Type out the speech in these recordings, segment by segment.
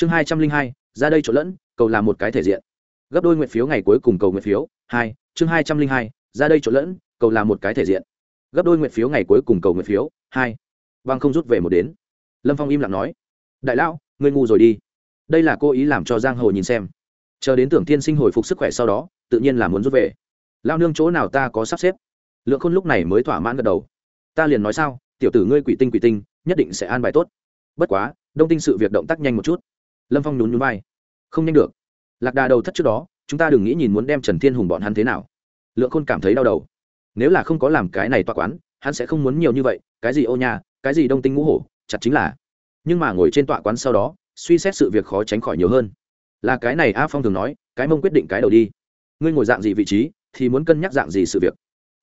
chương hai trăm linh hai, ra đây trộn lẫn, cầu làm một cái thể diện. Gấp đôi nguyện phiếu ngày cuối cùng cầu nguyện phiếu, hai, chương hai trăm linh hai, ra đây trộn lẫn, cầu làm một cái thể diện. Gấp đôi nguyện phiếu ngày cuối cùng cầu nguyện phiếu, hai vang không rút về một đến. Lâm phong im lặng nói, đại lão, ngươi ngu rồi đi. Đây là cô ý làm cho giang hồ nhìn xem. Chờ đến tưởng tiên sinh hồi phục sức khỏe sau đó, tự nhiên là muốn rút về. Lao nương chỗ nào ta có sắp xếp? Lượng khôn lúc này mới thỏa mãn gật đầu. Ta liền nói sao, tiểu tử ngươi quỷ tinh quỷ tinh, nhất định sẽ an bài tốt. Bất quá, đông tinh sự việc động tác nhanh một chút lâm phong nhún nhún vai. Không nhanh được. Lạc đà đầu thất trước đó, chúng ta đừng nghĩ nhìn muốn đem trần thiên hùng bọn hắn thế nào. Lượng khôn cảm thấy đau đầu. Nếu là không có làm cái này toa quán, hắn sẽ không muốn nhiều như vậy, cái gì ô nhà, cái gì đông tinh ngũ hổ, chặt chính là. Nhưng mà ngồi trên tọa quán sau đó, suy xét sự việc khó tránh khỏi nhiều hơn. Là cái này a phong thường nói, cái mông quyết định cái đầu đi. Ngươi ngồi dạng gì vị trí, thì muốn cân nhắc dạng gì sự việc.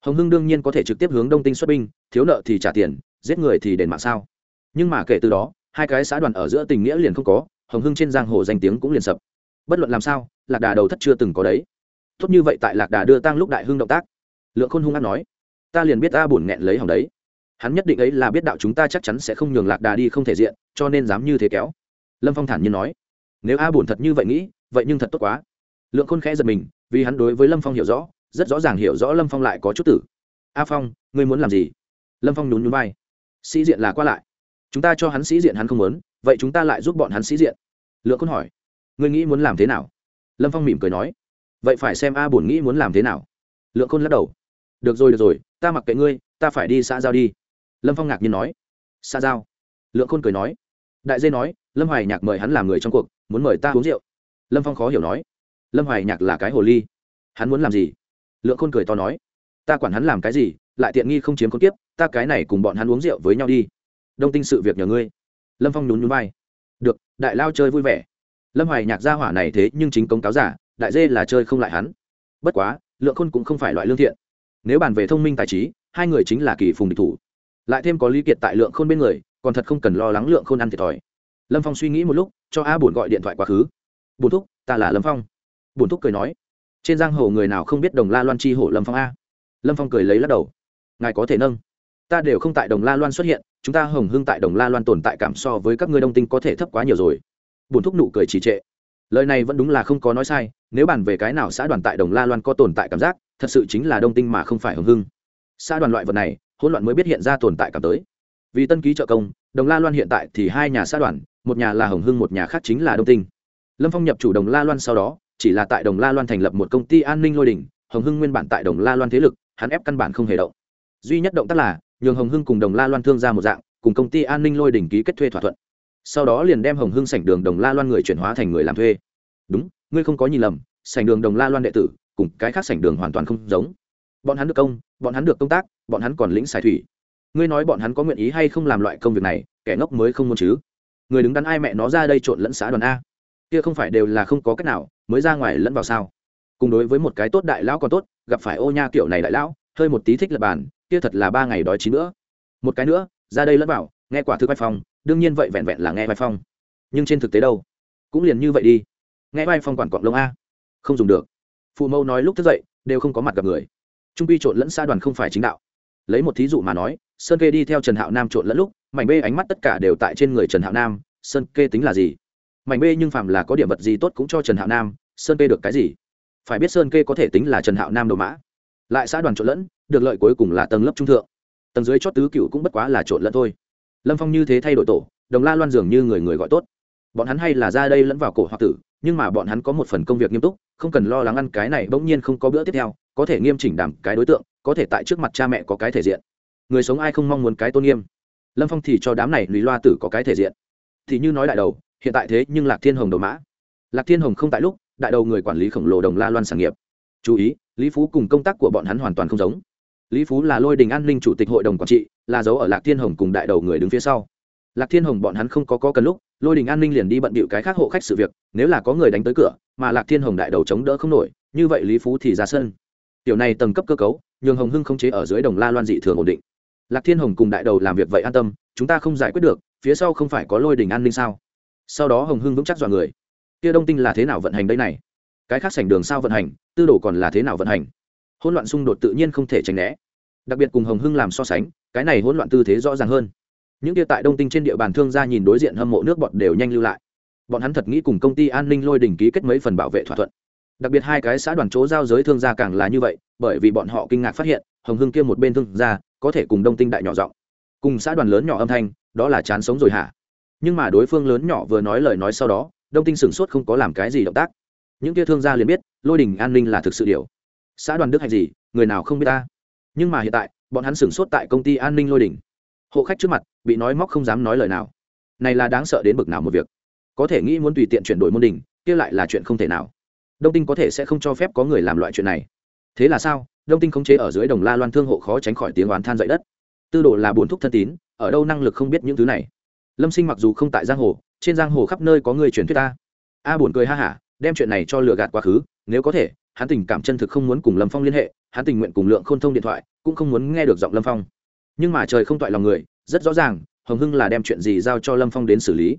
Hồng hưng đương nhiên có thể trực tiếp hướng đông tinh xuất binh, thiếu nợ thì trả tiền, giết người thì đền mạng sao. Nhưng mà kể từ đó, hai cái xã đoàn ở giữa tình nghĩa liền không có hồng hưng trên giang hồ danh tiếng cũng liền sập. Bất luận làm sao, lạc đà đầu thất chưa từng có đấy. Tốt như vậy tại lạc đà đưa tang lúc đại hưng động tác. Lượng khôn hung hát nói, ta liền biết ta buồn nghẹn lấy hỏng đấy. Hắn nhất định ấy là biết đạo chúng ta chắc chắn sẽ không nhường lạc đà đi không thể diện, cho nên dám như thế kéo. Lâm phong thản nhiên nói, nếu a bổn thật như vậy nghĩ, vậy nhưng thật tốt quá. Lượng khôn khẽ giật mình, vì hắn đối với lâm phong hiểu rõ, rất rõ ràng hiểu rõ lâm phong lại có chút tử. A phong, ngươi muốn làm gì? Lâm phong nhún nhún vai, sĩ diện là qua lại chúng ta cho hắn sĩ diện hắn không muốn, vậy chúng ta lại giúp bọn hắn sĩ diện. Lượng khôn hỏi, ngươi nghĩ muốn làm thế nào? Lâm phong mỉm cười nói, vậy phải xem a bổn nghĩ muốn làm thế nào. Lượng khôn lắc đầu, được rồi được rồi, ta mặc kệ ngươi, ta phải đi xã giao đi. Lâm phong ngạc nhiên nói, xã giao? Lượng khôn cười nói, đại dê nói, lâm hoài nhạc mời hắn làm người trong cuộc, muốn mời ta uống rượu. Lâm phong khó hiểu nói, lâm hoài nhạc là cái hồ ly, hắn muốn làm gì? Lượng khôn cười to nói, ta quản hắn làm cái gì, lại tiện nghi không chiếm con tiếp ta cái này cùng bọn hắn uống rượu với nhau đi đông tinh sự việc nhờ ngươi. Lâm phong nhún nhún vai. Được, đại lao chơi vui vẻ. Lâm hoài nhạc gia hỏa này thế nhưng chính công cáo giả, đại dê là chơi không lại hắn. Bất quá, lượng khôn cũng không phải loại lương thiện. Nếu bàn về thông minh tài trí, hai người chính là kỳ phùng địch thủ. Lại thêm có lý kiệt tại lượng khôn bên người, còn thật không cần lo lắng lượng khôn ăn thiệt thòi. Lâm phong suy nghĩ một lúc, cho a bổn gọi điện thoại quá khứ. Bổn thúc, ta là lâm phong. Bổn thúc cười nói. Trên giang hồ người nào không biết đồng la loan chi hổ lâm phong a? Lâm phong cười lấy lắc đầu. Ngài có thể nâng. Ta đều không tại đồng la loan xuất hiện chúng ta hồng hưng tại đồng la loan tồn tại cảm so với các ngươi đông tinh có thể thấp quá nhiều rồi. Bùn thúc nụ cười trì trệ. Lời này vẫn đúng là không có nói sai, nếu bàn về cái nào xã đoàn tại đồng la loan có tồn tại cảm giác, thật sự chính là đông tinh mà không phải hồng hưng. Xã đoàn loại vật này, hỗn loạn mới biết hiện ra tồn tại cảm tới. Vì tân ký trợ công, đồng la loan hiện tại thì hai nhà xã đoàn, một nhà là hồng hưng, một nhà khác chính là đông tinh. Lâm phong nhập chủ đồng la loan sau đó, chỉ là tại đồng la loan thành lập một công ty an ninh lôi đình hồng hưng nguyên bản tại đồng la loan thế lực, hắn ép căn bản không hề động. Duy nhất động tác là nhường hồng hưng cùng đồng la loan thương ra một dạng, cùng công ty an ninh lôi đỉnh ký kết thuê thỏa thuận. Sau đó liền đem hồng hưng sảnh đường đồng la loan người chuyển hóa thành người làm thuê. Đúng, ngươi không có nhìn lầm, sảnh đường đồng la loan đệ tử cùng cái khác sảnh đường hoàn toàn không giống. Bọn hắn được công, bọn hắn được công tác, bọn hắn còn lĩnh xài thủy. Ngươi nói bọn hắn có nguyện ý hay không làm loại công việc này, kẻ ngốc mới không muốn chứ. Người đứng đắn ai mẹ nó ra đây trộn lẫn xã đoàn a. Kia không phải đều là không có cách nào mới ra ngoài lẫn vào sao? Cùng đối với một cái tốt đại lão còn tốt, gặp phải ô nha kiểu này đại lão hơi một tí thích lập bàn, kia thật là ba ngày đói chín nữa. Một cái nữa, ra đây lẫn vào, nghe quả thư vai phong, đương nhiên vậy vẹn vẹn là nghe vai phong. Nhưng trên thực tế đâu? Cũng liền như vậy đi. Nghe vai phong quản cọng lông a. Không dùng được. Phụ mẫu nói lúc thức dậy, đều không có mặt gặp người. Trung pi trộn lẫn xa đoàn không phải chính đạo. Lấy một thí dụ mà nói, sơn kê đi theo trần hạo nam trộn lẫn lúc, mảnh bê ánh mắt tất cả đều tại trên người trần hạo nam, sơn kê tính là gì? Mảnh bê nhưng phàm là có điểm vật gì tốt cũng cho trần hạo nam, sơn kê được cái gì? Phải biết sơn kê có thể tính là trần hạo nam đồ mã lại xã đoàn trộn lẫn, được lợi cuối cùng là tầng lớp trung thượng. Tầng dưới chót tứ cựu cũng bất quá là trộn lẫn thôi. Lâm phong như thế thay đổi tổ, đồng la loan dường như người người gọi tốt. Bọn hắn hay là ra đây lẫn vào cổ hoặc tử, nhưng mà bọn hắn có một phần công việc nghiêm túc, không cần lo lắng ăn cái này bỗng nhiên không có bữa tiếp theo, có thể nghiêm chỉnh đảm cái đối tượng, có thể tại trước mặt cha mẹ có cái thể diện. Người sống ai không mong muốn cái tôn nghiêm. Lâm phong thì cho đám này lùi loa tử có cái thể diện. Thì như nói đại đầu, hiện tại thế nhưng lạc thiên hồng đầu mã. Lạc thiên hồng không tại lúc, đại đầu người quản lý khổng lồ đồng la loan sản nghiệp chú ý, lý phú cùng công tác của bọn hắn hoàn toàn không giống. Lý phú là lôi đình an ninh chủ tịch hội đồng quản trị, là dấu ở lạc thiên hồng cùng đại đầu người đứng phía sau. Lạc thiên hồng bọn hắn không có có cần lúc, lôi đình an ninh liền đi bận bịu cái khác hộ khách sự việc, nếu là có người đánh tới cửa, mà lạc thiên hồng đại đầu chống đỡ không nổi, như vậy lý phú thì ra sân. Tiểu này tầng cấp cơ cấu, nhường hồng hưng không chế ở dưới đồng la loan dị thường ổn định. Lạc thiên hồng cùng đại đầu làm việc vậy an tâm, chúng ta không giải quyết được, phía sau không phải có lôi đình an ninh sao? Sau đó hồng hưng vững chắc dọa người. Kia đông tinh là thế nào vận hành đây này? Cái khác sảnh đường sao vận hành, tư đồ còn là thế nào vận hành? Hỗn loạn xung đột tự nhiên không thể tránh né. Đặc biệt cùng hồng hưng làm so sánh, cái này hỗn loạn tư thế rõ ràng hơn. Những kia tại đông tinh trên địa bàn thương gia nhìn đối diện hâm mộ nước bọn đều nhanh lưu lại. Bọn hắn thật nghĩ cùng công ty an ninh lôi đình ký kết mấy phần bảo vệ thỏa thuận. Đặc biệt hai cái xã đoàn chỗ giao giới thương gia càng là như vậy, bởi vì bọn họ kinh ngạc phát hiện, hồng hưng kia một bên thương gia, có thể cùng đông tinh đại nhỏ giọng. Cùng xã đoàn lớn nhỏ âm thanh, đó là chán sống rồi hả? Nhưng mà đối phương lớn nhỏ vừa nói lời nói sau đó, đông tinh sửng sốt không có làm cái gì động tác những kia thương gia liền biết, lôi đình an ninh là thực sự điều. Xã đoàn đức hay gì, người nào không biết ta? Nhưng mà hiện tại, bọn hắn sửng sốt tại công ty an ninh lôi đình. Hộ khách trước mặt, bị nói móc không dám nói lời nào. Này là đáng sợ đến bực nào một việc. Có thể nghĩ muốn tùy tiện chuyển đổi môn đình, kia lại là chuyện không thể nào. Đông tinh có thể sẽ không cho phép có người làm loại chuyện này. Thế là sao? Đông tinh khống chế ở dưới đồng la loan thương hộ khó tránh khỏi tiếng oán than dậy đất. Tư đồ là bốn thúc thân tín, ở đâu năng lực không biết những thứ này. Lâm sinh mặc dù không tại giang hồ, trên giang hồ khắp nơi có người truyền thuyết ta. A buồn cười ha hả đem chuyện này cho lừa gạt quá khứ, nếu có thể, hắn tình cảm chân thực không muốn cùng lâm phong liên hệ, hắn tình nguyện cùng lượng k h ô n thông điện thoại, cũng không muốn nghe được giọng lâm phong. Nhưng mà trời không toại lòng người, rất rõ ràng, hồng hưng là đem chuyện gì giao cho lâm phong đến xử lý.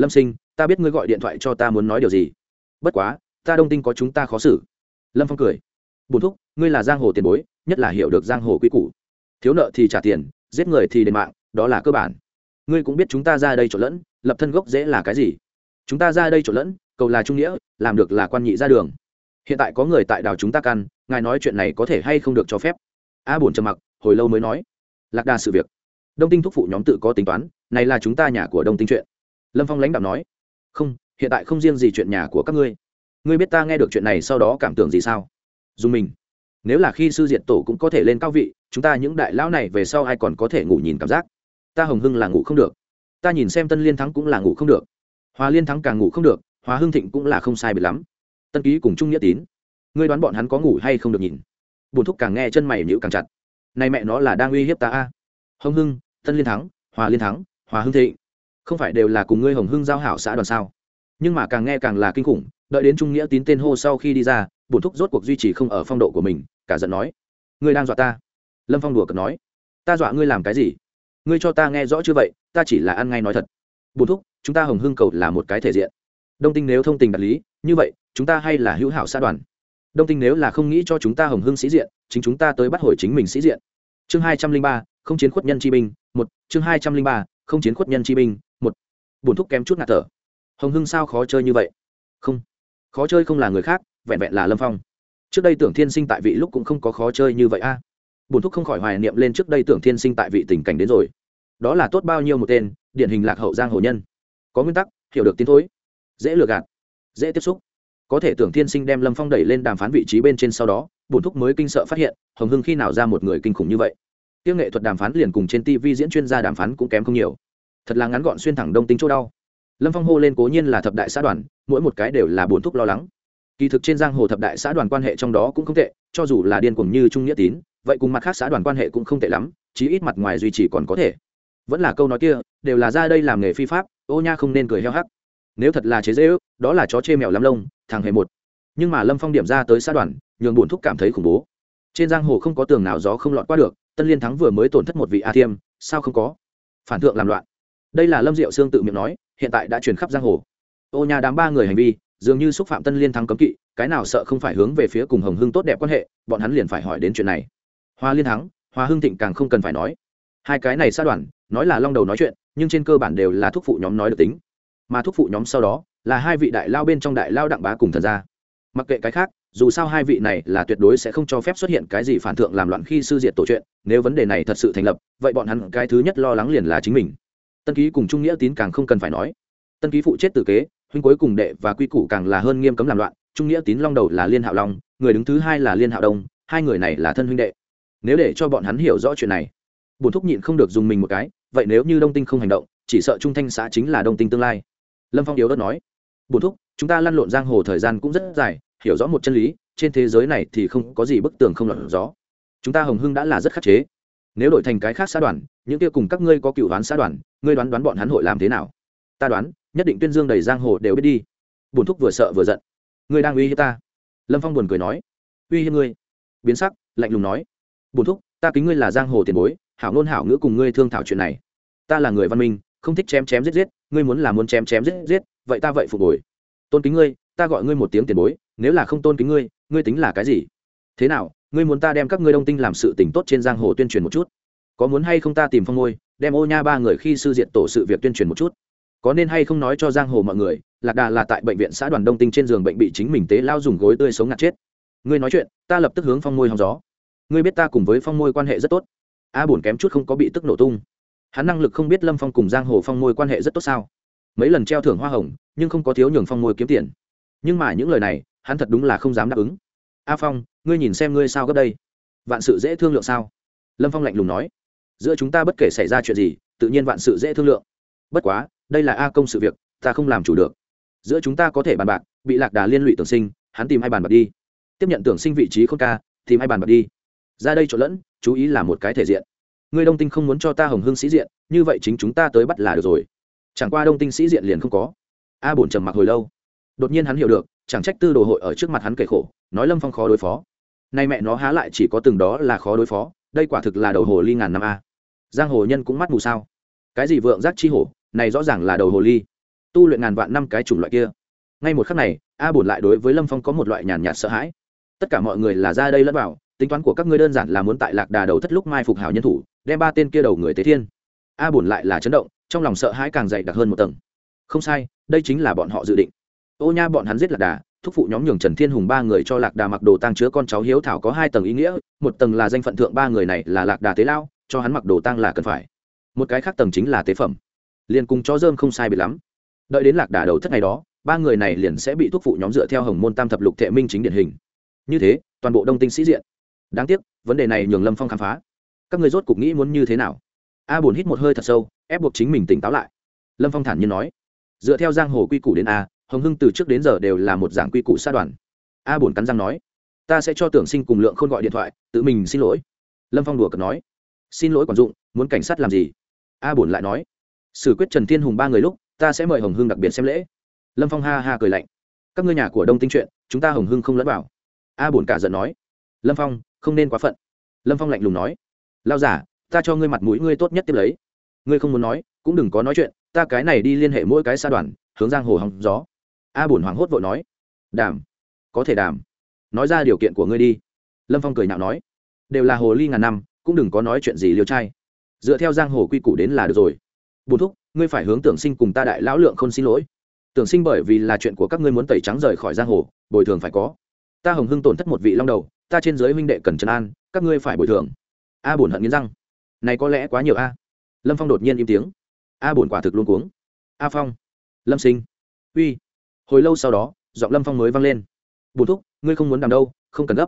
Lâm sinh, ta biết ngươi gọi điện thoại cho ta muốn nói điều gì. Bất quá, ta đông tinh có chúng ta khó xử. Lâm phong cười. Bùn thúc, ngươi là giang hồ tiền bối, nhất là hiểu được giang hồ quy củ. Thiếu nợ thì trả tiền, giết người thì đền mạng, đó là cơ bản. Ngươi cũng biết chúng ta ra đây trộn lẫn, lập thân gốc dễ là cái gì? Chúng ta ra đây trộn lẫn cầu là trung nghĩa, làm được là quan nhị ra đường. Hiện tại có người tại đảo chúng ta căn ngài nói chuyện này có thể hay không được cho phép? A bổn trầm mặc, hồi lâu mới nói. Lạc đà sự việc. Đông tinh thúc phụ nhóm tự có tính toán, này là chúng ta nhà của đông tinh chuyện. Lâm phong lãnh đạo nói. Không, hiện tại không riêng gì chuyện nhà của các ngươi. Ngươi biết ta nghe được chuyện này sau đó cảm tưởng gì sao? Dùng mình. Nếu là khi sư diện tổ cũng có thể lên cao vị, chúng ta những đại lão này về sau ai còn có thể ngủ nhìn cảm giác? Ta hồng hưng là ngủ không được. Ta nhìn xem tân liên thắng cũng là ngủ không được. Hòa liên thắng càng ngủ không được hóa hưng thịnh cũng là không sai biệt lắm. Tân ký cùng trung nghĩa tín. Ngươi đoán bọn hắn có ngủ hay không được nhìn? Bùn thúc càng nghe chân mày nhữ càng chặt. Này mẹ nó là đang uy hiếp ta a. Hồng hưng, tân liên thắng, hòa liên thắng, hòa hưng thịnh. Không phải đều là cùng ngươi hồng hưng giao hảo xã đoàn sao? Nhưng mà càng nghe càng là kinh khủng, đợi đến trung nghĩa tín tên hô sau khi đi ra bùn thúc rốt cuộc duy trì không ở phong độ của mình, cả giận nói. Ngươi đang dọa ta. Lâm phong đùa cợt nói. Ta dọa ngươi làm cái gì? Ngươi cho ta nghe rõ chưa vậy, ta chỉ là ăn ngay nói thật. Bùn thúc, chúng ta hồng hưng cầu là một cái thể diện đông tinh nếu thông tình đạt lý, như vậy, chúng ta hay là hữu hảo xã đoàn. Đông tinh nếu là không nghĩ cho chúng ta hồng hưng sĩ diện, chính chúng ta tới bắt hồi chính mình sĩ diện. Chương hai trăm linh ba, không chiến khuất nhân chi binh, một, chương hai trăm linh ba, không chiến khuất nhân chi binh, một. Bùn thúc kém chút ngạt thở. Hồng hưng sao khó chơi như vậy? Không. Khó chơi không là người khác, vẹn vẹn là lâm phong. Trước đây tưởng thiên sinh tại vị lúc cũng không có khó chơi như vậy a. À. bùn thúc không khỏi hoài niệm lên trước đây tưởng thiên sinh tại vị tình cảnh đến rồi. Đó là tốt bao nhiêu một tên, điển hình lạc hậu giang hồ nhân. Có nguyên tắc, hiểu được tiến thối dễ lừa gạt, dễ tiếp xúc. Có thể tưởng thiên sinh đem lâm phong đẩy lên đàm phán vị trí bên trên sau đó, bổn thúc mới kinh sợ phát hiện, hồng hưng khi nào ra một người kinh khủng như vậy. Tiêu nghệ thuật đàm phán liền cùng trên tv diễn chuyên gia đàm phán cũng kém không nhiều. Thật là ngắn gọn xuyên thẳng đông tính chỗ đau. Lâm phong hô lên cố nhiên là thập đại xã đoàn, mỗi một cái đều là bổn thúc lo lắng. Kỳ thực trên giang hồ thập đại xã đoàn quan hệ trong đó cũng không tệ, cho dù là điên cuồng như trung nghĩa tín, vậy cùng mặt khác xã đoàn quan hệ cũng không tệ lắm, chí ít mặt ngoài duy trì còn có thể. Vẫn là câu nói kia, đều là ra đây làm nghề phi pháp, ô nha không nên cười heo hắc nếu thật là chế dễ ước, đó là chó chê mèo lắm lông, thằng hề một. Nhưng mà lâm phong điểm ra tới xã đoàn, nhường bổn thúc cảm thấy khủng bố. Trên giang hồ không có tường nào gió không lọt qua được, tân liên thắng vừa mới tổn thất một vị a thiêm, sao không có? Phản thượng làm loạn. Đây là lâm diệu sương tự miệng nói, hiện tại đã truyền khắp giang hồ. Ô nhà đám ba người hành vi, dường như xúc phạm tân liên thắng cấm kỵ, cái nào sợ không phải hướng về phía cùng hồng hưng tốt đẹp quan hệ, bọn hắn liền phải hỏi đến chuyện này. Hoa liên thắng, hoa hưng thịnh càng không cần phải nói. Hai cái này xa đoàn, nói là long đầu nói chuyện, nhưng trên cơ bản đều là thúc phụ nhóm nói được tính mà thúc phụ nhóm sau đó là hai vị đại lao bên trong đại lao đặng bá cùng thần gia. Mặc kệ cái khác, dù sao hai vị này là tuyệt đối sẽ không cho phép xuất hiện cái gì phản thượng làm loạn khi sư diệt tổ chuyện, nếu vấn đề này thật sự thành lập, vậy bọn hắn cái thứ nhất lo lắng liền là chính mình. Tân ký cùng trung nghĩa tín càng không cần phải nói. Tân ký phụ chết tử kế, huynh cuối cùng đệ và quy củ càng là hơn nghiêm cấm làm loạn, trung nghĩa tín long đầu là liên hạo long, người đứng thứ hai là liên hạo đông, hai người này là thân huynh đệ. Nếu để cho bọn hắn hiểu rõ chuyện này, bổn thúc nhịn không được dùng mình một cái, vậy nếu như đông tinh không hành động, chỉ sợ trung thanh xã chính là đông tinh tương lai lâm phong yếu đất nói, bổn thúc, chúng ta lăn lộn giang hồ thời gian cũng rất dài, hiểu rõ một chân lý, trên thế giới này thì không có gì bức tường không lọt gió. Chúng ta hồng hưng đã là rất khắc chế. Nếu đổi thành cái khác xã đoàn, những kia cùng các ngươi có cựu đoán xã đoàn, ngươi đoán đoán bọn hắn hội làm thế nào? Ta đoán, nhất định tuyên dương đầy giang hồ đều biết đi. Bùn thúc vừa sợ vừa giận, ngươi đang uy hiếp ta? Lâm phong buồn cười nói, uy hiếp ngươi? Biến sắc, lạnh lùng nói bùn thúc, ta kính ngươi là giang hồ tiền bối, hảo ngôn hảo ngữ cùng ngươi thương thảo chuyện này. Ta là người văn minh không thích chém chém giết giết, ngươi muốn là muốn chém chém giết giết, vậy ta vậy phục hồi. Tôn kính ngươi, ta gọi ngươi một tiếng tiền bối, nếu là không tôn kính ngươi ngươi tính là cái gì? Thế nào, ngươi muốn ta đem các ngươi đông tinh làm sự tình tốt trên giang hồ tuyên truyền một chút? Có muốn hay không ta tìm phong ngôi, đem ô nha ba người khi sư diện tổ sự việc tuyên truyền một chút? Có nên hay không nói cho giang hồ mọi người, lạc đà là tại bệnh viện xã đoàn đông tinh trên giường bệnh bị chính mình tế lao dùng gối tươi sống ngạt chết. Ngươi nói chuyện, ta lập tức hướng phong môi hòng gió. Ngươi biết ta cùng với phong môi quan hệ rất tốt. A bổn kém chút không có bị tức nổ tung hắn năng lực không biết lâm phong cùng giang hồ phong môi quan hệ rất tốt sao mấy lần treo thưởng hoa hồng nhưng không có thiếu nhường phong môi kiếm tiền nhưng mà những lời này hắn thật đúng là không dám đáp ứng a phong ngươi nhìn xem ngươi sao gấp đây vạn sự dễ thương lượng sao lâm phong lạnh lùng nói giữa chúng ta bất kể xảy ra chuyện gì tự nhiên vạn sự dễ thương lượng bất quá đây là a công sự việc ta không làm chủ được giữa chúng ta có thể bàn bạc bị lạc đà liên lụy tưởng sinh hắn tìm hai bàn bạc đi tiếp nhận tưởng sinh vị trí không ca tìm hai bàn bạc đi ra đây trộn lẫn chú ý là một cái thể diện Ngươi đông tinh không muốn cho ta hồng hương sĩ diện, như vậy chính chúng ta tới bắt là được rồi. Chẳng qua đông tinh sĩ diện liền không có. A bổn trầm mặc hồi lâu. Đột nhiên hắn hiểu được, chẳng trách tư đồ hội ở trước mặt hắn kể khổ, nói lâm phong khó đối phó. Nay mẹ nó há lại chỉ có từng đó là khó đối phó, đây quả thực là đầu hồ ly ngàn năm a. Giang hồ nhân cũng mắt mù sao. Cái gì vượng giác chi hổ, này rõ ràng là đầu hồ ly. Tu luyện ngàn vạn năm cái chủng loại kia. Ngay một khắc này, a bổn lại đối với lâm phong có một loại nhàn nhạt sợ hãi. Tất cả mọi người là ra đây lẫn vào, tính toán của các ngươi đơn giản là muốn tại lạc đà đầu thất lúc mai phục hảo nhân thủ đem ba tên kia đầu người tế thiên. A bổn lại là chấn động, trong lòng sợ hãi càng dày đặc hơn một tầng. Không sai, đây chính là bọn họ dự định. Ô nha bọn hắn giết lạc đà, thúc phụ nhóm nhường trần thiên hùng ba người cho lạc đà mặc đồ tang chứa con cháu hiếu thảo có hai tầng ý nghĩa, một tầng là danh phận thượng ba người này là lạc đà tế lao, cho hắn mặc đồ tang là cần phải. Một cái khác tầng chính là tế phẩm. Liền cùng cho dơm không sai biệt lắm. Đợi đến lạc đà đầu thất ngày đó, ba người này liền sẽ bị thúc phụ nhóm dựa theo hồng môn tam thập lục thệ minh chính điển hình. Như thế, toàn bộ đông tinh sĩ diện. Đáng tiếc, vấn đề này nhường lâm phong khám phá các người rốt cục nghĩ muốn như thế nào? A bồn hít một hơi thật sâu, ép buộc chính mình tỉnh táo lại. Lâm phong thản nhiên nói, dựa theo giang hồ quy củ đến a, hồng hưng từ trước đến giờ đều là một dạng quy củ xa đoàn. A bồn cắn răng nói, ta sẽ cho tưởng sinh cùng lượng khôn gọi điện thoại, tự mình xin lỗi. Lâm phong đùa cợt nói, xin lỗi quản dụng, muốn cảnh sát làm gì? A bổn lại nói, xử quyết trần thiên hùng ba người lúc, ta sẽ mời hồng hưng đặc biệt xem lễ. Lâm phong ha ha cười lạnh, các ngươi nhà của đông tinh chuyện, chúng ta hồng hưng không lẫn vào. A bổn cả giận nói, lâm phong, không nên quá phận. Lâm phong lạnh lùng nói lao giả, ta cho ngươi mặt mũi ngươi tốt nhất tiếp lấy. Ngươi không muốn nói, cũng đừng có nói chuyện, ta cái này đi liên hệ mỗi cái xa đoàn, hướng giang hồ hòng gió. A bổn hoảng hốt vội nói. Đàm, có thể đàm. Nói ra điều kiện của ngươi đi. Lâm phong cười nhạo nói. Đều là hồ ly ngàn năm, cũng đừng có nói chuyện gì liêu trai. Dựa theo giang hồ quy củ đến là được rồi. Bùn thúc, ngươi phải hướng tưởng sinh cùng ta đại lão lượng không xin lỗi. Tưởng sinh bởi vì là chuyện của các ngươi muốn tẩy trắng rời khỏi giang hồ, bồi thường phải có. Ta hồng hưng tổn thất một vị long đầu, ta trên giới huynh đệ cần trấn an, các ngươi phải bồi thường a bổn hận nghiến răng. Này có lẽ quá nhiều a. Lâm phong đột nhiên im tiếng. A bổn quả thực luôn cuống. A phong. Lâm sinh. Uy. Hồi lâu sau đó, giọng lâm phong mới vang lên. Bùn thúc, ngươi không muốn làm đâu, không cần gấp.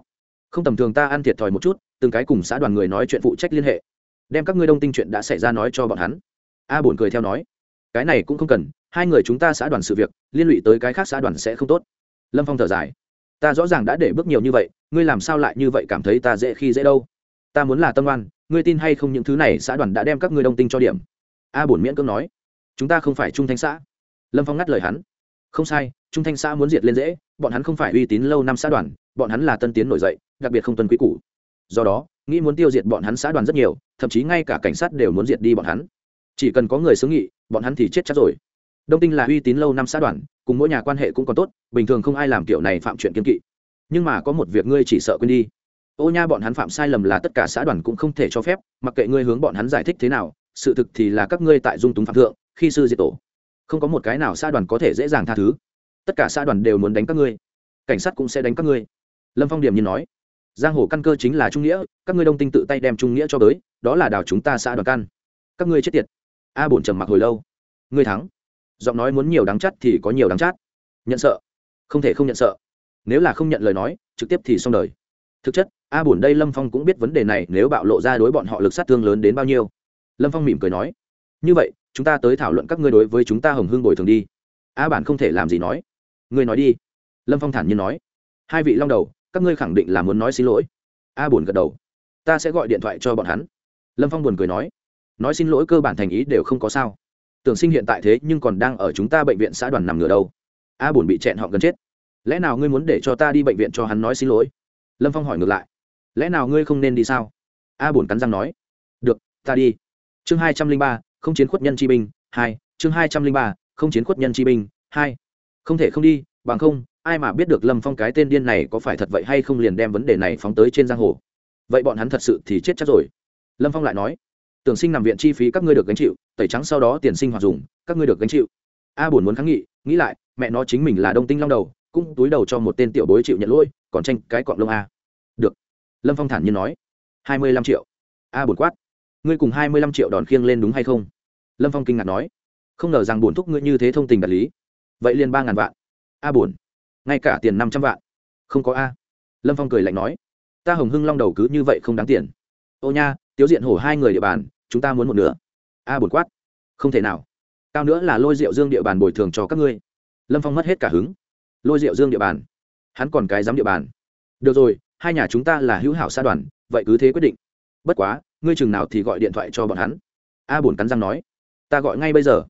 Không tầm thường ta ăn thiệt thòi một chút, từng cái cùng xã đoàn người nói chuyện phụ trách liên hệ. Đem các ngươi đông tinh chuyện đã xảy ra nói cho bọn hắn. A bổn cười theo nói. Cái này cũng không cần, hai người chúng ta xã đoàn sự việc, liên lụy tới cái khác xã đoàn sẽ không tốt. Lâm phong thở dài. Ta rõ ràng đã để bước nhiều như vậy, ngươi làm sao lại như vậy cảm thấy ta dễ khi dễ đâu? Ta muốn là tâm oan, ngươi tin hay không những thứ này xã đoàn đã đem các ngươi đông tinh cho điểm. A bổn miễn cưỡng nói. Chúng ta không phải trung thanh xã. Lâm phong ngắt lời hắn. Không sai, trung thanh xã muốn diệt lên dễ, bọn hắn không phải uy tín lâu năm xã đoàn, bọn hắn là tân tiến nổi dậy, đặc biệt không tuân quý cũ do đó, nghĩ muốn tiêu diệt bọn hắn xã đoàn rất nhiều, thậm chí ngay cả cảnh sát đều muốn diệt đi bọn hắn. Chỉ cần có người xứng nghị, bọn hắn thì chết chắc rồi. Đông tinh là uy tín lâu năm xã đoàn, cùng mỗi nhà quan hệ cũng còn tốt, bình thường không ai làm kiểu này phạm chuyện kiên kỵ. Nhưng mà có một việc ngươi chỉ sợ quên đi ô nha, bọn hắn phạm sai lầm là tất cả xã đoàn cũng không thể cho phép, mặc kệ ngươi hướng bọn hắn giải thích thế nào, sự thực thì là các ngươi tại dung túng phạm thượng, khi sư diệt tổ. Không có một cái nào xã đoàn có thể dễ dàng tha thứ. Tất cả xã đoàn đều muốn đánh các ngươi. Cảnh sát cũng sẽ đánh các ngươi. Lâm phong điểm nhìn nói. Giang hồ căn cơ chính là trung nghĩa, các ngươi đông tinh tự tay đem trung nghĩa cho tới, đó là đào chúng ta xã đoàn căn. Các ngươi chết tiệt. A bổn trầm mặc hồi lâu. Ngươi thắng. Giọng nói muốn nhiều đáng chát thì có nhiều đáng chát. Nhận sợ. Không thể không nhận sợ. Nếu là không nhận lời nói, trực tiếp thì xong đời thực chất, a bổn đây lâm phong cũng biết vấn đề này, nếu bạo lộ ra đối bọn họ lực sát thương lớn đến bao nhiêu. Lâm phong mỉm cười nói, như vậy, chúng ta tới thảo luận các ngươi đối với chúng ta hồng hương bồi thường đi. A bản không thể làm gì nói. Ngươi nói đi. Lâm phong thản nhiên nói, hai vị long đầu, các ngươi khẳng định là muốn nói xin lỗi. A buồn gật đầu, ta sẽ gọi điện thoại cho bọn hắn. Lâm phong buồn cười nói nói xin lỗi cơ bản thành ý đều không có sao. Tưởng sinh hiện tại thế nhưng còn đang ở chúng ta bệnh viện xã đoàn nằm ngửa đâu. A buồn bị chẹn họ gần chết, lẽ nào ngươi muốn để cho ta đi bệnh viện cho hắn nói xin lỗi? Lâm phong hỏi ngược lại. Lẽ nào ngươi không nên đi sao? A bổn cắn răng nói. Được, ta đi. Chương hai trăm linh ba, không chiến khuất nhân chi binh, hai. Chương hai trăm linh ba, không chiến khuất nhân chi binh, hai. Không thể không đi, bằng không, ai mà biết được lâm phong cái tên điên này có phải thật vậy hay không liền đem vấn đề này phóng tới trên giang hồ. Vậy bọn hắn thật sự thì chết chắc rồi. Lâm phong lại nói. Tưởng sinh nằm viện chi phí các ngươi được gánh chịu, tẩy trắng sau đó tiền sinh hoạt dùng, các ngươi được gánh chịu. A bổn muốn kháng nghị, nghĩ lại, mẹ nó chính mình là đông tinh long đầu, cũng túi đầu cho một tên tiểu bối chịu nhận lỗi, còn tranh cái cọng lông a được. Lâm phong thản nhiên nói. Hai mươi lăm triệu. A bột quát. Ngươi cùng hai mươi lăm triệu đòn khiêng lên đúng hay không? Lâm phong kinh ngạc nói. Không ngờ rằng bổn thúc ngươi như thế thông tình đạt lý. Vậy liền ba ngàn vạn. A bổn. Ngay cả tiền năm trăm vạn. Không có a. Lâm phong cười lạnh nói. Ta hồng hưng long đầu cứ như vậy không đáng tiền. Ô nha, tiếu diện hổ hai người địa bàn, chúng ta muốn một nửa. A buồn quát. Không thể nào. Cao nữa là lôi rượu dương địa bàn bồi thường cho các ngươi. Lâm phong mất hết cả hứng. Lôi rượu dương địa bàn. Hắn còn cái dám địa bàn. Được rồi hai nhà chúng ta là hữu hảo xa đoàn, vậy cứ thế quyết định. Bất quá, ngươi chừng nào thì gọi điện thoại cho bọn hắn. A bổn cắn răng nói. Ta gọi ngay bây giờ.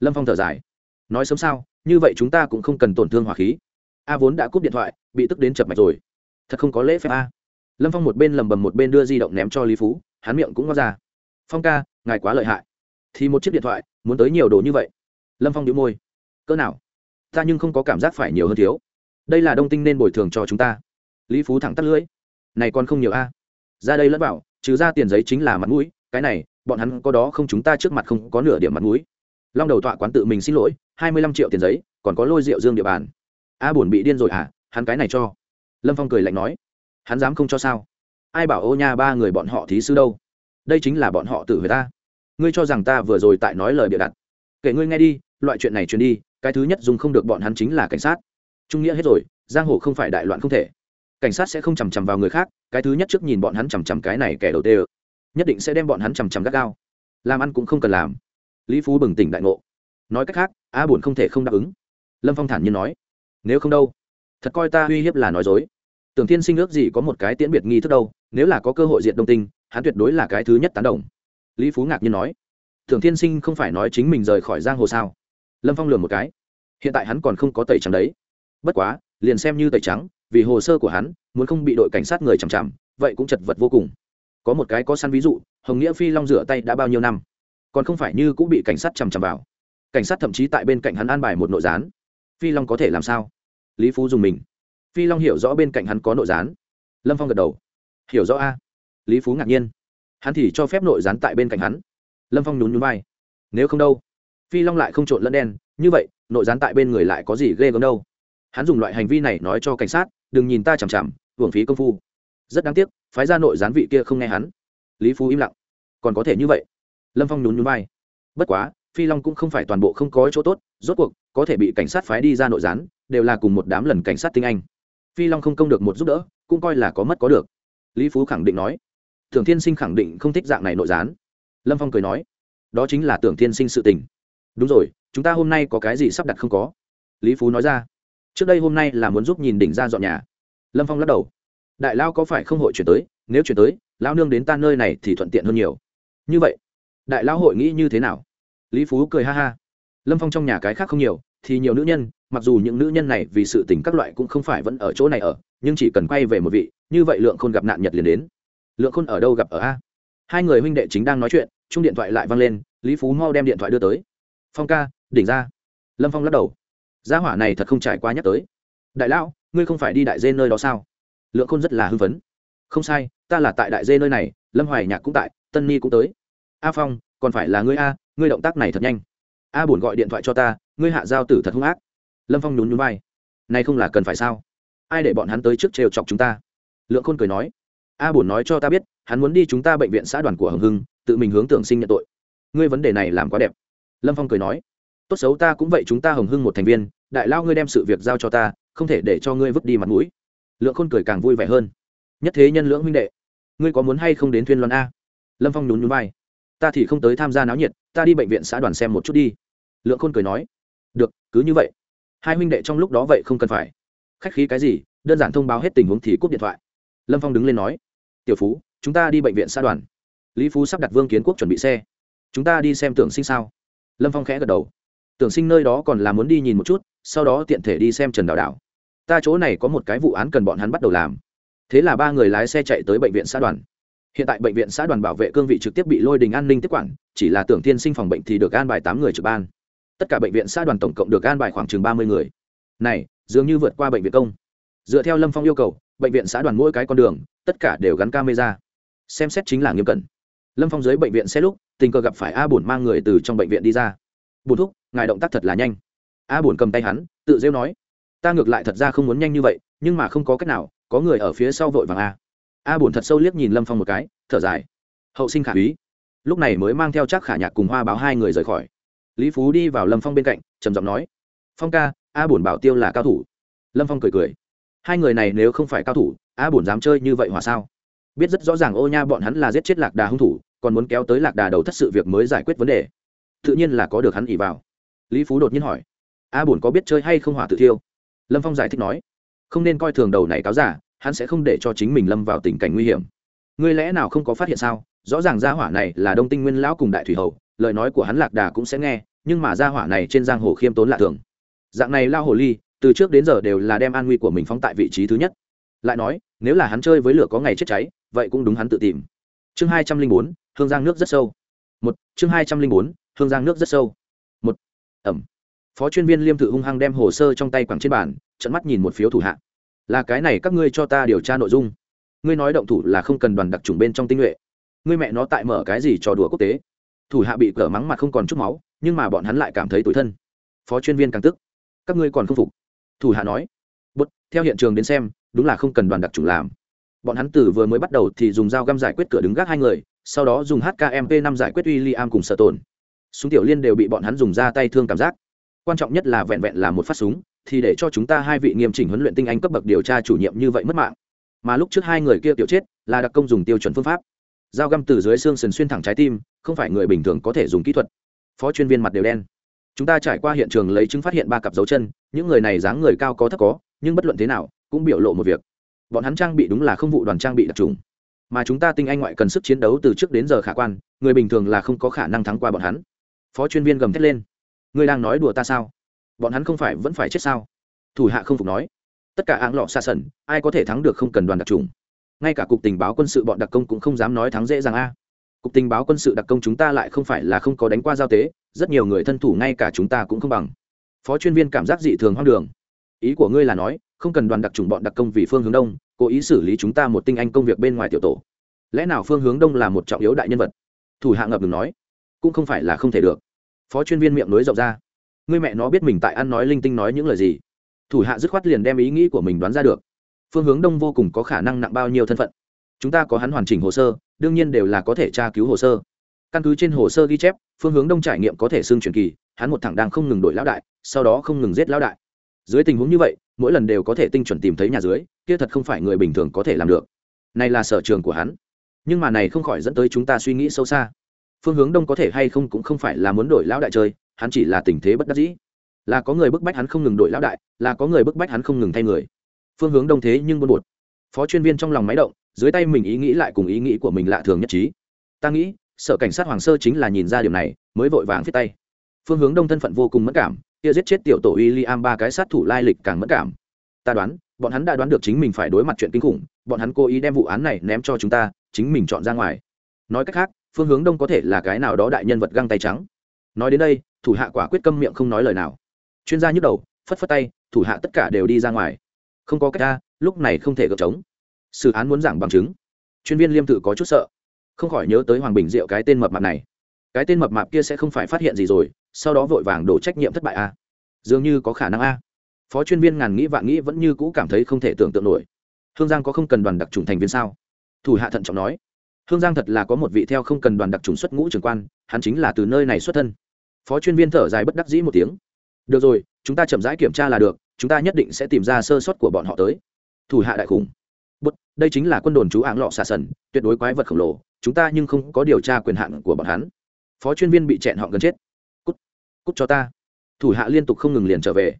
Lâm phong thở dài. Nói sớm sao, như vậy chúng ta cũng không cần tổn thương hỏa khí. A vốn đã cúp điện thoại, bị tức đến chập mạch rồi. Thật không có lễ phép a. Lâm phong một bên lầm bầm một bên đưa di động ném cho lý phú, hắn miệng cũng ngó ra. Phong ca, ngài quá lợi hại. Thì một chiếc điện thoại, muốn tới nhiều đồ như vậy. Lâm phong đĩu môi. Cỡ nào? Ta nhưng không có cảm giác phải nhiều hơn thiếu. Đây là đông tinh nên bồi thường cho chúng ta lý phú thẳng tắt lưỡi. Này còn không nhiều a. Ra đây lẫn bảo trừ ra tiền giấy chính là mặt mũi, cái này, bọn hắn có đó không chúng ta trước mặt không có nửa điểm mặt mũi. Long đầu tọa quán tự mình xin lỗi, hai mươi lăm triệu tiền giấy, còn có lôi rượu dương địa bàn. A buồn bị điên rồi à hắn cái này cho. Lâm phong cười lạnh nói. Hắn dám không cho sao? Ai bảo ô nha ba người bọn họ thí sư đâu? Đây chính là bọn họ tự người ta. Ngươi cho rằng ta vừa rồi tại nói lời bịa đặt. Kể ngươi nghe đi, loại chuyện này truyền đi, cái thứ nhất dùng không được bọn hắn chính là cảnh sát. Trung nghĩa hết rồi, giang hồ không phải đại loạn không thể cảnh sát sẽ không chằm chằm vào người khác, cái thứ nhất trước nhìn bọn hắn chằm chằm cái này kẻ đầu tê ơ. Nhất định sẽ đem bọn hắn chằm chằm gắt gao. Làm ăn cũng không cần làm. Lý phú bừng tỉnh đại ngộ. Nói cách khác a buồn không thể không đáp ứng. Lâm phong thản nhiên nói. Nếu không đâu, thật coi ta uy hiếp là nói dối. Tưởng thiên sinh ước gì có một cái tiễn biệt nghi thức đâu, nếu là có cơ hội diện đông tinh, hắn tuyệt đối là cái thứ nhất tán đồng. Lý phú ngạc nhiên nói. Tưởng thiên sinh không phải nói chính mình rời khỏi giang hồ sao? Lâm phong lường một cái. Hiện tại hắn còn không có tẩy trắng đấy. Bất quá, liền xem như tẩy trắng vì hồ sơ của hắn, muốn không bị đội cảnh sát người chằm chằm, vậy cũng chật vật vô cùng. Có một cái có săn ví dụ, hồng nghĩa phi long rửa tay đã bao nhiêu năm? Còn không phải như cũng bị cảnh sát chằm chằm vào. Cảnh sát thậm chí tại bên cạnh hắn an bài một nội gián. Phi long có thể làm sao? Lý phú dùng mình. Phi long hiểu rõ bên cạnh hắn có nội gián. Lâm phong gật đầu. Hiểu rõ a. Lý phú ngạc nhiên. Hắn thì cho phép nội gián tại bên cạnh hắn. Lâm phong nhún nhún vai. Nếu không đâu? Phi long lại không trộn lẫn đen. Như vậy, nội gián tại bên người lại có gì ghê gớm đâu? Hắn dùng loại hành vi này nói cho cảnh sát đừng nhìn ta chằm chằm, hưởng phí công phu. Rất đáng tiếc, phái ra nội gián vị kia không nghe hắn. Lý phú im lặng. Còn có thể như vậy? Lâm phong nhún nhún vai. Bất quá, phi long cũng không phải toàn bộ không có chỗ tốt, rốt cuộc, có thể bị cảnh sát phái đi ra nội gián, đều là cùng một đám lần cảnh sát tinh anh. Phi long không công được một giúp đỡ, cũng coi là có mất có được. Lý phú khẳng định nói. Tưởng thiên sinh khẳng định không thích dạng này nội gián. Lâm phong cười nói. Đó chính là tưởng thiên sinh sự tình. Đúng rồi, chúng ta hôm nay có cái gì sắp đặt không có? Lý phú nói ra trước đây hôm nay là muốn giúp nhìn đỉnh ra dọn nhà. Lâm phong lắc đầu. Đại lao có phải không hội chuyển tới? Nếu chuyển tới, lao nương đến ta nơi này thì thuận tiện hơn nhiều. Như vậy, đại lao hội nghĩ như thế nào? Lý phú cười ha ha. Lâm phong trong nhà cái khác không nhiều, thì nhiều nữ nhân, mặc dù những nữ nhân này vì sự tình các loại cũng không phải vẫn ở chỗ này ở, nhưng chỉ cần quay về một vị, như vậy lượng khôn gặp nạn nhật liền đến. Lượng khôn ở đâu gặp ở a? Hai người huynh đệ chính đang nói chuyện, chung điện thoại lại văng lên, lý phú mau đem điện thoại đưa tới. Phong ca, đỉnh ra. Lâm phong lắc đầu gia hỏa này thật không trải qua nhắc tới. Đại lão, ngươi không phải đi đại dê nơi đó sao? Lượng khôn rất là hưng phấn. Không sai, ta là tại đại dê nơi này, lâm hoài nhạc cũng tại, tân ni cũng tới. A phong, còn phải là ngươi a, ngươi động tác này thật nhanh. A bổn gọi điện thoại cho ta, ngươi hạ giao tử thật hung ác. Lâm phong nhún nhún vai. Này không là cần phải sao? Ai để bọn hắn tới trước trêu chọc chúng ta? Lượng khôn cười nói. A bổn nói cho ta biết, hắn muốn đi chúng ta bệnh viện xã đoàn của hồng hưng, tự mình hướng tưởng sinh nhận tội. Ngươi vấn đề này làm quá đẹp. Lâm phong cười nói. Tốt xấu ta cũng vậy chúng ta hồng hưng một thành viên đại lao ngươi đem sự việc giao cho ta, không thể để cho ngươi vứt đi mặt mũi. Lượng khôn cười càng vui vẻ hơn. Nhất thế nhân lưỡng huynh đệ, ngươi có muốn hay không đến thuyên loan a? Lâm phong nhún nhún vai. Ta thì không tới tham gia náo nhiệt, ta đi bệnh viện xã đoàn xem một chút đi. Lượng khôn cười nói. Được, cứ như vậy. Hai huynh đệ trong lúc đó vậy không cần phải. Khách khí cái gì, đơn giản thông báo hết tình huống thì cúp điện thoại. Lâm phong đứng lên nói. Tiểu phú, chúng ta đi bệnh viện xã đoàn. Lý phú sắp đặt vương kiến quốc chuẩn bị xe. Chúng ta đi xem tưởng sinh sao. Lâm phong khẽ gật đầu. Tưởng sinh nơi đó còn là muốn đi nhìn một chút sau đó tiện thể đi xem trần đào đảo ta chỗ này có một cái vụ án cần bọn hắn bắt đầu làm. Thế là ba người lái xe chạy tới bệnh viện xã đoàn. Hiện tại bệnh viện xã đoàn bảo vệ cương vị trực tiếp bị lôi đình an ninh tiếp quản, chỉ là tưởng tiên sinh phòng bệnh thì được an bài tám người trực ban. Tất cả bệnh viện xã đoàn tổng cộng được an bài khoảng chừng ba mươi người. Này, dường như vượt qua bệnh viện công. Dựa theo lâm phong yêu cầu, bệnh viện xã đoàn mỗi cái con đường, tất cả đều gắn camera. Xem xét chính là nghiêm cẩn. Lâm phong dưới bệnh viện xe lúc, tình cờ gặp phải a bổn mang người từ trong bệnh viện đi ra. Bùn thúc, ngài động tác thật là nhanh a bổn cầm tay hắn, tự rêu nói, ta ngược lại thật ra không muốn nhanh như vậy, nhưng mà không có cách nào, có người ở phía sau vội vàng a. A bổn thật sâu liếc nhìn lâm phong một cái, thở dài, hậu sinh khả úy. Lúc này mới mang theo chắc khả nhạc cùng hoa báo hai người rời khỏi. Lý phú đi vào lâm phong bên cạnh, trầm giọng nói, phong ca, a bổn bảo tiêu là cao thủ. Lâm phong cười cười, hai người này nếu không phải cao thủ, a bổn dám chơi như vậy hòa sao? Biết rất rõ ràng ô nha bọn hắn là giết chết lạc đà hung thủ, còn muốn kéo tới lạc đà đầu thất sự việc mới giải quyết vấn đề. Tự nhiên là có được hắn ỉ vào. Lý phú đột nhiên hỏi a bổn có biết chơi hay không hỏa tự thiêu? Lâm phong giải thích nói, không nên coi thường đầu này cáo giả, hắn sẽ không để cho chính mình lâm vào tình cảnh nguy hiểm. Ngươi lẽ nào không có phát hiện sao? Rõ ràng gia hỏa này là đông tinh nguyên lão cùng đại thủy hầu, lời nói của hắn lạc đà cũng sẽ nghe, nhưng mà gia hỏa này trên giang hồ khiêm tốn lạ thường. Dạng này lao hồ ly, từ trước đến giờ đều là đem an nguy của mình phóng tại vị trí thứ nhất. Lại nói, nếu là hắn chơi với lửa có ngày chết cháy, vậy cũng đúng hắn tự tìm. Chương hai trăm linh bốn, hương giang nước rất sâu. Một, chương hai trăm linh bốn, hương giang nước rất sâu. Một, ẩm phó chuyên viên liêm thự hung hăng đem hồ sơ trong tay quẳng trên bàn trận mắt nhìn một phiếu thủ hạ. Là cái này các ngươi cho ta điều tra nội dung. Ngươi nói động thủ là không cần đoàn đặc trùng bên trong tinh nhuệ. Ngươi mẹ nó tại mở cái gì trò đùa quốc tế? Thủ hạ bị cờ mắng mặt không còn chút máu, nhưng mà bọn hắn lại cảm thấy tủi thân. Phó chuyên viên càng tức. Các ngươi còn không phục. Thủ hạ nói. Bút theo hiện trường đến xem, đúng là không cần đoàn đặc trùng làm. Bọn hắn từ vừa mới bắt đầu thì dùng dao găm giải quyết cửa đứng gác hai người, sau đó dùng hkmp năm giải quyết w i am cùng sợ tồn. Súng tiểu liên đều bị bọn hắn dùng ra tay thương cảm giác quan trọng nhất là vẹn vẹn là một phát súng, thì để cho chúng ta hai vị nghiêm chỉnh huấn luyện tinh anh cấp bậc điều tra chủ nhiệm như vậy mất mạng. Mà lúc trước hai người kia tiểu chết, là đặc công dùng tiêu chuẩn phương pháp. Dao găm từ dưới xương sần xuyên thẳng trái tim, không phải người bình thường có thể dùng kỹ thuật. Phó chuyên viên mặt đều đen. Chúng ta trải qua hiện trường lấy chứng phát hiện ba cặp dấu chân, những người này dáng người cao có thấp có, nhưng bất luận thế nào, cũng biểu lộ một việc. Bọn hắn trang bị đúng là không vụ đoàn trang bị đặc trùng. Mà chúng ta tinh anh ngoại cần sức chiến đấu từ trước đến giờ khả quan, người bình thường là không có khả năng thắng qua bọn hắn. Phó chuyên viên gầm thét lên ngươi đang nói đùa ta sao? Bọn hắn không phải vẫn phải chết sao? Thủ hạ không phục nói. Tất cả áng lọ xa sẩn ai có thể thắng được không cần đoàn đặc trùng? Ngay cả cục tình báo quân sự bọn đặc công cũng không dám nói thắng dễ dàng a. Cục tình báo quân sự đặc công chúng ta lại không phải là không có đánh qua giao tế, rất nhiều người thân thủ ngay cả chúng ta cũng không bằng. Phó chuyên viên cảm giác dị thường hoang đường. Ý của ngươi là nói, không cần đoàn đặc trùng bọn đặc công vì phương hướng đông, cố ý xử lý chúng ta một tinh anh công việc bên ngoài tiểu tổ. Lẽ nào phương hướng đông là một trọng yếu đại nhân vật? Thủ hạ ngập ngừng nói. Cũng không phải là không thể được phó chuyên viên miệng nối rộng ra. Người mẹ nó biết mình tại ăn nói linh tinh nói những lời gì? Thủ hạ dứt khoát liền đem ý nghĩ của mình đoán ra được. Phương hướng đông vô cùng có khả năng nặng bao nhiêu thân phận. Chúng ta có hắn hoàn chỉnh hồ sơ, đương nhiên đều là có thể tra cứu hồ sơ. Căn cứ trên hồ sơ ghi chép, phương hướng đông trải nghiệm có thể xương truyền kỳ, hắn một thẳng đang không ngừng đổi lão đại, sau đó không ngừng giết lão đại. Dưới tình huống như vậy, mỗi lần đều có thể tinh chuẩn tìm thấy nhà dưới, kia thật không phải người bình thường có thể làm được. Này là sở trường của hắn. Nhưng mà này không khỏi dẫn tới chúng ta suy nghĩ sâu xa phương hướng đông có thể hay không cũng không phải là muốn đổi lão đại chơi, hắn chỉ là tình thế bất đắc dĩ. Là có người bức bách hắn không ngừng đổi lão đại, là có người bức bách hắn không ngừng thay người. Phương hướng đông thế nhưng buồn bột phó chuyên viên trong lòng máy động, dưới tay mình ý nghĩ lại cùng ý nghĩ của mình lạ thường nhất trí. Ta nghĩ sở cảnh sát hoàng sơ chính là nhìn ra điều này, mới vội vàng viết tay. Phương hướng đông thân phận vô cùng mất cảm, kia giết chết tiểu tổ w i l l i am ba cái sát thủ lai lịch càng mất cảm. Ta đoán, bọn hắn đã đoán được chính mình phải đối mặt chuyện kinh khủng, bọn hắn cố ý đem vụ án này ném cho chúng ta, chính mình chọn ra ngoài. Nói cách khác phương hướng đông có thể là cái nào đó đại nhân vật găng tay trắng. Nói đến đây, thủ hạ quả quyết câm miệng không nói lời nào. Chuyên gia nhức đầu, phất phất tay, thủ hạ tất cả đều đi ra ngoài. Không có cách ra lúc này không thể gợp trống. Xử án muốn giảng bằng chứng. Chuyên viên liêm tự có chút sợ. Không khỏi nhớ tới hoàng bình diệu cái tên mập mạp này. Cái tên mập mạp kia sẽ không phải phát hiện gì rồi, sau đó vội vàng đổ trách nhiệm thất bại a. Dường như có khả năng a. Phó chuyên viên ngàn nghĩ vạn nghĩ vẫn như cũ cảm thấy không thể tưởng tượng nổi. Hương giang có không cần đoàn đặc trùng thành viên sao? Thủ hạ thận trọng nói hương giang thật là có một vị theo không cần đoàn đặc trùng xuất ngũ trưởng quan, hắn chính là từ nơi này xuất thân. Phó chuyên viên thở dài bất đắc dĩ một tiếng. Được rồi, chúng ta chậm rãi kiểm tra là được, chúng ta nhất định sẽ tìm ra sơ suất của bọn họ tới. Thủ hạ đại khủng. Bất đây chính là quân đồn chú áng lọ xà sần, tuyệt đối quái vật khổng lồ, chúng ta nhưng không có điều tra quyền hạn của bọn hắn. Phó chuyên viên bị chẹn họ gần chết. Cút cút cho ta. Thủ hạ liên tục không ngừng liền trở về.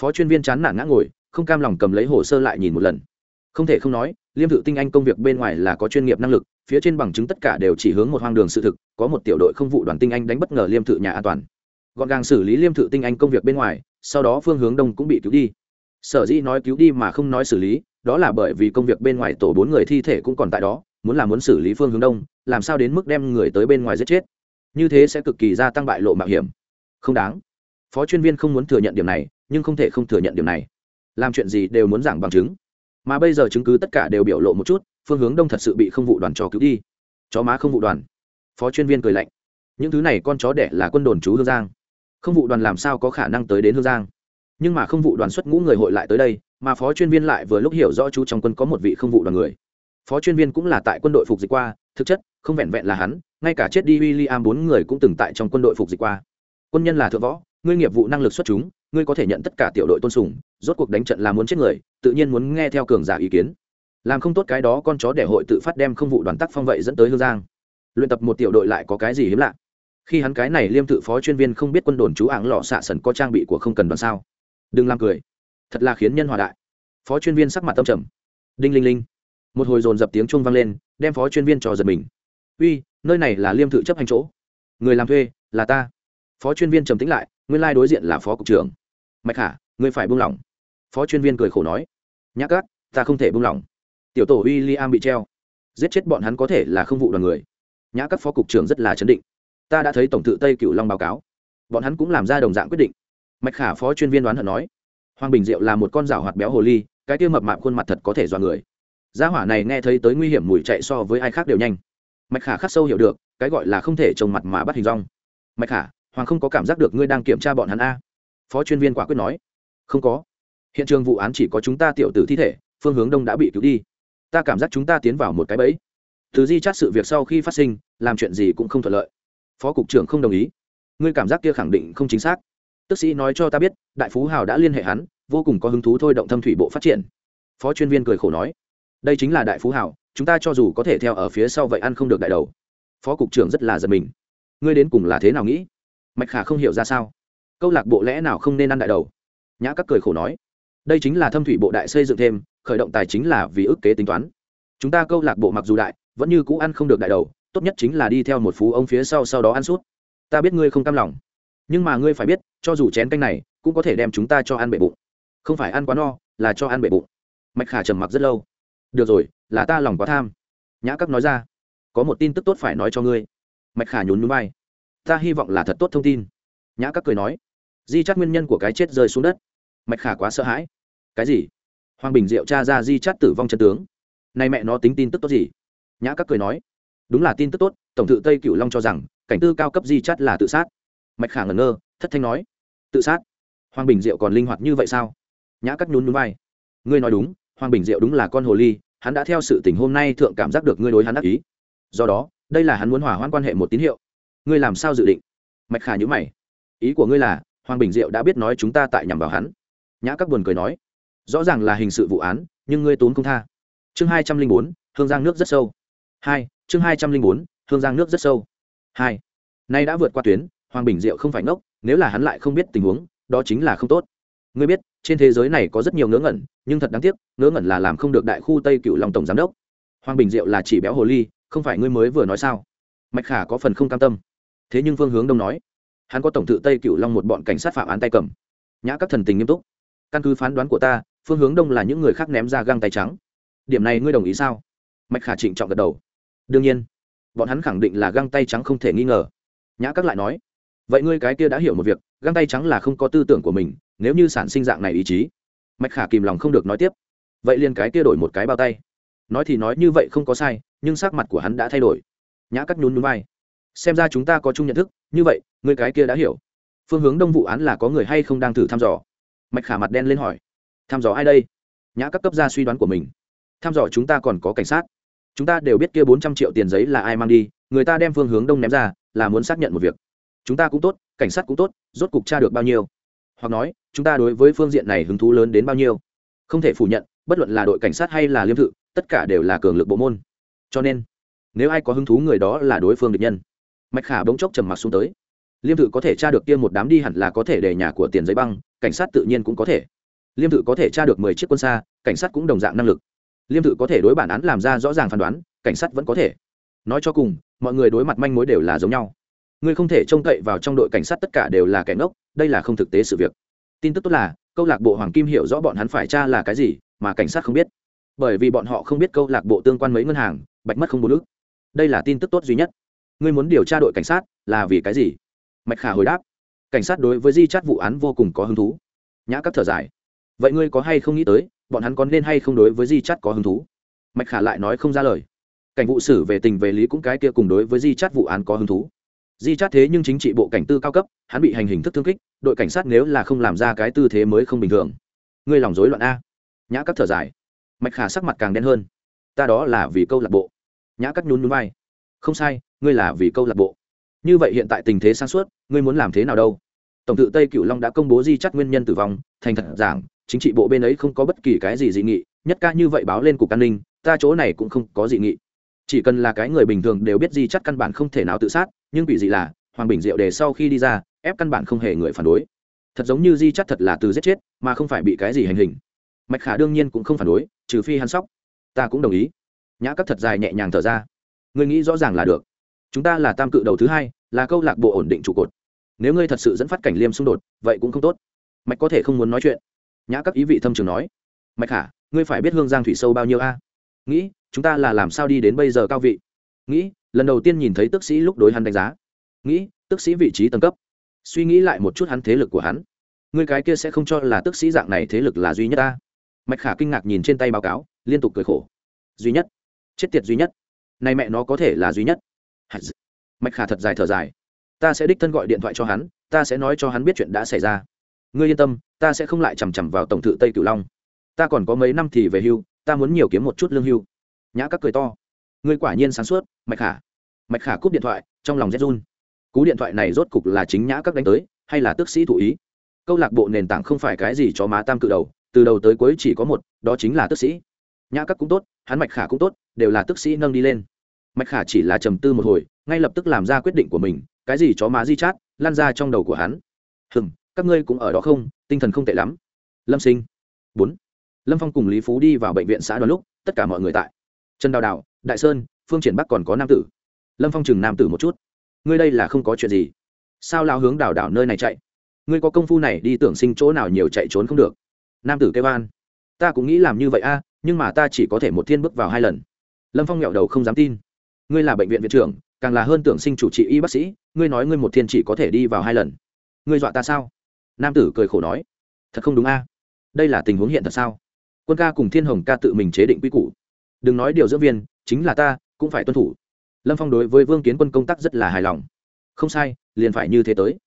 Phó chuyên viên chán nản ngã ngồi, không cam lòng cầm lấy hồ sơ lại nhìn một lần. Không thể không nói, liêm thự tinh anh công việc bên ngoài là có chuyên nghiệp năng lực phía trên bằng chứng tất cả đều chỉ hướng một hoang đường sự thực, có một tiểu đội không vụ đoàn tinh anh đánh bất ngờ liêm thự nhà an toàn. Gọn gàng xử lý liêm thự tinh anh công việc bên ngoài, sau đó phương hướng đông cũng bị cứu đi. Sở dĩ nói cứu đi mà không nói xử lý, đó là bởi vì công việc bên ngoài tổ bốn người thi thể cũng còn tại đó, muốn là muốn xử lý phương hướng đông, làm sao đến mức đem người tới bên ngoài giết chết? Như thế sẽ cực kỳ gia tăng bại lộ mạo hiểm. Không đáng. Phó chuyên viên không muốn thừa nhận điểm này, nhưng không thể không thừa nhận điểm này. Làm chuyện gì đều muốn giảng bằng chứng. Mà bây giờ chứng cứ tất cả đều biểu lộ một chút phương hướng đông thật sự bị không vụ đoàn chó cứu đi. Chó má không vụ đoàn. Phó chuyên viên cười lạnh. Những thứ này con chó đẻ là quân đồn chú hương giang. Không vụ đoàn làm sao có khả năng tới đến hương giang? Nhưng mà không vụ đoàn xuất ngũ người hội lại tới đây, mà phó chuyên viên lại vừa lúc hiểu rõ chú trong quân có một vị không vụ đoàn người. Phó chuyên viên cũng là tại quân đội phục dịch qua, thực chất, không vẹn vẹn là hắn, ngay cả chết đi w i l l i am bốn người cũng từng tại trong quân đội phục dịch qua. Quân nhân là thượng võ, ngươi nghiệp vụ năng lực xuất chúng, ngươi có thể nhận tất cả tiểu đội tôn sùng, rốt cuộc đánh trận là muốn chết người, tự nhiên muốn nghe theo cường giả ý kiến làm không tốt cái đó con chó để hội tự phát đem không vụ đoàn tắc phong vậy dẫn tới hương giang. Luyện tập một tiểu đội lại có cái gì hiếm lạ? Khi hắn cái này liêm tự phó chuyên viên không biết quân đồn chú ảng lọ xạ sần có trang bị của không cần đoàn sao? Đừng làm cười. Thật là khiến nhân hòa đại. Phó chuyên viên sắc mặt tâm trầm. Đinh linh linh. Một hồi dồn dập tiếng chuông vang lên, đem phó chuyên viên cho giật mình. Uy, nơi này là liêm tự chấp hành chỗ. Người làm thuê, là ta. Phó chuyên viên trầm tính lại, nguyên lai đối diện là phó cục trưởng. Mạch khả, ngươi phải buông lỏng. Phó chuyên viên cười khổ nói. Nhã cát, ta không thể buông lỏng tiểu tổ w i l l i am bị treo. Giết chết bọn hắn có thể là không vụ đoàn người. Nhã các phó cục trưởng rất là chấn định. Ta đã thấy tổng thự tây cựu long báo cáo. Bọn hắn cũng làm ra đồng dạng quyết định. Mạch khả phó chuyên viên đoán hận nói, hoàng bình diệu là một con rào hoạt béo hồ ly, cái tiêu mập mạp khuôn mặt thật có thể dọa người. Gia hỏa này nghe thấy tới nguy hiểm mùi chạy so với ai khác đều nhanh. Mạch khả khắc sâu hiểu được, cái gọi là không thể trồng mặt mà bắt hình rong mạch khả, hoàng không có cảm giác được ngươi đang kiểm tra bọn hắn a. Phó chuyên viên quả quyết nói, không có. Hiện trường vụ án chỉ có chúng ta tiểu tử thi thể, phương hướng đông đã bị cứu đi ta cảm giác chúng ta tiến vào một cái bẫy. Từ di chát sự việc sau khi phát sinh, làm chuyện gì cũng không thuận lợi. Phó cục trưởng không đồng ý. Ngươi cảm giác kia khẳng định không chính xác. Tức sĩ nói cho ta biết, đại phú hào đã liên hệ hắn, vô cùng có hứng thú thôi động thâm thủy bộ phát triển. Phó chuyên viên cười khổ nói, đây chính là đại phú hào, chúng ta cho dù có thể theo ở phía sau vậy ăn không được đại đầu. Phó cục trưởng rất là giật mình. Ngươi đến cùng là thế nào nghĩ? Mạch khả không hiểu ra sao. Câu lạc bộ lẽ nào không nên ăn đại đầu? Nhã các cười khổ nói, đây chính là thâm thủy bộ đại xây dựng thêm khởi động tài chính là vì ước kế tính toán. Chúng ta câu lạc bộ mặc dù đại, vẫn như cũ ăn không được đại đầu, tốt nhất chính là đi theo một phú ông phía sau sau đó ăn suốt. Ta biết ngươi không cam lòng, nhưng mà ngươi phải biết, cho dù chén canh này, cũng có thể đem chúng ta cho ăn bệ bụng. Không phải ăn quá no, là cho ăn bệ bụng. Mạch khả trầm mặc rất lâu. Được rồi, là ta lòng quá tham. Nhã các nói ra. Có một tin tức tốt phải nói cho ngươi. Mạch khả nhún núi bay ta hy vọng là thật tốt thông tin. Nhã các cười nói. Di chắc nguyên nhân của cái chết rơi xuống đất. Mạch khả quá sợ hãi. Cái gì? Hoàng bình diệu cha ra di chát tử vong chân tướng. Nay mẹ nó tính tin tức tốt gì? Nhã các cười nói, đúng là tin tức tốt, tổng thự tây cửu long cho rằng, cảnh tư cao cấp di chát là tự sát. Mạch khả ngẩn ngơ, thất thanh nói, tự sát? Hoàng bình diệu còn linh hoạt như vậy sao? Nhã các nhún núi vai, ngươi nói đúng, hoàng bình diệu đúng là con hồ ly, hắn đã theo sự tình hôm nay thượng cảm giác được ngươi đối hắn đắc ý. Do đó, đây là hắn muốn hỏa hoãn quan hệ một tín hiệu. Ngươi làm sao dự định? Mạch khả nhữ mày, ý của ngươi là, hoàng bình diệu đã biết nói chúng ta tại nhằm vào hắn. Nhã các buồn cười nói rõ ràng là hình sự vụ án, nhưng ngươi tốn không tha. Chương hai trăm linh bốn, hương giang nước rất sâu. Hai, chương hai trăm linh bốn, hương giang nước rất sâu. Hai, nay đã vượt qua tuyến, hoàng bình diệu không phải ngốc, nếu là hắn lại không biết tình huống, đó chính là không tốt. Ngươi biết, trên thế giới này có rất nhiều ngớ ngẩn, nhưng thật đáng tiếc, ngớ ngẩn là làm không được đại khu tây cựu lòng tổng giám đốc. Hoàng bình diệu là chỉ béo hồ ly, không phải ngươi mới vừa nói sao? Mạch khả có phần không cam tâm. Thế nhưng phương hướng đông nói, hắn có tổng thự tây cựu long một bọn cảnh sát phạm án tay cầm. Nhã các thần tình nghiêm túc. Căn cứ phán đoán của ta phương hướng đông là những người khác ném ra găng tay trắng. Điểm này ngươi đồng ý sao? Mạch khả trịnh trọng gật đầu. Đương nhiên. Bọn hắn khẳng định là găng tay trắng không thể nghi ngờ. Nhã các lại nói, vậy ngươi cái kia đã hiểu một việc, găng tay trắng là không có tư tưởng của mình, nếu như sản sinh dạng này ý chí. Mạch khả kìm lòng không được nói tiếp, vậy liền cái kia đổi một cái bao tay. Nói thì nói như vậy không có sai, nhưng sắc mặt của hắn đã thay đổi. Nhã các nhún núi vai, xem ra chúng ta có chung nhận thức, như vậy người cái kia đã hiểu. Phương hướng đông vụ án là có người hay không đang thử thăm dò? Mạch khả mặt đen lên hỏi thăm dò ai đây? Nhã các cấp ra suy đoán của mình. Thăm dò chúng ta còn có cảnh sát. Chúng ta đều biết kia bốn trăm triệu tiền giấy là ai mang đi, người ta đem phương hướng đông ném ra, là muốn xác nhận một việc. Chúng ta cũng tốt, cảnh sát cũng tốt, rốt cục tra được bao nhiêu? Hoặc nói, chúng ta đối với phương diện này hứng thú lớn đến bao nhiêu? Không thể phủ nhận, bất luận là đội cảnh sát hay là liêm thự, tất cả đều là cường lực bộ môn. Cho nên, nếu ai có hứng thú người đó là đối phương địch nhân. Mạch khả bỗng chốc trầm mặc xuống tới. Liêm thự có thể tra được kia một đám đi hẳn là có thể để nhà của tiền giấy băng, cảnh sát tự nhiên cũng có thể liêm thự có thể tra được mười chiếc quân xa, cảnh sát cũng đồng dạng năng lực. Liêm thự có thể đối bản án làm ra rõ ràng phán đoán, cảnh sát vẫn có thể. Nói cho cùng, mọi người đối mặt manh mối đều là giống nhau. Ngươi không thể trông cậy vào trong đội cảnh sát tất cả đều là kẻ ngốc, đây là không thực tế sự việc. Tin tức tốt là, câu lạc bộ hoàng kim hiểu rõ bọn hắn phải tra là cái gì, mà cảnh sát không biết. Bởi vì bọn họ không biết câu lạc bộ tương quan mấy ngân hàng, bạch mất không bốn ước đây là tin tức tốt duy nhất. Ngươi muốn điều tra đội cảnh sát là vì cái gì? Mạch khả hồi đáp. Cảnh sát đối với di chát vụ án vô cùng có hứng thú. Nhã các thở dài vậy ngươi có hay không nghĩ tới, bọn hắn có nên hay không đối với di chắt có hứng thú? Mạch khả lại nói không ra lời. Cảnh vụ xử về tình về lý cũng cái kia cùng đối với di chắt vụ án có hứng thú. Di chát thế nhưng chính trị bộ cảnh tư cao cấp, hắn bị hành hình thức thương kích, đội cảnh sát nếu là không làm ra cái tư thế mới không bình thường. Ngươi lòng rối loạn a. Nhã các thở dài. Mạch khả sắc mặt càng đen hơn. Ta đó là vì câu lạc bộ. Nhã các nhún nhún vai. Không sai, ngươi là vì câu lạc bộ. Như vậy hiện tại tình thế sáng suốt, ngươi muốn làm thế nào đâu? Tổng tự tây cửu long đã công bố di chắt nguyên nhân tử vong, thành thật giảng chính trị bộ bên ấy không có bất kỳ cái gì dị nghị, nhất ca như vậy báo lên cục an ninh, ta chỗ này cũng không có dị nghị. Chỉ cần là cái người bình thường đều biết di chắc căn bản không thể nào tự sát, nhưng bị dị là, hoàng bình diệu đề sau khi đi ra, ép căn bản không hề người phản đối. Thật giống như di chắc thật là từ giết chết, mà không phải bị cái gì hành hình. Mạch khả đương nhiên cũng không phản đối, trừ phi hắn sóc. Ta cũng đồng ý. Nhã cấp thật dài nhẹ nhàng thở ra. Ngươi nghĩ rõ ràng là được. Chúng ta là tam cự đầu thứ hai, là câu lạc bộ ổn định trụ cột. Nếu ngươi thật sự dẫn phát cảnh liêm xung đột, vậy cũng không tốt. Mạch có thể không muốn nói chuyện nhã các ý vị thâm trường nói, mạch khả, ngươi phải biết hương giang thủy sâu bao nhiêu a? Nghĩ, chúng ta là làm sao đi đến bây giờ cao vị? Nghĩ, lần đầu tiên nhìn thấy tức sĩ lúc đối hắn đánh giá. Nghĩ, tức sĩ vị trí tầng cấp. Suy nghĩ lại một chút hắn thế lực của hắn. Người cái kia sẽ không cho là tức sĩ dạng này thế lực là duy nhất ta mạch khả kinh ngạc nhìn trên tay báo cáo, liên tục cười khổ. Duy nhất. Chết tiệt duy nhất. Nay mẹ nó có thể là duy nhất. Mạch khả thật dài thở dài. Ta sẽ đích thân gọi điện thoại cho hắn, ta sẽ nói cho hắn biết chuyện đã xảy ra ngươi yên tâm, ta sẽ không lại chằm chằm vào tổng thự tây cửu long. Ta còn có mấy năm thì về hưu, ta muốn nhiều kiếm một chút lương hưu. Nhã các cười to. Ngươi quả nhiên sáng suốt, mạch khả. Mạch khả cúp điện thoại, trong lòng rét run. Cú điện thoại này rốt cục là chính nhã các đánh tới, hay là tước sĩ thụ ý? Câu lạc bộ nền tảng không phải cái gì cho má tam cự đầu, từ đầu tới cuối chỉ có một, đó chính là tước sĩ. Nhã các cũng tốt, hắn mạch khả cũng tốt, đều là tước sĩ nâng đi lên. Mạch khả chỉ là trầm tư một hồi, ngay lập tức làm ra quyết định của mình, cái gì chó má di chát lan ra trong đầu của hắn. Hừng các ngươi cũng ở đó không, tinh thần không tệ lắm. Lâm sinh. Bốn. Lâm phong cùng lý phú đi vào bệnh viện xã đoàn lúc, tất cả mọi người tại. Trần đào đào, đại sơn, phương triển bắc còn có nam tử. Lâm phong chừng nam tử một chút. Ngươi đây là không có chuyện gì. Sao lao hướng đào đào nơi này chạy? Ngươi có công phu này đi tưởng sinh chỗ nào nhiều chạy trốn không được. Nam tử kêu an. Ta cũng nghĩ làm như vậy a, nhưng mà ta chỉ có thể một thiên bước vào hai lần. Lâm phong nghẹo đầu không dám tin. Ngươi là bệnh viện viện trưởng, càng là hơn tưởng sinh chủ trị y bác sĩ, ngươi nói ngươi một thiên chỉ có thể đi vào hai lần. Ngươi dọa ta sao? Nam tử cười khổ nói, thật không đúng a, đây là tình huống hiện thật sao? Quân ca cùng thiên hồng ca tự mình chế định quy củ. Đừng nói điều dưỡng viên, chính là ta, cũng phải tuân thủ. Lâm phong đối với vương kiến quân công tác rất là hài lòng. Không sai, liền phải như thế tới.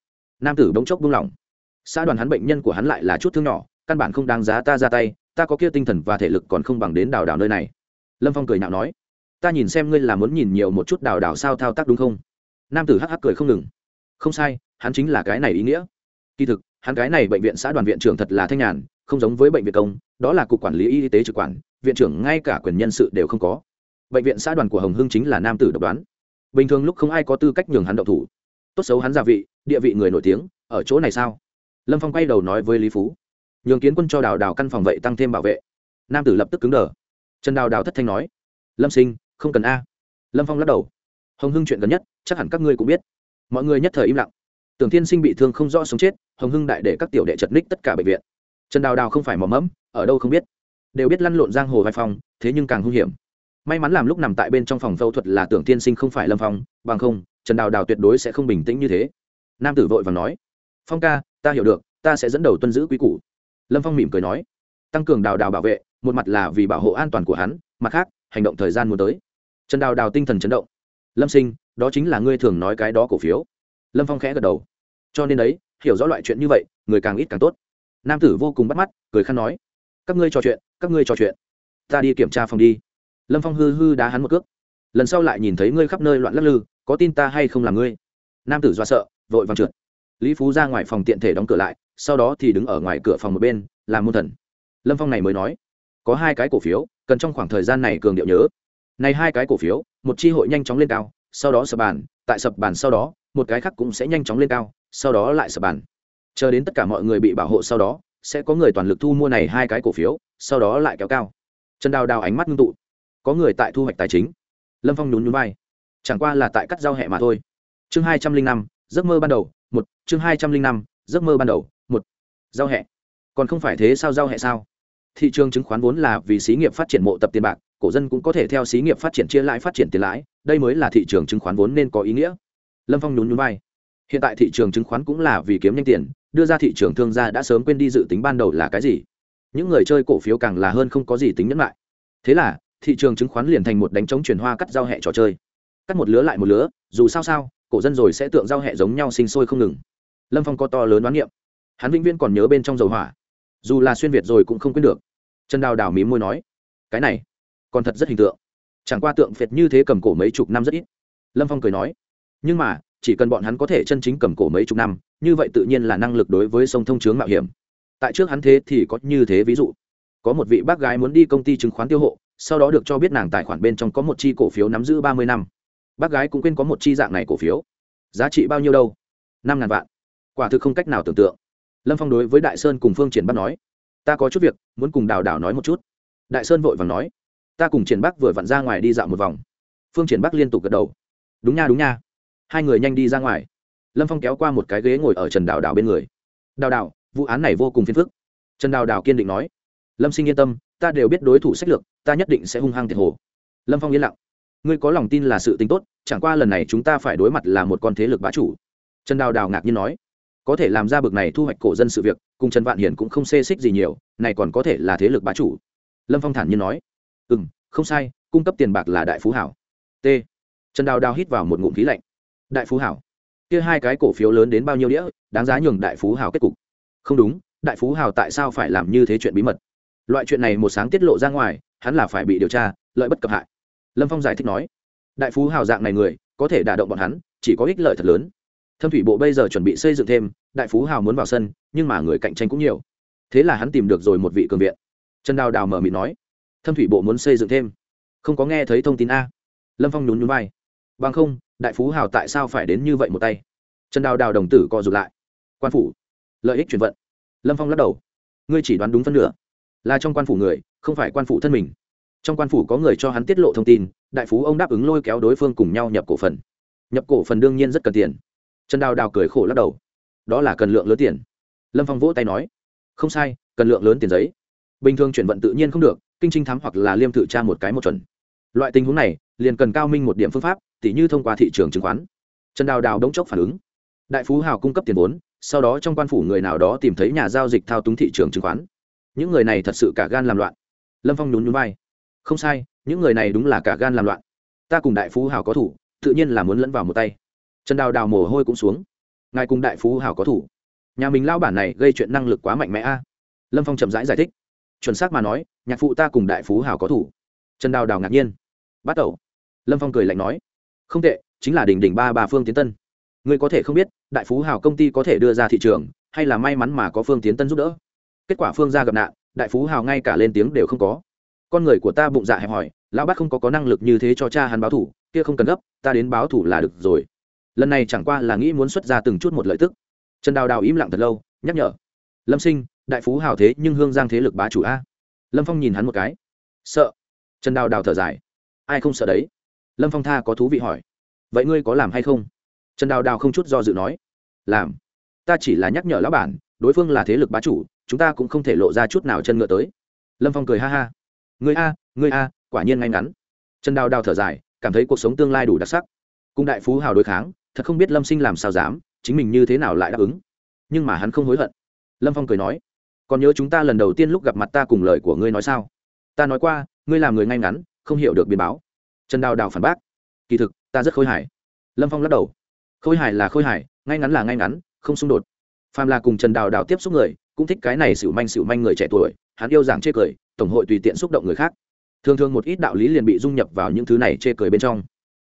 Nam tử bỗng chốc buông lỏng. Xã đoàn hắn bệnh nhân của hắn lại là chút thương nhỏ, căn bản không đáng giá ta ra tay, ta có kia tinh thần và thể lực còn không bằng đến đào đào nơi này. Lâm phong cười nhạo nói, ta nhìn xem ngươi là muốn nhìn nhiều một chút đào đào sao thao tác đúng không? Nam tử hắc hắc cười không ngừng. Không sai, hắn chính là cái này ý nghĩa. Kỳ thực hắn cái này bệnh viện xã đoàn viện trưởng thật là thanh nhàn, không giống với bệnh viện công, đó là cục quản lý y tế trực quản, viện trưởng ngay cả quyền nhân sự đều không có. Bệnh viện xã đoàn của hồng hưng chính là nam tử độc đoán. Bình thường lúc không ai có tư cách nhường hắn độc thủ. Tốt xấu hắn gia vị, địa vị người nổi tiếng, ở chỗ này sao? Lâm phong quay đầu nói với lý phú. Nhường kiến quân cho đào đào căn phòng vậy tăng thêm bảo vệ. Nam tử lập tức cứng đờ. Trần đào đào thất thanh nói. Lâm sinh, không cần a. Lâm phong lắc đầu. Hồng hưng chuyện gần nhất, chắc hẳn các ngươi cũng biết. Mọi người nhất thời im lặng tưởng thiên sinh bị thương không rõ sống chết, hồng hưng đại để các tiểu đệ chật ních tất cả bệnh viện. Trần đào đào không phải mò mẫm, ở đâu không biết. Đều biết lăn lộn giang hồ vai phong, thế nhưng càng hung hiểm. May mắn làm lúc nằm tại bên trong phòng phẫu thuật là tưởng tiên sinh không phải lâm phong, bằng không, trần đào đào tuyệt đối sẽ không bình tĩnh như thế. Nam tử vội và nói, phong ca, ta hiểu được, ta sẽ dẫn đầu tuân giữ quý củ. Lâm phong mỉm cười nói, tăng cường đào đào bảo vệ, một mặt là vì bảo hộ an toàn của hắn, mặt khác, hành động thời gian muốn tới. Trần đào đào tinh thần chấn động, lâm sinh, đó chính là ngươi thường nói cái đó cổ phiếu. Lâm phong khẽ gật đầu cho nên đấy, hiểu rõ loại chuyện như vậy, người càng ít càng tốt. Nam tử vô cùng bắt mắt, cười khăn nói, các ngươi trò chuyện, các ngươi trò chuyện. Ta đi kiểm tra phòng đi. Lâm phong hư hư đá hắn một cước. Lần sau lại nhìn thấy ngươi khắp nơi loạn lắc lư, có tin ta hay không là ngươi? Nam tử do sợ, vội vàng trượt. Lý phú ra ngoài phòng tiện thể đóng cửa lại, sau đó thì đứng ở ngoài cửa phòng một bên làm môn thần. Lâm phong này mới nói, có hai cái cổ phiếu, cần trong khoảng thời gian này cường điệu nhớ. Này hai cái cổ phiếu, một chi hội nhanh chóng lên cao, sau đó sập bàn, tại sập bàn sau đó, một cái khác cũng sẽ nhanh chóng lên cao sau đó lại sập bàn. Chờ đến tất cả mọi người bị bảo hộ sau đó, sẽ có người toàn lực thu mua này hai cái cổ phiếu, sau đó lại kéo cao. Trần đào đào ánh mắt ngưng tụ. Có người tại thu hoạch tài chính. Lâm phong nhún nhún vai. Chẳng qua là tại cắt giao hẹ mà thôi. Chương hai trăm linh năm, giấc mơ ban đầu, một. Chương hai trăm linh năm, giấc mơ ban đầu, một. Giao hẹ. Còn không phải thế sao giao hẹ sao? Thị trường chứng khoán vốn là vì xí nghiệp phát triển mộ tập tiền bạc, cổ dân cũng có thể theo xí nghiệp phát triển chia lãi phát triển tiền lãi, đây mới là thị trường chứng khoán vốn nên có ý nghĩa. Lâm phong nhún nhún vai hiện tại thị trường chứng khoán cũng là vì kiếm nhanh tiền, đưa ra thị trường thương gia đã sớm quên đi dự tính ban đầu là cái gì. Những người chơi cổ phiếu càng là hơn không có gì tính nhẫn lại. Thế là, thị trường chứng khoán liền thành một đánh trống chuyển hoa cắt giao hẹ trò chơi. Cắt một lứa lại một lứa, dù sao sao, cổ dân rồi sẽ tượng giao hẹ giống nhau sinh sôi không ngừng. Lâm phong có to lớn đoán niệm. Hắn vĩnh viễn còn nhớ bên trong dầu hỏa. Dù là xuyên việt rồi cũng không quên được. Trần đào đào mí môi nói, cái này, còn thật rất hình tượng. Chẳng qua tượng phệt như thế cầm cổ mấy chục năm rất ít. Lâm phong cười nói, nhưng mà chỉ cần bọn hắn có thể chân chính cầm cổ mấy chục năm, như vậy tự nhiên là năng lực đối với sông thông chướng mạo hiểm. Tại trước hắn thế thì có như thế ví dụ. Có một vị bác gái muốn đi công ty chứng khoán tiêu hộ, sau đó được cho biết nàng tài khoản bên trong có một chi cổ phiếu nắm giữ ba mươi năm. Bác gái cũng quên có một chi dạng này cổ phiếu. Giá trị bao nhiêu đâu? Năm ngàn vạn. Quả thực không cách nào tưởng tượng. Lâm phong đối với đại sơn cùng phương triển bắc nói, ta có chút việc, muốn cùng đào đào nói một chút. Đại sơn vội vàng nói, ta cùng triển bắc vừa vặn ra ngoài đi dạo một vòng. Phương triển bắc liên tục gật đầu, đúng nha đúng nha hai người nhanh đi ra ngoài. Lâm phong kéo qua một cái ghế ngồi ở trần đào đào bên người. Đào đào, vụ án này vô cùng phiền phức. Trần đào đào kiên định nói. Lâm sinh yên tâm, ta đều biết đối thủ sách lược, ta nhất định sẽ hung hăng thiệt hồ. Lâm phong yên lặng. Ngươi có lòng tin là sự tính tốt, chẳng qua lần này chúng ta phải đối mặt là một con thế lực bá chủ. Trần đào đào ngạc nhiên nói. Có thể làm ra bực này thu hoạch cổ dân sự việc, cùng trần vạn hiển cũng không xê xích gì nhiều, này còn có thể là thế lực bá chủ. Lâm phong thản nhiên nói. Ừ m không sai, cung cấp tiền bạc là đại phú hảo. T. Trần đào đào hít vào một ngụm khí lạnh đại phú hảo. Kia hai cái cổ phiếu lớn đến bao nhiêu đĩa, đáng giá nhường đại phú hảo kết cục. Không đúng, đại phú hảo tại sao phải làm như thế chuyện bí mật? Loại chuyện này một sáng tiết lộ ra ngoài, hắn là phải bị điều tra, lợi bất cập hại. Lâm phong giải thích nói, đại phú hào dạng này người, có thể đả động bọn hắn, chỉ có ích lợi thật lớn. Thâm thủy bộ bây giờ chuẩn bị xây dựng thêm, đại phú hào muốn vào sân, nhưng mà người cạnh tranh cũng nhiều. Thế là hắn tìm được rồi một vị cường viện. Trần đào đào mở mịt nói, thâm thủy bộ muốn xây dựng thêm. Không có nghe thấy thông tin a. Lâm phong nhún nhún vai bằng không, đại phú hào tại sao phải đến như vậy một tay? Trần đào đào đồng tử co rụt lại. Quan phủ. Lợi ích chuyển vận. Lâm phong lắc đầu. Ngươi chỉ đoán đúng phân nửa. Là trong quan phủ người, không phải quan phủ thân mình. Trong quan phủ có người cho hắn tiết lộ thông tin, đại phú ông đáp ứng lôi kéo đối phương cùng nhau nhập cổ phần. Nhập cổ phần đương nhiên rất cần tiền. Trần đào đào cười khổ lắc đầu. Đó là cần lượng lớn tiền. Lâm phong vỗ tay nói. Không sai, cần lượng lớn tiền giấy. Bình thường chuyển vận tự nhiên không được, kinh trinh thám hoặc là liêm thử tra một cái một chuẩn. Loại tình huống này, liền cần cao minh một điểm phương pháp tỉ như thông qua thị trường chứng khoán. Trần đào đào đống chốc phản ứng. Đại phú hào cung cấp tiền vốn sau đó trong quan phủ người nào đó tìm thấy nhà giao dịch thao túng thị trường chứng khoán. Những người này thật sự cả gan làm loạn. Lâm phong nhún nhún vai. Không sai những người này đúng là cả gan làm loạn. Ta cùng đại phú hào có thủ tự nhiên là muốn lẫn vào một tay. Trần đào đào mồ hôi cũng xuống. Ngài cùng đại phú hào có thủ. Nhà mình lao bản này gây chuyện năng lực quá mạnh mẽ a. Lâm phong chậm rãi giải, giải thích. Chuẩn xác mà nói nhạc phụ ta cùng đại phú hào có thủ. Trần đào đào ngạc nhiên. Bắt đầu. Lâm phong cười lạnh nói không tệ, chính là đỉnh đỉnh ba bà phương tiến tân. Ngươi có thể không biết, đại phú hào công ty có thể đưa ra thị trường, hay là may mắn mà có phương tiến tân giúp đỡ. Kết quả phương ra gặp nạn, đại phú hào ngay cả lên tiếng đều không có. Con người của ta bụng dạ hẹp hòi, lão bác không có có năng lực như thế cho cha hắn báo thủ, kia không cần gấp, ta đến báo thủ là được rồi. Lần này chẳng qua là nghĩ muốn xuất ra từng chút một lợi tức. Trần đào đào im lặng thật lâu, nhắc nhở. Lâm sinh, đại phú hào thế nhưng hương giang thế lực bá chủ a. Lâm phong nhìn hắn một cái. Sợ. Trần đào đào thở dài. Ai không sợ đấy? Lâm phong tha có thú vị hỏi vậy ngươi có làm hay không trần đào đào không chút do dự nói làm ta chỉ là nhắc nhở lão bản đối phương là thế lực bá chủ chúng ta cũng không thể lộ ra chút nào chân ngựa tới lâm phong cười ha ha người a người a quả nhiên ngay ngắn trần đào đào thở dài cảm thấy cuộc sống tương lai đủ đặc sắc cùng đại phú hào đối kháng thật không biết lâm sinh làm sao dám chính mình như thế nào lại đáp ứng nhưng mà hắn không hối hận lâm phong cười nói còn nhớ chúng ta lần đầu tiên lúc gặp mặt ta cùng lời của ngươi nói sao ta nói qua ngươi làm người ngay ngắn không hiểu được biến báo trần đào đào phản bác. Kỳ thực, ta rất khôi hài. Lâm phong lắc đầu. Khôi hài là khôi hài, ngay ngắn là ngay ngắn, không xung đột. Phàm là cùng trần đào đào tiếp xúc người, cũng thích cái này xỉu manh xỉu manh người trẻ tuổi, hắn yêu giảng chê cười, tổng hội tùy tiện xúc động người khác. Thường thường một ít đạo lý liền bị dung nhập vào những thứ này chê cười bên trong.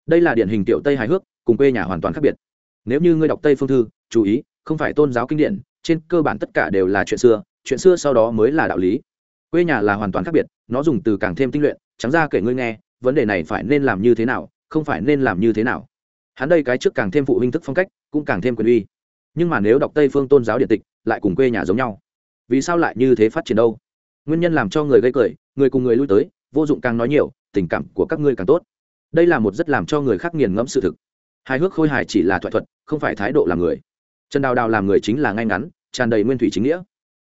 Đây là điển hình tiểu tây hài hước, cùng quê nhà hoàn toàn khác biệt. Nếu như ngươi đọc tây phương thư, chú ý, không phải tôn giáo kinh điển, trên cơ bản tất cả đều là chuyện xưa chuyện xưa sau đó mới là đạo lý. Quê nhà là hoàn toàn khác biệt, nó dùng từ càng thêm tinh luyện trắng ra kể ngươi nghe vấn đề này phải nên làm như thế nào, không phải nên làm như thế nào. Hắn đây cái trước càng thêm phụ huynh thức phong cách, cũng càng thêm quyền uy. Nhưng mà nếu đọc tây phương tôn giáo điện tịch, lại cùng quê nhà giống nhau, vì sao lại như thế phát triển đâu? Nguyên nhân làm cho người gây cười, người cùng người lui tới, vô dụng càng nói nhiều, tình cảm của các ngươi càng tốt. Đây là một rất làm cho người khác nghiền ngẫm sự thực. Hài hước khôi hài chỉ là thoại thuật, không phải thái độ làm người. Trần đào đào làm người chính là ngay ngắn, tràn đầy nguyên thủy chính nghĩa.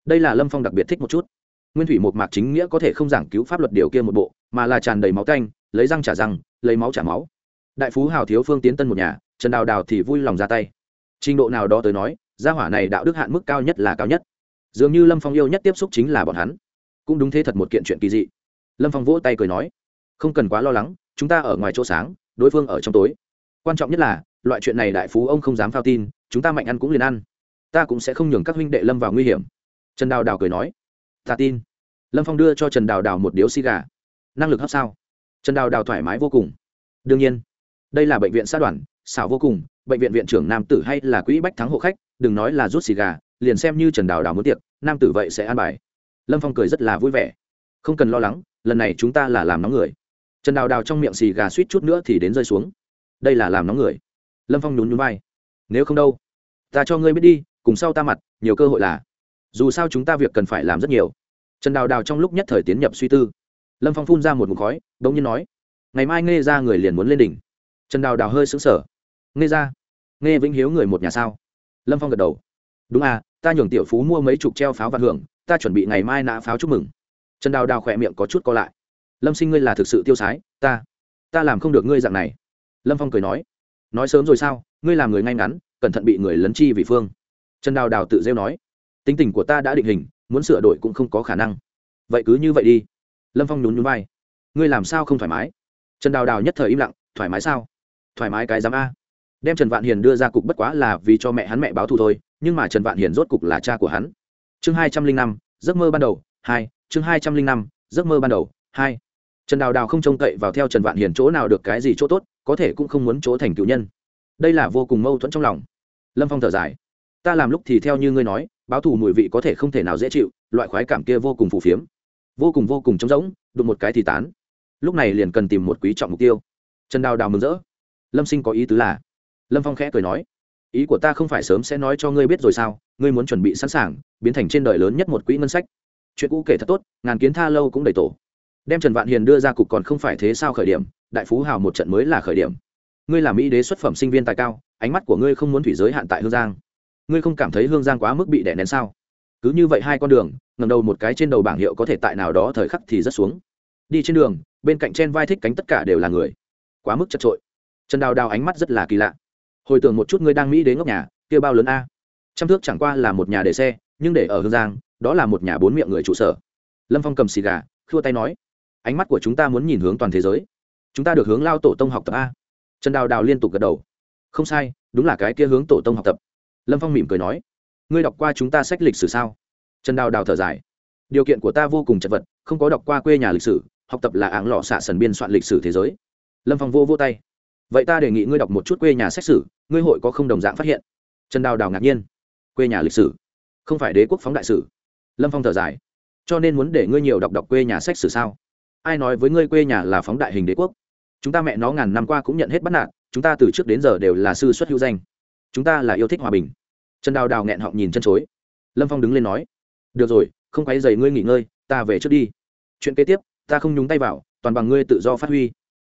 Đây là lâm phong đặc biệt thích một chút. Nguyên thủy một mạc chính nghĩa có thể không giảng cứu pháp luật điều kia một bộ, mà là tràn đầy máu canh lấy răng trả răng, lấy máu trả máu. Đại phú hào thiếu phương tiến tân một nhà, trần đào đào thì vui lòng ra tay. Trình độ nào đó tới nói, gia hỏa này đạo đức hạn mức cao nhất là cao nhất. Dường như lâm phong yêu nhất tiếp xúc chính là bọn hắn. Cũng đúng thế thật một kiện chuyện kỳ dị. Lâm phong vỗ tay cười nói, không cần quá lo lắng, chúng ta ở ngoài chỗ sáng, đối phương ở trong tối. Quan trọng nhất là, loại chuyện này đại phú ông không dám phao tin, chúng ta mạnh ăn cũng liền ăn. Ta cũng sẽ không nhường các huynh đệ lâm vào nguy hiểm. Trần đào đào cười nói, ta tin. Lâm phong đưa cho trần đào đào một điếu xì gà. Năng lực hấp sao? Trần đào đào thoải mái vô cùng. Đương nhiên, đây là bệnh viện xã đoàn, xảo vô cùng, bệnh viện viện trưởng nam tử hay là quỹ bách thắng hộ khách, đừng nói là rút xì gà, liền xem như trần đào đào muốn tiệc, nam tử vậy sẽ an bài. Lâm phong cười rất là vui vẻ. Không cần lo lắng, lần này chúng ta là làm nóng người. Trần đào đào trong miệng xì gà suýt chút nữa thì đến rơi xuống. Đây là làm nóng người. Lâm phong nhún nhún vai. Nếu không đâu, ta cho ngươi biết đi, cùng sau ta mặt, nhiều cơ hội là. Dù sao chúng ta việc cần phải làm rất nhiều. Trần đào đào trong lúc nhất thời tiến nhập suy tư lâm phong phun ra một mục khói, đ ỗ n g nhiên nói, ngày mai nghe ra người liền muốn lên đỉnh. Trần đào đào hơi xứng sở nghe ra nghe vĩnh hiếu người một nhà sao? Lâm phong gật đầu, đúng à ta nhường tiểu phú mua mấy chục treo pháo vạn hưởng, ta chuẩn bị ngày mai nã pháo chúc mừng. Trần đào đào khỏe miệng có chút co lại, lâm sinh ngươi là thực sự tiêu sái, ta ta làm không được ngươi dạng này. Lâm phong cười nói nói sớm rồi sao, ngươi làm người ngay ngắn, cẩn thận bị người lấn chi vì phương. Trần đào đào tự rêu nói, tính tình của ta đã định hình, muốn sửa đổi cũng không có khả năng. Vậy cứ như vậy đi lâm phong nhún nhún vai. Ngươi làm sao không thoải mái? Trần đào đào nhất thời im lặng, thoải mái sao? Thoải mái cái dám a. Đem trần vạn hiền đưa ra cục bất quá là vì cho mẹ hắn mẹ báo thù thôi, nhưng mà trần vạn hiền rốt cục là cha của hắn. Chương hai trăm linh năm, giấc mơ ban đầu, hai, chương hai trăm linh năm, giấc mơ ban đầu, hai. Trần đào đào không trông cậy vào theo trần vạn hiền chỗ nào được cái gì chỗ tốt, có thể cũng không muốn chỗ thành cựu nhân. Đây là vô cùng mâu thuẫn trong lòng. Lâm phong thở dài. Ta làm lúc thì theo như ngươi nói, báo thù mùi vị có thể không thể nào dễ chịu, loại khoái cảm kia vô cùng phù phiếm vô cùng vô cùng trống rỗng, đụng một cái thì tán. Lúc này liền cần tìm một quý trọng mục tiêu. Trần đào đào mừng rỡ. Lâm sinh có ý tứ là? Lâm phong khẽ cười nói. Ý của ta không phải sớm sẽ nói cho ngươi biết rồi sao, ngươi muốn chuẩn bị sẵn sàng, biến thành trên đời lớn nhất một quỹ ngân sách. Chuyện cũ kể thật tốt, ngàn kiến tha lâu cũng đầy tổ. Đem trần vạn hiền đưa ra cục còn không phải thế sao khởi điểm, đại phú hào một trận mới là khởi điểm. Ngươi là mỹ đế xuất phẩm sinh viên tài cao, ánh mắt của ngươi không muốn thủy giới hạn tại hương giang. Ngươi không cảm thấy hương giang quá mức bị đè nén sao? Cứ như vậy hai con đường ngầm đầu một cái trên đầu bảng hiệu có thể tại nào đó thời khắc thì rất xuống. Đi trên đường, bên cạnh trên vai thích cánh tất cả đều là người. Quá mức chật trội trần đào đào ánh mắt rất là kỳ lạ. Hồi tưởng một chút ngươi đang mỹ đến ngốc nhà, kia bao lớn a? Trăm thước chẳng qua là một nhà để xe, nhưng để ở hương giang, đó là một nhà bốn miệng người trụ sở. Lâm phong cầm xì gà, khua tay nói, ánh mắt của chúng ta muốn nhìn hướng toàn thế giới. Chúng ta được hướng lao tổ tông học tập a. Trần đào đào liên tục gật đầu. Không sai, đúng là cái kia hướng tổ tông học tập. Lâm phong mỉm cười nói ngươi đọc qua chúng ta sách lịch sử sao? Trần đào đào thở dài. Điều kiện của ta vô cùng chật vật, không có đọc qua quê nhà lịch sử, học tập là áng lọ xạ sần biên soạn lịch sử thế giới. Lâm phong vô vô tay. Vậy ta đề nghị ngươi đọc một chút quê nhà sách sử, ngươi hội có không đồng dạng phát hiện. Trần đào đào ngạc nhiên. Quê nhà lịch sử? Không phải đế quốc phóng đại sử. Lâm phong thở dài. Cho nên muốn để ngươi nhiều đọc đọc quê nhà sách sử sao? Ai nói với ngươi quê nhà là phóng đại hình đế quốc? Chúng ta mẹ nó ngàn năm qua cũng nhận hết bắt nạt, chúng ta từ trước đến giờ đều là sư xuất hữu danh. Chúng ta là yêu thích hòa bình trần đào đào nghẹn họng nhìn chân chối. Lâm phong đứng lên nói, được rồi, không quấy dày ngươi nghỉ ngơi, ta về trước đi. Chuyện kế tiếp, ta không nhúng tay vào, toàn bằng ngươi tự do phát huy.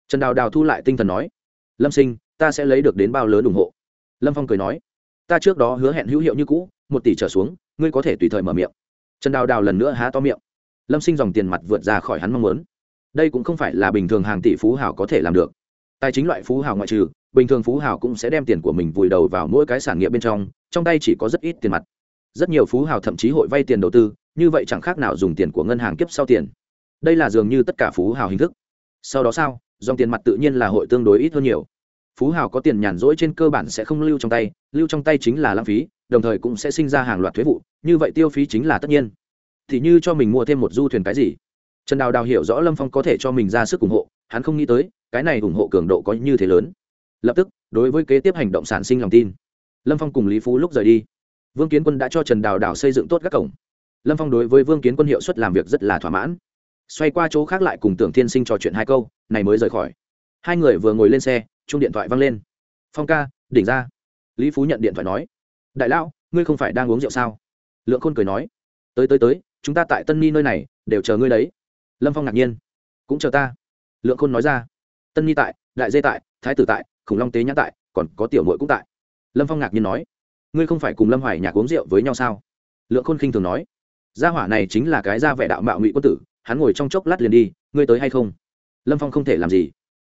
Trần đào đào thu lại tinh thần nói, lâm sinh, ta sẽ lấy được đến bao lớn ủng hộ. Lâm phong cười nói, ta trước đó hứa hẹn hữu hiệu như cũ, một tỷ trở xuống, ngươi có thể tùy thời mở miệng. Trần đào đào lần nữa há to miệng. Lâm sinh dòng tiền mặt vượt ra khỏi hắn mong muốn. Đây cũng không phải là bình thường hàng tỷ phú hảo có thể làm được tài chính loại phú hảo ngoại trừ, bình thường phú hảo cũng sẽ đem tiền của mình vùi đầu vào mỗi cái sản nghiệp bên trong trong tay chỉ có rất ít tiền mặt. Rất nhiều phú hảo thậm chí hội vay tiền đầu tư, như vậy chẳng khác nào dùng tiền của ngân hàng kiếp sau tiền. Đây là dường như tất cả phú hảo hình thức. Sau đó sao? Dòng tiền mặt tự nhiên là hội tương đối ít hơn nhiều. Phú hảo có tiền nhàn rỗi trên cơ bản sẽ không lưu trong tay, lưu trong tay chính là lãng phí, đồng thời cũng sẽ sinh ra hàng loạt thuế vụ, như vậy tiêu phí chính là tất nhiên. Thì như cho mình mua thêm một du thuyền cái gì? Trần đào đào hiểu rõ lâm phong có thể cho mình ra sức ủng hộ hắn không nghĩ tới, cái này ủng hộ cường độ có như thế lớn. Lập tức, đối với kế tiếp hành động sản sinh lòng tin. Lâm phong cùng lý phú lúc rời đi. Vương kiến quân đã cho trần đào đào xây dựng tốt các cổng. Lâm phong đối với vương kiến quân hiệu suất làm việc rất là thỏa mãn. Xoay qua chỗ khác lại cùng tưởng thiên sinh trò chuyện hai câu, này mới rời khỏi. Hai người vừa ngồi lên xe chung điện thoại văng lên. Phong ca, đỉnh ra. Lý phú nhận điện thoại nói. Đại lão, ngươi không phải đang uống rượu sao? Lượng khôn cười nói. Tới tới tới, chúng ta tại tân ni nơi này, đều chờ ngươi đấy. Lâm phong ngạc nhiên. Cũng chờ ta lượng khôn nói ra. Tân Nhi tại, đại dê tại, thái tử tại khủng long tế Nhã tại, còn có tiểu mội cũng tại. Lâm phong ngạc nhiên nói, ngươi không phải cùng lâm hoài nhạc uống rượu với nhau sao? Lượng khôn khinh thường nói, gia hỏa này chính là cái gia vẻ đạo mạo ngụy quân tử, hắn ngồi trong chốc lát liền đi, ngươi tới hay không? Lâm phong không thể làm gì.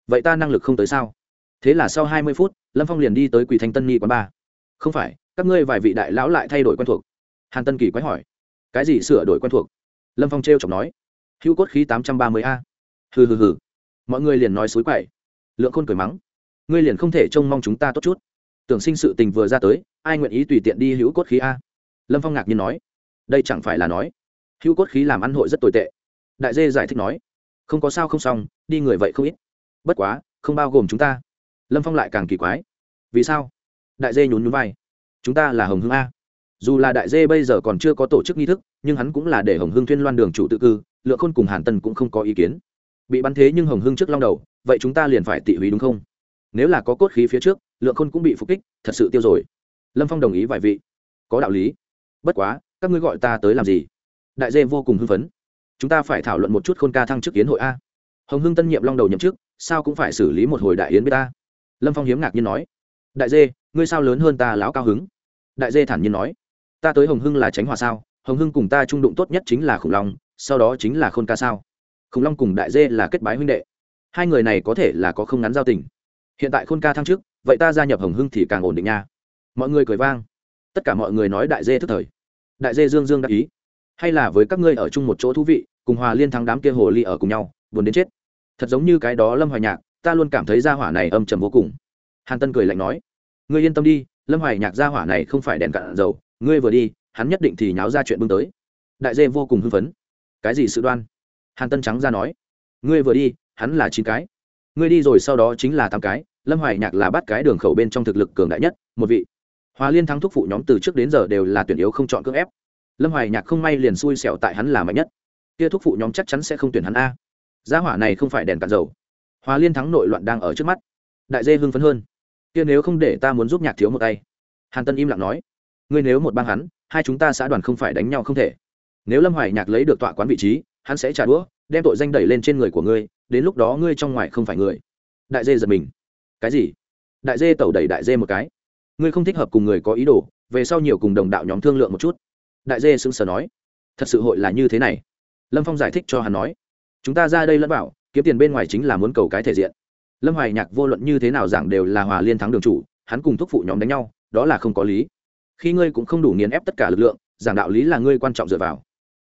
Vậy ta năng lực không tới sao? Thế là sau hai mươi phút, lâm phong liền đi tới quỳ thanh tân Nhi quán ba không phải, các ngươi vài vị đại lão lại thay đổi quen thuộc. Hàn tân kỳ quái hỏi, cái gì sửa đổi quen thuộc? Lâm phong t r e o chọc nói, hữu cốt khí tám trăm ba mươi a. Hừ hừ hừ mọi người liền nói xối quậy. Lượng khôn cười mắng, ngươi liền không thể trông mong chúng ta tốt chút. Tưởng sinh sự tình vừa ra tới, ai nguyện ý tùy tiện đi hữu cốt khí a? Lâm phong ngạc nhiên nói, đây chẳng phải là nói, hữu cốt khí làm ăn hội rất tồi tệ. Đại dê giải thích nói, không có sao không xong, đi người vậy không ít. Bất quá, không bao gồm chúng ta. Lâm phong lại càng kỳ quái, vì sao? Đại dê nhún nhún vai, chúng ta là hồng hưng a. Dù là đại dê bây giờ còn chưa có tổ chức nghi thức, nhưng hắn cũng là để hồng hưng thuyên loan đường chủ tự cư, lượng khôn cùng hàn tân cũng không có ý kiến bị bắn thế nhưng hồng hưng trước long đầu, vậy chúng ta liền phải tị hủy đúng không? Nếu là có cốt khí phía trước, lượng khôn cũng bị phục kích, thật sự tiêu rồi. Lâm phong đồng ý vài vị. Có đạo lý. Bất quá, các ngươi gọi ta tới làm gì? Đại dê vô cùng hưng phấn. Chúng ta phải thảo luận một chút khôn ca thăng chức yến hội a. Hồng hưng tân nhiệm long đầu nhậm chức, sao cũng phải xử lý một hồi đại yến với ta? Lâm phong hiếm ngạc nhiên nói. Đại dê, ngươi sao lớn hơn ta lão cao hứng? Đại dê thản nhiên nói. Ta tới hồng hưng là tránh hòa sao? Hồng hưng cùng ta trung đụng tốt nhất chính là khủng long, sau đó chính là khôn ca sao? Khủng long cùng đại dê là kết bái huynh đệ. Hai người này có thể là có không ngắn giao tình. Hiện tại khôn ca thăng trước vậy ta gia nhập hồng hưng thì càng ổn định nha. Mọi người cười vang. Tất cả mọi người nói đại dê thức thời. Đại dê dương dương đắc ý. Hay là với các ngươi ở chung một chỗ thú vị, cùng hòa liên thắng đám kia hồ ly ở cùng nhau, buồn đến chết. Thật giống như cái đó lâm hoài nhạc, ta luôn cảm thấy gia hỏa này âm trầm vô cùng. Hàn tân cười lạnh nói, ngươi yên tâm đi, lâm hoài nhạc gia hỏa này không phải đèn cạn dầu, ngươi vừa đi, hắn nhất định thì nháo ra chuyện bưng tới. Đại dê vô cùng hưng phấn. Cái gì sự đoan? Hàn tân trắng ra nói, ngươi vừa đi, hắn là chín cái. Ngươi đi rồi sau đó chính là tám cái, lâm hoài nhạc là bắt cái đường khẩu bên trong thực lực cường đại nhất, một vị. Hòa liên thắng thúc phụ nhóm từ trước đến giờ đều là tuyển yếu không chọn cưỡng ép. Lâm hoài nhạc không may liền xui xẻo tại hắn là mạnh nhất. Kia thúc phụ nhóm chắc chắn sẽ không tuyển hắn a. Gia hỏa này không phải đèn cạn dầu. Hòa liên thắng nội loạn đang ở trước mắt. Đại dê hưng phấn hơn. Kia nếu không để ta muốn giúp nhạc thiếu một tay. Hàn tân im lặng nói. Ngươi nếu một bang hắn, hai chúng ta xã đoàn không phải đánh nhau không thể. Nếu lâm hoài nhạc lấy được tọa quán vị trí hắn sẽ trả đũa, đem tội danh đẩy lên trên người của ngươi, đến lúc đó ngươi trong ngoài không phải người. Đại dê giật mình. Cái gì? Đại dê tẩu đẩy đại dê một cái. Ngươi không thích hợp cùng người có ý đồ, về sau nhiều cùng đồng đạo nhóm thương lượng một chút. Đại dê sững sờ nói. Thật sự hội là như thế này. Lâm phong giải thích cho hắn nói. Chúng ta ra đây lẫn bảo, kiếm tiền bên ngoài chính là muốn cầu cái thể diện. Lâm hoài nhạc vô luận như thế nào giảng đều là hòa liên thắng đường chủ, hắn cùng thúc phụ nhóm đánh nhau, đó là không có lý. Khi ngươi cũng không đủ nghiền ép tất cả lực lượng, giảng đạo lý là ngươi quan trọng dựa vào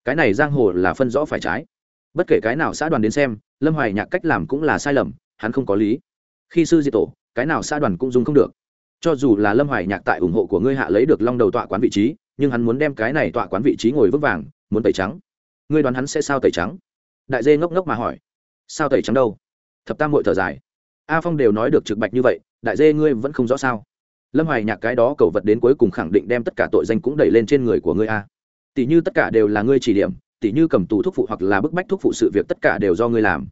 cái này giang hồ là phân rõ phải trái. Bất kể cái nào xã đoàn đến xem, lâm hoài nhạc cách làm cũng là sai lầm, hắn không có lý. Khi sư diệt tổ, cái nào xã đoàn cũng dùng không được. Cho dù là lâm hoài nhạc tại ủng hộ của ngươi hạ lấy được long đầu tọa quán vị trí, nhưng hắn muốn đem cái này tọa quán vị trí ngồi vững vàng, muốn tẩy trắng. Ngươi đoán hắn sẽ sao tẩy trắng? Đại dê ngốc ngốc mà hỏi. Sao tẩy trắng đâu? Thập tam hội thở dài. A phong đều nói được trực bạch như vậy, đại dê ngươi vẫn không rõ sao? Lâm hoài nhạc cái đó cầu vật đến cuối cùng khẳng định đem tất cả tội danh cũng đẩy lên trên người của ngươi a tỷ như tất cả đều là ngươi chỉ điểm tỷ như cầm tù thuốc phụ hoặc là bức bách thuốc phụ sự việc tất cả đều do ngươi làm.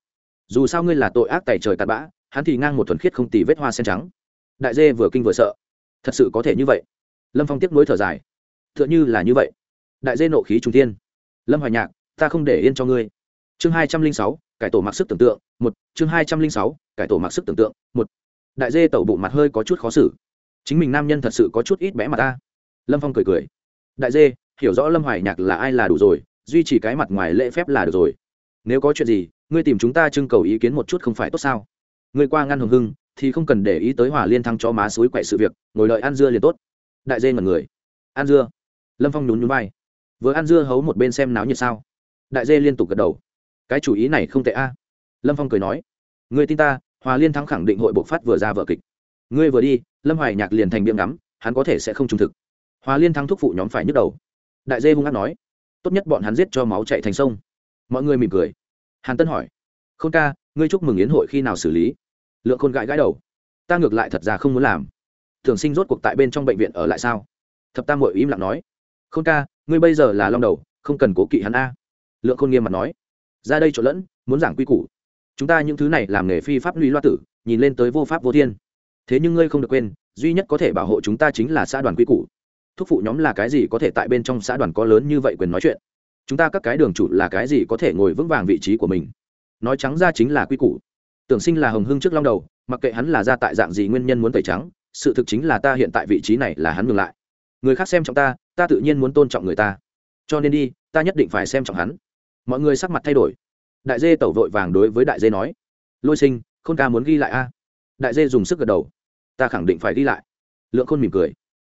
Dù sao ngươi là tội ác tài trời tạt bã, hắn thì ngang một thuần khiết không tì vết hoa sen trắng. Đại dê vừa kinh vừa sợ. Thật sự có thể như vậy? Lâm phong tiếp nối thở dài. T h ư ợ n h ư là như vậy. Đại dê nộ khí trung thiên. Lâm hoài nhạc, ta không để yên cho ngươi. Chương hai trăm linh sáu, cải tổ mặc sức tưởng tượng, một. Chương hai trăm linh sáu, cải tổ mặc sức tưởng tượng, một. Đại dê tẩu bụng mặt hơi có chút khó xử. Chính mình nam nhân thật sự có chút ít bẽ mặt ta. Lâm phong cười cười. Đại dê hiểu rõ lâm hoài nhạc là ai là đủ rồi, duy trì cái mặt ngoài lễ phép là được rồi. Nếu có chuyện gì, ngươi tìm chúng ta trưng cầu ý kiến một chút không phải tốt sao? Ngươi qua ngăn hồng hưng, thì không cần để ý tới hỏa liên thăng cho má suối quậy sự việc, ngồi đợi ăn dưa liền tốt. Đại dê ngẩn người. Ăn dưa. Lâm phong nhún nhún vai. Vừa ăn dưa hấu một bên xem náo nhiệt sao? Đại dê liên tục gật đầu. Cái chủ ý này không tệ a. Lâm phong cười nói. Người tin ta, hòa liên thắng khẳng định hội bộc phát vừa ra vở kịch. Ngươi vừa đi, lâm hoài nhạc liền thành miệng ngắm, hắn có thể sẽ không trung thực. Hòa liên thắng thúc phụ nhóm phải nhức đầu đại dê hung hát nói, tốt nhất bọn hắn giết cho máu chạy thành sông. Mọi người mỉm cười. Hàn tân hỏi, Khôn ca, ngươi chúc mừng yến hội khi nào xử lý? Lượng khôn gãi gãi đầu, ta ngược lại thật ra không muốn làm. Thường sinh rốt cuộc tại bên trong bệnh viện ở lại sao? Thập tam mội im lặng nói, khôn ca, ngươi bây giờ là long đầu, không cần cố kỵ hắn a. Lượng khôn nghiêm mặt nói, ra đây trộn lẫn, muốn giảng quy củ. Chúng ta những thứ này làm nghề phi pháp lũy loa tử, nhìn lên tới vô pháp vô thiên. Thế nhưng ngươi không được quên, duy nhất có thể bảo hộ chúng ta chính là xã đoàn quy củ thúc phụ nhóm là cái gì có thể tại bên trong xã đoàn có lớn như vậy quyền nói chuyện? Chúng ta các cái đường chủ là cái gì có thể ngồi vững vàng vị trí của mình? Nói trắng ra chính là quy củ. Tưởng sinh là hồng hưng trước long đầu, mặc kệ hắn là ra tại dạng gì nguyên nhân muốn tẩy trắng, sự thực chính là ta hiện tại vị trí này là hắn ngừng lại. Người khác xem trọng ta ta tự nhiên muốn tôn trọng người ta. Cho nên đi, ta nhất định phải xem trọng hắn. Mọi người sắc mặt thay đổi. Đại dê tẩu vội vàng đối với đại dê nói, lôi sinh, khôn ca muốn ghi lại a. Đại dê dùng sức gật đầu. Ta khẳng định phải ghi lại. Lượng khôn mỉm cười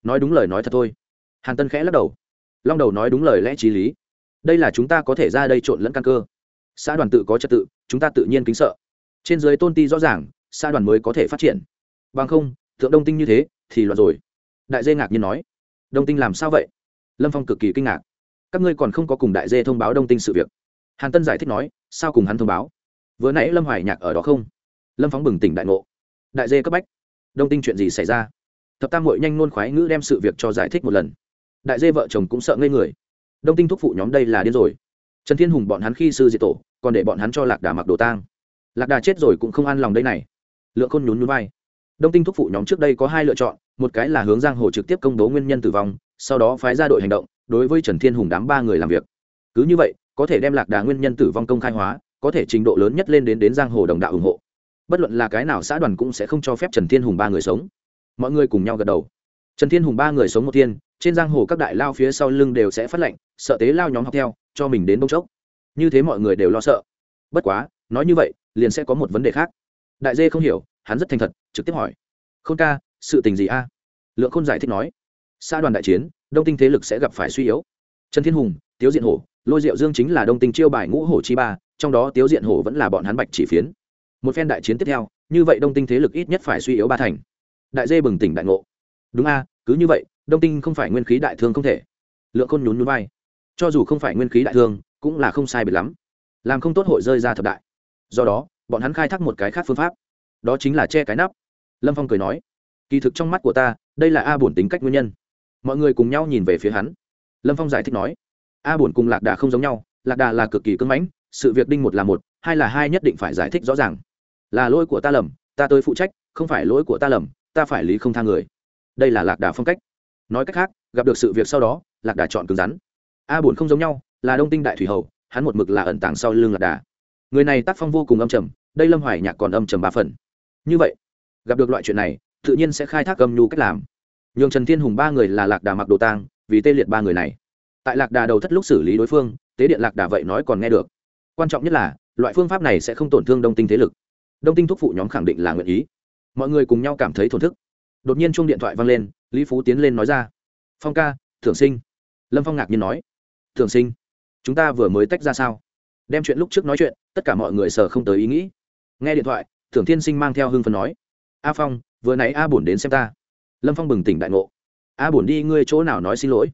nói đúng lời nói thật thôi. Hàn tân khẽ lắc đầu. Long đầu nói đúng lời lẽ t r í lý. Đây là chúng ta có thể ra đây trộn lẫn căn cơ. Xã đoàn tự có trật tự, chúng ta tự nhiên kính sợ. Trên dưới tôn ti rõ ràng, xã đoàn mới có thể phát triển. Bằng không, thượng đông tinh như thế, thì loạn rồi. Đại dê ngạc nhiên nói. Đông tinh làm sao vậy? Lâm phong cực kỳ kinh ngạc. Các ngươi còn không có cùng đại dê thông báo đông tinh sự việc. Hàn tân giải thích nói, sao cùng hắn thông báo? Vừa nãy lâm hoài nhạc ở đó không? Lâm phóng bừng tỉnh đại ngộ. Đại dê cấp bách. Đông tinh chuyện gì xảy ra? Thập tam mội nhanh nôn khoái ngữ đem sự việc cho giải thích một lần. Đại dê vợ chồng cũng sợ ngây người. Đông tinh thúc phụ nhóm đây là điên rồi. Trần thiên hùng bọn hắn khi sư diệt tổ, còn để bọn hắn cho lạc đà mặc đồ tang. Lạc đà chết rồi cũng không an lòng đây này. Lượng khôn nhún nhún vai. Đông tinh thúc phụ nhóm trước đây có hai lựa chọn, một cái là hướng giang hồ trực tiếp công bố nguyên nhân tử vong, sau đó phái ra đội hành động, đối với trần thiên hùng đám ba người làm việc. Cứ như vậy, có thể đem lạc đà nguyên nhân tử vong công khai hóa, có thể trình độ lớn nhất lên đến đến giang hồ đồng đạo ủng hộ. Bất luận là cái nào xã đoàn cũng sẽ không cho phép trần thiên hùng ba người sống mọi người cùng nhau gật đầu. Trần thiên hùng ba người sống một thiên, trên giang hồ các đại lao phía sau lưng đều sẽ phát lệnh, sợ tế lao nhóm học theo, cho mình đến bông chốc. Như thế mọi người đều lo sợ. Bất quá, nói như vậy, liền sẽ có một vấn đề khác. Đại dê không hiểu, hắn rất thành thật, trực tiếp hỏi. Khôn ca, sự tình gì a? Lượng khôn giải thích nói. Xã đoàn đại chiến, đông tinh thế lực sẽ gặp phải suy yếu. Trần thiên hùng, tiếu diện hổ, lôi diệu dương chính là đông tinh chiêu bài ngũ hổ chi ba, trong đó tiếu diện hổ vẫn là bọn hắn bạch chỉ phiến. Một phen đại chiến tiếp theo, như vậy đông tinh thế lực ít nhất phải suy yếu ba thành đại dê bừng tỉnh đại ngộ. Đúng a, cứ như vậy, đông tinh không phải nguyên khí đại thương không thể. Lượng khôn nhún nhún vai. Cho dù không phải nguyên khí đại thương, cũng là không sai biệt lắm. Làm không tốt hội rơi ra thập đại. Do đó, bọn hắn khai thác một cái khác phương pháp. Đó chính là che cái nắp. Lâm phong cười nói, kỳ thực trong mắt của ta, đây là a bổn tính cách nguyên nhân. Mọi người cùng nhau nhìn về phía hắn. Lâm phong giải thích nói, a bổn cùng lạc đà không giống nhau, lạc đà là cực kỳ cưng mãnh, sự việc đinh một là một, hai là hai nhất định phải giải thích rõ ràng. Là lỗi của ta lầm, ta tới phụ trách, không phải lỗi của ta lầm ta phải lý không tha người. Đây là lạc đà phong cách. Nói cách khác, gặp được sự việc sau đó, lạc đà chọn cứng rắn. A bổn không giống nhau, là đông tinh đại thủy hầu, hắn một mực là ẩn tàng sau lưng lạc đà. Người này tác phong vô cùng âm trầm, đây lâm hoài nhạc còn âm trầm ba phần. Như vậy, gặp được loại chuyện này, tự nhiên sẽ khai thác âm nhu cách làm. Nhường trần thiên hùng ba người là lạc đà mặc đồ tang, vì tê liệt ba người này. Tại lạc đà đầu thất lúc xử lý đối phương, tế điện lạc đà vậy nói còn nghe được. Quan trọng nhất là, loại phương pháp này sẽ không tổn thương đông tinh thế lực. Đông tinh thúc phụ nhóm khẳng định là nguyện ý mọi người cùng nhau cảm thấy thổn thức. Đột nhiên chuông điện thoại vang lên, lý phú tiến lên nói ra. Phong ca, thưởng sinh. Lâm phong ngạc nhiên nói. Thưởng sinh, chúng ta vừa mới tách ra sao? Đem chuyện lúc trước nói chuyện, tất cả mọi người sờ không tới ý nghĩ. Nghe điện thoại, thưởng thiên sinh mang theo hưng phần nói. A phong, vừa nãy a bổn đến xem ta. Lâm phong bừng tỉnh đại ngộ. A bổn đi, ngươi chỗ nào nói xin lỗi?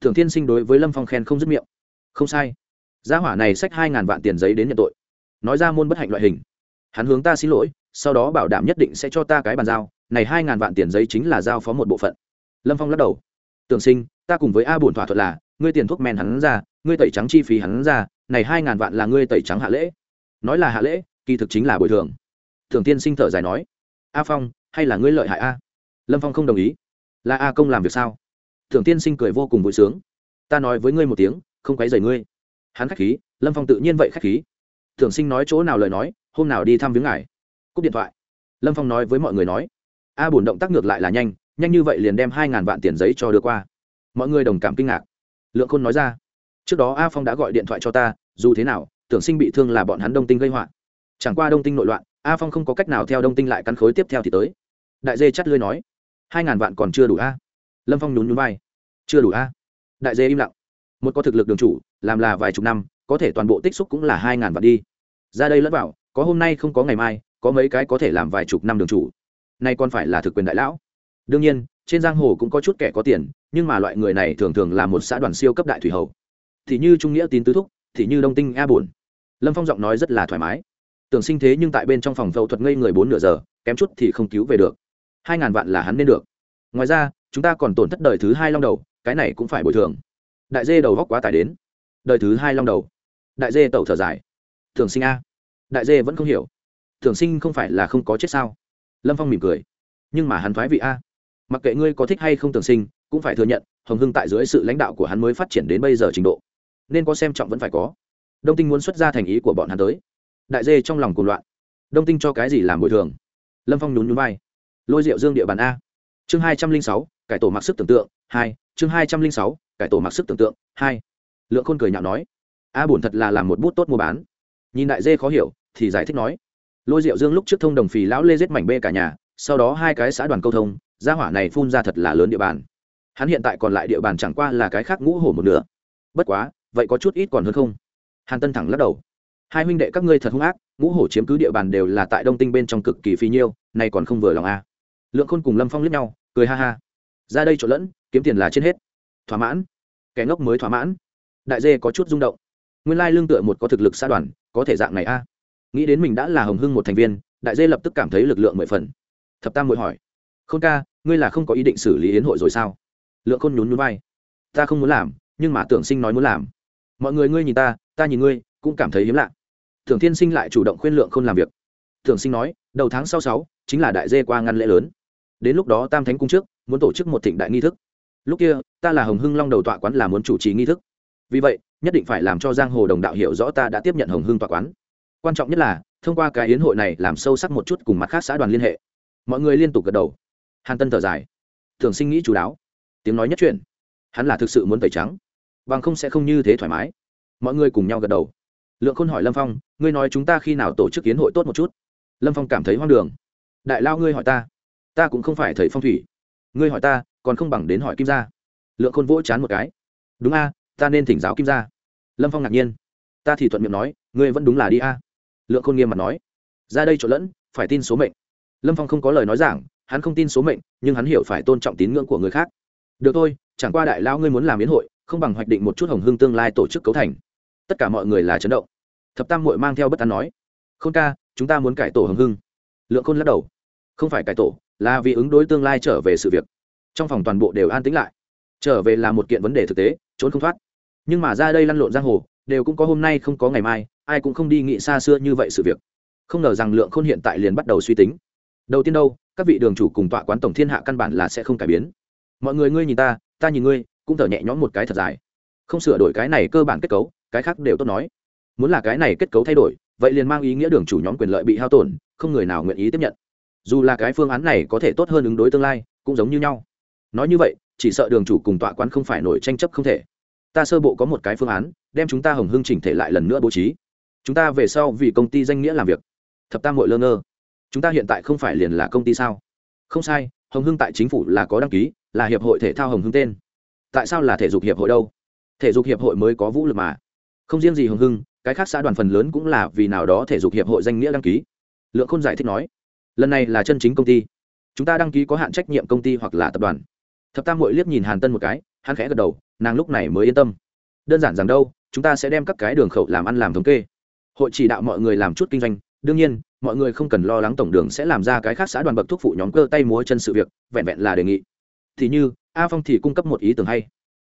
Thưởng thiên sinh đối với lâm phong khen không dứt miệng. Không sai. Gia hỏa này xách hai ngàn vạn tiền giấy đến nhận tội. Nói ra môn bất hạnh loại hình hắn hướng ta xin lỗi, sau đó bảo đảm nhất định sẽ cho ta cái bàn giao, này hai ngàn vạn tiền giấy chính là giao phó một bộ phận. Lâm phong lắc đầu. Tưởng sinh, ta cùng với a bổn thỏa thuận là, ngươi tiền thuốc men hắn ra, ngươi tẩy trắng chi phí hắn ra, này hai ngàn vạn là ngươi tẩy trắng hạ lễ. Nói là hạ lễ, kỳ thực chính là bồi thường. Thường tiên sinh thở dài nói. A phong, hay là ngươi lợi hại a? Lâm phong không đồng ý. Là a công làm việc sao? Thường tiên sinh cười vô cùng vui sướng. Ta nói với ngươi một tiếng, không quấy rầy ngươi. Hắn khách khí, lâm phong tự nhiên vậy khách khí. Thường sinh nói chỗ nào lời nói hôm nào đi thăm viếng ngài. Cúp điện thoại. Lâm phong nói với mọi người nói, a bổn động tác ngược lại là nhanh nhanh như vậy liền đem hai ngàn vạn tiền giấy cho đưa qua. Mọi người đồng cảm kinh ngạc. Lượng khôn nói ra, trước đó a phong đã gọi điện thoại cho ta, dù thế nào, tưởng sinh bị thương là bọn hắn đông tinh gây họa. Chẳng qua đông tinh nội loạn, a phong không có cách nào theo đông tinh lại căn khối tiếp theo thì tới. Đại dê chắt lưới nói, hai ngàn vạn còn chưa đủ a. Lâm phong nhún nhún vai, chưa đủ a. Đại dê im lặng. Một có thực lực đường chủ, làm là vài chục năm, có thể toàn bộ tích xúc cũng là hai ngàn vạn đi. Ra đây lẫn vào có hôm nay không có ngày mai, có mấy cái có thể làm vài chục năm đường chủ. Nay còn phải là thực quyền đại lão. Đương nhiên, trên giang hồ cũng có chút kẻ có tiền, nhưng mà loại người này thường thường là một xã đoàn siêu cấp đại thủy hầu. Thì như trung nghĩa tín tứ thúc, thì như đông tinh a bổn lâm phong giọng nói rất là thoải mái. Tưởng sinh thế nhưng tại bên trong phòng phẫu thuật ngây người bốn nửa giờ, kém chút thì không cứu về được. Hai ngàn vạn là hắn nên được. Ngoài ra, chúng ta còn tổn thất đời thứ hai long đầu, cái này cũng phải bồi thường. Đại dê đầu góc quá tải đến. Đời thứ hai long đầu. Đại dê tẩu thở dài. Thường sinh a đại dê vẫn không hiểu. Thường sinh không phải là không có chết sao? Lâm phong mỉm cười. Nhưng mà hắn thoái vị a. Mặc kệ ngươi có thích hay không tưởng sinh, cũng phải thừa nhận, hồng hưng tại dưới sự lãnh đạo của hắn mới phát triển đến bây giờ trình độ. Nên có xem trọng vẫn phải có. Đông tinh muốn xuất ra thành ý của bọn hắn tới. Đại dê trong lòng cuồng loạn. Đông tinh cho cái gì làm bồi thường? Lâm phong nhún nhún vai. Lôi rượu dương địa bàn a. Chương hai trăm linh sáu, cải tổ mặc sức tưởng tượng, hai. Chương hai trăm linh sáu, cải tổ mặc sức tưởng tượng, hai. Lượng khôn cười nhạo nói. A bổn thật là làm một bút tốt mua bán. Nhìn đại dê khó hiểu thì giải thích nói, lôi rượu dương lúc trước thông đồng phì lão lê giết mảnh bê cả nhà, sau đó hai cái xã đoàn câu thông, gia hỏa này phun ra thật là lớn địa bàn. Hắn hiện tại còn lại địa bàn chẳng qua là cái khác ngũ hổ một nửa. Bất quá, vậy có chút ít còn hơn không? Hàn tân thẳng lắc đầu. Hai huynh đệ các ngươi thật hung ác, ngũ hổ chiếm cứ địa bàn đều là tại đông tinh bên trong cực kỳ phi nhiêu, nay còn không vừa lòng a lượng khôn cùng lâm phong liếc nhau, cười ha ha. Ra đây trộn lẫn, kiếm tiền là trên hết. Thỏa mãn. Kẻ ngốc mới thỏa mãn. Đại dê có chút rung động. Nguyên lai lương tựa một có thực lực xa đoàn, có thể dạng này a nghĩ đến mình đã là hồng hưng một thành viên, đại dê lập tức cảm thấy lực lượng mười phần. Thập tam mội hỏi, khôn ca, ngươi là không có ý định xử lý yến hội rồi sao? Lượng khôn nhún nhún vai, ta không muốn làm, nhưng mà tưởng sinh nói muốn làm. Mọi người ngươi nhìn ta ta nhìn ngươi, cũng cảm thấy hiếm lạ. Tưởng thiên sinh lại chủ động khuyên lượng khôn làm việc. Tưởng sinh nói, đầu tháng sau sáu, chính là đại dê qua ngăn lễ lớn. Đến lúc đó tam thánh cung trước, muốn tổ chức một thịnh đại nghi thức. Lúc kia, ta là hồng hưng long đầu tọa quán là muốn chủ trì nghi thức. Vì vậy, nhất định phải làm cho giang hồ đồng đạo hiểu rõ ta đã tiếp nhận hồng hưng tọa quán quan trọng nhất là, thông qua cái yến hội này làm sâu sắc một chút cùng mặt khác xã đoàn liên hệ. Mọi người liên tục gật đầu. Hàn tân thở dài. Thường sinh nghĩ chú đáo. Tiếng nói nhất chuyện hắn là thực sự muốn tẩy trắng. Bằng không sẽ không như thế thoải mái. Mọi người cùng nhau gật đầu. Lượng khôn hỏi lâm phong, ngươi nói chúng ta khi nào tổ chức yến hội tốt một chút? Lâm phong cảm thấy hoang đường. Đại lao ngươi hỏi ta. Ta cũng không phải thầy phong thủy. Ngươi hỏi ta, còn không bằng đến hỏi kim gia. Lượng khôn vỗ chán một cái. Đúng a, ta nên thỉnh giáo kim gia. Lâm phong ngạc nhiên. Ta thì thuận miệng nói, ngươi vẫn đúng là đi a lượng khôn nghiêm mặt nói. Ra đây trộn lẫn, phải tin số mệnh. Lâm phong không có lời nói giảng, hắn không tin số mệnh, nhưng hắn hiểu phải tôn trọng tín ngưỡng của người khác. Được thôi, chẳng qua đại lao ngươi muốn làm biến hội, không bằng hoạch định một chút hồng hương tương lai tổ chức cấu thành. Tất cả mọi người là chấn động. Thập tam mội mang theo bất tán nói, khôn ca, chúng ta muốn cải tổ hồng hưng lượng khôn lắc đầu, không phải cải tổ, là vì ứng đối tương lai trở về sự việc. Trong phòng toàn bộ đều an tĩnh lại. Trở về là một kiện vấn đề thực tế, trốn không thoát. Nhưng mà ra đây lăn lộn giang hồ, đều cũng có hôm nay không có ngày mai ai cũng không đi nghĩ xa xưa như vậy sự việc. Không ngờ rằng lượng khôn hiện tại liền bắt đầu suy tính. Đầu tiên đâu, các vị đường chủ cùng tọa quán tổng thiên hạ căn bản là sẽ không cải biến. Mọi người ngươi nhìn ta ta nhìn ngươi, cũng thở nhẹ nhõm một cái thật dài. Không sửa đổi cái này cơ bản kết cấu, cái khác đều tốt nói. Muốn là cái này kết cấu thay đổi, vậy liền mang ý nghĩa đường chủ nhóm quyền lợi bị hao tổn, không người nào nguyện ý tiếp nhận. Dù là cái phương án này có thể tốt hơn ứng đối tương lai, cũng giống như nhau. Nói như vậy, chỉ sợ đường chủ cùng tọa quán không phải nổi tranh chấp không thể. Ta sơ bộ có một cái phương án, đem chúng ta hồng hưng chỉnh thể lại lần nữa bố trí chúng ta về sau vì công ty danh nghĩa làm việc. Thập tam hội lơ ngơ. Chúng ta hiện tại không phải liền là công ty sao? Không sai, hồng hưng tại chính phủ là có đăng ký, là hiệp hội thể thao hồng hưng tên. Tại sao là thể dục hiệp hội đâu? Thể dục hiệp hội mới có vũ lực mà. Không riêng gì hồng hưng, cái khác xã đoàn phần lớn cũng là vì nào đó thể dục hiệp hội danh nghĩa đăng ký. Lượng khôn giải thích nói, lần này là chân chính công ty. Chúng ta đăng ký có hạn trách nhiệm công ty hoặc là tập đoàn. Thập tam hội liếc nhìn hàn tân một cái, hắn khẽ gật đầu, nàng lúc này mới yên tâm. Đơn giản rằng đâu, chúng ta sẽ đem các cái đường khẩu làm ăn làm thống kê hội chỉ đạo mọi người làm chút kinh doanh, đương nhiên, mọi người không cần lo lắng tổng đường sẽ làm ra cái khác xã đoàn bậc thuốc phụ nhóm cơ tay múa chân sự việc, vẹn vẹn là đề nghị. Thì như, a phong thì cung cấp một ý tưởng hay.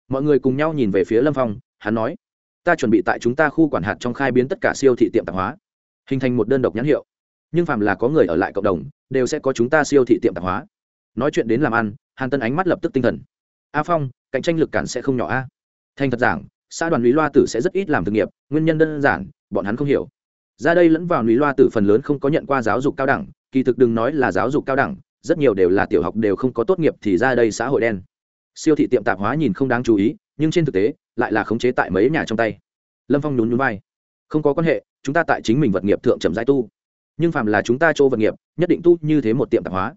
Mọi người cùng nhau nhìn về phía lâm phong, hắn nói, ta chuẩn bị tại chúng ta khu quản hạt trong khai biến tất cả siêu thị tiệm tạp hóa, hình thành một đơn độc nhãn hiệu. Nhưng phàm là có người ở lại cộng đồng, đều sẽ có chúng ta siêu thị tiệm tạp hóa. Nói chuyện đến làm ăn, hàn tân ánh mắt lập tức tinh thần. A phong, cạnh tranh lực cản sẽ không nhỏ a. Thành thật giảng xã đoàn lý loa tử sẽ rất ít làm thực nghiệp, nguyên nhân đơn giản, bọn hắn không hiểu. Ra đây lẫn vào lý loa tử phần lớn không có nhận qua giáo dục cao đẳng, kỳ thực đừng nói là giáo dục cao đẳng, rất nhiều đều là tiểu học đều không có tốt nghiệp thì ra đây xã hội đen. Siêu thị tiệm tạp hóa nhìn không đáng chú ý, nhưng trên thực tế, lại là khống chế tại mấy nhà trong tay. Lâm phong nhún nhún vai. Không có quan hệ, chúng ta tại chính mình vật nghiệp thượng trầm giai tu. Nhưng phàm là chúng ta chỗ vật nghiệp, nhất định tu như thế một tiệm tạp hóa.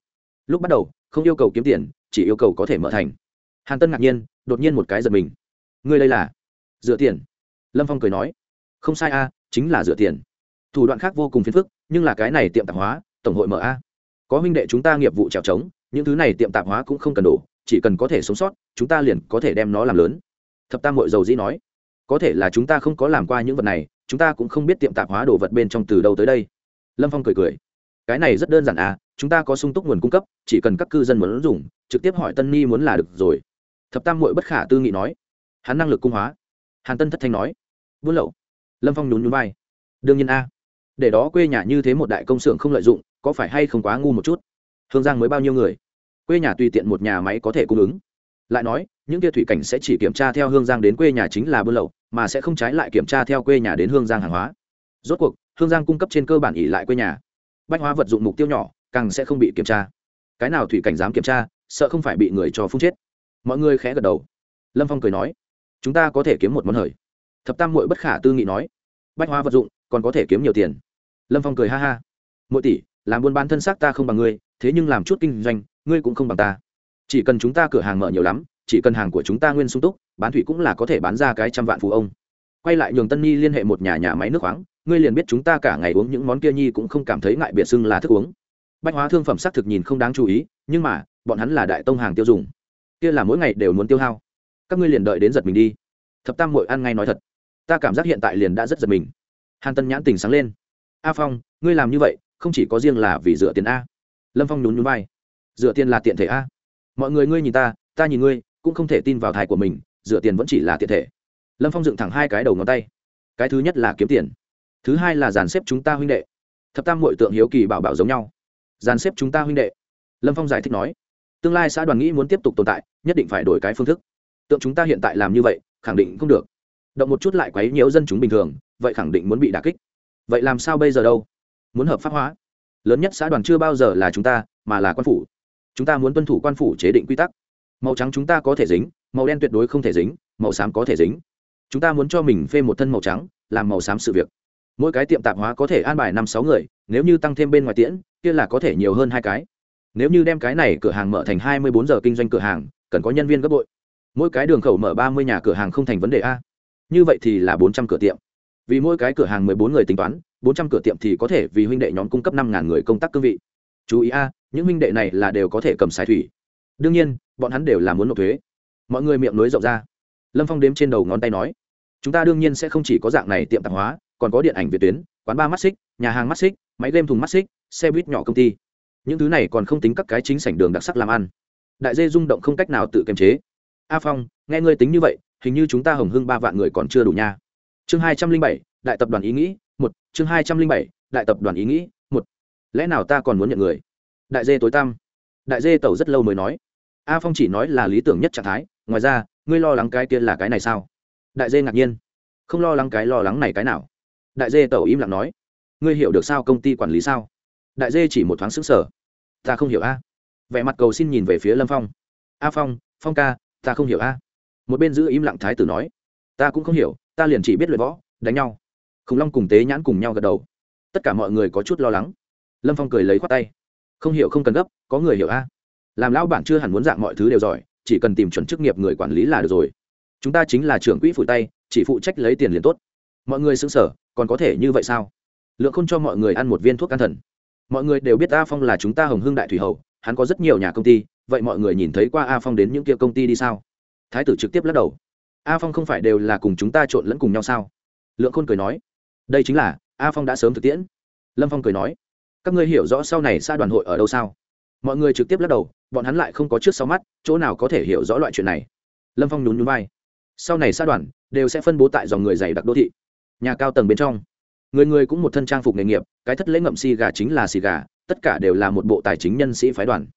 Lúc bắt đầu, không yêu cầu kiếm tiền, chỉ yêu cầu có thể mở thành. Hàn tân ngạc nhiên, đột nhiên một cái giật mình. Ngươi đây là? Dựa tiền. Lâm phong cười nói không sai a chính là dựa tiền. Thủ đoạn khác vô cùng phiền phức nhưng là cái này tiệm tạp hóa tổng hội mở a. Có huynh đệ chúng ta nghiệp vụ trèo trống những thứ này tiệm tạp hóa cũng không cần đủ, chỉ cần có thể sống sót chúng ta liền có thể đem nó làm lớn. Thập tam hội dầu dĩ nói có thể là chúng ta không có làm qua những vật này chúng ta cũng không biết tiệm tạp hóa đồ vật bên trong từ đâu tới đây. Lâm phong cười cười cái này rất đơn giản à chúng ta có sung túc nguồn cung cấp chỉ cần các cư dân muốn dùng trực tiếp hỏi tân ni muốn là được rồi. Thập tam hội bất khả tư nghị nói hắn năng lực cung hóa hàn tân thất thanh nói. Buôn lậu. Lâm phong nhún nhún vai. Đương nhiên a. Để đó quê nhà như thế một đại công xưởng không lợi dụng, có phải hay không quá ngu một chút? Hương giang mới bao nhiêu người? Quê nhà tùy tiện một nhà máy có thể cung ứng. Lại nói, những kia thủy cảnh sẽ chỉ kiểm tra theo hương giang đến quê nhà chính là buôn lậu, mà sẽ không trái lại kiểm tra theo quê nhà đến hương giang hàng hóa. Rốt cuộc, hương giang cung cấp trên cơ bản ỉ lại quê nhà. Bách hóa vật dụng mục tiêu nhỏ, càng sẽ không bị kiểm tra. Cái nào thủy cảnh dám kiểm tra, sợ không phải bị người cho phun chết. Mọi người khẽ gật đầu. Lâm phong cười nói chúng ta có thể kiếm một món hời. Thập tam mội bất khả tư nghị nói. Bách hóa vật dụng, còn có thể kiếm nhiều tiền. Lâm phong cười ha ha. Mỗi tỷ, làm buôn bán thân xác ta không bằng ngươi, thế nhưng làm chút kinh doanh, ngươi cũng không bằng ta. Chỉ cần chúng ta cửa hàng mở nhiều lắm, chỉ cần hàng của chúng ta nguyên sung túc, bán thủy cũng là có thể bán ra cái trăm vạn phú ông. Quay lại nhường tân nhi liên hệ một nhà nhà máy nước khoáng, ngươi liền biết chúng ta cả ngày uống những món kia nhi cũng không cảm thấy ngại biệt xưng là thức uống. Bách hóa thương phẩm xác thực nhìn không đáng chú ý, nhưng mà, bọn hắn là đại tông hàng tiêu dùng. Kia là mỗi ngày đều muốn tiêu hao các ngươi liền đợi đến giật mình đi. Thập tam mội ăn ngay nói thật. Ta cảm giác hiện tại liền đã rất giật mình. Hàn tân nhãn tình sáng lên. A phong, ngươi làm như vậy, không chỉ có riêng là vì dựa tiền a. Lâm phong nhún nhún vai. Dựa tiền là tiện thể a. Mọi người ngươi nhìn ta ta nhìn ngươi, cũng không thể tin vào thai của mình, dựa tiền vẫn chỉ là tiện thể. Lâm phong dựng thẳng hai cái đầu ngón tay. Cái thứ nhất là kiếm tiền. Thứ hai là dàn xếp chúng ta huynh đệ. Thập tam mội tượng hiếu kỳ bảo bảo giống nhau. Dàn xếp chúng ta huynh đệ. Lâm phong giải thích nói. Tương lai xã đoàn nghĩ muốn tiếp tục tồn tại, nhất định phải đổi cái phương thức tượng chúng ta hiện tại làm như vậy, khẳng định không được. Động một chút lại quấy nhiễu dân chúng bình thường, vậy khẳng định muốn bị đà kích. Vậy làm sao bây giờ đâu? Muốn hợp pháp hóa. Lớn nhất xã đoàn chưa bao giờ là chúng ta, mà là quan phủ. Chúng ta muốn tuân thủ quan phủ chế định quy tắc. Màu trắng chúng ta có thể dính, màu đen tuyệt đối không thể dính, màu xám có thể dính. Chúng ta muốn cho mình phê một thân màu trắng, làm màu xám sự việc. Mỗi cái tiệm tạp hóa có thể an bài năm sáu người, nếu như tăng thêm bên ngoài tiễn, kia là có thể nhiều hơn hai cái. Nếu như đem cái này cửa hàng mở thành hai mươi bốn giờ kinh doanh cửa hàng, cần có nhân viên gấp bội mỗi cái đường khẩu mở ba mươi nhà cửa hàng không thành vấn đề a. Như vậy thì là bốn trăm cửa tiệm. Vì mỗi cái cửa hàng mười bốn người tính toán, bốn trăm cửa tiệm thì có thể vì huynh đệ nhóm cung cấp năm ngàn người công tác cương vị. Chú ý a, những huynh đệ này là đều có thể cầm xài thủy. Đương nhiên, bọn hắn đều là muốn nộp thuế. Mọi người miệng nối rộng ra. Lâm phong đếm trên đầu ngón tay nói, chúng ta đương nhiên sẽ không chỉ có dạng này tiệm tạp hóa, còn có điện ảnh việt tuyến, quán bar mắt xích nhà hàng mắt xích máy game thùng mắt xích xe buýt nhỏ công ty. Những thứ này còn không tính các cái chính sảnh đường đặc sắc làm ăn. Đại dê rung động không cách nào tự kiềm chế a phong, nghe ngươi tính như vậy, hình như chúng ta hồng hưng ba vạn người còn chưa đủ nha. Chương hai trăm linh bảy, đại tập đoàn ý nghĩ, một. Chương hai trăm linh bảy, đại tập đoàn ý nghĩ, một. Lẽ nào ta còn muốn nhận người? Đại dê tối tăm. Đại dê tẩu rất lâu mới nói. A phong chỉ nói là lý tưởng nhất trạng thái, ngoài ra, ngươi lo lắng cái kia là cái này sao? Đại dê ngạc nhiên. Không lo lắng cái lo lắng này cái nào? Đại dê tẩu im lặng nói. Ngươi hiểu được sao công ty quản lý sao? Đại dê chỉ một thoáng xứng sở ta không hiểu a. Vẻ mặt cầu xin nhìn về phía lâm phong. A phong phong ca ta không hiểu a. Một bên giữ im lặng thái tử nói, ta cũng không hiểu, ta liền chỉ biết luyện võ, đánh nhau. Khủng long cùng tế nhãn cùng nhau gật đầu. Tất cả mọi người có chút lo lắng. Lâm phong cười lấy khoát tay. Không hiểu không cần gấp, có người hiểu a. Làm lão bản chưa hẳn muốn dạng mọi thứ đều giỏi, chỉ cần tìm chuẩn chức nghiệp người quản lý là được rồi. Chúng ta chính là trưởng quỹ phụ tay, chỉ phụ trách lấy tiền liền tốt. Mọi người xứng sở còn có thể như vậy sao? Lượng không cho mọi người ăn một viên thuốc can thần. Mọi người đều biết a phong là chúng ta hồng hưng đại thủy hầu hắn có rất nhiều nhà công ty, vậy mọi người nhìn thấy qua a phong đến những kia công ty đi sao? Thái tử trực tiếp lắc đầu. A phong không phải đều là cùng chúng ta trộn lẫn cùng nhau sao? Lượng khôn cười nói. Đây chính là, a phong đã sớm thực tiễn. Lâm phong cười nói. Các ngươi hiểu rõ sau này xa đoàn hội ở đâu sao? Mọi người trực tiếp lắc đầu, bọn hắn lại không có trước sau mắt, chỗ nào có thể hiểu rõ loại chuyện này? Lâm phong nhún nhún vai. Sau này xa đoàn, đều sẽ phân bố tại dòng người dày đặc đô thị. Nhà cao tầng bên trong. Người người cũng một thân trang phục nghề nghiệp, cái thất lễ ngậm xì gà chính là xì gà tất cả đều là một bộ tài chính nhân sĩ phái đoàn.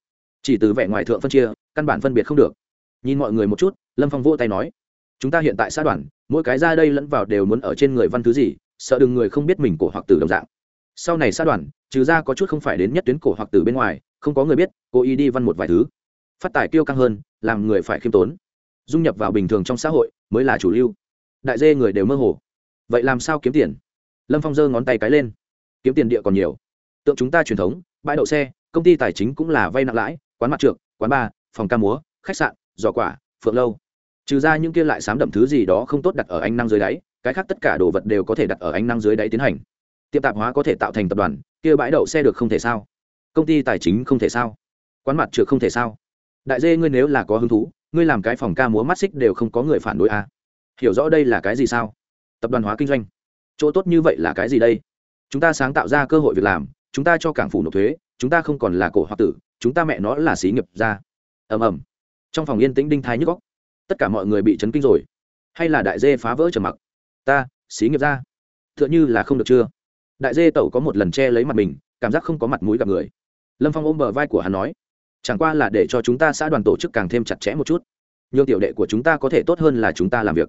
Chỉ từ vẻ ngoài thượng phân chia, căn bản phân biệt không được. Nhìn mọi người một chút, lâm phong vỗ tay nói, chúng ta hiện tại xã đoàn, mỗi cái ra đây lẫn vào đều muốn ở trên người văn thứ gì, sợ đừng người không biết mình cổ hoặc tử đồng dạng. Sau này xã đoàn, trừ ra có chút không phải đến nhất tuyến cổ hoặc tử bên ngoài, không có người biết, cố ý đi văn một vài thứ. Phát tài kiêu căng hơn, làm người phải khiêm tốn. Dung nhập vào bình thường trong xã hội, mới là chủ lưu. Đại dê người đều mơ hồ. Vậy làm sao kiếm tiền? Lâm phong giơ ngón tay cái lên. Kiếm tiền địa còn nhiều tượng chúng ta truyền thống, bãi đậu xe, công ty tài chính cũng là vay nặng lãi, quán mặt trượt quán bar, phòng ca múa, khách sạn, giỏ quả, phượng lâu. Trừ ra những kia lại sám đậm thứ gì đó không tốt đặt ở ánh năng dưới đáy, cái khác tất cả đồ vật đều có thể đặt ở ánh năng dưới đáy tiến hành. Tiệm tạp hóa có thể tạo thành tập đoàn, kia bãi đậu xe được không thể sao? Công ty tài chính không thể sao? Quán mặt trượt không thể sao? Đại dê ngươi nếu là có hứng thú, ngươi làm cái phòng ca múa mắt xích đều không có người phản đối à. hiểu rõ đây là cái gì sao? Tập đoàn hóa kinh doanh. Chỗ tốt như vậy là cái gì đây? Chúng ta sáng tạo ra cơ hội việc làm chúng ta cho cảng phủ nộp thuế, chúng ta không còn là cổ hoặc tử, chúng ta mẹ nó là xí nghiệp ra ầm ầm. Trong phòng yên tĩnh đinh thái nhức góc tất cả mọi người bị chấn kinh rồi. Hay là đại dê phá vỡ trầm mặc? Ta, xí nghiệp ra t h ư ợ n h ư là không được chưa? Đại dê tẩu có một lần che lấy mặt mình, cảm giác không có mặt mũi gặp người. Lâm phong ôm bờ vai của hắn nói, chẳng qua là để cho chúng ta xã đoàn tổ chức càng thêm chặt chẽ một chút. Nhưng tiểu đệ của chúng ta có thể tốt hơn là chúng ta làm việc.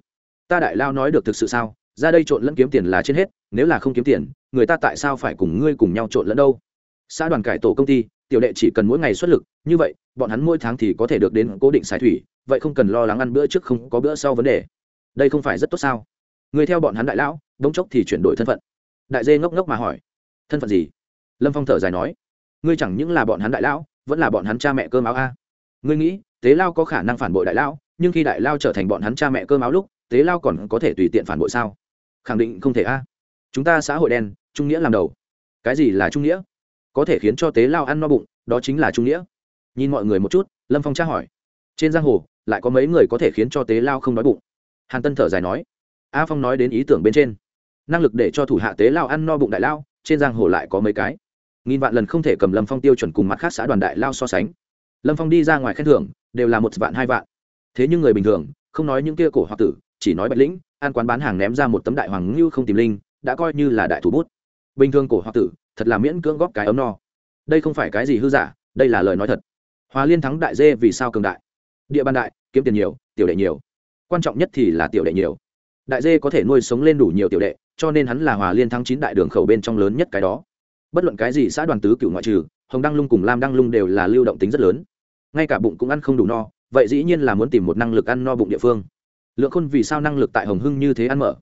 Ta đại lao nói được thực sự sao? Ra đây trộn lẫn kiếm tiền là trên hết, nếu là không kiếm tiền, người ta tại sao phải cùng ngươi cùng nhau trộn lẫn đâu? Xã đoàn cải tổ công ty, tiểu đệ chỉ cần mỗi ngày xuất lực, như vậy, bọn hắn mỗi tháng thì có thể được đến cố định xài thủy, vậy không cần lo lắng ăn bữa trước không có bữa sau vấn đề. Đây không phải rất tốt sao? Người theo bọn hắn đại lão, đống chốc thì chuyển đổi thân phận. Đại dê ngốc ngốc mà hỏi, thân phận gì? Lâm phong thở dài nói, ngươi chẳng những là bọn hắn đại lão, vẫn là bọn hắn cha mẹ cơm áo a. Ngươi nghĩ, tế lao có khả năng phản bội đại lão, nhưng khi đại lao trở thành bọn hắn cha mẹ cơm áo lúc, tế lao còn có thể tùy tiện phản bội sao? Khẳng định không thể a. Chúng ta xã hội đen, trung nghĩa làm đầu. Cái gì là trung nghĩa? Có thể khiến cho tế lao ăn no bụng, đó chính là trung nghĩa. Nhìn mọi người một chút, lâm phong tra hỏi. Trên giang hồ, lại có mấy người có thể khiến cho tế lao không đói bụng? Hàn tân thở dài nói. A phong nói đến ý tưởng bên trên. Năng lực để cho thủ hạ tế lao ăn no bụng đại lao, trên giang hồ lại có mấy cái. Nghìn vạn lần không thể cầm lâm phong tiêu chuẩn cùng mặt khác xã đoàn đại lao so sánh. Lâm phong đi ra ngoài khen thưởng, đều là một vạn hai vạn. Thế nhưng người bình thường, không nói những kia cổ hoặc tử, chỉ nói bạch lĩnh an quán bán hàng ném ra một tấm đại hoàng ngưu không tìm linh, đã coi như là đại thủ bút. Bình thường cổ hoặc tử, thật là miễn cưỡng góp cái ấm no. Đây không phải cái gì hư giả, đây là lời nói thật. Hòa liên thắng đại dê vì sao cường đại? Địa bàn đại, kiếm tiền nhiều, tiểu đệ nhiều. Quan trọng nhất thì là tiểu đệ nhiều. Đại dê có thể nuôi sống lên đủ nhiều tiểu đệ, cho nên hắn là hòa liên thắng chín đại đường khẩu bên trong lớn nhất cái đó. Bất luận cái gì xã đoàn tứ cựu ngoại trừ, hồng đăng lung cùng lam đăng lung đều là lưu động tính rất lớn. Ngay cả bụng cũng ăn không đủ no, vậy dĩ nhiên là muốn tìm một năng lực ăn no bụng địa phương lượng khôn vì sao năng lực tại hồng hưng như thế ăn mở?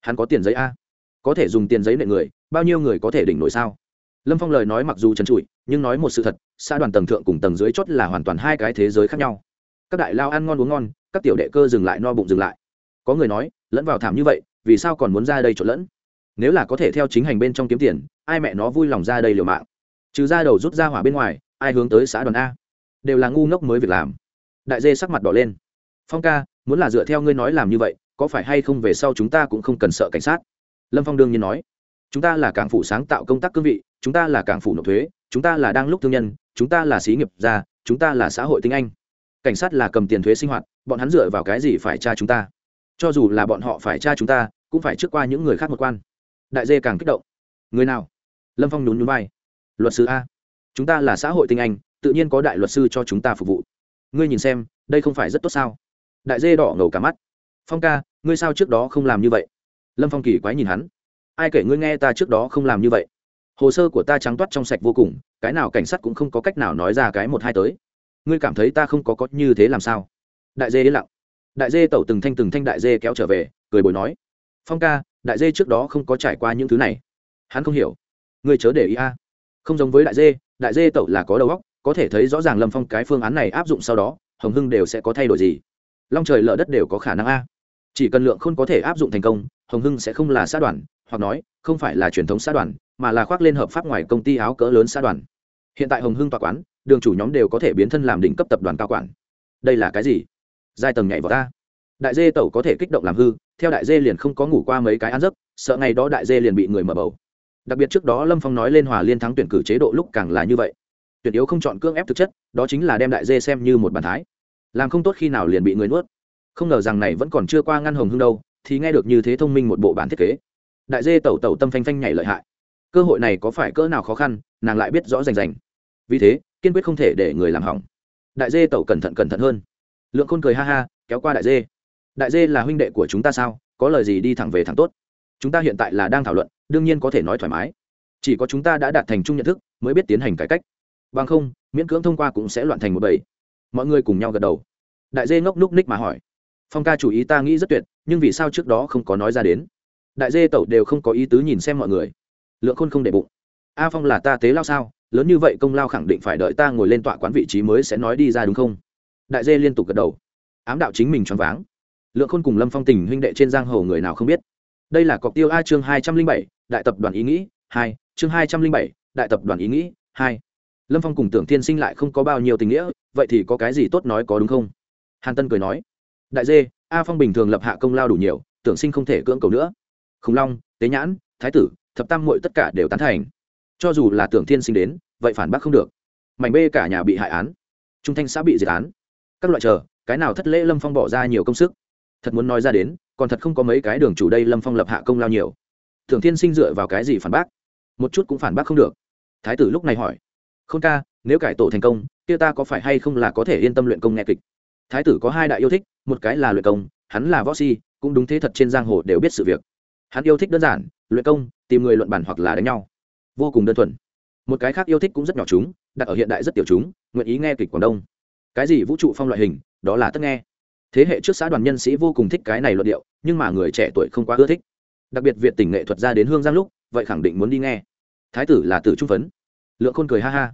Hắn có tiền giấy a? Có thể dùng tiền giấy nệ người, bao nhiêu người có thể đỉnh nổi sao? Lâm phong lời nói mặc dù trần trụi, nhưng nói một sự thật, xã đoàn tầng thượng cùng tầng dưới chót là hoàn toàn hai cái thế giới khác nhau. Các đại lao ăn ngon uống ngon, các tiểu đệ cơ dừng lại no bụng dừng lại. Có người nói, lẫn vào thảm như vậy, vì sao còn muốn ra đây trộn lẫn? Nếu là có thể theo chính hành bên trong kiếm tiền, ai mẹ nó vui lòng ra đây liều mạng? Trừ ra đầu rút ra hỏa bên ngoài, ai hướng tới xã đoàn a? Đều là ngu ngốc mới việc làm. Đại dê sắc mặt đỏ lên. Phong ca muốn là dựa theo ngươi nói làm như vậy, có phải hay không về sau chúng ta cũng không cần sợ cảnh sát? Lâm phong đương nhiên nói. Chúng ta là cảng phủ sáng tạo công tác cương vị, chúng ta là cảng phủ nộp thuế, chúng ta là đang lúc thương nhân, chúng ta là xí nghiệp gia, chúng ta là xã hội tinh anh. Cảnh sát là cầm tiền thuế sinh hoạt, bọn hắn dựa vào cái gì phải tra chúng ta? Cho dù là bọn họ phải tra chúng ta, cũng phải trước qua những người khác một quan. Đại dê càng kích động. Người nào? Lâm phong nhún nhún vai. Luật sư a. Chúng ta là xã hội tinh anh, tự nhiên có đại luật sư cho chúng ta phục vụ. Ngươi nhìn xem, đây không phải rất tốt sao? Đại dê đỏ ngầu cả mắt. Phong ca, ngươi sao trước đó không làm như vậy? Lâm phong kỳ quái nhìn hắn. Ai kể ngươi nghe ta trước đó không làm như vậy? Hồ sơ của ta trắng toát trong sạch vô cùng, cái nào cảnh sát cũng không có cách nào nói ra cái một hai tới. Ngươi cảm thấy ta không có có như thế làm sao? Đại dê lặng. Đại dê tẩu từng thanh từng thanh đại dê kéo trở về, cười bồi nói. Phong ca, đại dê trước đó không có trải qua những thứ này. Hắn không hiểu. Ngươi chớ để ý a. Không giống với đại dê đại dê tẩu là có đầu óc, có thể thấy rõ ràng lâm phong cái phương án này áp dụng sau đó, hồng hưng đều sẽ có thay đổi gì long trời lở đất đều có khả năng a. Chỉ cần lượng không có thể áp dụng thành công, hồng hưng sẽ không là xã đoàn, hoặc nói, không phải là truyền thống xã đoàn, mà là khoác lên hợp pháp ngoài công ty áo cỡ lớn xã đoàn. Hiện tại hồng hưng tòa quán, đường chủ nhóm đều có thể biến thân làm đỉnh cấp tập đoàn cao quản. Đây là cái gì? Giai tầng nhảy vào ta. Đại dê tẩu có thể kích động làm hư, theo đại dê liền không có ngủ qua mấy cái ăn giấc, sợ ngày đó đại dê liền bị người mở bầu. Đặc biệt trước đó lâm phong nói lên hòa liên thắng tuyển cử chế độ lúc càng là như vậy. Tuyệt yếu không chọn cưỡng ép thực chất, đó chính là đem đại dê xem như một bàn thái làm không tốt khi nào liền bị người nuốt. Không ngờ rằng này vẫn còn chưa qua ngăn hồng hưng đâu, thì nghe được như thế thông minh một bộ bản thiết kế. Đại dê tẩu tẩu tâm phanh phanh nhảy lợi hại. Cơ hội này có phải cỡ nào khó khăn, nàng lại biết rõ rành rành. Vì thế, kiên quyết không thể để người làm hỏng. Đại dê tẩu cẩn thận cẩn thận hơn. Lượng khôn cười ha ha, kéo qua đại dê. Đại dê là huynh đệ của chúng ta sao? Có lời gì đi thẳng về thẳng tốt? Chúng ta hiện tại là đang thảo luận, đương nhiên có thể nói thoải mái. Chỉ có chúng ta đã đạt thành chung nhận thức, mới biết tiến hành cải cách. Bằng không, miễn cưỡng thông qua cũng sẽ loạn thành một bầy mọi người cùng nhau gật đầu. Đại dê ngốc núc ních mà hỏi, phong ca chủ ý ta nghĩ rất tuyệt, nhưng vì sao trước đó không có nói ra đến? Đại dê tẩu đều không có ý tứ nhìn xem mọi người. Lượng khôn không để bụng. A phong là ta tế lao sao? Lớn như vậy công lao khẳng định phải đợi ta ngồi lên tọa quán vị trí mới sẽ nói đi ra đúng không? Đại dê liên tục gật đầu. Ám đạo chính mình choáng váng. Lượng khôn cùng lâm phong tình huynh đệ trên giang hồ người nào không biết. Đây là cọc tiêu a chương hai trăm linh bảy, đại tập đoàn ý nghĩ, hai, chương hai trăm linh bảy, đại tập đoàn ý nghĩ, hai lâm phong cùng tưởng tiên sinh lại không có bao nhiêu tình nghĩa, vậy thì có cái gì tốt nói có đúng không? Hàn tân cười nói, đại dê, a phong bình thường lập hạ công lao đủ nhiều, tưởng sinh không thể cưỡng cầu nữa. Khủng long, tế nhãn, thái tử, thập tam mội tất cả đều tán thành. Cho dù là tưởng thiên sinh đến, vậy phản bác không được. Mảnh bê cả nhà bị hại án. Trung thanh xã bị diệt án. Các loại chờ, cái nào thất lễ lâm phong bỏ ra nhiều công sức? Thật muốn nói ra đến, còn thật không có mấy cái đường chủ đây lâm phong lập hạ công lao nhiều. Tưởng thiên sinh dựa vào cái gì phản bác? Một chút cũng phản bác không được. Thái tử lúc này hỏi không ca, nếu cải tổ thành công, kia ta có phải hay không là có thể yên tâm luyện công nghe kịch? Thái tử có hai đại yêu thích, một cái là luyện công, hắn là võ si, cũng đúng thế thật trên giang hồ đều biết sự việc. Hắn yêu thích đơn giản, luyện công, tìm người luận bản hoặc là đánh nhau. Vô cùng đơn thuần. Một cái khác yêu thích cũng rất nhỏ chúng, đặt ở hiện đại rất tiểu chúng, nguyện ý nghe kịch quảng đông. Cái gì vũ trụ phong loại hình, đó là tất nghe. Thế hệ trước xã đoàn nhân sĩ vô cùng thích cái này luận điệu, nhưng mà người trẻ tuổi không quá ưa thích. Đặc biệt việt tỉnh nghệ thuật ra đến hương giang lúc, vậy khẳng định muốn đi nghe. Thái tử là tử trung phấn lượng khôn cười ha ha.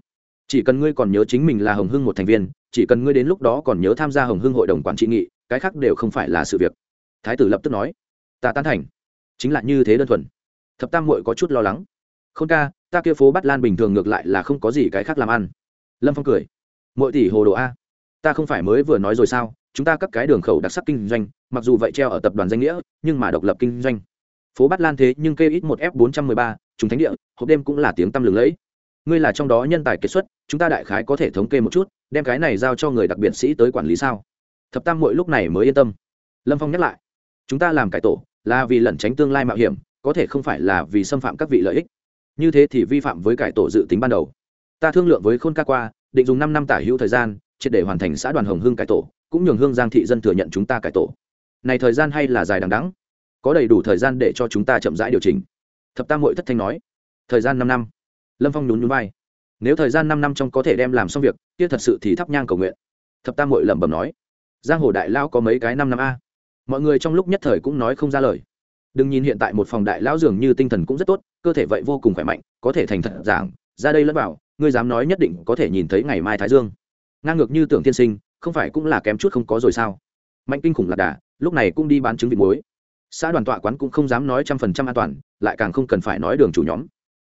Chỉ cần ngươi còn nhớ chính mình là hồng hưng một thành viên, chỉ cần ngươi đến lúc đó còn nhớ tham gia hồng hưng hội đồng quản trị nghị, cái khác đều không phải là sự việc. Thái tử lập tức nói, ta tán thành. Chính là như thế đơn thuần. Thập tam muội có chút lo lắng. K h ô n ca, ta kia phố bắt lan bình thường ngược lại là không có gì cái khác làm ăn. Lâm phong cười mỗi tỷ hồ đồ a, ta không phải mới vừa nói rồi sao? Chúng ta các cái đường khẩu đặc sắc kinh doanh, mặc dù vậy treo ở tập đoàn danh nghĩa, nhưng mà độc lập kinh doanh. Phố bắt lan thế nhưng kê ít một f bốn trăm mười ba, trùng thánh địa, hộp đêm cũng là tiếng tăm lừng lẫy ngươi là trong đó nhân tài kết xuất, chúng ta đại khái có thể thống kê một chút, đem cái này giao cho người đặc biệt sĩ tới quản lý sao? Thập tam mỗi lúc này mới yên tâm. Lâm phong nhắc lại, chúng ta làm cải tổ là vì lẩn tránh tương lai mạo hiểm, có thể không phải là vì xâm phạm các vị lợi ích. Như thế thì vi phạm với cải tổ dự tính ban đầu. Ta thương lượng với khôn ca qua, định dùng năm năm tả hữu thời gian, triệt để hoàn thành xã đoàn hồng Hương cải tổ, cũng nhường hương giang thị dân thừa nhận chúng ta cải tổ. Này thời gian hay là dài đằng đắng có đầy đủ thời gian để cho chúng ta chậm rãi điều chỉnh. Thập tam hội thất thanh nói, thời gian năm năm lâm phong nhún nhún vai. Nếu thời gian năm năm trong có thể đem làm xong việc kia thật sự thì thắp nhang cầu nguyện. Thập tam hội lẩm bẩm nói. Giang hồ đại lao có mấy cái năm năm a? Mọi người trong lúc nhất thời cũng nói không ra lời. Đừng nhìn hiện tại một phòng đại lão dường như tinh thần cũng rất tốt cơ thể vậy vô cùng khỏe mạnh có thể thành thật giảng ra đây lẫn bảo, ngươi dám nói nhất định có thể nhìn thấy ngày mai thái dương. Ngang ngược như tưởng tiên sinh không phải cũng là kém chút không có rồi sao? Mạnh kinh khủng lạc đà lúc này cũng đi bán trứng vịt muối. Xã đoàn tọa quán cũng không dám nói trăm phần trăm an toàn lại càng không cần phải nói đường chủ nhóm.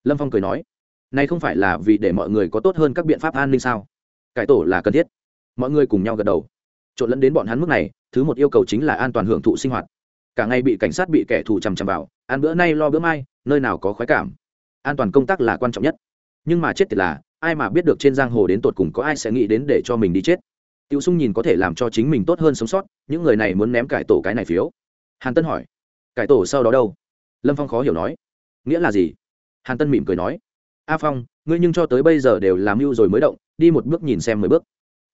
Lâm phong cười nói nay không phải là vì để mọi người có tốt hơn các biện pháp an ninh sao? Cải tổ là cần thiết. Mọi người cùng nhau gật đầu. Trộn lẫn đến bọn hắn mức này thứ một yêu cầu chính là an toàn hưởng thụ sinh hoạt. Cả ngày bị cảnh sát bị kẻ thù chằm chằm vào ăn bữa nay lo bữa mai nơi nào có khoái cảm. An toàn công tác là quan trọng nhất. Nhưng mà chết thì là ai mà biết được trên giang hồ đến tột cùng có ai sẽ nghĩ đến để cho mình đi chết? Tiêu Sung nhìn có thể làm cho chính mình tốt hơn sống sót, những người này muốn ném cải tổ cái này phiếu. Hàn Tân hỏi, cải tổ sau đó đâu? Lâm Phong khó hiểu nói, nghĩa là gì? Hàn Tân mỉm cười nói, A Phong, ngươi nhưng cho tới bây giờ đều làm mưu rồi mới động, đi một bước nhìn xem mười bước.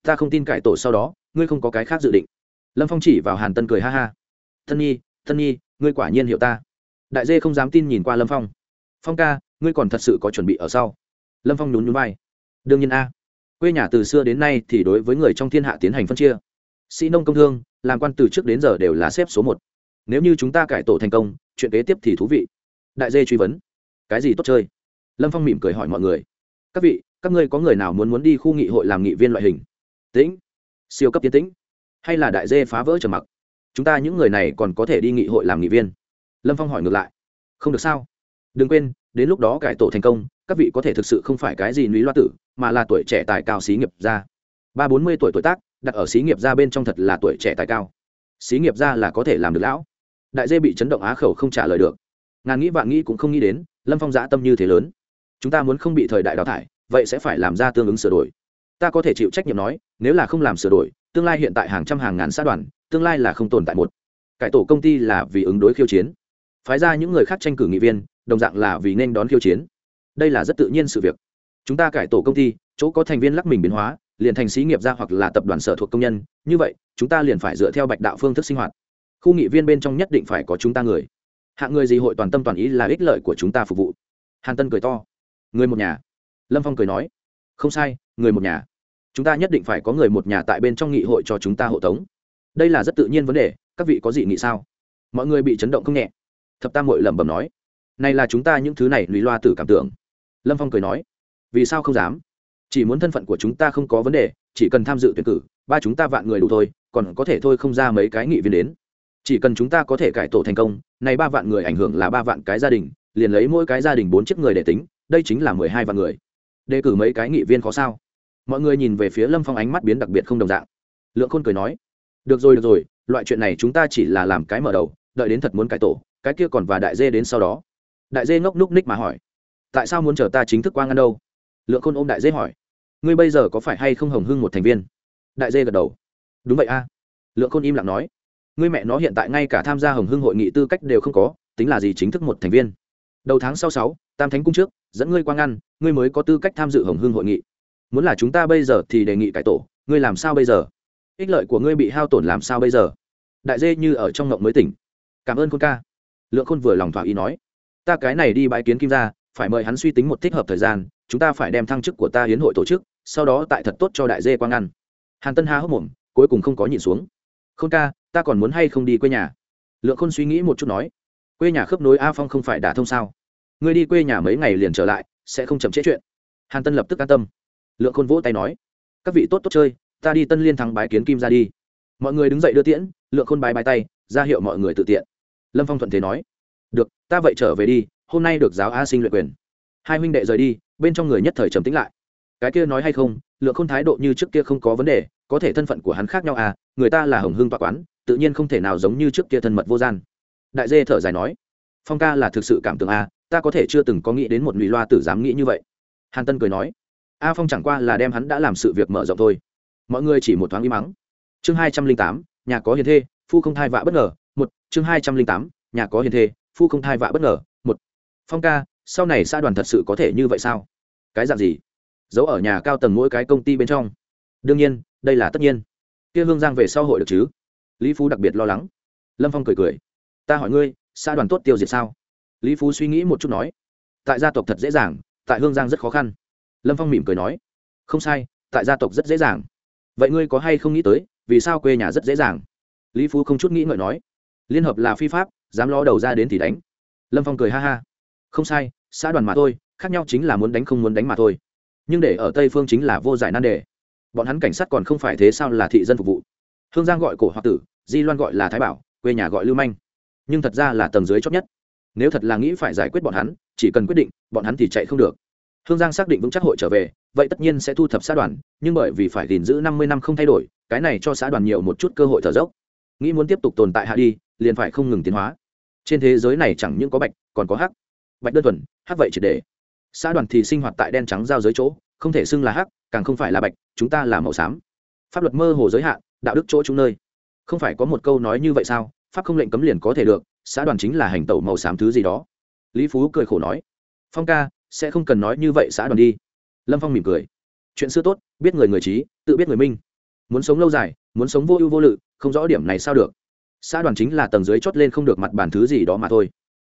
Ta không tin cải tổ sau đó, ngươi không có cái khác dự định. Lâm Phong chỉ vào Hàn Tân cười ha ha. Thân Nhi, Thân Nhi, ngươi quả nhiên hiểu ta. Đại Dê không dám tin nhìn qua Lâm Phong. Phong ca, ngươi còn thật sự có chuẩn bị ở sau. Lâm Phong nhún nhún vai. Đương nhiên a quê nhà từ xưa đến nay thì đối với người trong thiên hạ tiến hành phân chia sĩ nông công thương làm quan từ trước đến giờ đều là xếp số một nếu như chúng ta cải tổ thành công chuyện kế tiếp thì thú vị đại dê truy vấn cái gì tốt chơi lâm phong mỉm cười hỏi mọi người, các vị, các ngươi có người nào muốn muốn đi khu nghị hội làm nghị viên loại hình? Tĩnh, siêu cấp tiến tĩnh, hay là đại dê phá vỡ trầm mặc? Chúng ta những người này còn có thể đi nghị hội làm nghị viên. Lâm phong hỏi ngược lại, không được sao? Đừng quên, đến lúc đó cải tổ thành công, các vị có thể thực sự không phải cái gì núi loa tử, mà là tuổi trẻ tài cao xí nghiệp gia. Ba bốn mươi tuổi tuổi tác, đặt ở xí nghiệp gia bên trong thật là tuổi trẻ tài cao. Xí nghiệp gia là có thể làm được lão. Đại dê bị chấn động á khẩu không trả lời được. Ngàn nghĩ vạn nghĩ cũng không nghĩ đến, lâm phong giã tâm như thế lớn chúng ta muốn không bị thời đại đào thải, vậy sẽ phải làm ra tương ứng sửa đổi. Ta có thể chịu trách nhiệm nói, nếu là không làm sửa đổi, tương lai hiện tại hàng trăm hàng ngàn xã đoàn, tương lai là không tồn tại một. Cải tổ công ty là vì ứng đối khiêu chiến. Phái ra những người khác tranh cử nghị viên, đồng dạng là vì nên đón khiêu chiến. Đây là rất tự nhiên sự việc. Chúng ta cải tổ công ty, chỗ có thành viên lắc mình biến hóa, liền thành xí nghiệp ra hoặc là tập đoàn sở thuộc công nhân, như vậy, chúng ta liền phải dựa theo bạch đạo phương thức sinh hoạt. Khu nghị viên bên trong nhất định phải có chúng ta người. Hạng người gì hội toàn tâm toàn ý là ích lợi của chúng ta phục vụ. Hàn tân cười to người một nhà. Lâm phong cười nói, không sai, người một nhà. Chúng ta nhất định phải có người một nhà tại bên trong nghị hội cho chúng ta hộ tống. Đây là rất tự nhiên vấn đề, các vị có gì nghị sao? Mọi người bị chấn động không nhẹ. Thập tam hội lẩm bẩm nói, này là chúng ta những thứ này lùi loa tử cảm tưởng. Lâm phong cười nói, vì sao không dám? Chỉ muốn thân phận của chúng ta không có vấn đề, chỉ cần tham dự tuyển cử, ba chúng ta vạn người đủ thôi, còn có thể thôi không ra mấy cái nghị viên đến. Chỉ cần chúng ta có thể cải tổ thành công, này ba vạn người ảnh hưởng là ba vạn cái gia đình, liền lấy mỗi cái gia đình bốn chiếc người để tính đây chính là mười hai vạn người. Đề cử mấy cái nghị viên khó sao? Mọi người nhìn về phía lâm phong ánh mắt biến đặc biệt không đồng dạng. Lượng khôn cười nói, được rồi được rồi, loại chuyện này chúng ta chỉ là làm cái mở đầu, đợi đến thật muốn cải tổ, cái kia còn và đại dê đến sau đó. Đại dê ngốc núc ních mà hỏi, tại sao muốn chờ ta chính thức qua ngăn đâu? Lượng khôn ôm đại dê hỏi, ngươi bây giờ có phải hay không hồng hưng một thành viên? Đại dê gật đầu, đúng vậy a. Lượng khôn im lặng nói, ngươi mẹ nó hiện tại ngay cả tham gia hồng hưng hội nghị tư cách đều không có, tính là gì chính thức một thành viên? Đầu tháng sau sáu, tam thánh cung trước dẫn ngươi qua ngăn, ngươi mới có tư cách tham dự hồng hưng hội nghị. Muốn là chúng ta bây giờ thì đề nghị cải tổ, ngươi làm sao bây giờ? Ích lợi của ngươi bị hao tổn làm sao bây giờ? Đại dê như ở trong ngộng mới tỉnh. Cảm ơn khôn ca. Lượng khôn vừa lòng thỏa ý nói. Ta cái này đi bãi kiến kim ra phải mời hắn suy tính một thích hợp thời gian, chúng ta phải đem thăng chức của ta hiến hội tổ chức, sau đó tại thật tốt cho đại dê quang ăn hàn tân há hốc mồm, cuối cùng không có nhìn xuống. Khôn ca, ta còn muốn hay không đi quê nhà? Lượng khôn suy nghĩ một chút nói. Quê nhà khớp nối a phong không phải đả thông sao? Ngươi đi quê nhà mấy ngày liền trở lại, sẽ không chậm trễ chuyện. Hàn tân lập tức an tâm. Lượng khôn vỗ tay nói, các vị tốt tốt chơi, ta đi tân liên thắng bái kiến kim ra đi. Mọi người đứng dậy đưa tiễn, lượng khôn bái bái tay, ra hiệu mọi người tự tiện. Lâm phong thuận thế nói, được, ta vậy trở về đi, hôm nay được giáo a sinh luyện quyền. Hai huynh đệ rời đi, bên trong người nhất thời trầm tĩnh lại. Cái kia nói hay không, lượng khôn thái độ như trước kia không có vấn đề, có thể thân phận của hắn khác nhau à người ta là hồng hương tọa quán, tự nhiên không thể nào giống như trước kia thân mật vô gian. Đại dê thở dài nói, phong ca là thực sự cảm tưởng à ta có thể chưa từng có nghĩ đến một lụy loa tử dám nghĩ như vậy. Hàn tân cười nói, a phong chẳng qua là đem hắn đã làm sự việc mở rộng thôi. Mọi người chỉ một thoáng im mắng. Chương hai trăm linh tám, nhà có hiền thê, phu không thai vạ bất ngờ. Một, chương hai trăm linh tám, nhà có hiền thê, phu không thai vạ bất ngờ. Một, phong ca, sau này xã đoàn thật sự có thể như vậy sao? Cái dạng gì? Giấu ở nhà cao tầng mỗi cái công ty bên trong. Đương nhiên, đây là tất nhiên. Kia hương giang về sau hội được chứ? Lý phú đặc biệt lo lắng. Lâm phong cười cười. Ta hỏi ngươi, xã đoàn tốt tiêu diệt sao? Lý phú suy nghĩ một chút nói, tại gia tộc thật dễ dàng, tại hương giang rất khó khăn. Lâm phong mỉm cười nói, không sai, tại gia tộc rất dễ dàng. Vậy ngươi có hay không nghĩ tới, vì sao quê nhà rất dễ dàng? Lý phú không chút nghĩ ngợi nói, liên hợp là phi pháp, dám lo đầu ra đến thì đánh. Lâm phong cười ha ha, không sai, xã đoàn mà thôi, khác nhau chính là muốn đánh không muốn đánh mà thôi. Nhưng để ở tây phương chính là vô giải nan đề. Bọn hắn cảnh sát còn không phải thế sao là thị dân phục vụ. Hương giang gọi cổ hoặc tử, di loan gọi là thái bảo, quê nhà gọi lưu manh. Nhưng thật ra là tầng dưới chót nhất nếu thật là nghĩ phải giải quyết bọn hắn, chỉ cần quyết định, bọn hắn thì chạy không được. Hương giang xác định vững chắc hội trở về, vậy tất nhiên sẽ thu thập xã đoàn, nhưng bởi vì phải gìn giữ năm mươi năm không thay đổi, cái này cho xã đoàn nhiều một chút cơ hội thở dốc. Nghĩ muốn tiếp tục tồn tại hạ đi, liền phải không ngừng tiến hóa. Trên thế giới này chẳng những có bạch, còn có hắc. Bạch đơn thuần, hắc vậy chỉ để xã đoàn thì sinh hoạt tại đen trắng giao giới chỗ, không thể xưng là hắc, càng không phải là bạch, chúng ta là màu xám. Pháp luật mơ hồ giới hạn, đạo đức chỗ chúng nơi. Không phải có một câu nói như vậy sao? Pháp không lệnh cấm liền có thể được xã đoàn chính là hành tẩu màu xám thứ gì đó. Lý phú cười khổ nói, phong ca, sẽ không cần nói như vậy xã đoàn đi. Lâm phong mỉm cười, chuyện xưa tốt, biết người người trí, tự biết người minh. Muốn sống lâu dài, muốn sống vô ưu vô lự, không rõ điểm này sao được. Xã đoàn chính là tầng dưới chót lên không được mặt bàn thứ gì đó mà thôi.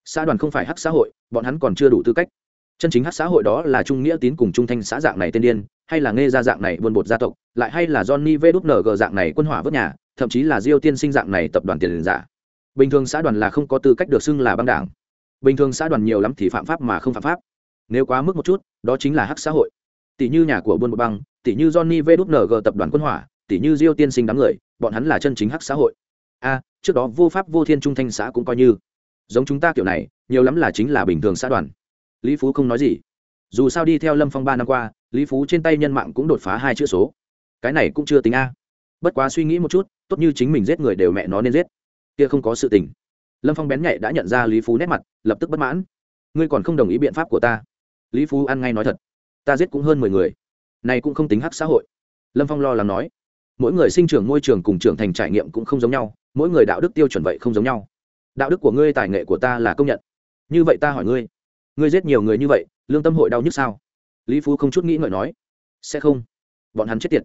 Xã đoàn không phải hắc xã hội, bọn hắn còn chưa đủ tư cách. Chân chính hắc xã hội đó là trung nghĩa tín cùng trung thanh xã dạng này tên điên, hay là nghe ra dạng này buôn bột gia tộc, lại hay là johnny vđng dạng này quân hỏa vớt nhà, thậm chí là diêu tiên sinh dạng này tập đoàn tiền giả bình thường xã đoàn là không có tư cách được xưng là băng đảng. Bình thường xã đoàn nhiều lắm thì phạm pháp mà không phạm pháp. Nếu quá mức một chút, đó chính là hắc xã hội. Tỷ như nhà của buôn một băng, tỷ như johnny V. N. G tập đoàn quân hỏa, tỷ như diêu tiên sinh đám người, bọn hắn là chân chính hắc xã hội. A, trước đó vô pháp vô thiên trung thanh xã cũng coi như. Giống chúng ta kiểu này, nhiều lắm là chính là bình thường xã đoàn. Lý phú không nói gì. Dù sao đi theo lâm phong ba năm qua, lý phú trên tay nhân mạng cũng đột phá hai chữ số. Cái này cũng chưa tính a. Bất quá suy nghĩ một chút, tốt như chính mình giết người đều mẹ nó nên giết kia không có sự tình. Lâm phong bén nhạy đã nhận ra lý phú nét mặt, lập tức bất mãn. Ngươi còn không đồng ý biện pháp của ta. Lý phú ăn ngay nói thật. Ta giết cũng hơn mười người. Này cũng không tính hắc xã hội. Lâm phong lo lắng nói. Mỗi người sinh trưởng môi trường cùng trưởng thành trải nghiệm cũng không giống nhau. Mỗi người đạo đức tiêu chuẩn vậy không giống nhau. Đạo đức của ngươi, tài nghệ của ta là công nhận. Như vậy ta hỏi ngươi ngươi giết nhiều người như vậy, lương tâm hội đau nhức sao? Lý phú không chút nghĩ ngợi nói. Sẽ không. Bọn hắn chết tiệt.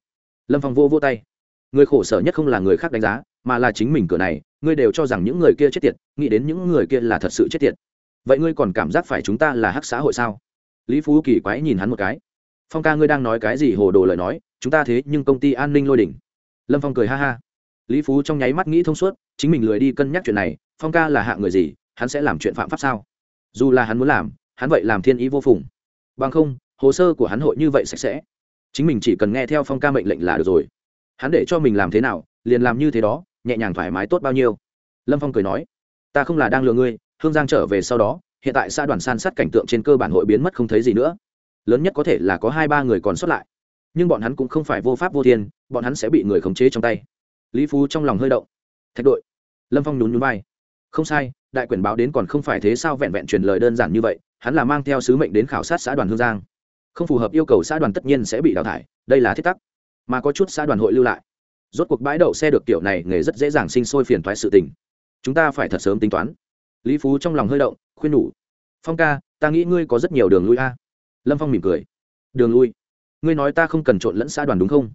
Lâm phong vô vô tay. Người khổ sở nhất không là người khác đánh giá, mà là chính mình cửa này ngươi đều cho rằng những người kia chết tiệt, nghĩ đến những người kia là thật sự chết tiệt. Vậy ngươi còn cảm giác phải chúng ta là hắc xã hội sao? Lý phú kỳ quái nhìn hắn một cái. Phong ca ngươi đang nói cái gì hồ đồ lời nói, chúng ta thế nhưng công ty an ninh lôi đỉnh. Lâm phong cười ha ha. Lý phú trong nháy mắt nghĩ thông suốt, chính mình lười đi cân nhắc chuyện này, phong ca là hạ người gì, hắn sẽ làm chuyện phạm pháp sao? Dù là hắn muốn làm, hắn vậy làm thiên ý vô phùng. Bằng không, hồ sơ của hắn hội như vậy sạch sẽ. Chính mình chỉ cần nghe theo phong ca mệnh lệnh là được rồi. Hắn để cho mình làm thế nào, liền làm như thế đó nhẹ nhàng thoải mái tốt bao nhiêu. Lâm phong cười nói, ta không là đang lừa ngươi, hương giang trở về sau đó, hiện tại xã đoàn san sát cảnh tượng trên cơ bản hội biến mất không thấy gì nữa. Lớn nhất có thể là có hai ba người còn sót lại. Nhưng bọn hắn cũng không phải vô pháp vô thiên, bọn hắn sẽ bị người khống chế trong tay. Lý phú trong lòng hơi động. Thạch đội. Lâm phong nhún nhún vai. Không sai, đại quyển báo đến còn không phải thế sao vẹn vẹn truyền lời đơn giản như vậy, hắn là mang theo sứ mệnh đến khảo sát xã đoàn hương giang. Không phù hợp yêu cầu xã đoàn tất nhiên sẽ bị đào thải, đây là thiết tắc. Mà có chút xã đoàn hội lưu lại rốt cuộc bãi đậu xe được kiểu này nghề rất dễ dàng sinh sôi phiền thoái sự tình. Chúng ta phải thật sớm tính toán. Lý phú trong lòng hơi động, khuyên nhủ. Phong ca, ta nghĩ ngươi có rất nhiều đường lui a. Lâm phong mỉm cười. Đường lui? Ngươi nói ta không cần trộn lẫn xã đoàn đúng không?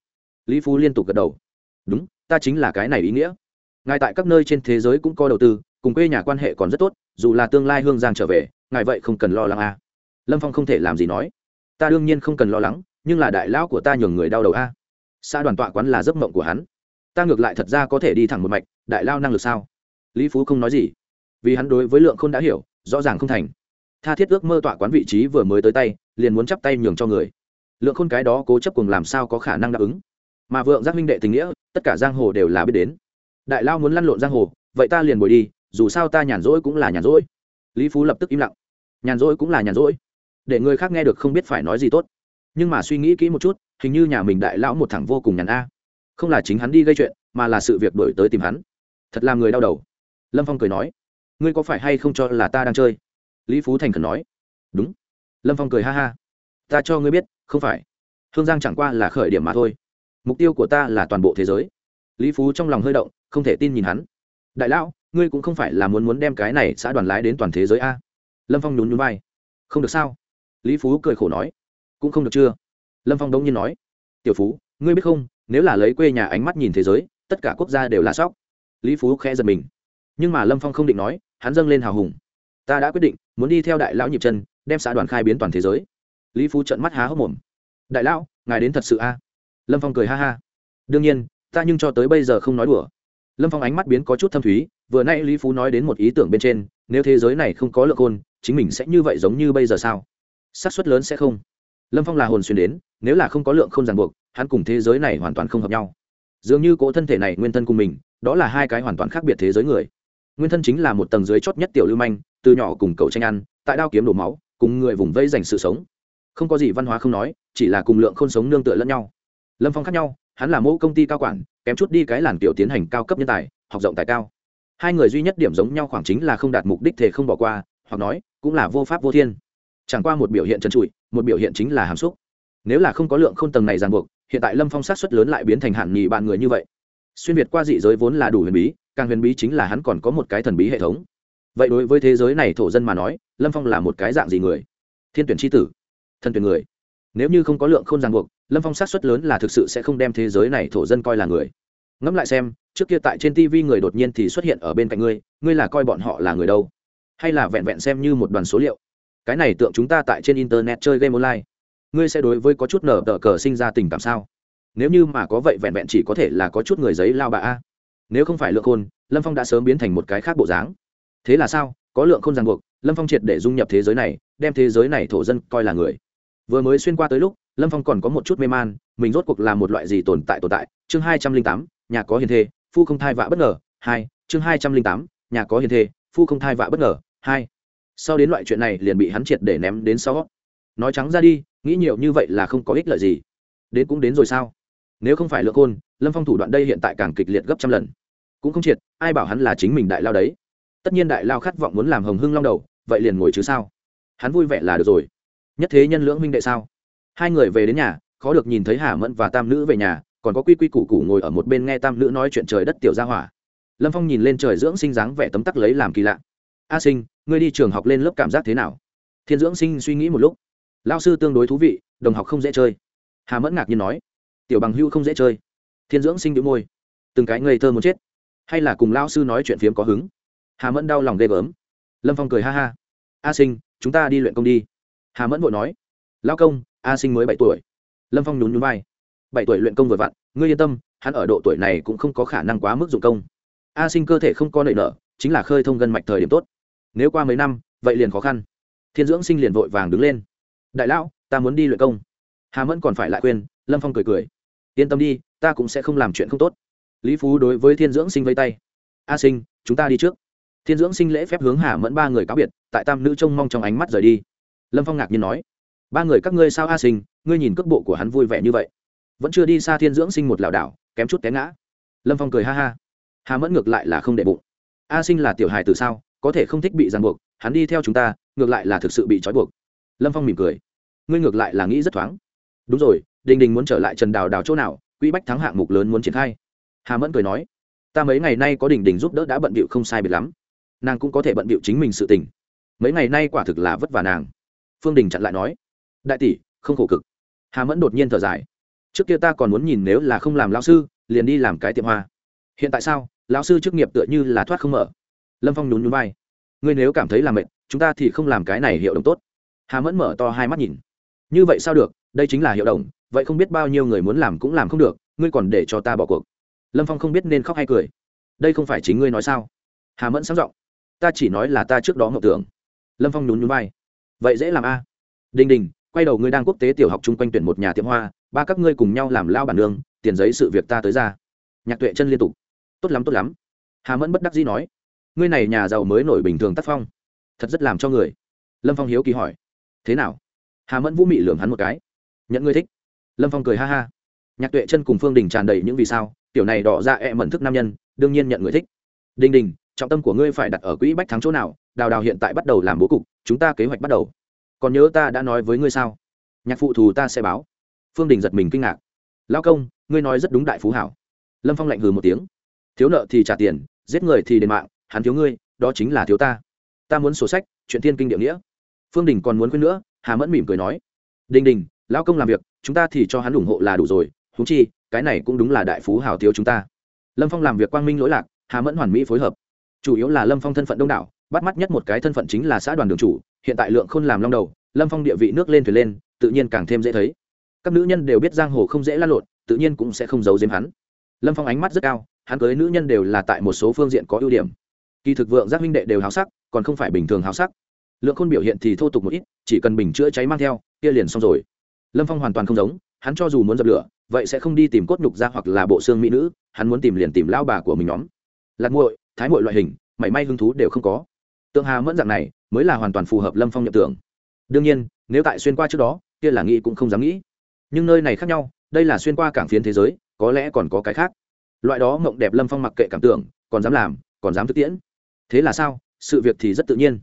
Lý phú liên tục gật đầu. Đúng, ta chính là cái này ý nghĩa. Ngài tại các nơi trên thế giới cũng có đầu tư, cùng quê nhà quan hệ còn rất tốt, dù là tương lai hương giang trở về, ngài vậy không cần lo lắng a. Lâm phong không thể làm gì nói. Ta đương nhiên không cần lo lắng, nhưng là đại lão của ta nhường người đau đầu a xã đoàn tọa quán là giấc mộng của hắn. Ta ngược lại thật ra có thể đi thẳng một mạch, đại lao năng lực sao? Lý phú không nói gì. Vì hắn đối với lượng Khôn đã hiểu, rõ ràng không thành. Tha thiết ước mơ tọa quán vị trí vừa mới tới tay, liền muốn chắp tay nhường cho người. Lượng khôn cái đó cố chấp cùng làm sao có khả năng đáp ứng? Mà vượng giác minh đệ tình nghĩa, tất cả giang hồ đều là biết đến. Đại lao muốn lăn lộn giang hồ, vậy ta liền bồi đi, dù sao ta nhàn rỗi cũng là nhàn rỗi. Lý phú lập tức im lặng. Nhàn rỗi cũng là nhàn rỗi. Để người khác nghe được không biết phải nói gì tốt nhưng mà suy nghĩ kỹ một chút, hình như nhà mình đại lão một thằng vô cùng nhàn a. Không là chính hắn đi gây chuyện, mà là sự việc đổi tới tìm hắn. Thật là người đau đầu. Lâm phong cười nói, ngươi có phải hay không cho là ta đang chơi? Lý phú thành khẩn nói, đúng. Lâm phong cười ha ha, ta cho ngươi biết, không phải. Hương giang chẳng qua là khởi điểm mà thôi. Mục tiêu của ta là toàn bộ thế giới. Lý phú trong lòng hơi động, không thể tin nhìn hắn. Đại lão, ngươi cũng không phải là muốn muốn đem cái này xã đoàn lái đến toàn thế giới a? Lâm phong nhún nhún vai, không được sao? Lý phú cười khổ nói cũng không được chưa? Lâm phong đông nhiên nói. Tiểu phú, ngươi biết không, nếu là lấy quê nhà ánh mắt nhìn thế giới, tất cả quốc gia đều là sóc. Lý phú khẽ giật mình. Nhưng mà lâm phong không định nói, hắn dâng lên hào hùng. Ta đã quyết định, muốn đi theo đại lão nhịp chân, đem xã đoàn khai biến toàn thế giới. Lý phú trận mắt há hốc mồm. Đại lão, ngài đến thật sự a? Lâm phong cười ha ha. Đương nhiên, ta nhưng cho tới bây giờ không nói đùa. Lâm phong ánh mắt biến có chút thâm thúy, vừa nay lý phú nói đến một ý tưởng bên trên, nếu thế giới này không có lượng hôn chính mình sẽ như vậy giống như bây giờ sao? Xác suất lớn sẽ không lâm phong là hồn xuyên đến, nếu là không có lượng không ràng buộc, hắn cùng thế giới này hoàn toàn không hợp nhau. Dường như cỗ thân thể này nguyên thân cùng mình, đó là hai cái hoàn toàn khác biệt thế giới người. Nguyên thân chính là một tầng dưới chót nhất tiểu lưu manh, từ nhỏ cùng cậu tranh ăn, tại đao kiếm đổ máu, cùng người vùng vây dành sự sống. Không có gì văn hóa không nói, chỉ là cùng lượng không sống nương tựa lẫn nhau. Lâm phong khác nhau, hắn là mẫu công ty cao quản, kém chút đi cái làn kiểu tiến hành cao cấp nhân tài, học rộng tài cao. Hai người duy nhất điểm giống nhau khoảng chính là không đạt mục đích thể không bỏ qua, hoặc nói, cũng là vô pháp vô thiên. Chẳng qua một biểu hiện trần trụi một biểu hiện chính là hàm xúc. Nếu là không có lượng không tầng này ràng buộc, hiện tại lâm phong sát xuất lớn lại biến thành hạn nhì bạn người như vậy. Xuyên việt qua dị giới vốn là đủ huyền bí, càng huyền bí chính là hắn còn có một cái thần bí hệ thống. Vậy đối với thế giới này thổ dân mà nói, lâm phong là một cái dạng gì người? Thiên tuyển tri tử, thần tuyển người. Nếu như không có lượng không ràng buộc, lâm phong sát xuất lớn là thực sự sẽ không đem thế giới này thổ dân coi là người. Ngẫm lại xem, trước kia tại trên tv người đột nhiên thì xuất hiện ở bên cạnh ngươi ngươi là coi bọn họ là người đâu? Hay là vẹn vẹn xem như một đoàn số liệu? Cái này tượng chúng ta tại trên internet chơi game online. Ngươi sẽ đối với có chút nở tờ cờ sinh ra tình cảm sao? Nếu như mà có vậy vẹn vẹn chỉ có thể là có chút người giấy lao bà a. Nếu không phải lượng khôn, lâm phong đã sớm biến thành một cái khác bộ dáng. Thế là sao? Có lượng khôn ràng buộc, lâm phong triệt để dung nhập thế giới này, đem thế giới này thổ dân coi là người. Vừa mới xuyên qua tới lúc, lâm phong còn có một chút mê man, mình rốt cuộc là một loại gì tồn tại tồn tại? Chương hai trăm linh tám, nhà có hiền thê, phu không thai vạ bất ngờ, hai, chương hai trăm linh tám, nhà có hiền thê, phu không thai vạ bất ngờ, hai sau đến loại chuyện này liền bị hắn triệt để ném đến sau. Nói trắng ra đi, nghĩ nhiều như vậy là không có ích lợi gì. Đến cũng đến rồi sao? Nếu không phải lượng côn lâm phong thủ đoạn đây hiện tại càng kịch liệt gấp trăm lần. Cũng không triệt, ai bảo hắn là chính mình đại lao đấy? Tất nhiên đại lao khát vọng muốn làm hồng hưng long đầu, vậy liền ngồi chứ sao? Hắn vui vẻ là được rồi. Nhất thế nhân lưỡng minh đệ sao? Hai người về đến nhà, khó được nhìn thấy hà mẫn và tam nữ về nhà, còn có quy quy củ củ ngồi ở một bên nghe tam nữ nói chuyện trời đất tiểu gia hỏa. Lâm phong nhìn lên trời dưỡng sinh dáng vẻ tấm tắc lấy làm kỳ lạ a sinh, ngươi đi trường học lên lớp cảm giác thế nào? Thiên dưỡng sinh suy nghĩ một lúc. Lao sư tương đối thú vị, đồng học không dễ chơi. Hà mẫn ngạc nhiên nói. Tiểu bằng hưu không dễ chơi. Thiên dưỡng sinh đĩu môi. Từng cái ngây thơ muốn chết, hay là cùng lao sư nói chuyện phiếm có hứng? Hà mẫn đau lòng ghê gớm. Lâm phong cười ha ha. A sinh, chúng ta đi luyện công đi. Hà mẫn vội nói. Lao công, a sinh mới bảy tuổi. Lâm phong nhún nhún vai. Bảy tuổi luyện công vừa vặn, ngươi yên tâm, hắn ở độ tuổi này cũng không có khả năng quá mức dụng công. A sinh cơ thể không có nợ nợ chính là khơi thông gân mạch thời điểm tốt nếu qua mấy năm, vậy liền khó khăn. Thiên dưỡng sinh liền vội vàng đứng lên. Đại lão, ta muốn đi luyện công. Hà mẫn còn phải lại khuyên, lâm phong cười cười. Yên tâm đi, ta cũng sẽ không làm chuyện không tốt. Lý phú đối với thiên dưỡng sinh vây tay. A sinh, chúng ta đi trước. Thiên dưỡng sinh lễ phép hướng hà mẫn ba người cáo biệt, tại tam nữ trông mong trong ánh mắt rời đi. Lâm phong ngạc nhiên nói, ba người các ngươi sao a sinh, ngươi nhìn cước bộ của hắn vui vẻ như vậy? Vẫn chưa đi xa thiên dưỡng sinh một lảo đảo, kém chút té ngã. Lâm phong cười ha ha. Hà mẫn ngược lại là không đệ bụng. A sinh là tiểu hài từ sao? Có thể không thích bị ràng buộc, hắn đi theo chúng ta, ngược lại là thực sự bị trói buộc. Lâm phong mỉm cười. Ngươi ngược lại là nghĩ rất thoáng. Đúng rồi, đình đình muốn trở lại trần đào đào chỗ nào, quỹ bách thắng hạng mục lớn muốn triển khai. Hà mẫn cười nói. Ta mấy ngày nay có đình đình giúp đỡ đã bận bịu không sai biệt lắm. Nàng cũng có thể bận bịu chính mình sự tình. Mấy ngày nay quả thực là vất vả nàng. Phương đình chặn lại nói. Đại tỷ, không khổ cực. Hà mẫn đột nhiên thở dài. Trước kia ta còn muốn nhìn nếu là không làm lao sư, liền đi làm cái tiệm hoa. Hiện tại sao? Lão sư chức nghiệp tựa như là thoát không mở lâm phong nhún nhún vai. Ngươi nếu cảm thấy làm mệt, chúng ta thì không làm cái này hiệu đồng tốt. Hà mẫn mở to hai mắt nhìn. Như vậy sao được, đây chính là hiệu đồng, vậy không biết bao nhiêu người muốn làm cũng làm không được, ngươi còn để cho ta bỏ cuộc. Lâm phong không biết nên khóc hay cười. Đây không phải chính ngươi nói sao? Hà mẫn sáng giọng. Ta chỉ nói là ta trước đó ngọc tưởng. Lâm phong nhún nhún vai. Vậy dễ làm a? Đình đình, quay đầu ngươi đang quốc tế tiểu học chung quanh tuyển một nhà tiệm hoa, ba các ngươi cùng nhau làm lao bản nương, tiền giấy sự việc ta tới ra. Nhạc tuệ chân liên tục. Tốt lắm tốt lắm. Hà mẫn bất đắc dĩ nói ngươi này nhà giàu mới nổi bình thường tác phong, thật rất làm cho người. Lâm phong hiếu kỳ hỏi, thế nào? Hà mẫn vũ mị lường hắn một cái, nhận ngươi thích. Lâm phong cười ha ha, nhạc tuệ chân cùng phương đình tràn đầy những vì sao, tiểu này đỏ ra e mẩn thức nam nhân, đương nhiên nhận người thích. Đình đình, trọng tâm của ngươi phải đặt ở quỹ bách thắng chỗ nào, đào đào hiện tại bắt đầu làm bố cục, chúng ta kế hoạch bắt đầu. Còn nhớ ta đã nói với ngươi sao? Nhạc phụ thù ta sẽ báo. Phương đình giật mình kinh ngạc. Lao công, ngươi nói rất đúng đại phú hảo. Lâm phong lạnh hừ một tiếng. Thiếu nợ thì trả tiền, giết người thì đền mạng hắn thiếu ngươi, đó chính là thiếu ta. Ta muốn sổ sách, chuyện thiên kinh địa nghĩa. Phương đình còn muốn quên nữa, hà mẫn mỉm cười nói. Đình đình, lão công làm việc, chúng ta thì cho hắn ủng hộ là đủ rồi húng chi, cái này cũng đúng là đại phú hào thiếu chúng ta. Lâm phong làm việc quang minh lỗi lạc, hà mẫn hoàn mỹ phối hợp. Chủ yếu là lâm phong thân phận đông đảo, bắt mắt nhất một cái thân phận chính là xã đoàn đường chủ, hiện tại lượng khôn làm long đầu, lâm phong địa vị nước lên thuyền lên, tự nhiên càng thêm dễ thấy. Các nữ nhân đều biết giang hồ không dễ lan lộn, tự nhiên cũng sẽ không giấu giếm hắn. Lâm phong ánh mắt rất cao, hắn cưới nữ nhân đều là tại một số phương diện có ưu điểm kỳ thực vượng giác minh đệ đều háo sắc, còn không phải bình thường háo sắc. Lượng khôn biểu hiện thì thô tục một ít, chỉ cần bình chữa cháy mang theo, kia liền xong rồi. Lâm phong hoàn toàn không giống, hắn cho dù muốn dập lửa, vậy sẽ không đi tìm cốt nhục ra hoặc là bộ xương mỹ nữ, hắn muốn tìm liền tìm lao bà của mình nhóm. Lạc muội, thái muội loại hình, mảy may hứng thú đều không có. Tượng hà mẫn dạng này, mới là hoàn toàn phù hợp lâm phong nhận tưởng đương nhiên, nếu tại xuyên qua trước đó, kia là nghĩ cũng không dám nghĩ. Nhưng nơi này khác nhau, đây là xuyên qua cảng phiến thế giới, có lẽ còn có cái khác. Loại đó mộng đẹp lâm phong mặc kệ cảm tưởng, còn dám làm, còn dám thực tiễn thế là sao? Sự việc thì rất tự nhiên.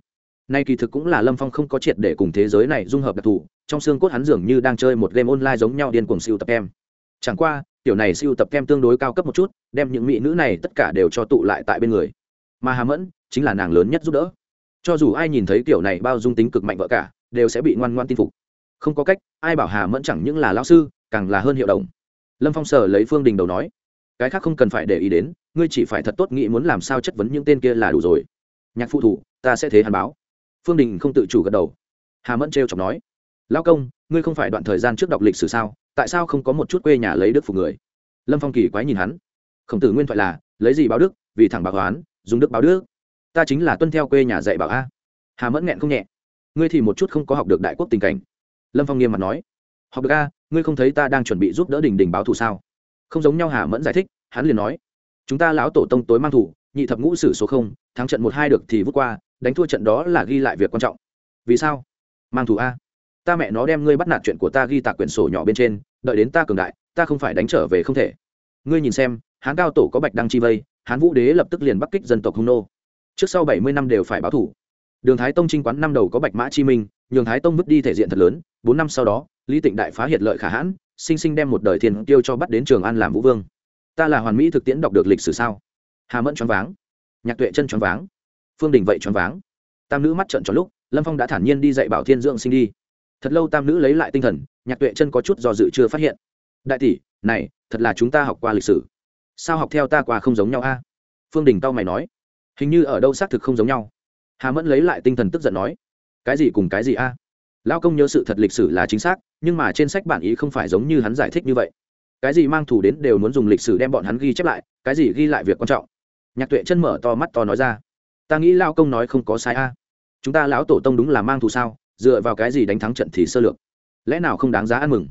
Nay kỳ thực cũng là lâm phong không có triệt để cùng thế giới này dung hợp đặc thù, trong xương cốt hắn dường như đang chơi một game online giống nhau điên cuồng siêu tập em. chẳng qua, tiểu này siêu tập kem tương đối cao cấp một chút, đem những mỹ nữ này tất cả đều cho tụ lại tại bên người. Mà hà mẫn chính là nàng lớn nhất giúp đỡ. Cho dù ai nhìn thấy kiểu này bao dung tính cực mạnh vợ cả, đều sẽ bị ngoan ngoan tin phục. Không có cách, ai bảo hà mẫn chẳng những là lao sư, càng là hơn hiệu đồng. Lâm phong sở lấy phương đình đầu nói, cái khác không cần phải để ý đến ngươi chỉ phải thật tốt nghĩ muốn làm sao chất vấn những tên kia là đủ rồi. Nhạc phụ thủ, ta sẽ thế hàn báo. Phương đình không tự chủ gật đầu. Hà mẫn t r chọc nói, lão công, ngươi không phải đoạn thời gian trước đọc lịch sử sao? Tại sao không có một chút quê nhà lấy đức phục người? Lâm phong kỳ quái nhìn hắn. Khổng tử nguyên thoại là, lấy gì báo đức? Vì thẳng báo oán dùng đức báo đức. Ta chính là tuân theo quê nhà dạy bảo a. Hà mẫn nghẹn không nhẹ. Ngươi thì một chút không có học được đại quốc tình cảnh. Lâm phong nghiêm mặt nói, học được a, ngươi không thấy ta đang chuẩn bị giúp đỡ đình đình báo thù sao? Không giống nhau hà mẫn giải thích, hắn liền nói chúng ta lão tổ tông tối mang thủ, nhị thập ngũ sử số không, thắng trận một hai được thì vút qua, đánh thua trận đó là ghi lại việc quan trọng. Vì sao? Mang thủ a. Ta mẹ nó đem ngươi bắt nạt chuyện của ta ghi tạc quyển sổ nhỏ bên trên, đợi đến ta cường đại, ta không phải đánh trở về không thể. Ngươi nhìn xem, hán cao tổ có bạch đăng chi vây, hán vũ đế lập tức liền bắc kích dân tộc hung nô. Trước sau bảy mươi năm đều phải báo thủ. Đường thái tông trinh quán năm đầu có bạch mã chi minh, nhường thái tông mất đi thể diện thật lớn, bốn năm sau đó, lý tịnh đại phá hiệt lợi khả hãn, sinh sinh đem một đời thiên tiêu cho bắt đến trường an làm vũ vương ta là hoàn mỹ thực tiễn đọc được lịch sử sao? Hà mẫn choáng váng. Nhạc tuệ chân choáng váng. Phương đình vậy choáng váng. Tam nữ mắt trợn tròn lúc, lâm phong đã thản nhiên đi dạy bảo thiên dưỡng sinh đi. Thật lâu tam nữ lấy lại tinh thần, nhạc tuệ chân có chút do dự chưa phát hiện. Đại tỷ, này, thật là chúng ta học qua lịch sử. Sao học theo ta qua không giống nhau a? Phương đình tao mày nói. Hình như ở đâu xác thực không giống nhau. Hà mẫn lấy lại tinh thần tức giận nói. Cái gì cùng cái gì a? Lao công nhớ sự thật lịch sử là chính xác, nhưng mà trên sách bản ý không phải giống như hắn giải thích như vậy cái gì mang thủ đến đều muốn dùng lịch sử đem bọn hắn ghi chép lại, cái gì ghi lại việc quan trọng. Nhạc tuệ chân mở to mắt to nói ra. Ta nghĩ lao công nói không có sai a. Chúng ta lão tổ tông đúng là mang thù sao, dựa vào cái gì đánh thắng trận thì sơ lược? Lẽ nào không đáng giá ăn mừng?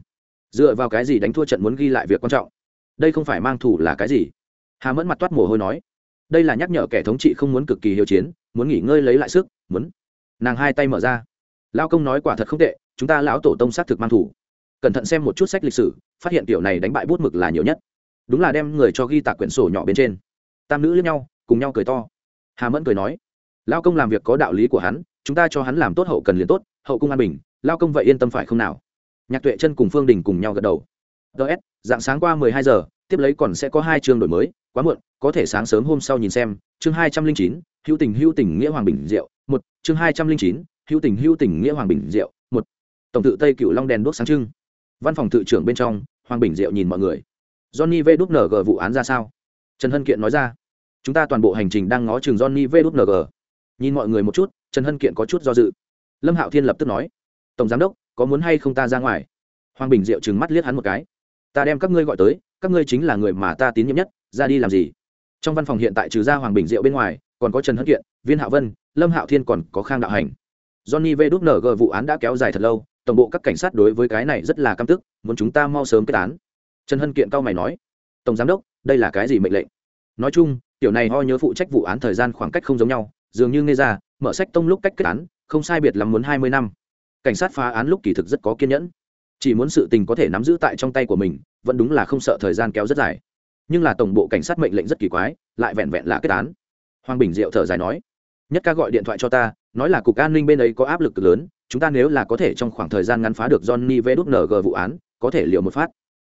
Dựa vào cái gì đánh thua trận muốn ghi lại việc quan trọng? Đây không phải mang thủ là cái gì? Hà mẫn mặt toát mồ hôi nói. Đây là nhắc nhở kẻ thống trị không muốn cực kỳ hiếu chiến, muốn nghỉ ngơi lấy lại sức, muốn. Nàng hai tay mở ra. Lao công nói quả thật không tệ, chúng ta lão tổ tông xác thực mang thủ cẩn thận xem một chút sách lịch sử, phát hiện kiểu này đánh bại bút mực là nhiều nhất. Đúng là đem người cho ghi tạc quyển sổ nhỏ bên trên. Tam nữ lẫn nhau, cùng nhau cười to. Hà mẫn cười nói, lao công làm việc có đạo lý của hắn, chúng ta cho hắn làm tốt hậu cần liền tốt, hậu cung an bình, lao công vậy yên tâm phải không nào? Nhạc tuệ chân cùng phương đình cùng nhau gật đầu. Ts dạng sáng qua mười hai giờ, tiếp lấy còn sẽ có hai chương đổi mới, quá muộn, có thể sáng sớm hôm sau nhìn xem. Chương hai trăm linh chín, hữu tình hữu tình nghĩa hoàng bình diệu, một. Chương hai trăm linh chín, hữu tình hữu tình nghĩa hoàng bình diệu, một. Tổng tự tây cựu long đèn đuốc sáng trưng văn phòng thự trưởng bên trong, hoàng bình diệu nhìn mọi người. Johnny v đúc ng vụ án ra sao? Trần hân kiện nói ra. Chúng ta toàn bộ hành trình đang ngó chừng johnny v đúc ng nhìn mọi người một chút, trần hân kiện có chút do dự. Lâm hạo thiên lập tức nói, tổng giám đốc, có muốn hay không ta ra ngoài? Hoàng bình diệu trừng mắt liếc hắn một cái. Ta đem các ngươi gọi tới, các ngươi chính là người mà ta tín nhiệm nhất, ra đi làm gì? Trong văn phòng hiện tại trừ ra hoàng bình diệu bên ngoài, còn có trần hân kiện, viên hạ vân, lâm hạo thiên còn có khang đạo hành. Johnny v đúc ng vụ án đã kéo dài thật lâu tổng bộ các cảnh sát đối với cái này rất là căm tức, muốn chúng ta mau sớm kết án. Trần hân kiện cao mày nói, tổng giám đốc, đây là cái gì mệnh lệnh? Nói chung, tiểu này ho nhớ phụ trách vụ án thời gian khoảng cách không giống nhau, dường như nghe ra, mở sách tông lúc cách kết án, không sai biệt lắm muốn hai mươi năm. Cảnh sát phá án lúc kỳ thực rất có kiên nhẫn. Chỉ muốn sự tình có thể nắm giữ tại trong tay của mình, vẫn đúng là không sợ thời gian kéo rất dài. Nhưng là tổng bộ cảnh sát mệnh lệnh rất kỳ quái, lại vẹn vẹn là kết án. Hoàng bình diệu thở dài nói, nhất ca gọi điện thoại cho ta, nói là cục an ninh bên ấy có áp lực lớn chúng ta nếu là có thể trong khoảng thời gian ngắn phá được johnny vđng vụ án, có thể liệu một phát.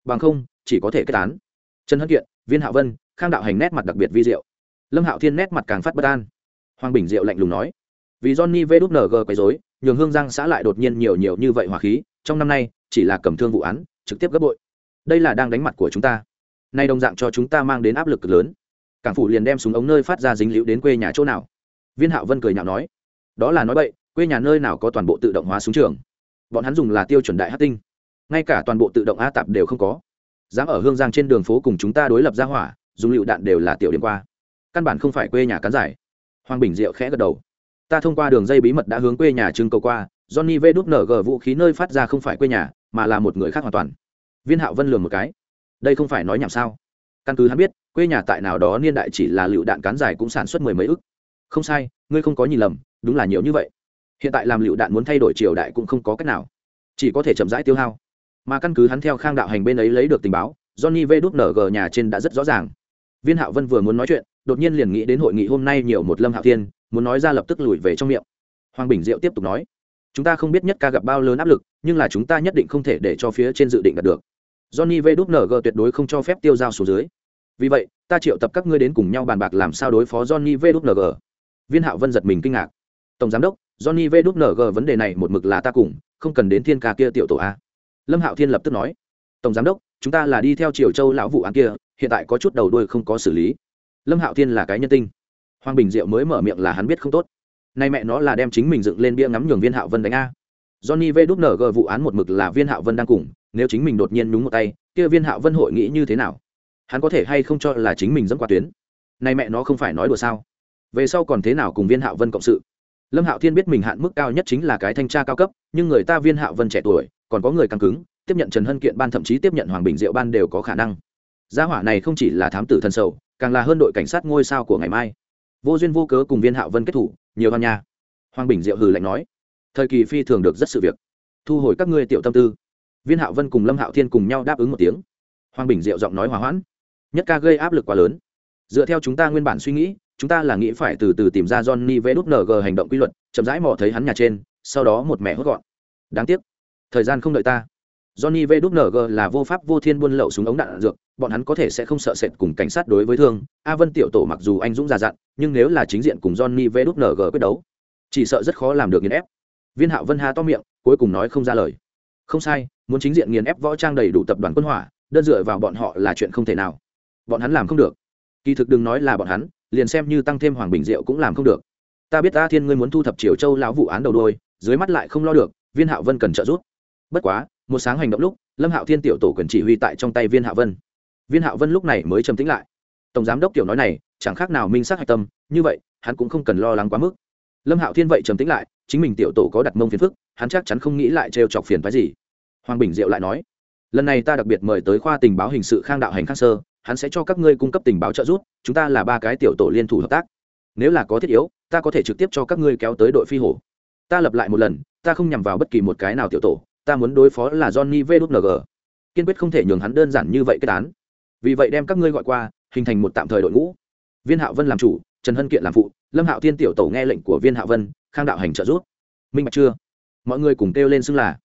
Bằng không, chỉ có thể kết án. Trần hân kiện, viên hạ vân, khang đạo hành nét mặt đặc biệt vi diệu. Lâm hạo thiên nét mặt càng phát bất an. Hoàng bình diệu lạnh lùng nói, vì johnny vđng quấy rối, nhường hương giang xã lại đột nhiên nhiều nhiều như vậy hỏa khí, trong năm nay, chỉ là cầm thương vụ án, trực tiếp gấp bội. Đây là đang đánh mặt của chúng ta. Nay đồng dạng cho chúng ta mang đến áp lực cực lớn. Cảng phủ liền đem súng ống nơi phát ra dính liễu đến quê nhà chỗ nào. Viên hạo vân cười nhạo nói, đó là nói bậy quê nhà nơi nào có toàn bộ tự động hóa súng trường. Bọn hắn dùng là tiêu chuẩn đại hát tinh. Ngay cả toàn bộ tự động a tạp đều không có. Dám ở hương giang trên đường phố cùng chúng ta đối lập ra hỏa, dùng lựu đạn đều là tiểu điểm qua. Căn bản không phải quê nhà cán giải. Hoàng bình diệu khẽ gật đầu. Ta thông qua đường dây bí mật đã hướng quê nhà trưng cầu qua, johnny v đút g vũ khí nơi phát ra không phải quê nhà, mà là một người khác hoàn toàn. Viên hạo vân lường một cái. Đây không phải nói nhảm sao? Căn cứ hắn biết, quê nhà tại nào đó niên đại chỉ là lựu đạn cán dài cũng sản xuất mười mấy ức. Không sai, ngươi không có nhìn lầm, đúng là nhiều như vậy hiện tại làm lựu đạn muốn thay đổi triều đại cũng không có cách nào. Chỉ có thể chậm rãi tiêu hao. Mà căn cứ hắn theo khang đạo hành bên ấy lấy được tình báo, johnny v đút ng nhà trên đã rất rõ ràng. Viên hạo vân vừa muốn nói chuyện, đột nhiên liền nghĩ đến hội nghị hôm nay nhiều một lâm hạo thiên, muốn nói ra lập tức lùi về trong miệng. Hoàng bình diệu tiếp tục nói, chúng ta không biết nhất ca gặp bao lớn áp lực, nhưng là chúng ta nhất định không thể để cho phía trên dự định đạt được. Johnny v đút ng tuyệt đối không cho phép tiêu dao xuống dưới. Vì vậy, ta triệu tập các ngươi đến cùng nhau bàn bạc làm sao đối phó johnny v đút ng viên hạo vân giật mình kinh ngạc. Tổng giám đốc johnny v đút ng vấn đề này một mực là ta cùng, không cần đến thiên ca kia tiểu tổ a. Lâm hạo thiên lập tức nói, tổng giám đốc, chúng ta là đi theo triều châu lão vụ án kia, hiện tại có chút đầu đuôi không có xử lý. Lâm hạo thiên là cái nhân tinh. Hoàng bình diệu mới mở miệng là hắn biết không tốt. Nay mẹ nó là đem chính mình dựng lên bia ngắm nhường viên hạo vân đánh a. Johnny v đút ng vụ án một mực là viên hạo vân đang cùng, nếu chính mình đột nhiên nhúng một tay, kia viên hạo vân hội nghĩ như thế nào? Hắn có thể hay không cho là chính mình dẫm qua tuyến? Nay mẹ nó không phải nói đùa sao? Về sau còn thế nào cùng viên hạo vân cộng sự? Lâm hạo thiên biết mình hạn mức cao nhất chính là cái thanh tra cao cấp, nhưng người ta viên hạo vân trẻ tuổi, còn có người căng cứng, tiếp nhận trần hân kiện ban thậm chí tiếp nhận hoàng bình diệu ban đều có khả năng. Gia hỏa này không chỉ là thám tử thân sầu, càng là hơn đội cảnh sát ngôi sao của ngày mai. Vô duyên vô cớ cùng viên hạo vân kết thủ, nhiều hơn nha. Hoàng bình diệu hừ lạnh nói, thời kỳ phi thường được rất sự việc. Thu hồi các ngươi tiểu tâm tư. Viên hạo vân cùng lâm hạo thiên cùng nhau đáp ứng một tiếng. Hoàng bình diệu giọng nói hòa hoãn, nhất ca gây áp lực quá lớn. Dựa theo chúng ta nguyên bản suy nghĩ chúng ta là nghĩ phải từ từ tìm ra johnny VNG hành động quy luật, chậm rãi mò thấy hắn nhà trên, sau đó một mẹ hốt gọn. Đáng tiếc, thời gian không đợi ta. Johnny VNG là vô pháp vô thiên buôn lậu súng ống đạn dược, bọn hắn có thể sẽ không sợ sệt cùng cảnh sát đối với thương. A vân tiểu tổ mặc dù anh dũng già dặn, nhưng nếu là chính diện cùng johnny VNG quyết đấu, chỉ sợ rất khó làm được nghiền ép. Viên hạo vân há to miệng, cuối cùng nói không ra lời. Không sai, muốn chính diện nghiền ép võ trang đầy đủ tập đoàn quân hỏa, đơn dựa vào bọn họ là chuyện không thể nào. Bọn hắn làm không được. Kỳ thực đừng nói là bọn hắn liền xem như tăng thêm hoàng bình diệu cũng làm không được. Ta biết ta thiên ngươi muốn thu thập triều châu lão vụ án đầu đôi dưới mắt lại không lo được, viên hạo vân cần trợ giúp. Bất quá, một sáng hành động lúc, lâm hạo thiên tiểu tổ quyền chỉ huy tại trong tay viên hạo vân. Viên hạo vân lúc này mới trầm tĩnh lại. Tổng giám đốc tiểu nói này, chẳng khác nào minh sát hạch tâm, như vậy, hắn cũng không cần lo lắng quá mức. Lâm hạo thiên vậy trầm tĩnh lại, chính mình tiểu tổ có đặt mông phiền phức, hắn chắc chắn không nghĩ lại trêu chọc phiền phái gì. Hoàng bình diệu lại nói, lần này ta đặc biệt mời tới khoa tình báo hình sự khang đạo hành khang sơ hắn sẽ cho các ngươi cung cấp tình báo trợ giúp, chúng ta là ba cái tiểu tổ liên thủ hợp tác. Nếu là có thiết yếu, ta có thể trực tiếp cho các ngươi kéo tới đội phi hổ. Ta lập lại một lần, ta không nhằm vào bất kỳ một cái nào tiểu tổ, ta muốn đối phó là johnny vng kiên quyết không thể nhường hắn đơn giản như vậy kết án. Vì vậy đem các ngươi gọi qua, hình thành một tạm thời đội ngũ. Viên hạo vân làm chủ, trần hân kiện làm phụ, lâm hạo thiên tiểu tổ nghe lệnh của viên hạo vân, khang đạo hành trợ giúp. Minh bạch chưa? Mọi người cùng kêu lên xưng là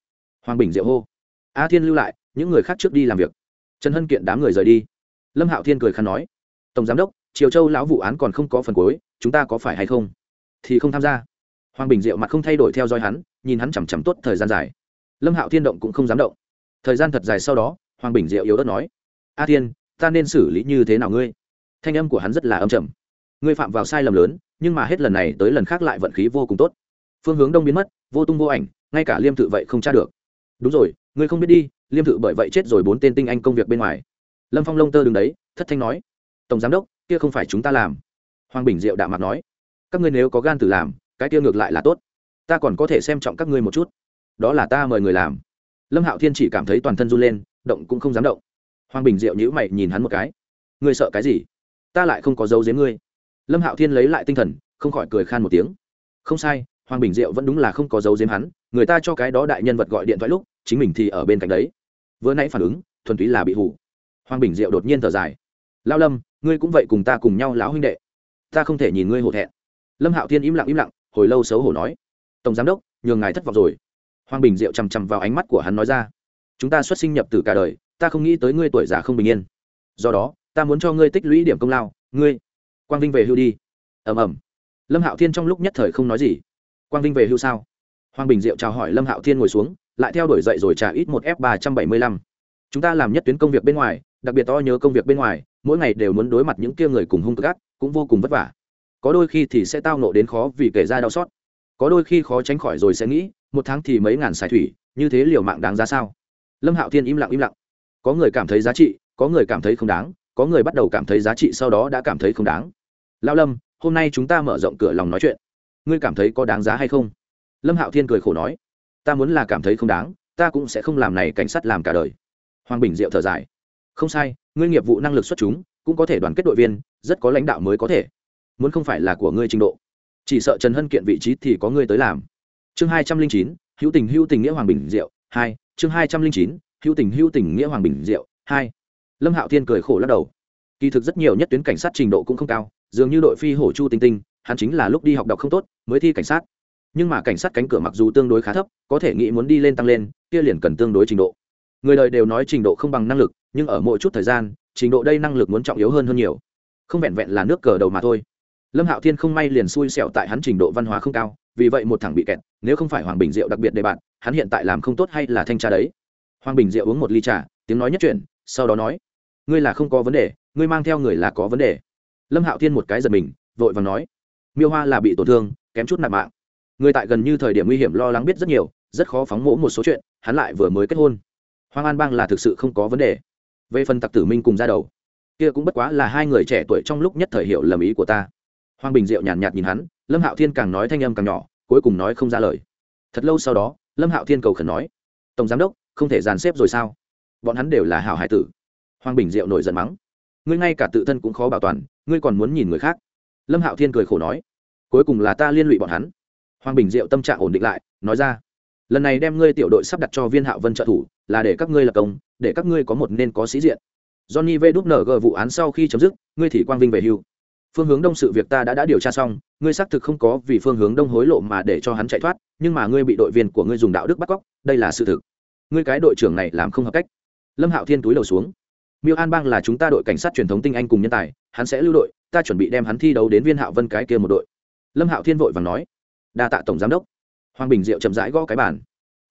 hoàng bình diệu hô. A thiên lưu lại, những người khác trước đi làm việc. Trần hân kiện đám người rời đi lâm hạo thiên cười khăn nói, tổng giám đốc, triều châu lão vụ án còn không có phần cuối, chúng ta có phải hay không? Thì không tham gia. Hoàng bình diệu mặt không thay đổi theo dõi hắn, nhìn hắn chằm chằm tốt thời gian dài. Lâm hạo thiên động cũng không dám động. Thời gian thật dài sau đó, hoàng bình diệu yếu đất nói, a thiên, ta nên xử lý như thế nào ngươi? Thanh âm của hắn rất là âm trầm. Ngươi phạm vào sai lầm lớn, nhưng mà hết lần này tới lần khác lại vận khí vô cùng tốt. Phương hướng đông biến mất, vô tung vô ảnh, ngay cả liêm tự vậy không tra được. Đúng rồi, ngươi không biết đi, liêm tự bởi vậy chết rồi bốn tên tinh anh công việc bên ngoài lâm phong lông tơ đứng đấy, thất thanh nói, tổng giám đốc, kia không phải chúng ta làm. Hoàng bình diệu đạm mặt nói, các ngươi nếu có gan tự làm, cái kia ngược lại là tốt. Ta còn có thể xem trọng các ngươi một chút. Đó là ta mời người làm. Lâm hạo thiên chỉ cảm thấy toàn thân run lên, động cũng không dám động. Hoàng bình diệu nhữ mày nhìn hắn một cái, ngươi sợ cái gì? Ta lại không có dấu giếm ngươi. Lâm hạo thiên lấy lại tinh thần, không khỏi cười khan một tiếng. Không sai, hoàng bình diệu vẫn đúng là không có dấu giếm hắn, người ta cho cái đó đại nhân vật gọi điện thoại lúc, chính mình thì ở bên cạnh đấy. Vừa nãy phản ứng, thuần túy là bị hủ hoàng bình diệu đột nhiên thở dài. Lao lâm, ngươi cũng vậy cùng ta cùng nhau lão huynh đệ. Ta không thể nhìn ngươi hổ thẹn. Lâm hạo thiên im lặng im lặng, hồi lâu xấu hổ nói. Tổng giám đốc, nhường ngài thất vọng rồi. Hoàng bình diệu chằm chằm vào ánh mắt của hắn nói ra. Chúng ta xuất sinh nhập từ cả đời, ta không nghĩ tới ngươi tuổi già không bình yên. Do đó, ta muốn cho ngươi tích lũy điểm công lao, ngươi, quang vinh về hưu đi. Ẩm ẩm lâm hạo thiên trong lúc nhất thời không nói gì. Quang vinh về hưu sao? Hoàng bình diệu chào hỏi lâm hạo thiên ngồi xuống, lại theo đuổi dậy rồi trả ít một f ba trăm bảy mươi lăm chúng ta làm nhất tuyến công việc bên ngoài, đặc biệt to nhớ công việc bên ngoài, mỗi ngày đều muốn đối mặt những kia người cùng hung cực ác, cũng vô cùng vất vả. Có đôi khi thì sẽ tao nộ đến khó vì kể ra đau xót. Có đôi khi khó tránh khỏi rồi sẽ nghĩ, một tháng thì mấy ngàn xài thủy, như thế liều mạng đáng giá sao? Lâm hạo thiên im lặng im lặng. Có người cảm thấy giá trị, có người cảm thấy không đáng, có người bắt đầu cảm thấy giá trị sau đó đã cảm thấy không đáng. Lao lâm, hôm nay chúng ta mở rộng cửa lòng nói chuyện. Ngươi cảm thấy có đáng giá hay không? Lâm hạo thiên cười khổ nói. Ta muốn là cảm thấy không đáng, ta cũng sẽ không làm này cảnh sát làm cả đời hoàng bình diệu thở dài. Không sai, ngươi nghiệp vụ năng lực xuất chúng, cũng có thể đoàn kết đội viên, rất có lãnh đạo mới có thể. Muốn không phải là của ngươi trình độ. Chỉ sợ trần hân kiện vị trí thì có ngươi tới làm. Chương hai trăm linh chín, hữu tình hữu tình nghĩa hoàng bình diệu, hai. Chương hai trăm linh chín, hữu tình hữu tình nghĩa hoàng bình diệu, hai. Lâm hạo thiên cười khổ lắc đầu. Kỳ thực rất nhiều nhất tuyến cảnh sát trình độ cũng không cao, dường như đội phi hổ chu tinh tinh, hắn chính là lúc đi học đọc không tốt, mới thi cảnh sát. Nhưng mà cảnh sát cánh cửa mặc dù tương đối khá thấp, có thể nghĩ muốn đi lên tăng lên, kia liền cần tương đối trình độ người đời đều nói trình độ không bằng năng lực, nhưng ở mỗi chút thời gian, trình độ đây năng lực muốn trọng yếu hơn hơn nhiều. Không vẹn vẹn là nước cờ đầu mà thôi. Lâm hạo thiên không may liền xui xẹo tại hắn trình độ văn hóa không cao, vì vậy một thằng bị kẹt, nếu không phải hoàng bình diệu đặc biệt đề bạn hắn hiện tại làm không tốt hay là thanh tra đấy. Hoàng bình diệu uống một ly trà, tiếng nói nhất chuyện sau đó nói, ngươi là không có vấn đề, ngươi mang theo người là có vấn đề. Lâm hạo thiên một cái giật mình, vội và nói, miêu hoa là bị tổn thương, kém chút nạp mạng. Người tại gần như thời điểm nguy hiểm lo lắng biết rất nhiều, rất khó phóng mỗ một số chuyện, hắn lại vừa mới kết hôn hoàng an bang là thực sự không có vấn đề. Về phần tặc tử minh cùng ra đầu kia cũng bất quá là hai người trẻ tuổi trong lúc nhất thời hiệu lầm ý của ta. Hoàng bình diệu nhàn nhạt, nhạt nhìn hắn lâm hạo thiên càng nói thanh âm càng nhỏ cuối cùng nói không ra lời. Thật lâu sau đó lâm hạo thiên cầu khẩn nói tổng giám đốc không thể dàn xếp rồi sao? Bọn hắn đều là hảo hải tử. Hoàng bình diệu nổi giận mắng ngươi ngay cả tự thân cũng khó bảo toàn ngươi còn muốn nhìn người khác? Lâm hạo thiên cười khổ nói cuối cùng là ta liên lụy bọn hắn. Hoàng bình diệu tâm trạng ổn định lại nói ra lần này đem ngươi tiểu đội sắp đặt cho viên hạo vân trợ thủ, là để các ngươi lập công, để các ngươi có một nên có sĩ diện. Johnny v nở gờ vụ án sau khi chấm dứt, ngươi thì quang vinh về hưu. Phương hướng đông sự việc ta đã đã điều tra xong, ngươi xác thực không có vì phương hướng đông hối lộ mà để cho hắn chạy thoát, nhưng mà ngươi bị đội viên của ngươi dùng đạo đức bắt cóc, đây là sự thực. Ngươi cái đội trưởng này làm không hợp cách. Lâm hạo thiên túi đầu xuống. Miêu an bang là chúng ta đội cảnh sát truyền thống tinh anh cùng nhân tài, hắn sẽ lưu đội, ta chuẩn bị đem hắn thi đấu đến viên hạo vân cái kia một đội. Lâm hạo thiên vội và nói. Đa tạ tổng giám đốc hoàng bình diệu chậm rãi gõ cái bàn.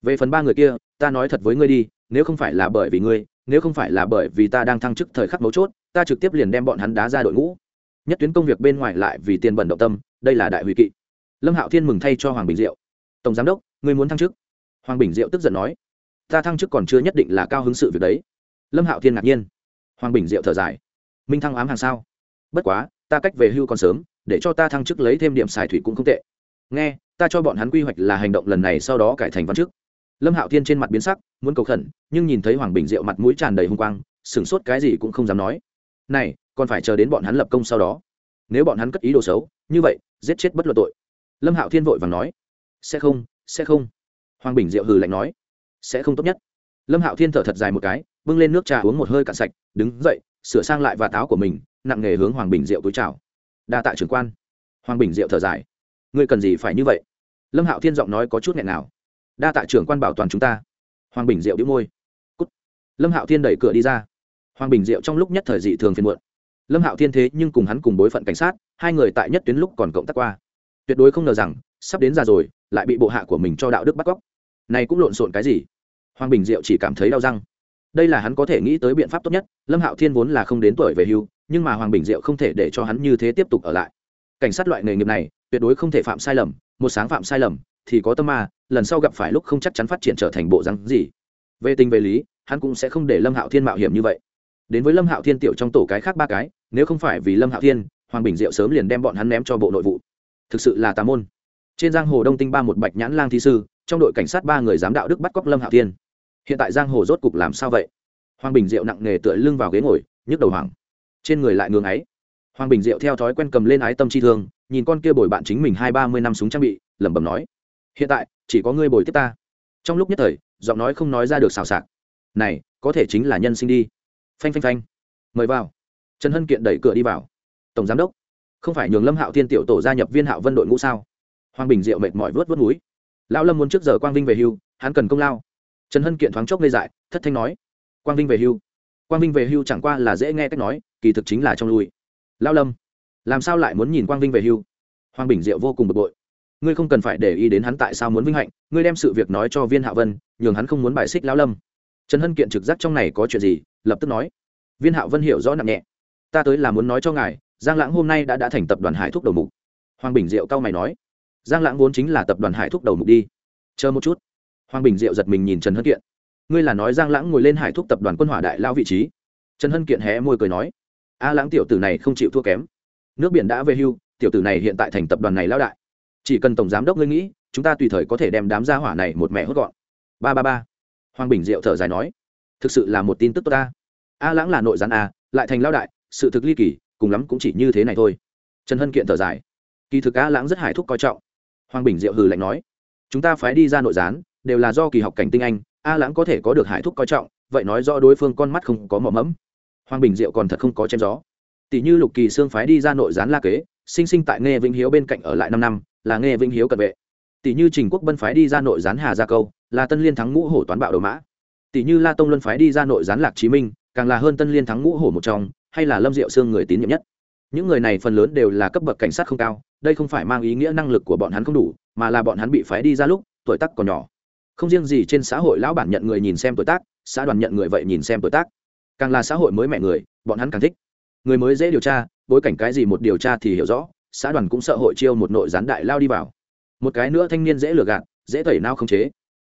về phần ba người kia, ta nói thật với ngươi đi, nếu không phải là bởi vì ngươi, nếu không phải là bởi vì ta đang thăng chức thời khắc mấu chốt, ta trực tiếp liền đem bọn hắn đá ra đội ngũ. Nhất tuyến công việc bên ngoài lại vì tiền bẩn động tâm, đây là đại hủy kỵ. Lâm hạo thiên mừng thay cho hoàng bình diệu. Tổng giám đốc, ngươi muốn thăng chức? Hoàng bình diệu tức giận nói. Ta thăng chức còn chưa nhất định là cao hứng sự việc đấy. Lâm hạo thiên ngạc nhiên. Hoàng bình diệu thở dài. Minh thăng ám hàng sao? Bất quá, ta cách về hưu còn sớm, để cho ta thăng chức lấy thêm điểm xài thủy cũng không tệ. Nghe ta cho bọn hắn quy hoạch là hành động lần này sau đó cải thành văn chức. Lâm hạo thiên trên mặt biến sắc, muốn cầu khẩn, nhưng nhìn thấy hoàng bình diệu mặt mũi tràn đầy hung quang, sửng sốt cái gì cũng không dám nói. Này, còn phải chờ đến bọn hắn lập công sau đó. Nếu bọn hắn cất ý đồ xấu, như vậy, giết chết bất luận tội. Lâm hạo thiên vội và nói, sẽ không sẽ không. Hoàng bình diệu hừ lạnh nói, sẽ không tốt nhất. Lâm hạo thiên thở thật dài một cái, bưng lên nước trà uống một hơi cạn sạch, đứng dậy, sửa sang lại và táo của mình, nặng nề hướng hoàng bình diệu túi chào. Đa tạ trưởng quan. Hoàng bình diệu thở dài, ngươi cần gì phải như vậy? Lâm hạo thiên giọng nói có chút nghẹn nào. Đa tạ trưởng quan bảo toàn chúng ta. Hoàng bình diệu đĩu môi. Cút. lâm hạo thiên đẩy cửa đi ra. Hoàng bình diệu trong lúc nhất thời dị thường phiền muộn. Lâm hạo thiên thế nhưng cùng hắn cùng bối phận cảnh sát, hai người tại nhất tuyến lúc còn cộng tác qua. Tuyệt đối không ngờ rằng, sắp đến già rồi, lại bị bộ hạ của mình cho đạo đức bắt cóc. Này cũng lộn xộn cái gì? Hoàng bình diệu chỉ cảm thấy đau răng. Đây là hắn có thể nghĩ tới biện pháp tốt nhất, lâm hạo thiên vốn là không đến tuổi về hưu, nhưng mà hoàng bình diệu không thể để cho hắn như thế tiếp tục ở lại cảnh sát loại nghề nghiệp này tuyệt đối không thể phạm sai lầm, một sáng phạm sai lầm thì có tâm ma, lần sau gặp phải lúc không chắc chắn phát triển trở thành bộ rắn gì. Về tình về lý, hắn cũng sẽ không để lâm hạo thiên mạo hiểm như vậy. Đến với lâm hạo thiên tiểu trong tổ cái khác ba cái, nếu không phải vì lâm hạo thiên, hoàng bình diệu sớm liền đem bọn hắn ném cho bộ nội vụ. Thực sự là tà môn. Trên giang hồ đông tinh ba một bạch nhãn lang thi sư, trong đội cảnh sát ba người giám đạo đức bắt cóc lâm hạo thiên. Hiện tại giang hồ rốt cục làm sao vậy? Hoàng bình diệu nặng nề tựa lưng vào ghế ngồi, nhức đầu hoàng trên người lại ngưng ấy hoàng bình diệu theo thói quen cầm lên ái tâm chi thương, nhìn con kia bồi bạn chính mình hai ba mươi năm súng trang bị, lẩm bẩm nói, hiện tại, chỉ có ngươi bồi tiếp ta. Trong lúc nhất thời, giọng nói không nói ra được xào xạc. Này, có thể chính là nhân sinh đi. Phanh phanh phanh. Mời vào. Trần hân kiện đẩy cửa đi vào. Tổng giám đốc, không phải nhường lâm hạo thiên tiểu tổ gia nhập viên hạo vân đội ngũ sao? Hoàng bình diệu mệt mỏi vớt vớt núi lão lâm muốn trước giờ quang vinh về hưu, hắn cần công lao. Trần hân kiện thoáng chốc ngây dại, thất thanh nói, quang vinh về hưu. Quang vinh về hưu chẳng qua là dễ nghe cách nói, kỳ thực chính là trong lui lão lâm, làm sao lại muốn nhìn quang vinh về hưu? Hoàng bình diệu vô cùng bực bội. Ngươi không cần phải để ý đến hắn tại sao muốn vinh hạnh, ngươi đem sự việc nói cho viên hạ vân, nhường hắn không muốn bài xích lão lâm. Trần hân kiện trực giác trong này có chuyện gì, lập tức nói. Viên hạ vân hiểu rõ nặng nhẹ. Ta tới là muốn nói cho ngài, giang lãng hôm nay đã đã thành tập đoàn hải thúc đầu mục. Hoàng bình diệu cao mày nói. Giang lãng vốn chính là tập đoàn hải thúc đầu mục đi. Chờ một chút. Hoàng bình diệu giật mình nhìn trần hân kiện. Ngươi là nói giang lãng ngồi lên hải thúc tập đoàn quân hỏa đại lao vị trí. Trần hân kiện hé môi cười nói a lãng tiểu tử này không chịu thua kém. Nước biển đã về hưu, tiểu tử này hiện tại thành tập đoàn này lao đại. Chỉ cần tổng giám đốc ngươi nghĩ, chúng ta tùy thời có thể đem đám gia hỏa này một mẹ hốt gọn. Ba ba ba. Hoàng bình diệu thở dài nói, thực sự là một tin tức tốt ta. A lãng là nội gián a, lại thành lao đại, sự thực ly kỳ, cùng lắm cũng chỉ như thế này thôi. Trần hân kiện thở dài, kỳ thực a lãng rất hài thúc coi trọng. Hoàng bình diệu hừ lạnh nói, chúng ta phái đi ra nội gián, đều là do kỳ học cảnh tinh anh, a lãng có thể có được hải thúc coi trọng, vậy nói do đối phương con mắt không có mỏ mẫm hoàng bình diệu còn thật không có chém gió. Tỷ như lục kỳ xương phái đi ra nội gián la kế, sinh sinh tại nghe vĩnh hiếu bên cạnh ở lại năm năm, là nghe vĩnh hiếu cận vệ. Tỷ như trình quốc bân phái đi ra nội gián hà gia câu, là tân liên thắng ngũ hổ toán bạo đầu mã. Tỷ như la tông luân phái đi ra nội gián lạc chí minh, càng là hơn tân liên thắng ngũ hổ một trong, hay là lâm diệu xương người tín nhiệm nhất. Những người này phần lớn đều là cấp bậc cảnh sát không cao, đây không phải mang ý nghĩa năng lực của bọn hắn không đủ, mà là bọn hắn bị phái đi ra lúc, tuổi tác còn nhỏ. Không riêng gì trên xã hội lão bản nhận người nhìn xem tuổi tác, xã đoàn nhận người vậy nhìn xem tuổi tác càng là xã hội mới mẹ người, bọn hắn càng thích. Người mới dễ điều tra, bối cảnh cái gì một điều tra thì hiểu rõ, xã đoàn cũng sợ hội chiêu một nội gián đại lao đi vào. Một cái nữa thanh niên dễ lừa gạt, dễ tẩy nao không chế.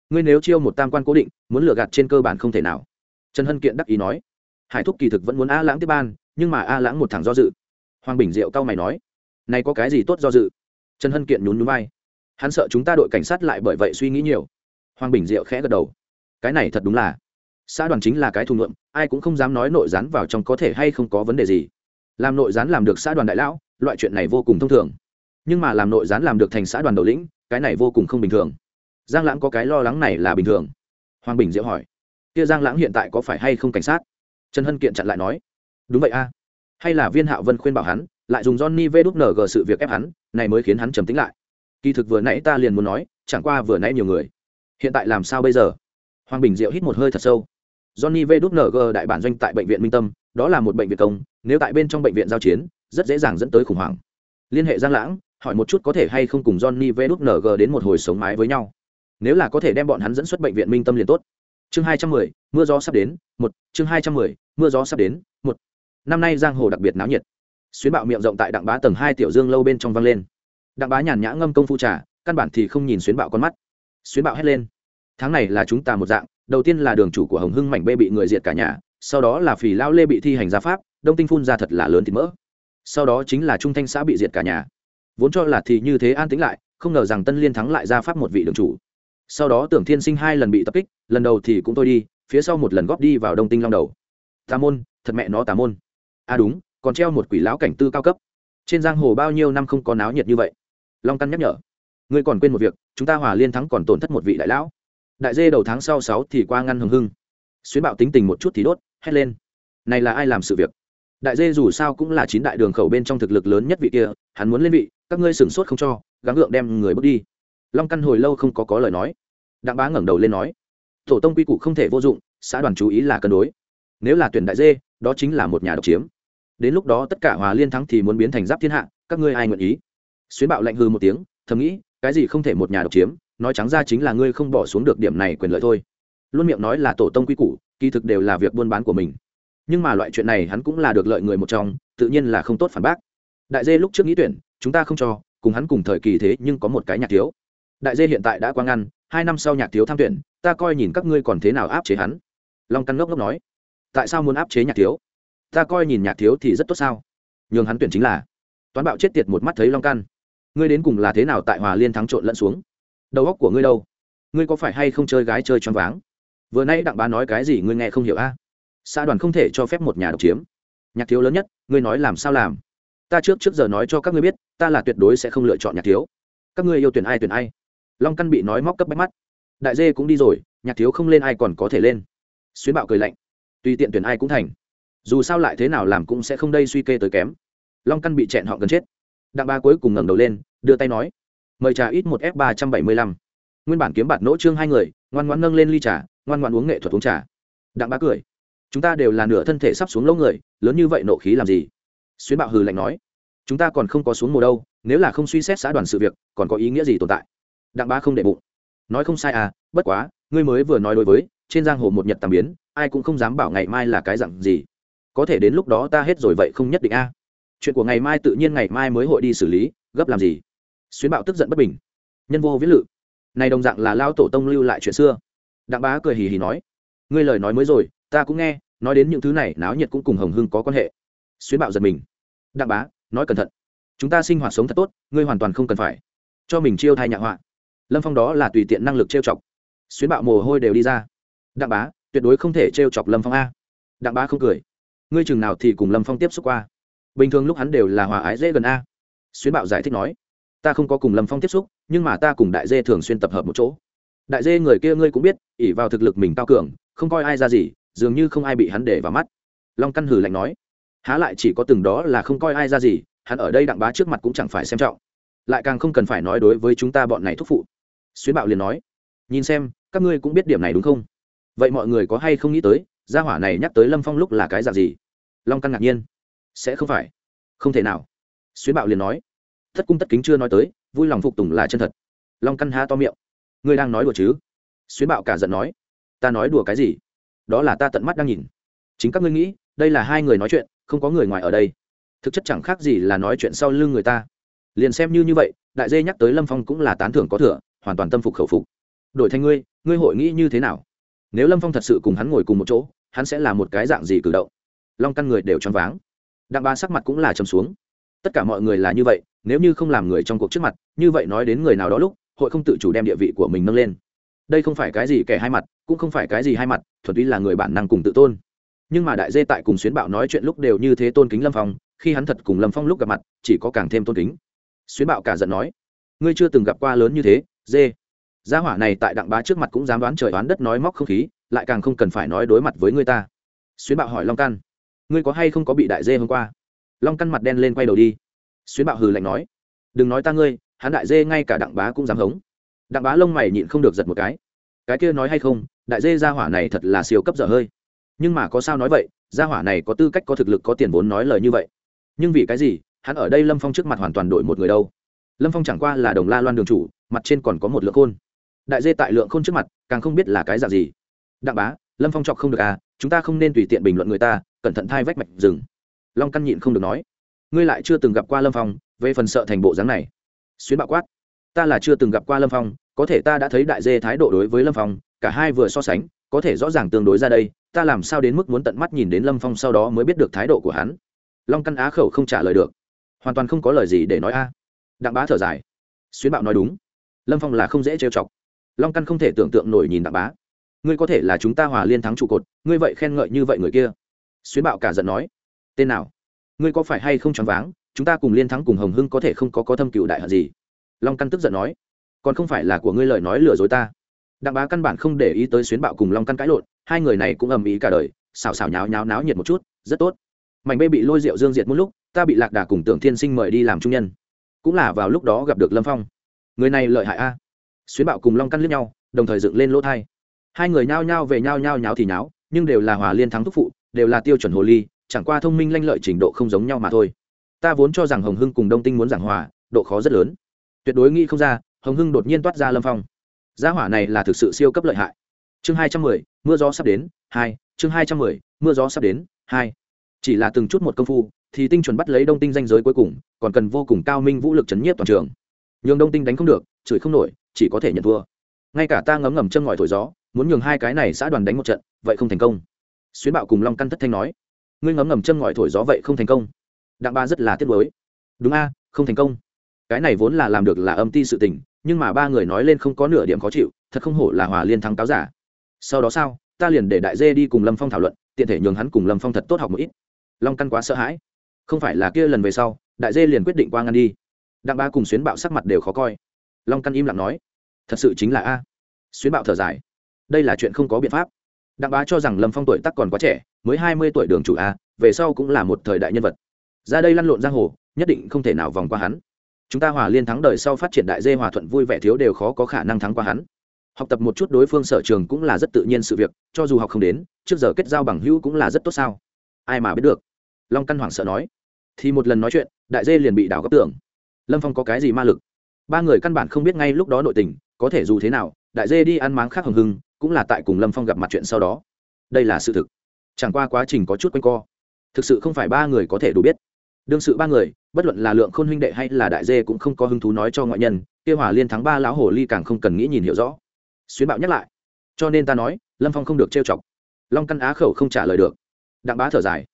Ngươi nếu chiêu một tam quan cố định, muốn lừa gạt trên cơ bản không thể nào. Trần hân kiện đắc ý nói. Hải thúc kỳ thực vẫn muốn a lãng tiếp ban, nhưng mà a lãng một thằng do dự. Hoàng bình diệu cao mày nói. Này có cái gì tốt do dự? Trần hân kiện nhún nhún vai. Hắn sợ chúng ta đội cảnh sát lại bởi vậy suy nghĩ nhiều. Hoàng bình diệu khẽ gật đầu. Cái này thật đúng là xã đoàn chính là cái thù ngượng ai cũng không dám nói nội gián vào trong có thể hay không có vấn đề gì. Làm nội gián làm được xã đoàn đại lão, loại chuyện này vô cùng thông thường. Nhưng mà làm nội gián làm được thành xã đoàn đầu lĩnh, cái này vô cùng không bình thường. Giang lãng có cái lo lắng này là bình thường. Hoàng bình diệu hỏi, kia giang lãng hiện tại có phải hay không cảnh sát? Trần hân kiện chặn lại nói, đúng vậy a. Hay là viên hạo vân khuyên bảo hắn, lại dùng johnny vđng sự việc ép hắn, này mới khiến hắn trầm tính lại. Kỳ thực vừa nãy ta liền muốn nói, chẳng qua vừa nãy nhiều người. Hiện tại làm sao bây giờ? Hoàng bình diệu hít một hơi thật sâu johnny vđng đại bản doanh tại bệnh viện minh tâm, đó là một bệnh viện công, nếu tại bên trong bệnh viện giao chiến, rất dễ dàng dẫn tới khủng hoảng. Liên hệ giang lãng, hỏi một chút có thể hay không cùng johnny vđng đến một hồi sống mái với nhau. Nếu là có thể đem bọn hắn dẫn xuất bệnh viện minh tâm liền tốt. Chương hai trăm mười, mưa gió sắp đến, một, chương hai trăm mười, mưa gió sắp đến, một. Năm nay giang hồ đặc biệt náo nhiệt. Xuyến bạo miệng rộng tại đặng bá tầng hai tiểu dương lâu bên trong vang lên. Đặng bá nhàn nhã ngâm công phu trà, căn bản thì không nhìn xuyến bạo con mắt. Xuyến bạo hét lên tháng này là chúng ta một dạng, đầu tiên là đường chủ của hồng hưng mảnh bê bị người diệt cả nhà, sau đó là phì lao lê bị thi hành gia pháp, đông tinh phun ra thật là lớn thịt mỡ. Sau đó chính là trung thanh xã bị diệt cả nhà. Vốn cho là thì như thế an tĩnh lại, không ngờ rằng tân liên thắng lại ra pháp một vị đường chủ. Sau đó tưởng thiên sinh hai lần bị tập kích, lần đầu thì cũng tôi đi, phía sau một lần góp đi vào đông tinh long đầu. Tà môn, thật mẹ nó tà môn. À đúng, còn treo một quỷ lão cảnh tư cao cấp. Trên giang hồ bao nhiêu năm không có náo nhiệt như vậy? Long căn nhắc nhở. Ngươi còn quên một việc, chúng ta hòa liên thắng còn tổn thất một vị đại lão đại dê đầu tháng sau sáu thì qua ngăn hừng hưng. Xuyến bạo tính tình một chút thì đốt, hét lên. Này là ai làm sự việc? Đại dê dù sao cũng là chín đại đường khẩu bên trong thực lực lớn nhất vị kia, hắn muốn lên vị, các ngươi sửng sốt không cho, gắng gượng đem người bước đi. Long căn hồi lâu không có có lời nói. Đặng bá ngẩng đầu lên nói, tổ tông quy củ không thể vô dụng, xã đoàn chú ý là cân đối. Nếu là tuyển đại dê, đó chính là một nhà độc chiếm. Đến lúc đó tất cả hòa liên thắng thì muốn biến thành giáp thiên hạ, các ngươi ai nguyện ý? Xuyến bạo lạnh hư một tiếng, thầm nghĩ, cái gì không thể một nhà độc chiếm? Nói trắng ra chính là ngươi không bỏ xuống được điểm này quyền lợi thôi. Luôn miệng nói là tổ tông quy củ, kỳ thực đều là việc buôn bán của mình. Nhưng mà loại chuyện này hắn cũng là được lợi người một trong, tự nhiên là không tốt phản bác. Đại dê lúc trước nghĩ tuyển, chúng ta không cho, cùng hắn cùng thời kỳ thế nhưng có một cái nhạc thiếu. Đại dê hiện tại đã quang ngăn, hai năm sau nhạc thiếu tham tuyển, ta coi nhìn các ngươi còn thế nào áp chế hắn. Long căn ngốc ngốc nói, tại sao muốn áp chế nhạc thiếu? Ta coi nhìn nhạc thiếu thì rất tốt sao? Nhường hắn tuyển chính là. Toán bạo chết tiệt một mắt thấy long căn. Ngươi đến cùng là thế nào tại hòa liên thắng trộn lẫn xuống? Đầu óc của ngươi đâu? Ngươi có phải hay không chơi gái chơi choáng váng? Vừa nay đặng bá nói cái gì ngươi nghe không hiểu a? À? xã đoàn không thể cho phép một nhà độc chiếm. Nhạc thiếu lớn nhất, ngươi nói làm sao làm? Ta trước trước giờ nói cho các ngươi biết, ta là tuyệt đối sẽ không lựa chọn nhạc thiếu. Các ngươi yêu tuyển ai tuyển ai? Long căn bị nói móc cấp bách mắt. Đại dê cũng đi rồi, nhạc thiếu không lên ai còn có thể lên. Xuyến bạo cười lạnh. Tùy tiện tuyển ai cũng thành. Dù sao lại thế nào làm cũng sẽ không đây suy kê tới kém. Long căn bị chẹn họ gần chết. Đặng ba cuối cùng ngẩng đầu lên, đưa tay nói mời trà ít một f ba trăm bảy mươi lăm. Nguyên bản kiếm bạt nỗ trương hai người, ngoan ngoan nâng lên ly trà, ngoan ngoan uống nghệ thuật uống trà. Đặng Bá cười. Chúng ta đều là nửa thân thể sắp xuống lỗ người, lớn như vậy nộ khí làm gì? Xuyến bạo hừ lạnh nói. Chúng ta còn không có xuống mùa đâu, nếu là không suy xét xã đoàn sự việc, còn có ý nghĩa gì tồn tại? Đặng Bá không để bụng. Nói không sai à bất quá, ngươi mới vừa nói đối với, trên giang hồ một nhật tàm biến, ai cũng không dám bảo ngày mai là cái dặn gì. Có thể đến lúc đó ta hết rồi vậy không nhất định a. Chuyện của ngày mai tự nhiên ngày mai mới hội đi xử lý, gấp làm gì? Xuyến bạo tức giận bất bình. Nhân vô viết lự. Này đồng dạng là lao tổ tông lưu lại chuyện xưa. Đặng bá cười hì hì nói, ngươi lời nói mới rồi, ta cũng nghe, nói đến những thứ này, náo nhiệt cũng cùng hồng hưng có quan hệ. Xuyến bạo giật mình. Đặng bá, nói cẩn thận. Chúng ta sinh hoạt sống thật tốt, ngươi hoàn toàn không cần phải cho mình chiêu thai nhạ họa. Lâm phong đó là tùy tiện năng lực trêu chọc. Xuyến bạo mồ hôi đều đi ra. Đặng bá, tuyệt đối không thể trêu chọc lâm phong a. Đặng bá không cười. Ngươi chừng nào thì cùng lâm phong tiếp xúc qua. Bình thường lúc hắn đều là hòa ái dễ gần a. Xuyến bạo giải thích nói ta không có cùng lâm phong tiếp xúc nhưng mà ta cùng đại dê thường xuyên tập hợp một chỗ đại dê người kia ngươi cũng biết ỉ vào thực lực mình cao cường không coi ai ra gì dường như không ai bị hắn để vào mắt long căn hử lạnh nói há lại chỉ có từng đó là không coi ai ra gì hắn ở đây đặng bá trước mặt cũng chẳng phải xem trọng lại càng không cần phải nói đối với chúng ta bọn này thúc phụ xuyến bạo liền nói nhìn xem các ngươi cũng biết điểm này đúng không vậy mọi người có hay không nghĩ tới gia hỏa này nhắc tới lâm phong lúc là cái dạng gì long căn ngạc nhiên sẽ không phải không thể nào xuyến bạo liền nói thất cung tất kính chưa nói tới, vui lòng phục tùng là chân thật. Long căn há to miệng. Ngươi đang nói đùa chứ? Xuyến bạo cả giận nói. Ta nói đùa cái gì? Đó là ta tận mắt đang nhìn. Chính các ngươi nghĩ, đây là hai người nói chuyện, không có người ngoài ở đây. Thực chất chẳng khác gì là nói chuyện sau lưng người ta. Liền xem như như vậy, đại dê nhắc tới lâm phong cũng là tán thưởng có thừa, hoàn toàn tâm phục khẩu phục. Đổi thành ngươi ngươi hội nghĩ như thế nào? Nếu lâm phong thật sự cùng hắn ngồi cùng một chỗ, hắn sẽ là một cái dạng gì cử động? Long căn người đều choáng váng. Đặng ba sắc mặt cũng là trầm xuống tất cả mọi người là như vậy, nếu như không làm người trong cuộc trước mặt, như vậy nói đến người nào đó lúc, hội không tự chủ đem địa vị của mình nâng lên. Đây không phải cái gì kẻ hai mặt, cũng không phải cái gì hai mặt, thuần túy là người bản năng cùng tự tôn. Nhưng mà đại dê tại cùng xuyến bạo nói chuyện lúc đều như thế tôn kính lâm phong, khi hắn thật cùng lâm phong lúc gặp mặt, chỉ có càng thêm tôn kính. Xuyến bạo cả giận nói, ngươi chưa từng gặp qua lớn như thế, dê. Gia hỏa này tại đặng bá trước mặt cũng dám đoán trời đoán đất nói móc không khí, lại càng không cần phải nói đối mặt với người ta. Xuyến bạo hỏi long căn ngươi có hay không có bị đại dê hôm qua? Long căn mặt đen lên quay đầu đi. Xuyến bạo hừ lạnh nói, đừng nói ta ngươi, hắn đại dê ngay cả đặng bá cũng dám hống. Đặng bá lông mày nhịn không được giật một cái. Cái kia nói hay không, đại dê gia hỏa này thật là siêu cấp dở hơi. Nhưng mà có sao nói vậy, gia hỏa này có tư cách có thực lực có tiền vốn nói lời như vậy. Nhưng vì cái gì, hắn ở đây lâm phong trước mặt hoàn toàn đổi một người đâu? Lâm phong chẳng qua là đồng la loan đường chủ, mặt trên còn có một lượng khôn. Đại dê tại lượng khôn trước mặt, càng không biết là cái dạng gì. Đặng bá, lâm phong chọc không được à chúng ta không nên tùy tiện bình luận người ta, cẩn thận thai vách mạch rừng long căn nhịn không được nói, ngươi lại chưa từng gặp qua lâm phong, về phần sợ thành bộ dáng này. Xuyến bạo quát, ta là chưa từng gặp qua lâm phong, có thể ta đã thấy đại dê thái độ đối với lâm phong, cả hai vừa so sánh, có thể rõ ràng tương đối ra đây, ta làm sao đến mức muốn tận mắt nhìn đến lâm phong sau đó mới biết được thái độ của hắn? Long căn á khẩu không trả lời được, hoàn toàn không có lời gì để nói a. À. Đặng bá thở dài, xuyến bạo nói đúng, lâm phong là không dễ trêu chọc, long căn không thể tưởng tượng nổi nhìn đặng bá. Ngươi có thể là chúng ta hòa liên thắng trụ cột, ngươi vậy khen ngợi như vậy người kia. Xuyến bạo cả giận nói tên nào? Ngươi có phải hay không choáng váng, chúng ta cùng liên thắng cùng hồng hưng có thể không có có thâm cựu đại hận gì? Long căn tức giận nói. Còn không phải là của ngươi lời nói lừa dối ta. Đặng bá căn bản không để ý tới xuyến bạo cùng long căn cãi lộn, hai người này cũng ầm ĩ cả đời, xào xào nháo nháo náo nhiệt một chút, rất tốt. Mảnh bê bị lôi rượu dương diệt một lúc, ta bị lạc đà cùng tưởng thiên sinh mời đi làm trung nhân. Cũng là vào lúc đó gặp được lâm phong. Người này lợi hại a. Xuyến bạo cùng long căn lướt nhau, đồng thời dựng lên lỗ thai. Hai người nhao nhao về nhao nhao nháo thì nháo, nhưng đều là hòa liên thắng thúc phụ, đều là tiêu chuẩn hồ ly chẳng qua thông minh lanh lợi trình độ không giống nhau mà thôi. Ta vốn cho rằng hồng hưng cùng đông tinh muốn giảng hòa, độ khó rất lớn. Tuyệt đối nghĩ không ra, hồng hưng đột nhiên toát ra lâm phong. Gia hỏa này là thực sự siêu cấp lợi hại. Chương hai trăm mười, mưa gió sắp đến, hai, chương hai trăm mười, mưa gió sắp đến, hai. Chỉ là từng chút một công phu, thì tinh chuẩn bắt lấy đông tinh danh giới cuối cùng, còn cần vô cùng cao minh vũ lực chấn nhiếp toàn trường. Nhường đông tinh đánh không được, chửi không nổi, chỉ có thể nhận thua. Ngay cả ta ngấm ngầm châm ngòi thổi gió, muốn nhường hai cái này xã đoàn đánh một trận, vậy không thành công. Xuyến bạo cùng long căn thất thanh nói ngươi ngấm ngầm châm ngòi thổi gió vậy không thành công. Đặng ba rất là tiếc nuối. Đúng a, không thành công. Cái này vốn là làm được là âm ti sự tình, nhưng mà ba người nói lên không có nửa điểm khó chịu, thật không hổ là hòa liên thắng cáo giả. Sau đó sao, ta liền để đại dê đi cùng lâm phong thảo luận, tiện thể nhường hắn cùng lâm phong thật tốt học một ít. Long căn quá sợ hãi. Không phải là kia lần về sau, đại dê liền quyết định qua ngăn đi. Đặng ba cùng xuyến bạo sắc mặt đều khó coi. Long căn im lặng nói, thật sự chính là a. Xuyến bạo thở dài, đây là chuyện không có biện pháp đặng bá cho rằng lâm phong tuổi tắc còn quá trẻ, mới hai mươi tuổi đường chủ a, về sau cũng là một thời đại nhân vật. Ra đây lăn lộn giang hồ, nhất định không thể nào vòng qua hắn. Chúng ta hòa liên thắng đời sau phát triển đại dê hòa thuận vui vẻ thiếu đều khó có khả năng thắng qua hắn. Học tập một chút đối phương sở trường cũng là rất tự nhiên sự việc, cho dù học không đến, trước giờ kết giao bằng hữu cũng là rất tốt sao. Ai mà biết được? Long căn hoảng sợ nói. Thì một lần nói chuyện, đại dê liền bị đảo gấp tưởng lâm phong có cái gì ma lực? Ba người căn bản không biết ngay lúc đó nội tình, có thể dù thế nào, đại dê đi ăn máng khác hừng hưng cũng là tại cùng lâm phong gặp mặt chuyện sau đó. Đây là sự thực. Chẳng qua quá trình có chút quanh co. Thực sự không phải ba người có thể đủ biết. Đương sự ba người, bất luận là lượng khôn huynh đệ hay là đại dê cũng không có hứng thú nói cho ngoại nhân, kia hỏa liên thắng ba lão hồ ly càng không cần nghĩ nhìn hiểu rõ. Xuyến bạo nhắc lại. Cho nên ta nói, lâm phong không được trêu chọc. Long căn á khẩu không trả lời được. Đặng bá thở dài.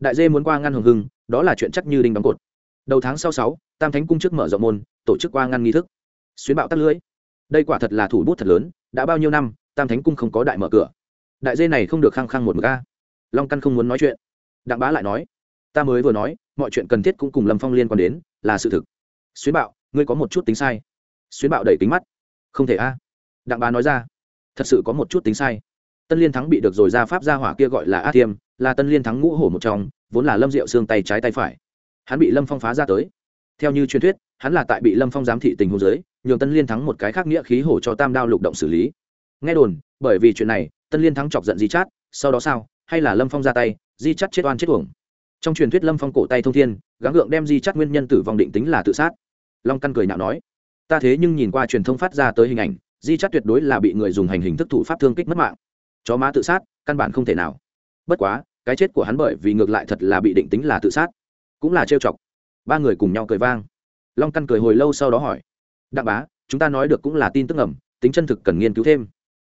Đại dê muốn qua ngăn hồng hưng, đó là chuyện chắc như đinh đóng cột. Đầu tháng sau sáu, tam thánh cung chức mở rộng môn, tổ chức qua ngăn nghi thức. Xuyến bạo tắt lưới đây quả thật là thủ bút thật lớn, đã bao nhiêu năm tam thánh cung không có đại mở cửa. Đại dê này không được khăng khăng một mực a. Long căn không muốn nói chuyện. Đặng bá lại nói, ta mới vừa nói, mọi chuyện cần thiết cũng cùng lâm phong liên quan đến, là sự thực. Xuyến bạo, ngươi có một chút tính sai. Xuyến bạo đẩy kính mắt. Không thể a. Đặng bá nói ra, thật sự có một chút tính sai. Tân liên thắng bị được rồi ra pháp gia hỏa kia gọi là a thiêm, là tân liên thắng ngũ hổ một trong, vốn là lâm diệu xương tay trái tay phải. Hắn bị lâm phong phá ra tới. Theo như truyền thuyết, hắn là tại bị lâm phong giám thị tình hồ giới nhường tân liên thắng một cái khác nghĩa khí hổ cho tam đao lục động xử lý nghe đồn, bởi vì chuyện này, tân liên thắng chọc giận di chát, sau đó sao? Hay là lâm phong ra tay, di chắt chết oan chết uổng? Trong truyền thuyết lâm phong cổ tay thông thiên, gắng gượng đem di chắt nguyên nhân tử vong định tính là tự sát. Long căn cười nhạo nói, ta thế nhưng nhìn qua truyền thông phát ra tới hình ảnh, di chắt tuyệt đối là bị người dùng hành hình thức thủ pháp thương kích mất mạng. Chó má tự sát, căn bản không thể nào. Bất quá, cái chết của hắn bởi vì ngược lại thật là bị định tính là tự sát, cũng là trêu chọc. Ba người cùng nhau cười vang. Long căn cười hồi lâu sau đó hỏi, đặng bá, chúng ta nói được cũng là tin tức ẩm tính chân thực cần nghiên cứu thêm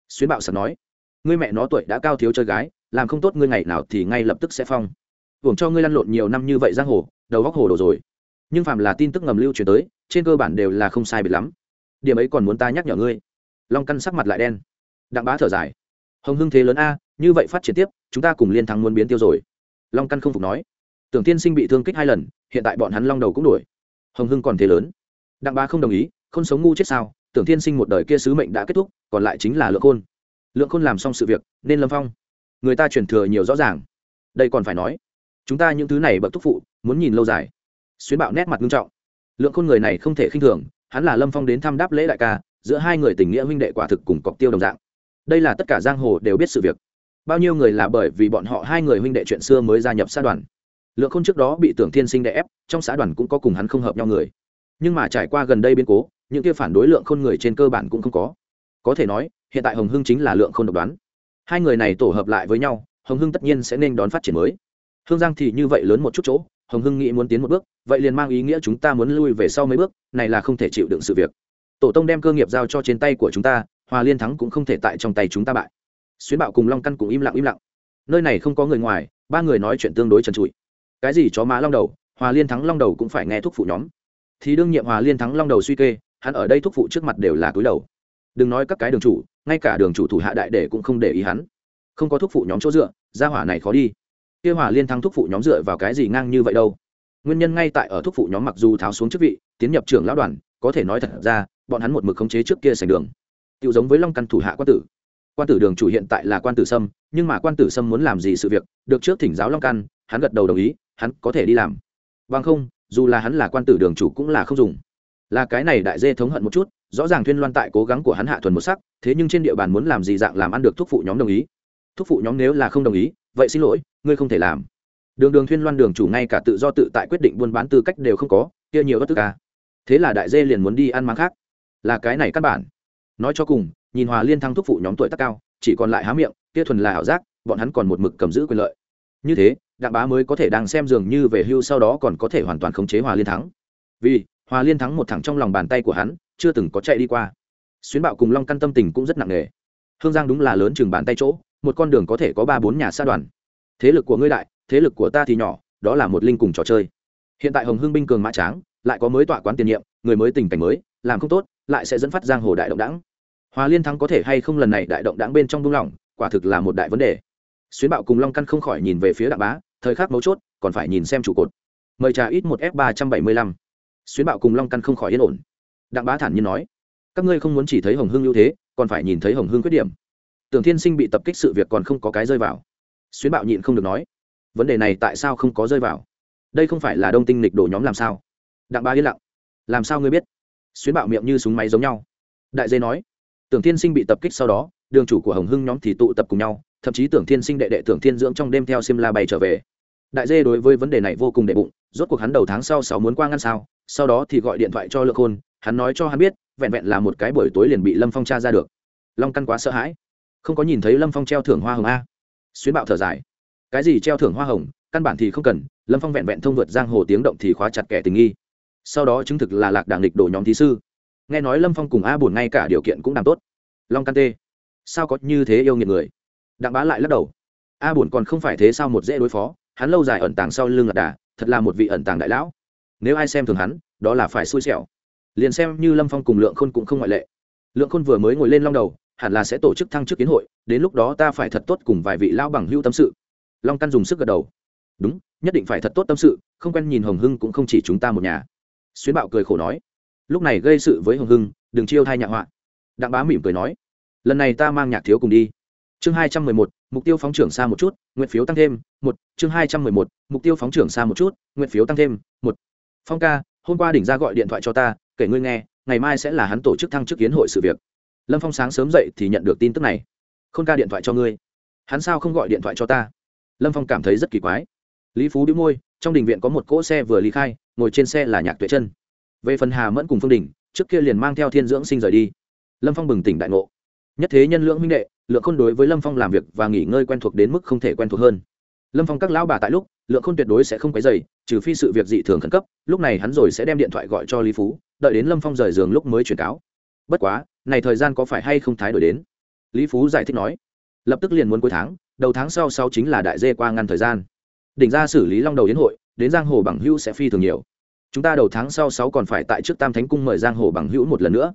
xuyến bạo sẵn nói, ngươi mẹ nó tuổi đã cao thiếu chơi gái, làm không tốt ngươi ngày nào thì ngay lập tức sẽ phong. Hưởng cho ngươi lăn lộn nhiều năm như vậy giang hồ, đầu góc hồ đồ rồi. Nhưng phàm là tin tức ngầm lưu truyền tới, trên cơ bản đều là không sai biệt lắm. Điểm ấy còn muốn ta nhắc nhở ngươi. Long căn sắc mặt lại đen. Đặng bá thở dài. Hồng hưng thế lớn a, như vậy phát triển tiếp, chúng ta cùng liên thắng muốn biến tiêu rồi. Long căn không phục nói. Tưởng tiên sinh bị thương kích hai lần, hiện tại bọn hắn long đầu cũng đuổi. Hồng hưng còn thế lớn. Đặng bá không đồng ý, không sống ngu chết sao, tưởng tiên sinh một đời kia sứ mệnh đã kết thúc còn lại chính là lượng khôn. Lượng khôn làm xong sự việc, nên lâm phong. Người ta truyền thừa nhiều rõ ràng. Đây còn phải nói, chúng ta những thứ này bậc thúc phụ, muốn nhìn lâu dài. Xuyến bạo nét mặt nghiêm trọng. Lượng khôn người này không thể khinh thường, hắn là lâm phong đến thăm đáp lễ đại ca, giữa hai người tình nghĩa huynh đệ quả thực cùng cọc tiêu đồng dạng. Đây là tất cả giang hồ đều biết sự việc. Bao nhiêu người là bởi vì bọn họ hai người huynh đệ chuyện xưa mới gia nhập xã đoàn. Lượng khôn trước đó bị tưởng thiên sinh đè ép, trong xã đoàn cũng có cùng hắn không hợp nhau người. Nhưng mà trải qua gần đây biến cố, những kia phản đối lượng khôn người trên cơ bản cũng không có có thể nói, hiện tại hồng hưng chính là lượng không độc đoán. Hai người này tổ hợp lại với nhau, hồng hưng tất nhiên sẽ nên đón phát triển mới. Hương giang thì như vậy lớn một chút chỗ, hồng hưng nghĩ muốn tiến một bước, vậy liền mang ý nghĩa chúng ta muốn lui về sau mấy bước, này là không thể chịu đựng sự việc. Tổ tông đem cơ nghiệp giao cho trên tay của chúng ta, hòa liên thắng cũng không thể tại trong tay chúng ta bại. Xuyến bạo cùng long căn cũng im lặng im lặng. Nơi này không có người ngoài, ba người nói chuyện tương đối trần trụi. Cái gì chó má long đầu, hòa liên thắng long đầu cũng phải nghe thúc phụ nhóm. Thì đương nhiệm hòa liên thắng long đầu suy kê, hắn ở đây thúc phụ trước mặt đều là túi đầu đừng nói các cái đường chủ, ngay cả đường chủ thủ hạ đại để cũng không để ý hắn. Không có thuốc phụ nhóm chỗ dựa, gia hỏa này khó đi. Kia hỏa liên thắng thuốc phụ nhóm dựa vào cái gì ngang như vậy đâu? Nguyên nhân ngay tại ở thuốc phụ nhóm mặc dù tháo xuống chức vị, tiến nhập trưởng lão đoàn, có thể nói thật ra, bọn hắn một mực khống chế trước kia sành đường. Tự giống với long căn thủ hạ quan tử. Quan tử đường chủ hiện tại là quan tử sâm, nhưng mà quan tử sâm muốn làm gì sự việc, được trước thỉnh giáo long căn, hắn gật đầu đồng ý, hắn có thể đi làm. Bằng không, dù là hắn là quan tử đường chủ cũng là không dùng là cái này đại dê thống hận một chút, rõ ràng thuyên loan tại cố gắng của hắn hạ thuần một sắc, thế nhưng trên địa bàn muốn làm gì dạng làm ăn được thúc phụ nhóm đồng ý. Thúc phụ nhóm nếu là không đồng ý, vậy xin lỗi, ngươi không thể làm. Đường đường thuyên loan đường chủ ngay cả tự do tự tại quyết định buôn bán tư cách đều không có, kia nhiều bất tức ca. Thế là đại dê liền muốn đi ăn máng khác. Là cái này căn bản. Nói cho cùng, nhìn hòa liên thăng thúc phụ nhóm tuổi tác cao, chỉ còn lại há miệng, kia thuần là ảo giác, bọn hắn còn một mực cầm giữ quyền lợi. Như thế, đặng bá mới có thể đang xem dường như về hưu sau đó còn có thể hoàn toàn khống chế hòa liên thắng vì hòa liên thắng một thẳng trong lòng bàn tay của hắn, chưa từng có chạy đi qua. Xuyến bạo cùng long căn tâm tình cũng rất nặng nề. Hương giang đúng là lớn chừng bàn tay chỗ, một con đường có thể có ba bốn nhà xa đoàn. Thế lực của ngươi đại, thế lực của ta thì nhỏ, đó là một linh cùng trò chơi. Hiện tại hồng hương binh cường mã tráng, lại có mới tọa quán tiền nhiệm, người mới tình cảnh mới, làm không tốt, lại sẽ dẫn phát giang hồ đại động đảng. Hòa liên thắng có thể hay không lần này đại động đảng bên trong buông lỏng, quả thực là một đại vấn đề. Xuyến bạo cùng long căn không khỏi nhìn về phía đạm bá, thời khắc mấu chốt, còn phải nhìn xem trụ cột. Mời trà ít một f ba trăm bảy mươi lăm xuyến bạo cùng long căn không khỏi yên ổn. Đặng bá thản nhiên nói, các ngươi không muốn chỉ thấy hồng hưng ưu thế, còn phải nhìn thấy hồng hưng khuyết điểm. Tưởng thiên sinh bị tập kích sự việc còn không có cái rơi vào. Xuyến bạo nhịn không được nói, vấn đề này tại sao không có rơi vào? Đây không phải là đông tinh lịch đổ nhóm làm sao? Đặng Bá yên lặng, làm sao ngươi biết? Xuyến bạo miệng như súng máy giống nhau. Đại dê nói, tưởng thiên sinh bị tập kích sau đó, đường chủ của hồng hưng nhóm thì tụ tập cùng nhau, thậm chí tưởng thiên sinh đệ đệ tưởng thiên dưỡng trong đêm theo sim la bay trở về đại dê đối với vấn đề này vô cùng đệ bụng, rốt cuộc hắn đầu tháng sau sáu muốn qua ngăn sao, sau đó thì gọi điện thoại cho lượng khôn, hắn nói cho hắn biết, vẹn vẹn là một cái buổi tối liền bị lâm phong tra ra được. Long căn quá sợ hãi. Không có nhìn thấy lâm phong treo thưởng hoa hồng a. Xuyến bạo thở dài. Cái gì treo thưởng hoa hồng, căn bản thì không cần, lâm phong vẹn vẹn thông vượt giang hồ tiếng động thì khóa chặt kẻ tình nghi. Sau đó chứng thực là lạc đảng lịch đổ nhóm thí sư. Nghe nói lâm phong cùng a buồn ngay cả điều kiện cũng làm tốt. Long căn tê. Sao có như thế yêu nghiệt người? Đặng bá lại lắc đầu. A buồn còn không phải thế sao một dễ đối phó? Hắn lâu dài ẩn tàng sau lưng lạc đà, thật là một vị ẩn tàng đại lão. Nếu ai xem thường hắn, đó là phải xui xẻo. Liền xem như lâm phong cùng lượng khôn cũng không ngoại lệ. Lượng khôn vừa mới ngồi lên long đầu, hẳn là sẽ tổ chức thăng chức kiến hội, đến lúc đó ta phải thật tốt cùng vài vị lão bằng hưu tâm sự. Long căn dùng sức gật đầu. Đúng, nhất định phải thật tốt tâm sự, không quen nhìn hồng hưng cũng không chỉ chúng ta một nhà. Xuyến bạo cười khổ nói. Lúc này gây sự với hồng hưng, đừng chiêu thai nhạ họa. Đặng bá mỉm cười nói. Lần này ta mang nhạc thiếu cùng đi chương hai trăm mười một, mục tiêu phóng trưởng xa một chút, nguyện phiếu tăng thêm, một. Chương hai trăm mười một, mục tiêu phóng trưởng xa một chút, nguyện phiếu tăng thêm, một. Phong ca, hôm qua đỉnh ra gọi điện thoại cho ta, kể ngươi nghe, ngày mai sẽ là hắn tổ chức thăng chức kiến hội sự việc. Lâm phong sáng sớm dậy thì nhận được tin tức này. Khôn ca điện thoại cho ngươi. Hắn sao không gọi điện thoại cho ta? Lâm phong cảm thấy rất kỳ quái. Lý phú đĩu môi, trong đình viện có một cỗ xe vừa ly khai, ngồi trên xe là nhạc tuệ chân về phần hà mẫn cùng phương đình, trước kia liền mang theo thiên dưỡng sinh rời đi. Lâm phong bừng tỉnh đại ngộ. Nhất thế nhân lưỡng minh đệ lượng khôn đối với lâm phong làm việc và nghỉ ngơi quen thuộc đến mức không thể quen thuộc hơn. Lâm phong các lão bà tại lúc, lượng khôn tuyệt đối sẽ không quấy dày trừ phi sự việc dị thường khẩn cấp, lúc này hắn rồi sẽ đem điện thoại gọi cho lý phú, đợi đến lâm phong rời giường lúc mới truyền cáo. Bất quá, này thời gian có phải hay không thái đổi đến? Lý phú giải thích nói. Lập tức liền muốn cuối tháng, đầu tháng sau sau chính là đại dê qua ngăn thời gian. Đỉnh ra xử lý long đầu yến hội, đến giang hồ bằng hữu sẽ phi thường nhiều. Chúng ta đầu tháng sau sáu còn phải tại trước tam thánh cung mời giang hồ bằng hữu một lần nữa.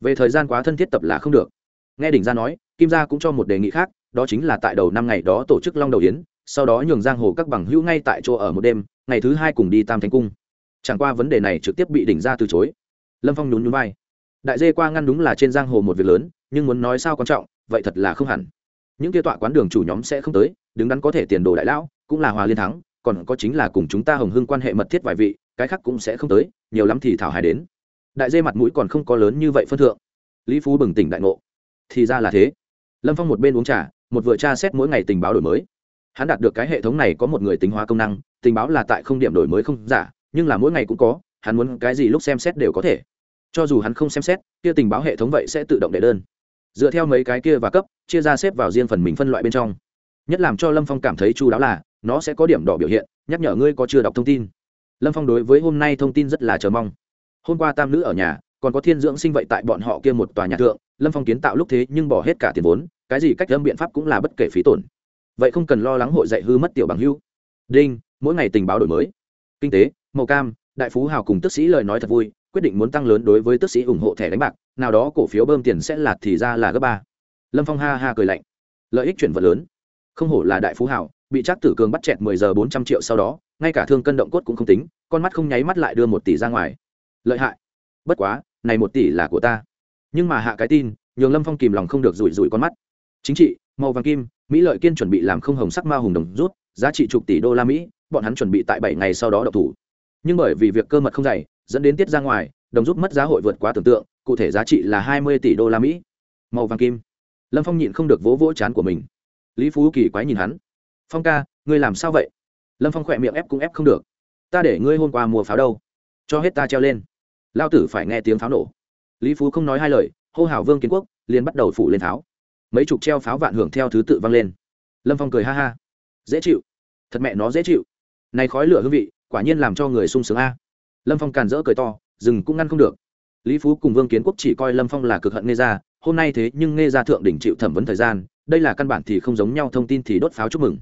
Về thời gian quá thân thiết tập là không được. Nghe đỉnh gia nói kim gia cũng cho một đề nghị khác, đó chính là tại đầu năm ngày đó tổ chức long đầu yến, sau đó nhường giang hồ các bằng hữu ngay tại chỗ ở một đêm, ngày thứ hai cùng đi tam thánh cung. Chẳng qua vấn đề này trực tiếp bị đỉnh gia từ chối. Lâm phong nhún nhún vai. Đại dê qua ngăn đúng là trên giang hồ một việc lớn, nhưng muốn nói sao quan trọng, vậy thật là không hẳn. Những kia tọa quán đường chủ nhóm sẽ không tới, đứng đắn có thể tiền đồ đại lão, cũng là hòa liên thắng, còn có chính là cùng chúng ta hồng hưng quan hệ mật thiết vài vị, cái khác cũng sẽ không tới, nhiều lắm thì thảo hài đến. Đại dê mặt mũi còn không có lớn như vậy phân thượng. Lý phú bừng tỉnh đại ngộ. Thì ra là thế lâm phong một bên uống trà, một vừa tra xét mỗi ngày tình báo đổi mới. Hắn đạt được cái hệ thống này có một người tính hóa công năng, tình báo là tại không điểm đổi mới không giả, nhưng là mỗi ngày cũng có, hắn muốn cái gì lúc xem xét đều có thể. Cho dù hắn không xem xét, kia tình báo hệ thống vậy sẽ tự động đệ đơn. Dựa theo mấy cái kia và cấp, chia ra xếp vào riêng phần mình phân loại bên trong. Nhất làm cho lâm phong cảm thấy chú đáo là, nó sẽ có điểm đỏ biểu hiện, nhắc nhở ngươi có chưa đọc thông tin. Lâm phong đối với hôm nay thông tin rất là chờ mong. Hôm qua tam nữ ở nhà, còn có thiên dưỡng sinh vậy tại bọn họ kia một tòa nhà thượng lâm phong kiến tạo lúc thế nhưng bỏ hết cả tiền vốn, cái gì cách lâm biện pháp cũng là bất kể phí tổn. Vậy không cần lo lắng hội dạy hư mất tiểu bằng hưu. Đinh, mỗi ngày tình báo đổi mới. Kinh tế, màu cam, đại phú hào cùng tức sĩ lời nói thật vui, quyết định muốn tăng lớn đối với tức sĩ ủng hộ thẻ đánh bạc, nào đó cổ phiếu bơm tiền sẽ lạt thì ra là gấp ba. Lâm phong ha ha cười lạnh. Lợi ích chuyển vật lớn. Không hổ là đại phú hảo bị trác tử cường bắt chẹt mười giờ bốn trăm triệu sau đó, ngay cả thương cân động cốt cũng không tính, con mắt không nháy mắt lại đưa một tỷ ra ngoài. Lợi hại. Bất quá, này một tỷ là của ta nhưng mà hạ cái tin, nhường lâm phong kìm lòng không được rủi rủi con mắt. Chính trị, màu vàng kim, mỹ lợi kiên chuẩn bị làm không hồng sắc ma hùng đồng rút, giá trị chục tỷ đô la mỹ, bọn hắn chuẩn bị tại bảy ngày sau đó độc thủ. Nhưng bởi vì việc cơ mật không dày, dẫn đến tiết ra ngoài, đồng rút mất giá hội vượt quá tưởng tượng, cụ thể giá trị là hai mươi tỷ đô la mỹ. Màu vàng kim. Lâm phong nhịn không được vỗ vỗ chán của mình. Lý phú kỳ quái nhìn hắn. Phong ca, ngươi làm sao vậy? Lâm phong khỏe miệng ép cũng ép không được. Ta để ngươi hôm qua mua pháo đâu. Cho hết ta treo lên. Lao tử phải nghe tiếng pháo nổ lý phú không nói hai lời, hô hào vương kiến quốc, liền bắt đầu phủ lên tháo. mấy chục treo pháo vạn hưởng theo thứ tự vang lên. Lâm phong cười ha ha. Dễ chịu. Thật mẹ nó dễ chịu. Này khói lửa hương vị, quả nhiên làm cho người sung sướng a. Lâm phong càn rỡ cười to, rừng cũng ngăn không được. Lý phú cùng vương kiến quốc chỉ coi lâm phong là cực hận nghe ra, hôm nay thế nhưng nghe ra thượng đỉnh chịu thẩm vấn thời gian, đây là căn bản thì không giống nhau thông tin thì đốt pháo chúc mừng.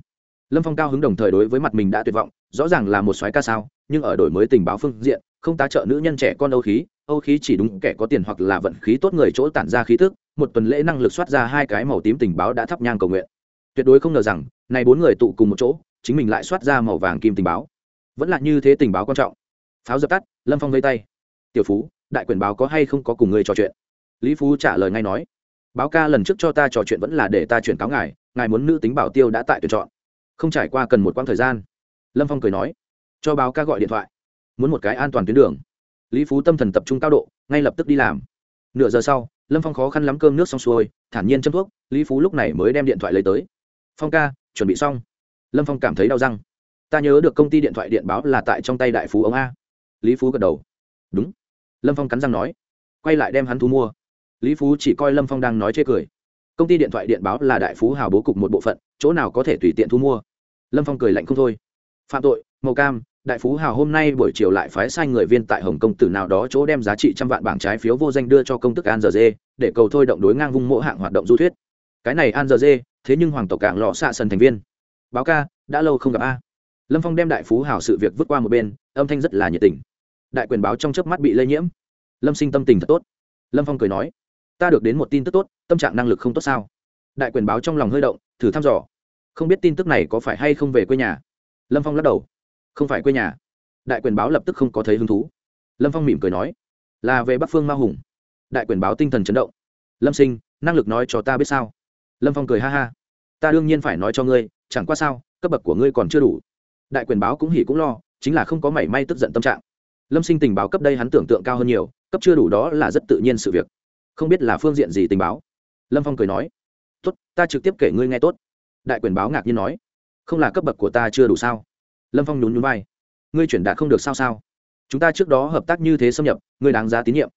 Lâm phong cao hứng đồng thời đối với mặt mình đã tuyệt vọng, rõ ràng là một soái ca sao nhưng ở đổi mới tình báo phương diện, không tá trợ nữ nhân trẻ con âu khí âu khí chỉ đúng kẻ có tiền hoặc là vận khí tốt người chỗ tản ra khí tức, một tuần lễ năng lực soát ra hai cái màu tím tình báo đã thắp nhang cầu nguyện. Tuyệt đối không ngờ rằng, này bốn người tụ cùng một chỗ, chính mình lại soát ra màu vàng kim tình báo. Vẫn là như thế tình báo quan trọng. Pháo dập tắt, lâm phong vây tay. Tiểu phú, đại quyền báo có hay không có cùng người trò chuyện? Lý phú trả lời ngay nói. Báo ca lần trước cho ta trò chuyện vẫn là để ta chuyển cáo ngài ngài muốn nữ tính bảo tiêu đã tại tuyển chọn. Không trải qua cần một quãng thời gian. Lâm phong cười nói cho báo ca gọi điện thoại. Muốn một cái an toàn tuyến đường. Lý phú tâm thần tập trung cao độ, ngay lập tức đi làm. Nửa giờ sau, lâm phong khó khăn lắm cơm nước xong xuôi, thản nhiên châm thuốc, lý phú lúc này mới đem điện thoại lấy tới. Phong ca, chuẩn bị xong. Lâm phong cảm thấy đau răng. Ta nhớ được công ty điện thoại điện báo là tại trong tay đại phú ông a. Lý phú gật đầu. Đúng. Lâm phong cắn răng nói. Quay lại đem hắn thu mua. Lý phú chỉ coi lâm phong đang nói chê cười. Công ty điện thoại điện báo là đại phú hào bố cục một bộ phận, chỗ nào có thể tùy tiện thu mua? Lâm phong cười lạnh không thôi. Phạm tội, màu cam đại phú hào hôm nay buổi chiều lại phái sai người viên tại hồng kông tử nào đó chỗ đem giá trị trăm vạn bảng trái phiếu vô danh đưa cho công tức an giờ dê, để cầu thôi động đối ngang vung mộ hạng hoạt động du thuyết. Cái này an giờ dê, thế nhưng hoàng tộc cảng lọ xạ sần thành viên. Báo ca, đã lâu không gặp a. Lâm phong đem đại phú hào sự việc vứt qua một bên, âm thanh rất là nhiệt tình. Đại quyền báo trong chớp mắt bị lây nhiễm. Lâm sinh tâm tình thật tốt. Lâm phong cười nói, ta được đến một tin tức tốt, tâm trạng năng lực không tốt sao? Đại quyền báo trong lòng hơi động, thử thăm dò. Không biết tin tức này có phải hay không về quê nhà. Lâm phong lắc đầu không phải quê nhà. Đại quyền báo lập tức không có thấy hứng thú. Lâm phong mỉm cười nói, là về bắc phương ma hùng. Đại quyền báo tinh thần chấn động. Lâm sinh, năng lực nói cho ta biết sao? Lâm phong cười ha ha, ta đương nhiên phải nói cho ngươi, chẳng qua sao, cấp bậc của ngươi còn chưa đủ. Đại quyền báo cũng hỉ cũng lo, chính là không có mảy may tức giận tâm trạng. Lâm sinh tình báo cấp đây hắn tưởng tượng cao hơn nhiều, cấp chưa đủ đó là rất tự nhiên sự việc. Không biết là phương diện gì tình báo. Lâm phong cười nói, tốt, ta trực tiếp kể ngươi nghe tốt. Đại quyền báo ngạc nhiên nói, không là cấp bậc của ta chưa đủ sao? Lâm phong nhún nhún vai. Ngươi chuyển đạt không được sao sao? Chúng ta trước đó hợp tác như thế xâm nhập, ngươi đáng giá tín nhiệm.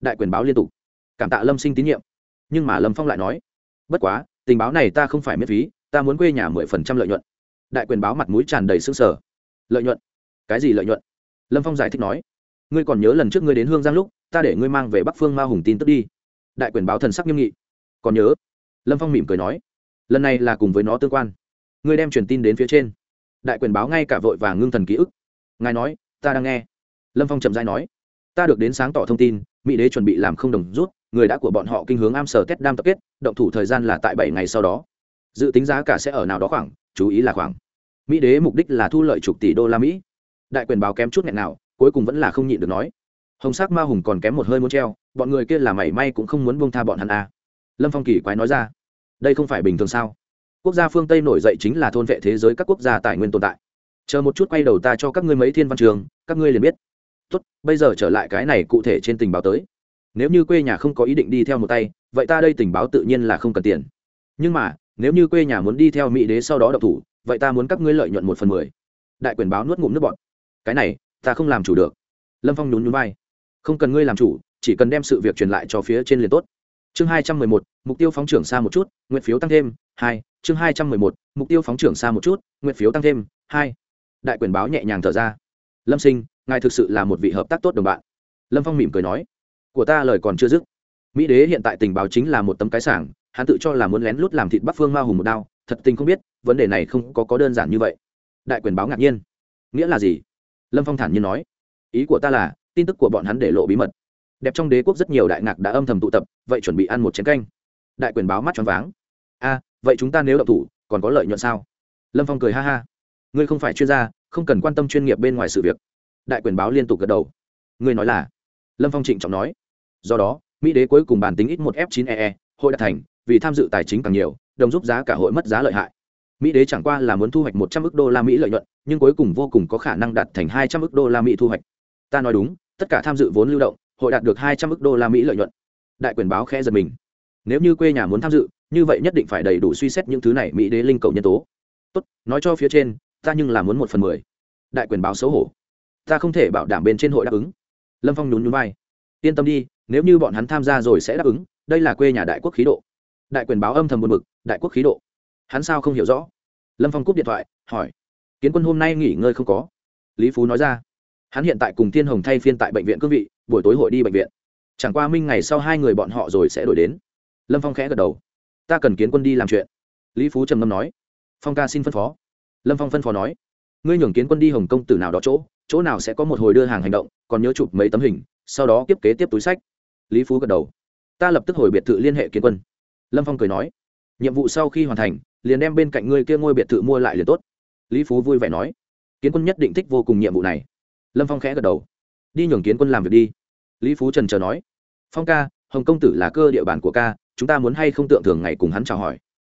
Đại quyền báo liên tục. Cảm tạ lâm sinh tín nhiệm. Nhưng mà lâm phong lại nói, bất quá, tình báo này ta không phải miễn phí, ta muốn quê nhà mười phần trăm lợi nhuận. Đại quyền báo mặt mũi tràn đầy xương sở lợi nhuận? Cái gì lợi nhuận? Lâm phong giải thích nói, ngươi còn nhớ lần trước ngươi đến hương giang lúc, ta để ngươi mang về bắc phương ma hùng tin tức đi. Đại quyền báo thần sắc nghiêm nghị. Còn nhớ? Lâm phong mỉm cười nói, lần này là cùng với nó tương quan. Ngươi đem truyền tin đến phía trên đại quyền báo ngay cả vội và ngưng thần ký ức. Ngài nói, ta đang nghe. Lâm phong chậm dai nói, ta được đến sáng tỏ thông tin, mỹ đế chuẩn bị làm không đồng rút, người đã của bọn họ kinh hướng am sở kết đam tập kết, động thủ thời gian là tại bảy ngày sau đó. Dự tính giá cả sẽ ở nào đó khoảng, chú ý là khoảng. Mỹ đế mục đích là thu lợi chục tỷ đô la mỹ. Đại quyền báo kém chút nghẹn nào, cuối cùng vẫn là không nhịn được nói. Hồng sắc ma hùng còn kém một hơi muốn treo, bọn người kia là mảy may cũng không muốn buông tha bọn hắn à. lâm phong kỳ quái nói ra, đây không phải bình thường sao? Quốc gia phương tây nổi dậy chính là thôn vệ thế giới các quốc gia tài nguyên tồn tại. Chờ một chút quay đầu ta cho các ngươi mấy thiên văn trường, các ngươi liền biết. Tốt, bây giờ trở lại cái này cụ thể trên tình báo tới. Nếu như quê nhà không có ý định đi theo một tay, vậy ta đây tình báo tự nhiên là không cần tiền. Nhưng mà, nếu như quê nhà muốn đi theo mỹ đế sau đó độc thủ, vậy ta muốn các ngươi lợi nhuận một phần mười. Đại quyền báo nuốt ngụm nước bọn cái này, ta không làm chủ được. Lâm phong nhún nhún vai. Không cần ngươi làm chủ, chỉ cần đem sự việc truyền lại cho phía trên liền tốt. Chương hai trăm mười một, mục tiêu phóng trưởng xa một chút, nguyện phiếu tăng thêm hai, chương hai trăm mười một, mục tiêu phóng trưởng xa một chút, nguyện phiếu tăng thêm. Hai, đại quyền báo nhẹ nhàng thở ra. Lâm sinh, ngài thực sự là một vị hợp tác tốt đồng bạn. Lâm phong mỉm cười nói, của ta lời còn chưa dứt. Mỹ đế hiện tại tình báo chính là một tấm cái sảng, hắn tự cho là muốn lén lút làm thịt bắc phương ma hùng một đao, thật tình không biết, vấn đề này không có có đơn giản như vậy. Đại quyền báo ngạc nhiên. Nghĩa là gì? Lâm phong thản nhiên nói, ý của ta là, tin tức của bọn hắn để lộ bí mật. Đẹp trong đế quốc rất nhiều đại ngạc đã âm thầm tụ tập, vậy chuẩn bị ăn một chén canh. Đại quyền báo mắt choáng váng. A vậy chúng ta nếu đậu thủ, còn có lợi nhuận sao? Lâm phong cười ha ha. Ngươi không phải chuyên gia, không cần quan tâm chuyên nghiệp bên ngoài sự việc. Đại quyền báo liên tục gật đầu. Ngươi nói là? Lâm phong trịnh trọng nói. Do đó, mỹ đế cuối cùng bàn tính ít một f 9 ee hội đạt thành, vì tham dự tài chính càng nhiều, đồng giúp giá cả hội mất giá lợi hại. Mỹ đế chẳng qua là muốn thu hoạch một trăm ước đô la mỹ lợi nhuận, nhưng cuối cùng vô cùng có khả năng đạt thành hai trăm ước đô la mỹ thu hoạch. Ta nói đúng, tất cả tham dự vốn lưu động, hội đạt được hai trăm ước đô la mỹ lợi nhuận. Đại quyền báo khẽ giật mình. Nếu như quê nhà muốn tham dự như vậy nhất định phải đầy đủ suy xét những thứ này mỹ đế linh cầu nhân tố. Tốt, nói cho phía trên, ta nhưng là muốn một phần mười. Đại quyền báo xấu hổ. Ta không thể bảo đảm bên trên hội đáp ứng. Lâm phong nhún nhún vai. Yên tâm đi, nếu như bọn hắn tham gia rồi sẽ đáp ứng, đây là quê nhà đại quốc khí độ. Đại quyền báo âm thầm buồn bực, đại quốc khí độ. Hắn sao không hiểu rõ? Lâm phong cúp điện thoại, hỏi. Kiến quân hôm nay nghỉ ngơi không có? Lý phú nói ra. Hắn hiện tại cùng thiên hồng thay phiên tại bệnh viện cương vị, buổi tối hội đi bệnh viện. Chẳng qua minh ngày sau hai người bọn họ rồi sẽ đổi đến. Lâm phong khẽ gật đầu ta cần kiến quân đi làm chuyện. Lý phú trầm ngâm nói. Phong ca xin phân phó. Lâm phong phân phó nói. Ngươi nhường kiến quân đi hồng kông từ nào đó chỗ chỗ nào sẽ có một hồi đưa hàng hành động, còn nhớ chụp mấy tấm hình, sau đó tiếp kế tiếp túi sách. Lý phú gật đầu. Ta lập tức hồi biệt thự liên hệ kiến quân. Lâm phong cười nói. Nhiệm vụ sau khi hoàn thành, liền đem bên cạnh ngươi kia ngôi biệt thự mua lại liền tốt. Lý phú vui vẻ nói. Kiến quân nhất định thích vô cùng nhiệm vụ này. Lâm phong khẽ gật đầu. Đi nhường kiến quân làm việc đi. Lý phú trần chờ nói. Phong ca, hồng công tử là cơ địa bàn của ca chúng ta muốn hay không tượng thường ngày cùng hắn chào hỏi?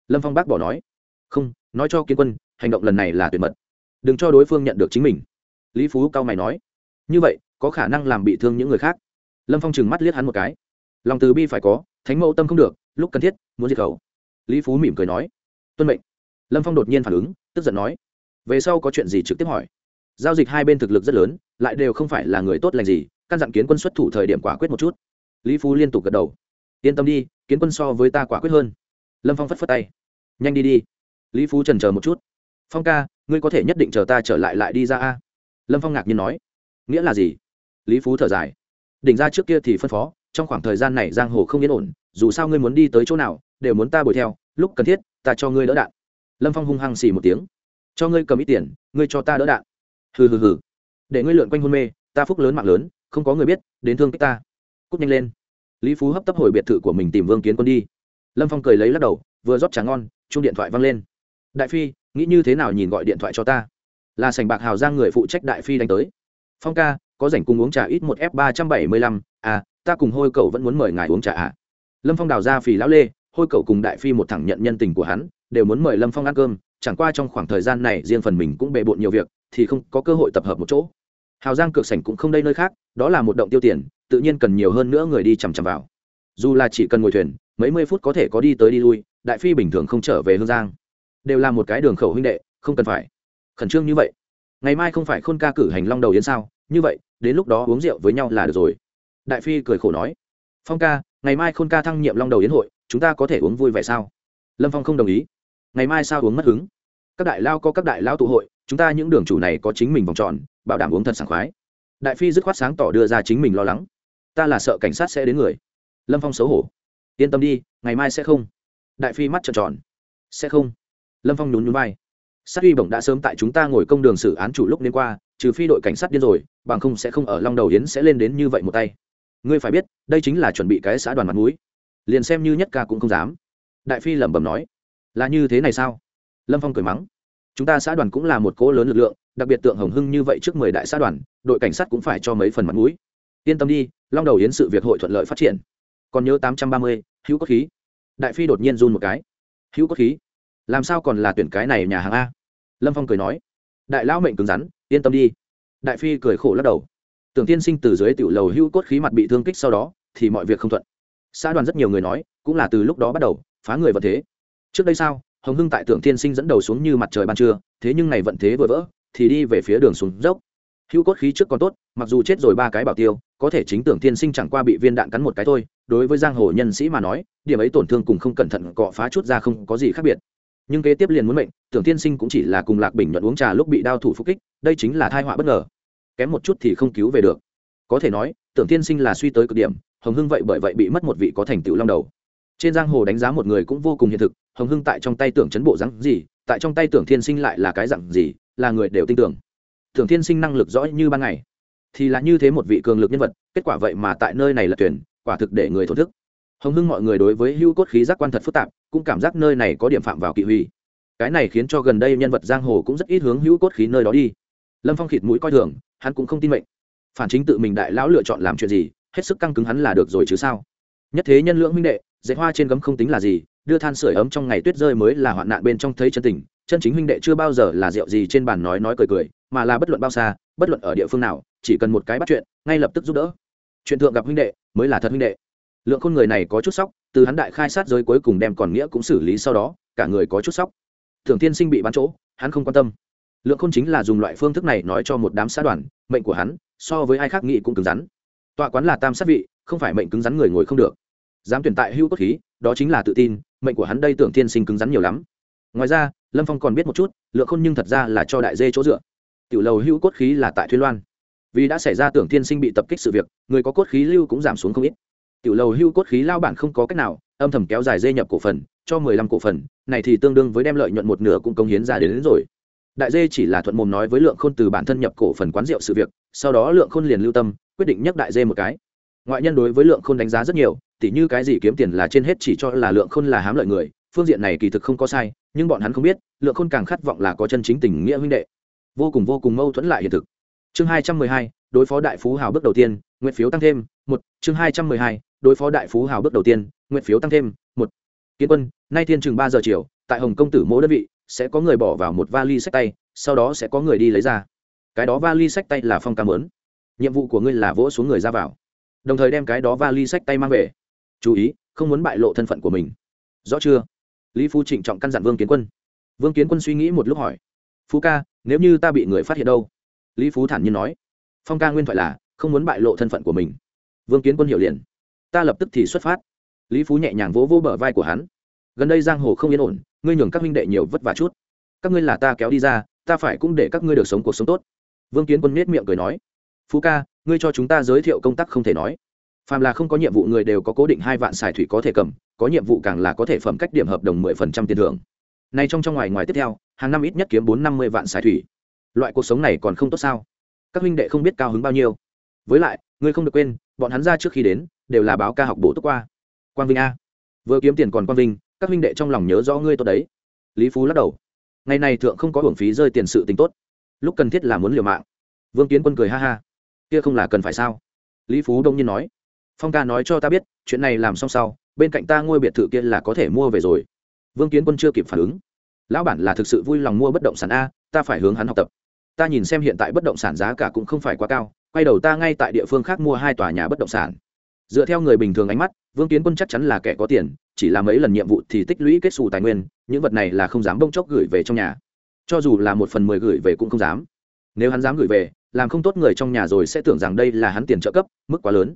Lâm phong bác bỏ nói. Không, nói cho kiến quân, hành động lần này là tuyệt mật. Đừng cho đối phương nhận được chính mình. Lý phú cao mày nói. Như vậy, có khả năng làm bị thương những người khác. Lâm phong trừng mắt liếc hắn một cái. Lòng từ bi phải có, thánh mẫu tâm không được, lúc cần thiết, muốn diệt khẩu. Lý phú mỉm cười nói. Tuân mệnh. Lâm phong đột nhiên phản ứng, tức giận nói. Về sau có chuyện gì trực tiếp hỏi. Giao dịch hai bên thực lực rất lớn, lại đều không phải là người tốt lành gì, căn dặn kiến quân xuất thủ thời điểm quả quyết một chút. Lý phú liên tục gật đầu. Yên tâm đi kiến quân so với ta quả quyết hơn. Lâm phong phất phất tay. Nhanh đi đi. Lý phú trần chờ một chút. Phong ca, ngươi có thể nhất định chờ ta trở lại lại đi ra a? Lâm phong ngạc nhiên nói. Nghĩa là gì? Lý phú thở dài. Đỉnh ra trước kia thì phân phó, trong khoảng thời gian này giang hồ không yên ổn, dù sao ngươi muốn đi tới chỗ nào, đều muốn ta bồi theo, lúc cần thiết, ta cho ngươi đỡ đạn. Lâm phong hung hăng xì một tiếng. Cho ngươi cầm ít tiền, ngươi cho ta đỡ đạn. Hừ hừ hừ. Để ngươi lượn quanh hôn mê, ta phúc lớn mạng lớn, không có người biết, đến thương kích ta. Cút nhanh lên lý phú hấp tấp hồi biệt thự của mình tìm vương kiến quân đi. Lâm phong cười lấy lắc đầu, vừa rót trà ngon chung điện thoại văng lên. Đại phi, nghĩ như thế nào nhìn gọi điện thoại cho ta? Là sành bạc hào giang người phụ trách đại phi đánh tới. Phong ca, có rảnh cùng uống trà ít một f ba trăm bảy mươi lăm. À ta cùng hôi cậu vẫn muốn mời ngài uống trà à? Lâm phong đào ra phì lão lê, hôi cậu cùng đại phi một thẳng nhận nhân tình của hắn, đều muốn mời lâm phong ăn cơm. Chẳng qua trong khoảng thời gian này, riêng phần mình cũng bề bộn nhiều việc, thì không có cơ hội tập hợp một chỗ. Hào giang cược sảnh cũng không đây nơi khác, đó là một động tiêu tiền tự nhiên cần nhiều hơn nữa người đi chằm chằm vào. Dù là chỉ cần ngồi thuyền, mấy mươi phút có thể có đi tới đi lui, đại phi bình thường không trở về hương giang. Đều là một cái đường khẩu huynh đệ, không cần phải. Khẩn trương như vậy. Ngày mai không phải khôn ca cử hành long đầu yến sao? Như vậy, đến lúc đó uống rượu với nhau là được rồi. Đại phi cười khổ nói. Phong ca, ngày mai khôn ca thăng nhiệm long đầu yến hội, chúng ta có thể uống vui vẻ sao? Lâm phong không đồng ý. Ngày mai sao uống mất hứng? Các đại lao có các đại lao tụ hội, chúng ta những đường chủ này có chính mình vòng tròn, bảo đảm uống thật sảng khoái. Đại phi dứt khoát sáng tỏ đưa ra chính mình lo lắng ta là sợ cảnh sát sẽ đến người. Lâm phong xấu hổ. Yên tâm đi, ngày mai sẽ không. Đại phi mắt trợn tròn. Sẽ không. Lâm phong nhún nhún vai. Sát uy bổng đã sớm tại chúng ta ngồi công đường xử án chủ lúc đến qua, trừ phi đội cảnh sát điên rồi, bằng không sẽ không ở long đầu yến sẽ lên đến như vậy một tay. Ngươi phải biết, đây chính là chuẩn bị cái xã đoàn mặt mũi. Liền xem như nhất ca cũng không dám. Đại phi lẩm bẩm nói. Là như thế này sao? Lâm phong cười mắng. Chúng ta xã đoàn cũng là một cỗ lớn lực lượng, đặc biệt tượng hồng hưng như vậy trước mười đại xã đoàn, đội cảnh sát cũng phải cho mấy phần mặt mũi yên tâm đi, long đầu yến sự việc hội thuận lợi phát triển. Còn nhớ tám trăm ba mươi, hữu cốt khí. Đại phi đột nhiên run một cái. Hữu cốt khí? Làm sao còn là tuyển cái này nhà hàng a? Lâm phong cười nói. Đại lão mệnh cứng rắn, yên tâm đi. Đại phi cười khổ lắc đầu. Tưởng tiên sinh từ dưới tiểu lầu hữu cốt khí mặt bị thương kích sau đó, thì mọi việc không thuận. Xã đoàn rất nhiều người nói, cũng là từ lúc đó bắt đầu, phá người vận thế. Trước đây sao, hồng hưng tại tưởng tiên sinh dẫn đầu xuống như mặt trời ban trưa, thế nhưng này vận thế vừa vỡ, thì đi về phía đường xuống dốc. Hữu cốt khí trước còn tốt, mặc dù chết rồi ba cái bảo tiêu có thể chính tưởng tiên sinh chẳng qua bị viên đạn cắn một cái thôi, đối với giang hồ nhân sĩ mà nói, điểm ấy tổn thương cùng không cẩn thận cọ phá chút ra không có gì khác biệt. Nhưng kế tiếp liền muốn mệnh, tưởng tiên sinh cũng chỉ là cùng lạc bình nhuận uống trà lúc bị đao thủ phục kích, đây chính là thai họa bất ngờ. Kém một chút thì không cứu về được. Có thể nói, tưởng tiên sinh là suy tới cực điểm, hồng hưng vậy bởi vậy bị mất một vị có thành tựu long đầu. Trên giang hồ đánh giá một người cũng vô cùng hiện thực, hồng hưng tại trong tay tưởng chấn bộ rắn gì, tại trong tay tưởng thiên sinh lại là cái dặn gì, là người đều tin tưởng. Tưởng thiên sinh năng lực rõ như ban ngày thì là như thế một vị cường lực nhân vật, kết quả vậy mà tại nơi này là tuyển, quả thực để người thổn thức. Hồng hưng mọi người đối với hưu cốt khí giác quan thật phức tạp, cũng cảm giác nơi này có điểm phạm vào kỵ huy. Cái này khiến cho gần đây nhân vật giang hồ cũng rất ít hướng hữu cốt khí nơi đó đi. Lâm phong khịt mũi coi thường, hắn cũng không tin mệnh. Phản chính tự mình đại lão lựa chọn làm chuyện gì, hết sức căng cứng hắn là được rồi chứ sao? Nhất thế nhân lưỡng minh đệ dạy hoa trên gấm không tính là gì, đưa than sửa ấm trong ngày tuyết rơi mới là hoạn nạn bên trong thấy chân tình chân chính huynh đệ chưa bao giờ là rượu gì trên bàn nói nói cười cười, mà là bất luận bao xa, bất luận ở địa phương nào, chỉ cần một cái bắt chuyện, ngay lập tức giúp đỡ. Chuyện thượng gặp huynh đệ, mới là thật huynh đệ. Lượng khôn người này có chút sóc từ hắn đại khai sát giới cuối cùng đem còn nghĩa cũng xử lý sau đó, cả người có chút sóc thường tiên sinh bị bắn chỗ, hắn không quan tâm. Lượng khôn chính là dùng loại phương thức này nói cho một đám xã đoàn, mệnh của hắn, so với ai khác nghị cũng cứng rắn. Tọa quán là tam sát vị, không phải mệnh cứng rắn người ngồi không được. Dám tuyển tại hữu cốt khí, đó chính là tự tin, mệnh của hắn đây tưởng tiên sinh cứng rắn nhiều lắm ngoài ra lâm phong còn biết một chút lượng khôn nhưng thật ra là cho đại dê chỗ dựa. Tiểu lầu hữu cốt khí là tại thuyên loan. Vì đã xảy ra tưởng thiên sinh bị tập kích sự việc người có cốt khí lưu cũng giảm xuống không ít. Tiểu lầu hưu cốt khí lao bản không có cách nào âm thầm kéo dài dê nhập cổ phần cho mười lăm cổ phần này thì tương đương với đem lợi nhuận một nửa cũng công hiến ra đến, đến rồi. Đại dê chỉ là thuận mồm nói với lượng khôn từ bản thân nhập cổ phần quán rượu sự việc sau đó lượng khôn liền lưu tâm quyết định nhắc đại dê một cái. Ngoại nhân đối với lượng khôn đánh giá rất nhiều tỉ như cái gì kiếm tiền là trên hết chỉ cho là lượng khôn là hám lợi người phương diện này kỳ thực không có sai, nhưng bọn hắn không biết, lượng khôn càng khát vọng là có chân chính tình nghĩa huynh đệ. Vô cùng vô cùng mâu thuẫn lại hiện thực. Chương hai trăm mười hai, đối phó đại phú hào bước đầu tiên, nguyện phiếu tăng thêm, một. Chương hai trăm mười hai, đối phó đại phú hào bước đầu tiên, nguyện phiếu tăng thêm, một. Kiến quân, nay thiên chừng ba giờ chiều, tại hồng công tử mỗi đơn vị, sẽ có người bỏ vào một vali sách tay, sau đó sẽ có người đi lấy ra. Cái đó vali sách tay là phong ca mớn nhiệm vụ của ngươi là vỗ xuống người ra vào. Đồng thời đem cái đó vali sách tay mang về. Chú ý, không muốn bại lộ thân phận của mình. Rõ chưa? Lý phu trịnh trọng căn dặn vương kiến quân. Vương kiến quân suy nghĩ một lúc hỏi, phú ca, nếu như ta bị người phát hiện đâu? Lý phú thản nhiên nói, phong ca nguyên thoại là, không muốn bại lộ thân phận của mình. Vương kiến quân hiểu liền, ta lập tức thì xuất phát. Lý phú nhẹ nhàng vỗ vỗ bờ vai của hắn, gần đây giang hồ không yên ổn, ngươi nhường các minh đệ nhiều vất vả chút. Các ngươi là ta kéo đi ra, ta phải cũng để các ngươi được sống cuộc sống tốt. Vương kiến quân nết miệng cười nói, phú ca, ngươi cho chúng ta giới thiệu công tác không thể nói phàm là không có nhiệm vụ người đều có cố định hai vạn xài thủy có thể cầm, có nhiệm vụ càng là có thể phẩm cách điểm hợp đồng mười phần trăm tiền thưởng. Này trong trong ngoài ngoài tiếp theo, hàng năm ít nhất kiếm bốn năm mươi vạn xài thủy. Loại cuộc sống này còn không tốt sao? Các huynh đệ không biết cao hứng bao nhiêu. Với lại, ngươi không được quên, bọn hắn ra trước khi đến, đều là báo ca học bổ túc qua. Quang vinh a. Vừa kiếm tiền còn quang vinh, các huynh đệ trong lòng nhớ rõ ngươi tốt đấy. Lý phú lắc đầu. Ngày này thượng không có hưởng phí rơi tiền sự tính tốt. Lúc cần thiết là muốn liều mạng. Vương kiến quân cười ha ha. Kia không là cần phải sao? Lý phú đông nhiên nói phong ca nói cho ta biết, chuyện này làm xong sau, bên cạnh ta ngôi biệt thự kia là có thể mua về rồi. Vương kiến quân chưa kịp phản ứng. Lão bản là thực sự vui lòng mua bất động sản a, ta phải hướng hắn học tập. Ta nhìn xem hiện tại bất động sản giá cả cũng không phải quá cao, quay đầu ta ngay tại địa phương khác mua hai tòa nhà bất động sản. Dựa theo người bình thường ánh mắt, vương kiến quân chắc chắn là kẻ có tiền, chỉ làm mấy lần nhiệm vụ thì tích lũy kết xù tài nguyên, những vật này là không dám bông chốc gửi về trong nhà. Cho dù là một phần mười gửi về cũng không dám. Nếu hắn dám gửi về, làm không tốt người trong nhà rồi sẽ tưởng rằng đây là hắn tiền trợ cấp, mức quá lớn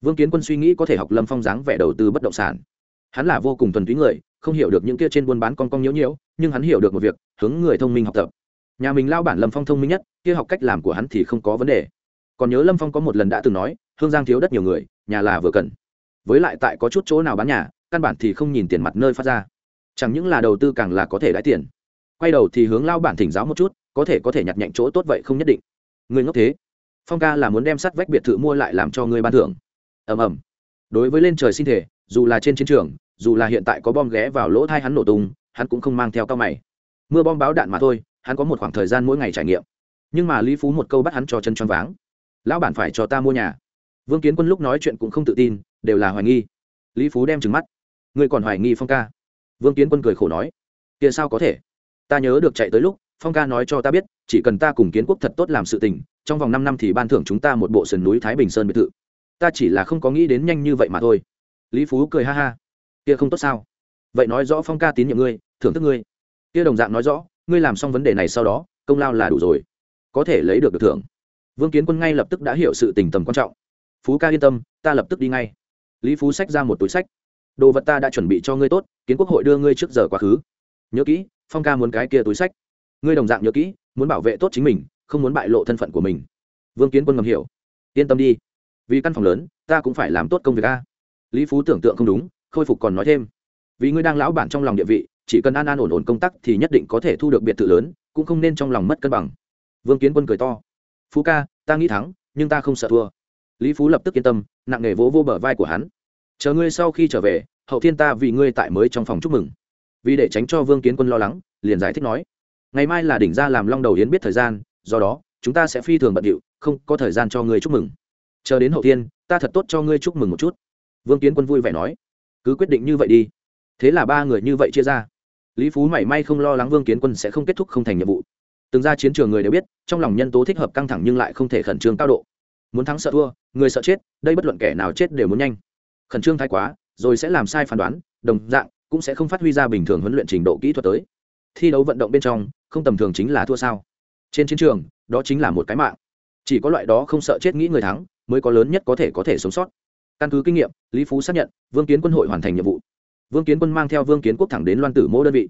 vương kiến quân suy nghĩ có thể học lâm phong dáng vẻ đầu tư bất động sản. Hắn là vô cùng thuần túy người, không hiểu được những kia trên buôn bán con con nhiễu nhiễu, nhưng hắn hiểu được một việc, hướng người thông minh học tập. Nhà mình lao bản lâm phong thông minh nhất, kia học cách làm của hắn thì không có vấn đề. Còn nhớ lâm phong có một lần đã từng nói, hương giang thiếu đất nhiều người, nhà là vừa cần. Với lại tại có chút chỗ nào bán nhà, căn bản thì không nhìn tiền mặt nơi phát ra. Chẳng những là đầu tư càng là có thể đãi tiền. Quay đầu thì hướng lao bản thỉnh giáo một chút, có thể có thể nhặt nhạnh chỗ tốt vậy không nhất định. Người ngốc thế. Phong ca là muốn đem sắt vách biệt thự mua lại làm cho người ban thưởng ầm ầm. Đối với lên trời sinh thể, dù là trên chiến trường, dù là hiện tại có bom ghé vào lỗ thai hắn nổ tung, hắn cũng không mang theo cao mày. Mưa bom báo đạn mà thôi, hắn có một khoảng thời gian mỗi ngày trải nghiệm. Nhưng mà lý phú một câu bắt hắn cho chân choáng váng. Lão bản phải cho ta mua nhà. Vương kiến quân lúc nói chuyện cũng không tự tin, đều là hoài nghi. Lý phú đem trừng mắt. Ngươi còn hoài nghi phong ca? Vương kiến quân cười khổ nói. Kia sao có thể? Ta nhớ được chạy tới lúc, phong ca nói cho ta biết, chỉ cần ta cùng kiến quốc thật tốt làm sự tình, trong vòng năm năm thì ban thưởng chúng ta một bộ sườn núi thái bình sơn biệt thự ta chỉ là không có nghĩ đến nhanh như vậy mà thôi. Lý phú cười ha ha. Kia không tốt sao? Vậy nói rõ phong ca tín nhiệm ngươi, thưởng thức ngươi. Kia đồng dạng nói rõ, ngươi làm xong vấn đề này sau đó, công lao là đủ rồi. Có thể lấy được được thưởng. Vương kiến quân ngay lập tức đã hiểu sự tình tầm quan trọng. Phú ca yên tâm, ta lập tức đi ngay. Lý phú sách ra một túi sách. Đồ vật ta đã chuẩn bị cho ngươi tốt, kiến quốc hội đưa ngươi trước giờ quá khứ. Nhớ kỹ, phong ca muốn cái kia túi sách. Ngươi đồng dạng nhớ kỹ, muốn bảo vệ tốt chính mình, không muốn bại lộ thân phận của mình. Vương kiến quân ngầm hiểu. Yên tâm đi vì căn phòng lớn, ta cũng phải làm tốt công việc a. Lý phú tưởng tượng không đúng, khôi phục còn nói thêm. Vì ngươi đang lão bản trong lòng địa vị, chỉ cần an an ổn ổn công tác thì nhất định có thể thu được biệt thự lớn, cũng không nên trong lòng mất cân bằng. Vương kiến quân cười to. Phú ca, ta nghĩ thắng, nhưng ta không sợ thua. Lý phú lập tức yên tâm, nặng nề vỗ vô bờ vai của hắn. Chờ ngươi sau khi trở về, hậu thiên ta vì ngươi tại mới trong phòng chúc mừng. Vì để tránh cho vương kiến quân lo lắng, liền giải thích nói. Ngày mai là đỉnh ra làm long đầu yến biết thời gian, do đó, chúng ta sẽ phi thường bận điệu, không có thời gian cho ngươi chúc mừng chờ đến hậu thiên, ta thật tốt cho ngươi chúc mừng một chút. Vương kiến quân vui vẻ nói, cứ quyết định như vậy đi. Thế là ba người như vậy chia ra. Lý phú mảy may không lo lắng vương kiến quân sẽ không kết thúc không thành nhiệm vụ. Từng ra chiến trường người đều biết, trong lòng nhân tố thích hợp căng thẳng nhưng lại không thể khẩn trương cao độ. Muốn thắng sợ thua, người sợ chết, đây bất luận kẻ nào chết đều muốn nhanh. Khẩn trương thái quá, rồi sẽ làm sai phán đoán, đồng dạng, cũng sẽ không phát huy ra bình thường huấn luyện trình độ kỹ thuật tới. Thi đấu vận động bên trong, không tầm thường chính là thua sao. Trên chiến trường, đó chính là một cái mạng. Chỉ có loại đó không sợ chết nghĩ người thắng mới có lớn nhất có thể có thể sống sót. Căn cứ kinh nghiệm, lý phú xác nhận, vương kiến quân hội hoàn thành nhiệm vụ. Vương kiến quân mang theo vương kiến quốc thẳng đến loan tử mỗ đơn vị.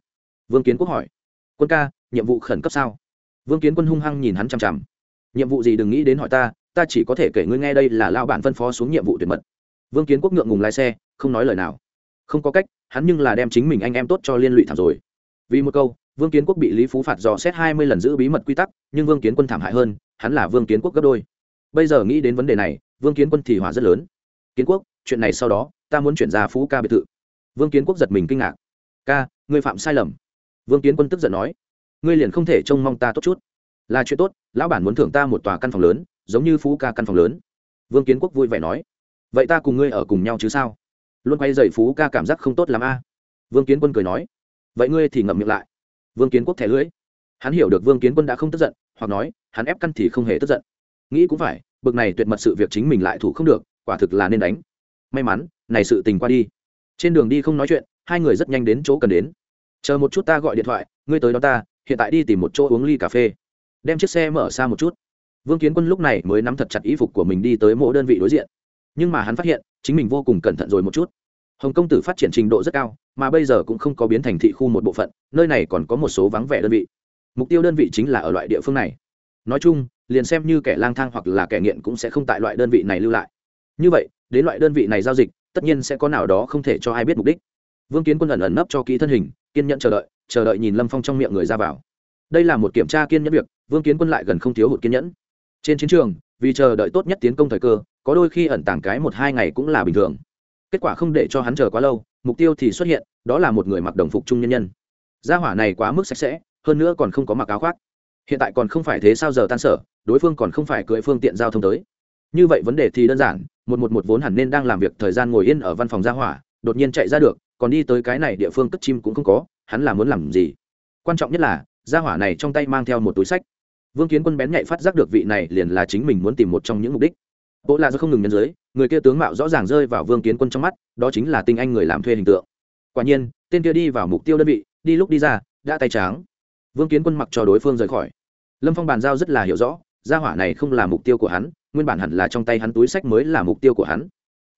Vương kiến quốc hỏi, quân ca, nhiệm vụ khẩn cấp sao? Vương kiến quân hung hăng nhìn hắn chằm chằm. Nhiệm vụ gì đừng nghĩ đến hỏi ta ta chỉ có thể kể ngươi nghe đây là lao bản phân phó xuống nhiệm vụ tuyệt mật. Vương kiến quốc ngượng ngùng lái xe, không nói lời nào. Không có cách, hắn nhưng là đem chính mình anh em tốt cho liên lụy thảm rồi. Vì một câu, vương kiến quốc bị lý phú phạt dò xét hai mươi lần giữ bí mật quy tắc, nhưng vương kiến quân thảm hại hơn, hắn là vương kiến quốc gấp đôi bây giờ nghĩ đến vấn đề này, vương kiến quân thì hỏa rất lớn. Kiến quốc, chuyện này sau đó, ta muốn chuyển ra phú ca biệt thự. Vương kiến quốc giật mình kinh ngạc. Ca, ngươi phạm sai lầm. Vương kiến quân tức giận nói. Ngươi liền không thể trông mong ta tốt chút. Là chuyện tốt, lão bản muốn thưởng ta một tòa căn phòng lớn, giống như phú ca căn phòng lớn. Vương kiến quốc vui vẻ nói. Vậy ta cùng ngươi ở cùng nhau chứ sao? Luôn quay dậy phú ca cảm giác không tốt l ắ m a. Vương kiến quân cười nói. Vậy ngươi thì ngậm miệng lại. Vương kiến quốc thẻ lưỡi. Hắn hiểu được vương kiến quân đã không tức giận, hoặc nói, hắn ép căn thì không hề tức giận nghĩ cũng phải, bực này tuyệt mật sự việc chính mình lại thủ không được, quả thực là nên đánh. May mắn, này sự tình qua đi. Trên đường đi không nói chuyện, hai người rất nhanh đến chỗ cần đến. Chờ một chút ta gọi điện thoại, ngươi tới đó ta, hiện tại đi tìm một chỗ uống ly cà phê. Đem chiếc xe mở xa một chút. Vương kiến quân lúc này mới nắm thật chặt y phục của mình đi tới mỗi đơn vị đối diện. Nhưng mà hắn phát hiện, chính mình vô cùng cẩn thận rồi một chút. Hồng công tử phát triển trình độ rất cao, mà bây giờ cũng không có biến thành thị khu một bộ phận, nơi này còn có một số vắng vẻ đơn vị. Mục tiêu đơn vị chính là ở loại địa phương này nói chung, liền xem như kẻ lang thang hoặc là kẻ nghiện cũng sẽ không tại loại đơn vị này lưu lại. Như vậy, đến loại đơn vị này giao dịch, tất nhiên sẽ có nào đó không thể cho ai biết mục đích. Vương kiến quân ẩn ẩn nấp cho kỹ thân hình, kiên nhẫn chờ đợi chờ đợi nhìn lâm phong trong miệng người ra vào. Đây là một kiểm tra kiên nhẫn việc, vương kiến quân lại gần không thiếu hụt kiên nhẫn. Trên chiến trường, vì chờ đợi tốt nhất tiến công thời cơ, có đôi khi ẩn tàng cái một hai ngày cũng là bình thường. Kết quả không để cho hắn chờ quá lâu, mục tiêu thì xuất hiện, đó là một người mặc đồng phục trung nhân nhân. Gia hỏa này quá mức sạch sẽ, hơn nữa còn không có mặc áo khoác hiện tại còn không phải thế sao giờ tan sở, đối phương còn không phải cưỡi phương tiện giao thông tới. Như vậy vấn đề thì đơn giản, một một một vốn hẳn nên đang làm việc thời gian ngồi yên ở văn phòng gia hỏa, đột nhiên chạy ra được, còn đi tới cái này địa phương cất chim cũng không có, hắn là muốn làm gì? Quan trọng nhất là gia hỏa này trong tay mang theo một túi sách. Vương kiến quân bén nhạy phát giác được vị này liền là chính mình muốn tìm một trong những mục đích. Bộ là do không ngừng nhân giới người kia tướng mạo rõ ràng rơi vào vương kiến quân trong mắt, đó chính là tinh anh người làm thuê hình tượng. Quả nhiên, tên kia đi vào mục tiêu đơn vị, đi lúc đi ra, đã tay tráng. Vương kiến quân mặc cho đối phương rời khỏi lâm phong bàn giao rất là hiểu rõ, gia hỏa này không là mục tiêu của hắn, nguyên bản hẳn là trong tay hắn túi sách mới là mục tiêu của hắn.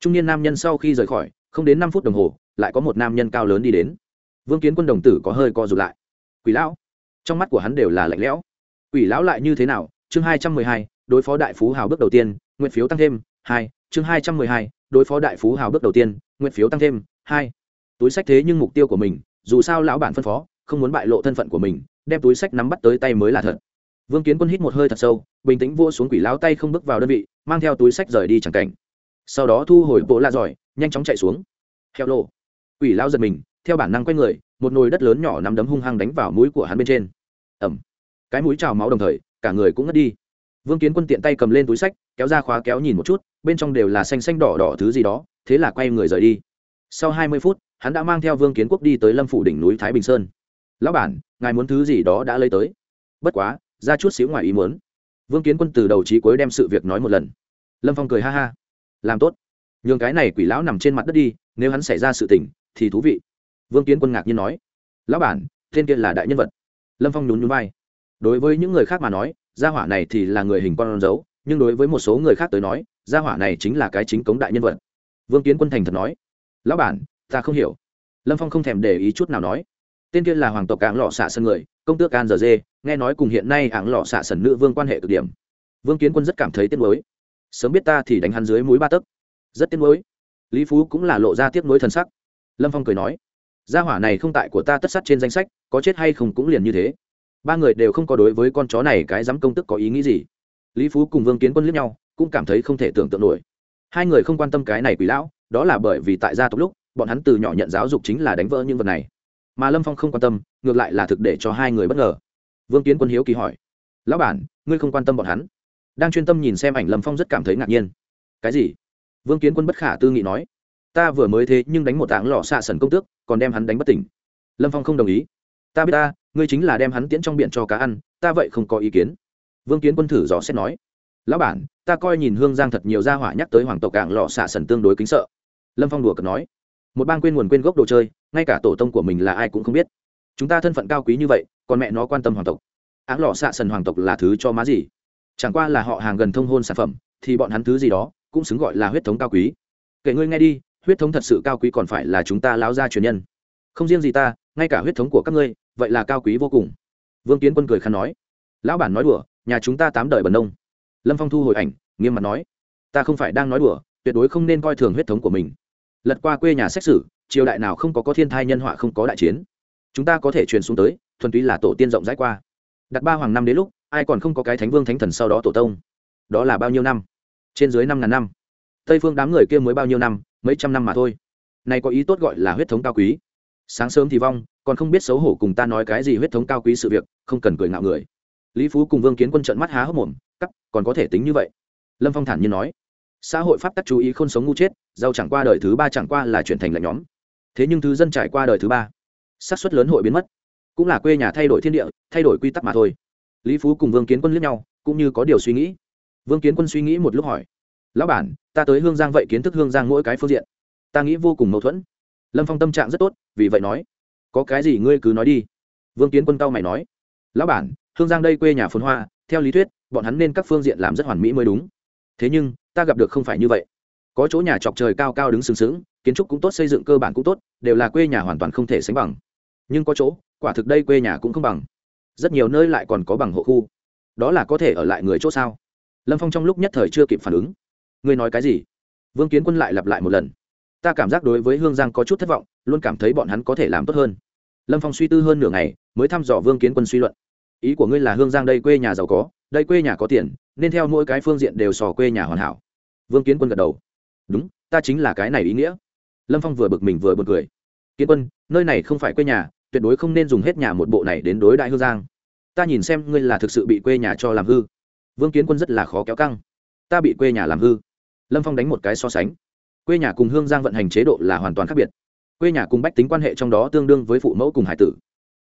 Trung niên nam nhân sau khi rời khỏi, không đến năm phút đồng hồ, lại có một nam nhân cao lớn đi đến. Vương kiến quân đồng tử có hơi co rụt lại. Quỷ lão. Trong mắt của hắn đều là lạnh lẽo. Quỷ lão lại như thế nào? Chương hai trăm mười hai, đối phó đại phú hào bước đầu tiên, nguyện phiếu tăng thêm, hai, chương hai trăm mười hai, đối phó đại phú hào bước đầu tiên, nguyện phiếu tăng thêm, hai. Túi sách thế nhưng mục tiêu của mình, dù sao lão bản phân phó, không muốn bại lộ thân phận của mình, đem túi sách nắm bắt tới tay mới là thật vương kiến quân hít một hơi thật sâu bình tĩnh vua xuống quỷ lão tay không bước vào đơn vị mang theo túi sách rời đi chẳng cảnh. Sau đó thu hồi bộ la giỏi nhanh chóng chạy xuống. Heo lộ, quỷ lão giật mình theo bản năng quay người một nồi đất lớn nhỏ nắm đấm hung hăng đánh vào mũi của hắn bên trên. Ẩm cái mũi trào máu đồng thời cả người cũng ngất đi. Vương kiến quân tiện tay cầm lên túi sách kéo ra khóa kéo nhìn một chút bên trong đều là xanh xanh đỏ đỏ thứ gì đó thế là quay người rời đi. Sau hai mươi phút hắn đã mang theo vương kiến quốc đi tới lâm phủ đỉnh núi thái bình sơn. Lão bản ngài muốn thứ gì đó đã lấy tới. Bất quá ra chút xíu ngoài ý muốn. Vương kiến quân từ đầu trí cuối đem sự việc nói một lần. Lâm phong cười ha ha. Làm tốt. Nhường cái này quỷ lão nằm trên mặt đất đi, nếu hắn xảy ra sự tình, thì thú vị. Vương kiến quân ngạc nhiên nói. Lão bản, tên kia là đại nhân vật. Lâm phong nhún nhún vai. Đối với những người khác mà nói, gia hỏa này thì là người hình con dấu, nhưng đối với một số người khác tới nói, gia hỏa này chính là cái chính cống đại nhân vật. Vương kiến quân thành thật nói. Lão bản, ta không hiểu. Lâm phong không thèm để ý chút nào nói. Tên kia là hoàng tộc cạng lọ xả sân người công tước an giờ dê nghe nói cùng hiện nay ảng lọ xạ sần nữ vương quan hệ cực điểm. Vương kiến quân rất cảm thấy tiếc nuối. Sớm biết ta thì đánh hắn dưới mũi ba tấc. Rất tiếc nuối. Lý phú cũng là lộ ra tiếc nuối thân sắc. Lâm phong cười nói, gia hỏa này không tại của ta tất sắt trên danh sách, có chết hay không cũng liền như thế. Ba người đều không có đối với con chó này cái dám công tức có ý nghĩ gì. Lý phú cùng vương kiến quân liếc nhau, cũng cảm thấy không thể tưởng tượng nổi. Hai người không quan tâm cái này quỷ lão, đó là bởi vì tại gia tộc lúc, bọn hắn từ nhỏ nhận giáo dục chính là đánh vỡ những vật này mà lâm phong không quan tâm ngược lại là thực để cho hai người bất ngờ vương kiến quân hiếu kỳ hỏi lão bản ngươi không quan tâm bọn hắn đang chuyên tâm nhìn xem ảnh lâm phong rất cảm thấy ngạc nhiên cái gì vương kiến quân bất khả tư nghị nói ta vừa mới thế nhưng đánh một tảng lò xạ sần công tước còn đem hắn đánh bất tỉnh lâm phong không đồng ý ta biết ta ngươi chính là đem hắn tiễn trong biển cho cá ăn ta vậy không có ý kiến vương kiến quân thử dò xét nói lão bản ta coi nhìn hương giang thật nhiều gia hỏa nhắc tới hoàng tộc cảng lò xạ sần tương đối kính sợ lâm phong đùa cợt nói một bang quên nguồn quên gốc đồ chơi, ngay cả tổ tông của mình là ai cũng không biết. Chúng ta thân phận cao quý như vậy, còn mẹ nó quan tâm hoàng tộc. Áng lò xạ sần hoàng tộc là thứ cho má gì? Chẳng qua là họ hàng gần thông hôn sản phẩm, thì bọn hắn thứ gì đó, cũng xứng gọi là huyết thống cao quý. Kể ngươi nghe đi, huyết thống thật sự cao quý còn phải là chúng ta láo ra truyền nhân. Không riêng gì ta, ngay cả huyết thống của các ngươi, vậy là cao quý vô cùng. Vương kiến quân cười khăn nói. Lão bản nói đùa, nhà chúng ta tám đời bần nông. Lâm phong thu hồi ảnh, nghiêm mặt nói. Ta không phải đang nói đùa, tuyệt đối không nên coi thường huyết thống của mình lật qua quê nhà xét xử, triều đại nào không có có thiên thai nhân họa không có đại chiến. Chúng ta có thể truyền xuống tới, thuần túy là tổ tiên rộng rãi qua. Đặt ba hoàng năm đến lúc, ai còn không có cái thánh vương thánh thần sau đó tổ tông? Đó là bao nhiêu năm? Trên dưới năm ngàn năm. Tây phương đám người kia mới bao nhiêu năm? Mấy trăm năm mà thôi. Này có ý tốt gọi là huyết thống cao quý. Sáng sớm thì vong, còn không biết xấu hổ cùng ta nói cái gì huyết thống cao quý sự việc, không cần cười ngạo người. Lý phú cùng vương kiến quân trận mắt há hốc mồm cắt còn có thể tính như vậy. Lâm phong thản nhiên nói xã hội pháp tắc chú ý không sống ngu chết, giàu chẳng qua đời thứ ba chẳng qua là chuyển thành lạnh nhóm. Thế nhưng thứ dân trải qua đời thứ ba, xác suất lớn hội biến mất. Cũng là quê nhà thay đổi thiên địa, thay đổi quy tắc mà thôi. Lý phú cùng vương kiến quân liếc nhau, cũng như có điều suy nghĩ. Vương kiến quân suy nghĩ một lúc hỏi, lão bản, ta tới hương giang vậy kiến thức hương giang mỗi cái phương diện. Ta nghĩ vô cùng mâu thuẫn. Lâm phong tâm trạng rất tốt, vì vậy nói, có cái gì ngươi cứ nói đi. Vương kiến quân cao mày nói, lão bản, hương giang đây quê nhà phồn hoa, theo lý thuyết, bọn hắn nên các phương diện làm rất hoàn mỹ mới đúng. Thế nhưng ta gặp được không phải như vậy. Có chỗ nhà chọc trời cao cao đứng sừng sững, kiến trúc cũng tốt, xây dựng cơ bản cũng tốt, đều là quê nhà hoàn toàn không thể sánh bằng. Nhưng có chỗ, quả thực đây quê nhà cũng không bằng. Rất nhiều nơi lại còn có bằng hộ khu. Đó là có thể ở lại người chỗ sao? Lâm phong trong lúc nhất thời chưa kịp phản ứng. Ngươi nói cái gì? Vương kiến quân lại lặp lại một lần. Ta cảm giác đối với hương giang có chút thất vọng, luôn cảm thấy bọn hắn có thể làm tốt hơn. Lâm phong suy tư hơn nửa ngày, mới thăm dò vương kiến quân suy luận. Ý của ngươi là hương giang đây quê nhà giàu có, đây quê nhà có tiền nên theo mỗi cái phương diện đều sò quê nhà hoàn hảo. Vương kiến quân gật đầu. Đúng, ta chính là cái này ý nghĩa. Lâm phong vừa bực mình vừa b u ồ n cười. Kiến quân, nơi này không phải quê nhà, tuyệt đối không nên dùng hết nhà một bộ này đến đối đại hương giang. Ta nhìn xem ngươi là thực sự bị quê nhà cho làm hư. Vương kiến quân rất là khó kéo căng. Ta bị quê nhà làm hư. Lâm phong đánh một cái so sánh. Quê nhà cùng hương giang vận hành chế độ là hoàn toàn khác biệt. Quê nhà cùng bách tính quan hệ trong đó tương đương với phụ mẫu cùng hải tử.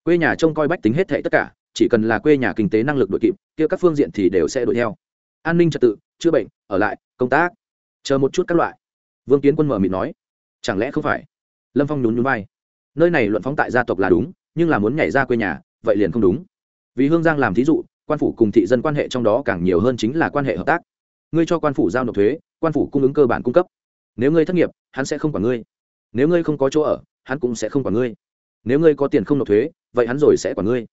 Quê nhà trông coi bách tính hết thệ tất cả, chỉ cần là quê nhà kinh tế năng lực đội kịp, kia các phương diện thì đều sẽ đuổi theo an ninh trật tự, chữa bệnh, ở lại, công tác. Chờ một chút các loại. Vương kiến quân mở mịt nói. Chẳng lẽ không phải? Lâm phong nhún nhún vai. Nơi này luận phóng tại gia tộc là đúng, nhưng là muốn nhảy ra quê nhà, vậy liền không đúng. Vì hương giang làm thí dụ, quan phủ cùng thị dân quan hệ trong đó càng nhiều hơn chính là quan hệ hợp tác. Ngươi cho quan phủ giao nộp thuế, quan phủ cung ứng cơ bản cung cấp. Nếu ngươi thất nghiệp, hắn sẽ không quản ngươi. Nếu ngươi không có chỗ ở, hắn cũng sẽ không quản ngươi. Nếu ngươi có tiền không nộp thuế, vậy hắn rồi sẽ quản ngươi.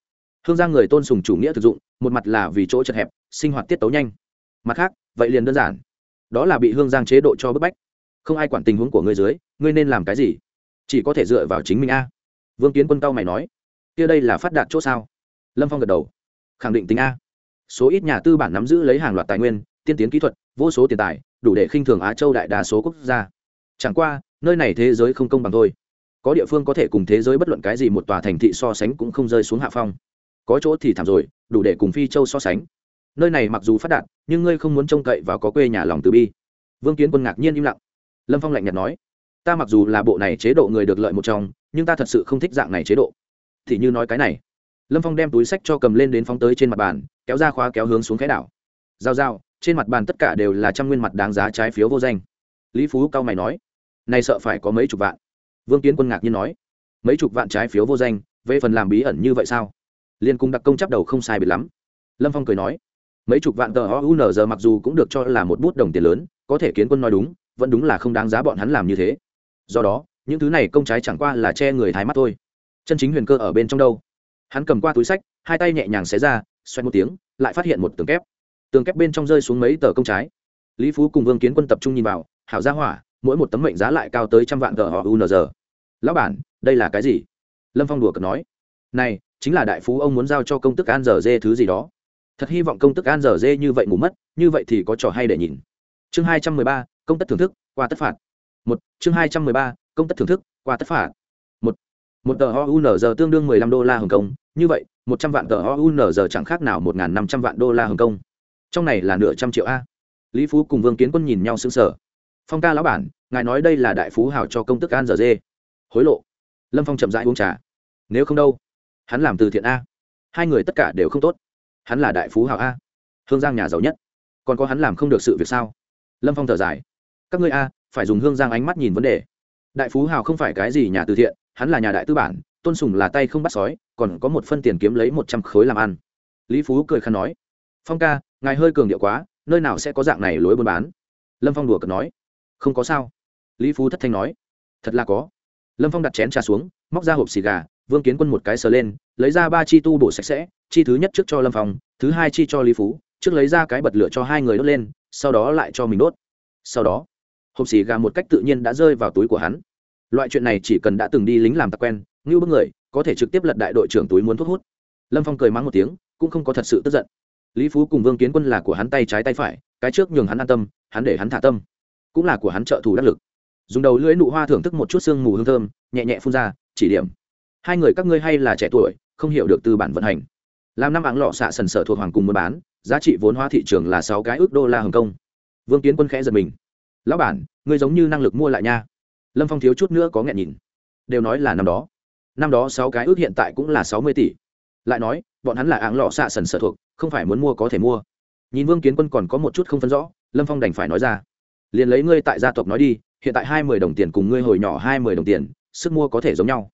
Hương giang người tôn sùng chủ nghĩa thực dụng, một mặt là vì chỗ chật hẹp, sinh hoạt tiết tấu nhanh mặt khác, vậy liền đơn giản. Đó là bị hương giang chế độ cho bức bách. Không ai quản tình huống của ngươi dưới, ngươi nên làm cái gì? Chỉ có thể dựa vào chính mình a. Vương kiến quân cao mày nói. Kia đây là phát đạt chỗ sao? Lâm phong gật đầu. Khẳng định tính a. Số ít nhà tư bản nắm giữ lấy hàng loạt tài nguyên, tiên tiến kỹ thuật, vô số tiền tài, đủ để khinh thường á châu đại đa số quốc gia. Chẳng qua, nơi này thế giới không công bằng thôi. Có địa phương có thể cùng thế giới bất luận cái gì một tòa thành thị so sánh cũng không rơi xuống hạ phong. Có chỗ thì thảm rồi, đủ để cùng phi châu so sánh. Nơi này mặc dù phát đạt nhưng ngươi không muốn trông cậy và có quê nhà lòng từ bi. Vương kiến quân ngạc nhiên im lặng. Lâm phong lạnh nhạt nói, ta mặc dù là bộ này chế độ người được lợi một trong, nhưng ta thật sự không thích dạng này chế độ. Thì như nói cái này. Lâm phong đem túi sách cho cầm lên đến phóng tới trên mặt bàn, kéo ra khóa kéo hướng xuống khẽ đảo. Giao giao, trên mặt bàn tất cả đều là trăm nguyên mặt đáng giá trái phiếu vô danh. Lý phú cao mày nói, này sợ phải có mấy chục vạn. Vương kiến quân ngạc nhiên nói, mấy chục vạn trái phiếu vô danh, về phần làm bí ẩn như vậy sao? Liên cung đặc công chấp đầu không sai biệt lắm. Lâm phong cười nói mấy chục vạn tờ o giờ mặc dù cũng được cho là một bút đồng tiền lớn, có thể kiến quân nói đúng, vẫn đúng là không đáng giá bọn hắn làm như thế. Do đó, những thứ này công trái chẳng qua là che người thái mắt thôi. Chân chính huyền cơ ở bên trong đâu? Hắn cầm qua túi sách, hai tay nhẹ nhàng xé ra xoay một tiếng, lại phát hiện một tường kép. Tường kép bên trong rơi xuống mấy tờ công trái. Lý phú cùng vương kiến quân tập trung nhìn vào, hảo gia hỏa, mỗi một tấm mệnh giá lại cao tới trăm vạn tờ họ unz lão bản, đây là cái gì? Lâm phong đùa cợt nói, này, chính là đại phú ông muốn giao cho công tức an giờ dê thứ gì đó thật hy vọng công tức an giờ dê như vậy ngủ mất, như vậy thì có trò hay để nhìn. Chương hai trăm mười ba, công tất thưởng thức, qua tất phạt. Một, chương hai trăm mười ba, công tất thưởng thức, qua tất phạt. Một một tờ hounz tương đương mười lăm đô la hồng kông. Như vậy, một trăm vạn tờ hounz chẳng khác nào một n g h n năm trăm vạn đô la hồng kông. Trong này là nửa trăm triệu a. Lý phú cùng vương kiến quân nhìn nhau xứng sở phong ca lão bản, ngài nói đây là đại phú hào cho công tức an giờ dê. Hối lộ. Lâm phong chậm rãi uống trà. Nếu không đâu? Hắn làm từ thiện a. Hai người tất cả đều không tốt hắn là đại phú hào a, hương giang nhà giàu nhất. Còn có hắn làm không được sự việc sao? Lâm phong thở dài. Các ngươi a, phải dùng hương giang ánh mắt nhìn vấn đề. Đại phú hào không phải cái gì nhà từ thiện, hắn là nhà đại tư bản, tôn sùng là tay không bắt sói, còn có một phân tiền kiếm lấy một trăm khối làm ăn. Lý phú cười khăn nói, phong ca, ngài hơi cường điệu quá, nơi nào sẽ có dạng này lối buôn bán? Lâm phong đùa cợt nói, không có sao. Lý phú thất thanh nói, thật là có. Lâm phong đặt chén trà xuống, móc ra hộp xì gà vương kiến quân một cái sờ lên, lấy ra ba chi tu bổ sạch sẽ, chi thứ nhất trước cho lâm phong, thứ hai chi cho lý phú, trước lấy ra cái bật lửa cho hai người đốt lên, sau đó lại cho mình đốt. Sau đó, hộp xì gà một cách tự nhiên đã rơi vào túi của hắn. Loại chuyện này chỉ cần đã từng đi lính làm tặc quen ngưu bức người, có thể trực tiếp lật đại đội trưởng túi muốn thuốc hút. Lâm phong cười mắng một tiếng, cũng không có thật sự tức giận. Lý phú cùng vương kiến quân là của hắn tay trái tay phải, cái trước nhường hắn an tâm, hắn để hắn thả tâm. Cũng là của hắn trợ thủ đắc lực. Dùng đầu lưỡi nụ hoa thưởng thức một chút sương mù hương thơm, nhẹ nhẹ phun ra, chỉ điểm hai người các ngươi hay là trẻ tuổi, không hiểu được tư bản vận hành. Làm năm áng lọ xạ sần sở thuộc hoàng cùng mua bán, giá trị vốn hóa thị trường là sáu cái ước đô la hồng kông. Vương kiến quân khẽ giật mình. Lão bản, ngươi giống như năng lực mua lại nha. Lâm phong thiếu chút nữa có nghẹn nhìn. Đều nói là năm đó. Năm đó sáu cái ước hiện tại cũng là sáu mươi tỷ. Lại nói, bọn hắn là áng lọ xạ sần sở thuộc, không phải muốn mua có thể mua. Nhìn vương kiến quân còn có một chút không phân rõ, lâm phong đành phải nói ra. Liền lấy ngươi tại gia tộc nói đi, hiện tại hai mươi đồng tiền cùng ngươi hồi nhỏ hai mươi đồng tiền, sức mua có thể giống nhau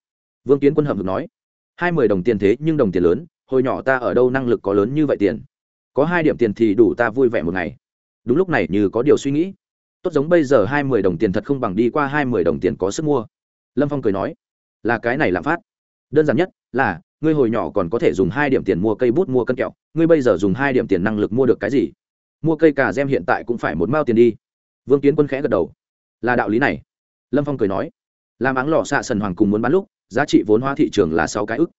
vương kiến quân hậm hực nói, hai mươi đồng tiền thế nhưng đồng tiền lớn, hồi nhỏ ta ở đâu năng lực có lớn như vậy tiền? Có hai điểm tiền thì đủ ta vui vẻ một ngày. Đúng lúc này như có điều suy nghĩ. Tốt giống bây giờ hai mươi đồng tiền thật không bằng đi qua hai mươi đồng tiền có sức mua. Lâm phong cười nói, là cái này lạm phát. Đơn giản nhất là, ngươi hồi nhỏ còn có thể dùng hai điểm tiền mua cây bút, mua cân kẹo. Ngươi bây giờ dùng hai điểm tiền năng lực mua được cái gì? Mua cây cà gem hiện tại cũng phải một mao tiền đi. Vương kiến quân khẽ gật đầu. Là đạo lý này. Lâm phong cười nói, làm áng lò xạ sần hoàng cùng muốn bán lúc giá trị vốn hóa thị trường là sáu cái ức.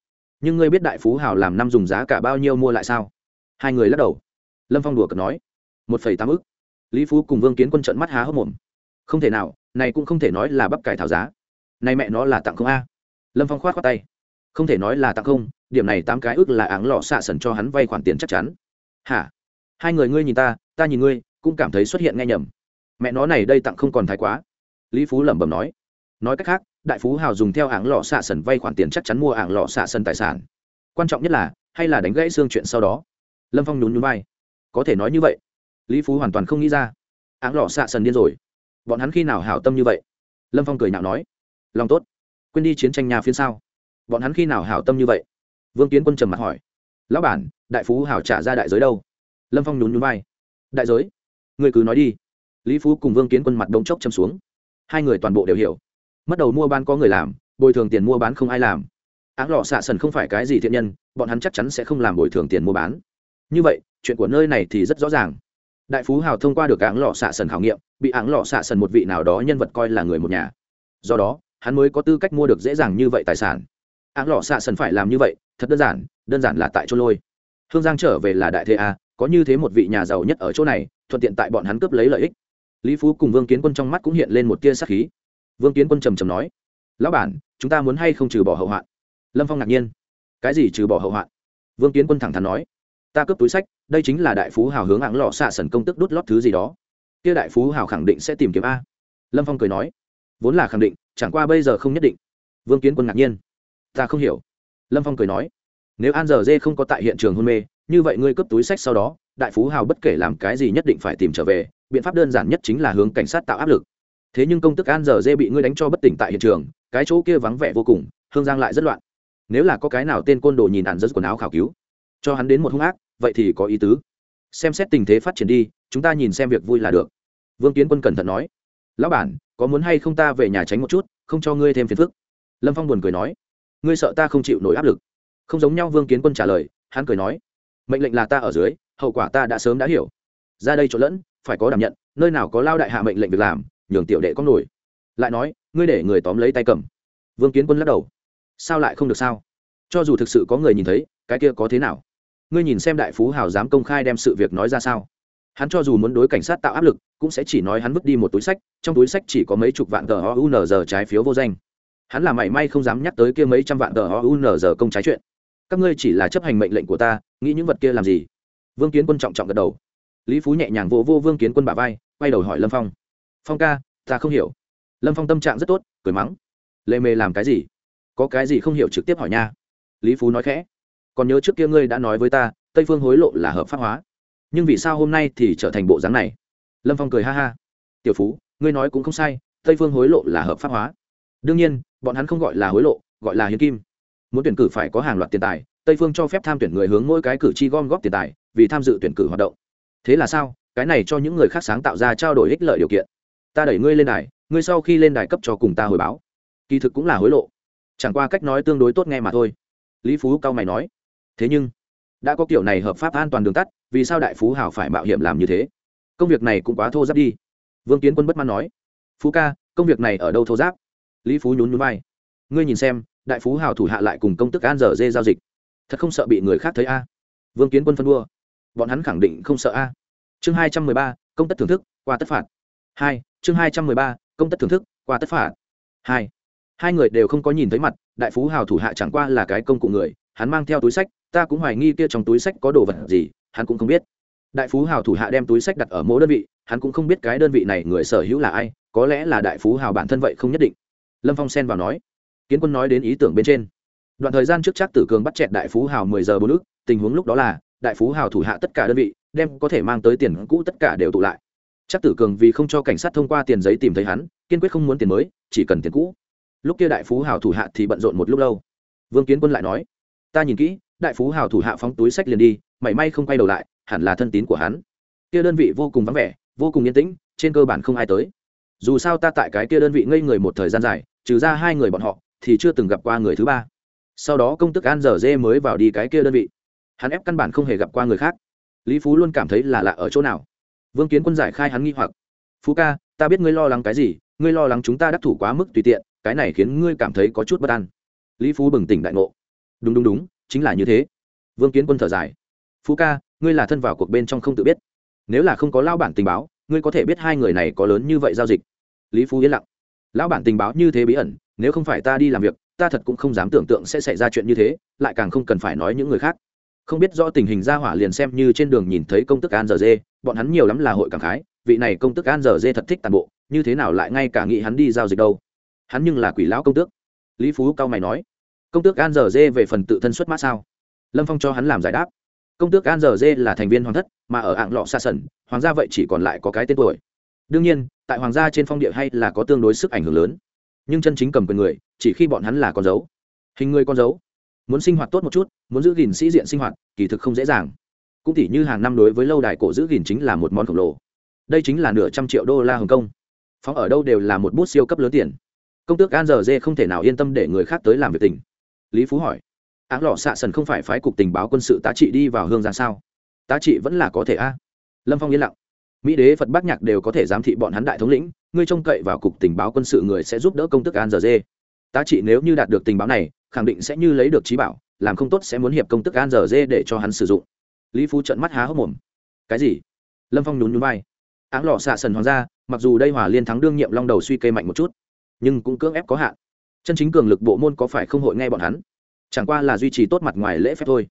Nhưng ngươi biết đại phú hào làm năm dùng giá cả bao nhiêu mua lại sao? Hai người lắc đầu. Lâm phong đùa cợt nói, một phẩy tám ức. Lý phú cùng vương kiến quân trận mắt há hốc mồm. Không thể nào, này cũng không thể nói là bắp cải thảo giá. Này mẹ nó là tặng không a. Lâm phong khoát khoát tay. Không thể nói là tặng không, điểm này tám cái ước là áng lọ xạ sần cho hắn vay khoản tiền chắc chắn. Hả? Hai người ngươi nhìn ta ta nhìn ngươi, cũng cảm thấy xuất hiện nghe nhầm. Mẹ nó này đây tặng không còn thái quá. Lý phú lẩm bẩm nói. Nói cách khác đại phú hào dùng theo áng lọ xạ sần vay khoản tiền chắc chắn mua áng lọ xạ sần tài sản. Quan trọng nhất là, hay là đánh gãy xương chuyện sau đó. Lâm phong nhún nhún vai. Có thể nói như vậy. Lý phú hoàn toàn không nghĩ ra. Áng lọ xạ sần điên rồi. Bọn hắn khi nào hảo tâm như vậy? Lâm phong cười nhạo nói. Lòng tốt. Quên đi chiến tranh nhà phiên sao? Bọn hắn khi nào hảo tâm như vậy? Vương kiến quân trầm mặt hỏi. Lão bản, đại phú hảo trả ra đại giới đâu? Lâm phong nhún nhún vai. Đại giới? Người cứ nói đi. Lý phú cùng vương kiến quân mặt đông chốc châm xuống. Hai người toàn bộ đều hiểu mất đầu mua bán có người làm, bồi thường tiền mua bán không ai làm. Áng lọ xạ sần không phải cái gì thiện nhân, bọn hắn chắc chắn sẽ không làm bồi thường tiền mua bán. Như vậy, chuyện của nơi này thì rất rõ ràng. Đại phú hào thông qua được áng lọ xạ sần khảo nghiệm, bị áng lọ xạ sần một vị nào đó nhân vật coi là người một nhà. Do đó, hắn mới có tư cách mua được dễ dàng như vậy tài sản. Áng lọ xạ sần phải làm như vậy, thật đơn giản đơn giản là tại chỗ lôi. Hương giang trở về là đại thế a, có như thế một vị nhà giàu nhất ở chỗ này, thuận tiện tại bọn hắn cướp lấy lợi ích. Lý phú cùng vương kiến quân trong mắt cũng hiện lên một tia sắc khí vương kiến quân trầm trầm nói, lão bản, chúng ta muốn hay không trừ bỏ hậu hoạn? Lâm phong ngạc nhiên, cái gì trừ bỏ hậu hoạn? Vương kiến quân thẳng thắn nói, ta cướp túi sách, đây chính là đại phú hào hướng hãng lọ xạ sần công tức đút lót thứ gì đó. Kia đại phú hào khẳng định sẽ tìm kiếm a. Lâm phong cười nói, vốn là khẳng định, chẳng qua bây giờ không nhất định. Vương kiến quân ngạc nhiên, ta không hiểu. Lâm phong cười nói, nếu an giờ dê không có tại hiện trường hôn mê, như vậy ngươi cướp túi sách sau đó, đại phú hào bất kể làm cái gì nhất định phải tìm trở về, biện pháp đơn giản nhất chính là hướng cảnh sát tạo áp lực thế nhưng công tức an giờ dê bị ngươi đánh cho bất tỉnh tại hiện trường, cái chỗ kia vắng vẻ vô cùng, hương giang lại rất loạn. Nếu là có cái nào tên côn đồ nhìn ạn rất quần áo khảo cứu, cho hắn đến một hung ác, vậy thì có ý tứ. Xem xét tình thế phát triển đi, chúng ta nhìn xem việc vui là được. Vương kiến quân cẩn thận nói. Lão bản, có muốn hay không ta về nhà tránh một chút, không cho ngươi thêm phiền phức? Lâm phong buồn cười nói. Ngươi sợ ta không chịu nổi áp lực. Không giống nhau, vương kiến quân trả lời, hắn cười nói. Mệnh lệnh là ta ở dưới, hậu quả ta đã sớm đã hiểu. Ra đây chỗ lẫn, phải có đảm nhận, nơi nào có lao đại hạ mệnh lệnh việc làm nhường tiểu đệ có nổi. Lại nói ngươi để người tóm lấy tay cầm. Vương kiến quân lắc đầu. Sao lại không được sao? Cho dù thực sự có người nhìn thấy cái kia có thế nào? Ngươi nhìn xem đại phú hào dám công khai đem sự việc nói ra sao? Hắn cho dù muốn đối cảnh sát tạo áp lực cũng sẽ chỉ nói hắn vứt đi một túi sách trong túi sách chỉ có mấy chục vạn tờ o u n trái phiếu vô danh. Hắn là mảy may không dám nhắc tới kia mấy trăm vạn tờ o u n công trái chuyện. Các ngươi chỉ là chấp hành mệnh lệnh của ta nghĩ những vật kia làm gì? Vương kiến quân trọng trọng gật đầu. Lý phú nhẹ nhàng vỗ vô, vô vương kiến quân bà vai quay đầu hỏi lâm phong phong ca, ta không hiểu. Lâm phong tâm trạng rất tốt, cười mắng. Lệ mề làm cái gì? Có cái gì không hiểu trực tiếp hỏi nha. Lý phú nói khẽ. Còn nhớ trước kia ngươi đã nói với ta, tây phương hối lộ là hợp pháp hóa. Nhưng vì sao hôm nay thì trở thành bộ dáng này? Lâm phong cười ha ha. Tiểu phú, ngươi nói cũng không sai, tây phương hối lộ là hợp pháp hóa. Đương nhiên, bọn hắn không gọi là hối lộ, gọi là hiến kim. Muốn tuyển cử phải có hàng loạt tiền tài, tây phương cho phép tham tuyển người hướng mỗi cái cử tri gom góp tiền tài, vì tham dự tuyển cử hoạt động. Thế là sao? Cái này cho những người khác sáng tạo ra trao đổi ích lợi điều kiện ta đẩy ngươi lên đài, ngươi sau khi lên đài cấp cho cùng ta hồi báo. Kỳ thực cũng là hối lộ. Chẳng qua cách nói tương đối tốt nghe mà thôi. Lý phú cao mày nói. Thế nhưng, đã có kiểu này hợp pháp an toàn đường tắt, vì sao đại phú hào phải mạo hiểm làm như thế? Công việc này cũng quá thô giáp đi. Vương kiến quân bất mãn nói. Phú ca, công việc này ở đâu thô giáp? Lý phú nhún nhún vai. Ngươi nhìn xem, đại phú hào thủ hạ lại cùng công tức an dở dê giao dịch. Thật không sợ bị người khác thấy a. Vương kiến quân phân đua. Bọn hắn khẳng định không sợ a. Chương hai trăm mười ba, công tất thưởng thức, qua tất phạt. Hai chương hai trăm mười ba, công tất thưởng thức, qua tất phạt. Hai. Hai người đều không có nhìn thấy mặt, đại phú hào thủ hạ chẳng qua là cái công cụ người, hắn mang theo túi sách, ta cũng hoài nghi kia trong túi sách có đồ vật gì, hắn cũng không biết. Đại phú hào thủ hạ đem túi sách đặt ở mỗi đơn vị, hắn cũng không biết cái đơn vị này người sở hữu là ai, có lẽ là đại phú hào bản thân vậy không nhất định. Lâm phong xen vào nói. Kiến quân nói đến ý tưởng bên trên. Đoạn thời gian trước chắc tử cường bắt chẹt đại phú hào mười giờ bốn ước tình huống lúc đó là, đại phú hào thủ hạ tất cả đơn vị, đem có thể mang tới tiền cũ tất cả đều tụ lại chắc tử cường vì không cho cảnh sát thông qua tiền giấy tìm thấy hắn, kiên quyết không muốn tiền mới, chỉ cần tiền cũ. Lúc kia đại phú hào thủ hạ thì bận rộn một lúc lâu. Vương kiến quân lại nói, ta nhìn kỹ, đại phú hào thủ hạ phóng túi sách liền đi, mảy may không quay đầu lại, hẳn là thân tín của hắn. Kia đơn vị vô cùng vắng vẻ, vô cùng yên tĩnh, trên cơ bản không ai tới. Dù sao ta tại cái kia đơn vị ngây người một thời gian dài, trừ ra hai người bọn họ, thì chưa từng gặp qua người thứ ba. Sau đó công tức an dở dê mới vào đi cái kia đơn vị. Hắn ép căn bản không hề gặp qua người khác. Lý phú luôn cảm thấy là lạ ở chỗ nào vương kiến quân giải khai hắn nghi hoặc. Phú ca, ta biết ngươi lo lắng cái gì, ngươi lo lắng chúng ta đắc thủ quá mức tùy tiện, cái này khiến ngươi cảm thấy có chút bất an. Lý phú bừng tỉnh đại ngộ. Đúng đúng đúng, chính là như thế. Vương kiến quân thở dài. Phú ca, ngươi là thân vào cuộc bên trong không tự biết. Nếu là không có lao bản tình báo, ngươi có thể biết hai người này có lớn như vậy giao dịch. Lý phú yên lặng. Lão bản tình báo như thế bí ẩn, nếu không phải ta đi làm việc, ta thật cũng không dám tưởng tượng sẽ xảy ra chuyện như thế, lại càng không cần phải nói những người khác không biết rõ tình hình ra hỏa liền xem như trên đường nhìn thấy công tức an giờ dê, bọn hắn nhiều lắm là hội cảm khái, vị này công tức an giờ dê thật thích toàn bộ, như thế nào lại ngay cả nghĩ hắn đi giao dịch đâu. Hắn nhưng là quỷ lão công tước. Lý phú cao mày nói, công tước an giờ dê về phần tự thân xuất mã sao? Lâm phong cho hắn làm giải đáp, công tước an giờ dê là thành viên hoàng thất, mà ở ạng lọ xa sần, hoàng gia vậy chỉ còn lại có cái tên tuổi. Đương nhiên, tại hoàng gia trên phong địa hay là có tương đối sức ảnh hưởng lớn, nhưng chân chính cầm quyền người, chỉ khi bọn hắn là con dấu. Hình người con dấu muốn sinh hoạt tốt một chút, muốn giữ gìn sĩ diện sinh hoạt, kỳ thực không dễ dàng. Cũng tỉ như hàng năm đối với lâu đài cổ giữ gìn chính là một món khổng lồ. Đây chính là nửa trăm triệu đô la hồng kông. Phóng ở đâu đều là một bút siêu cấp lớn tiền. Công tước an giờ dê không thể nào yên tâm để người khác tới làm việc tình. Lý phú hỏi, áng lọ xạ sần không phải phái cục tình báo quân sự tá trị đi vào hương ra sao? Tá trị vẫn là có thể a? Lâm phong yên lặng. Mỹ đế phật bác nhạc đều có thể giám thị bọn hắn đại thống lĩnh, ngươi trông cậy vào cục tình báo quân sự người sẽ giúp đỡ công tức an giờ dê tá trị nếu như đạt được tình báo này, khẳng định sẽ như lấy được trí bảo, làm không tốt sẽ muốn hiệp công tức an giờ dê để cho hắn sử dụng. Lý phú trận mắt há hốc mồm. Cái gì? Lâm phong nhún nhún vai. Áng lọ xạ sần hoàng gia, mặc dù đây hòa liên thắng đương nhiệm long đầu suy cây mạnh một chút, nhưng cũng cưỡng ép có hạn. Chân chính cường lực bộ môn có phải không hội nghe bọn hắn? Chẳng qua là duy trì tốt mặt ngoài lễ phép thôi.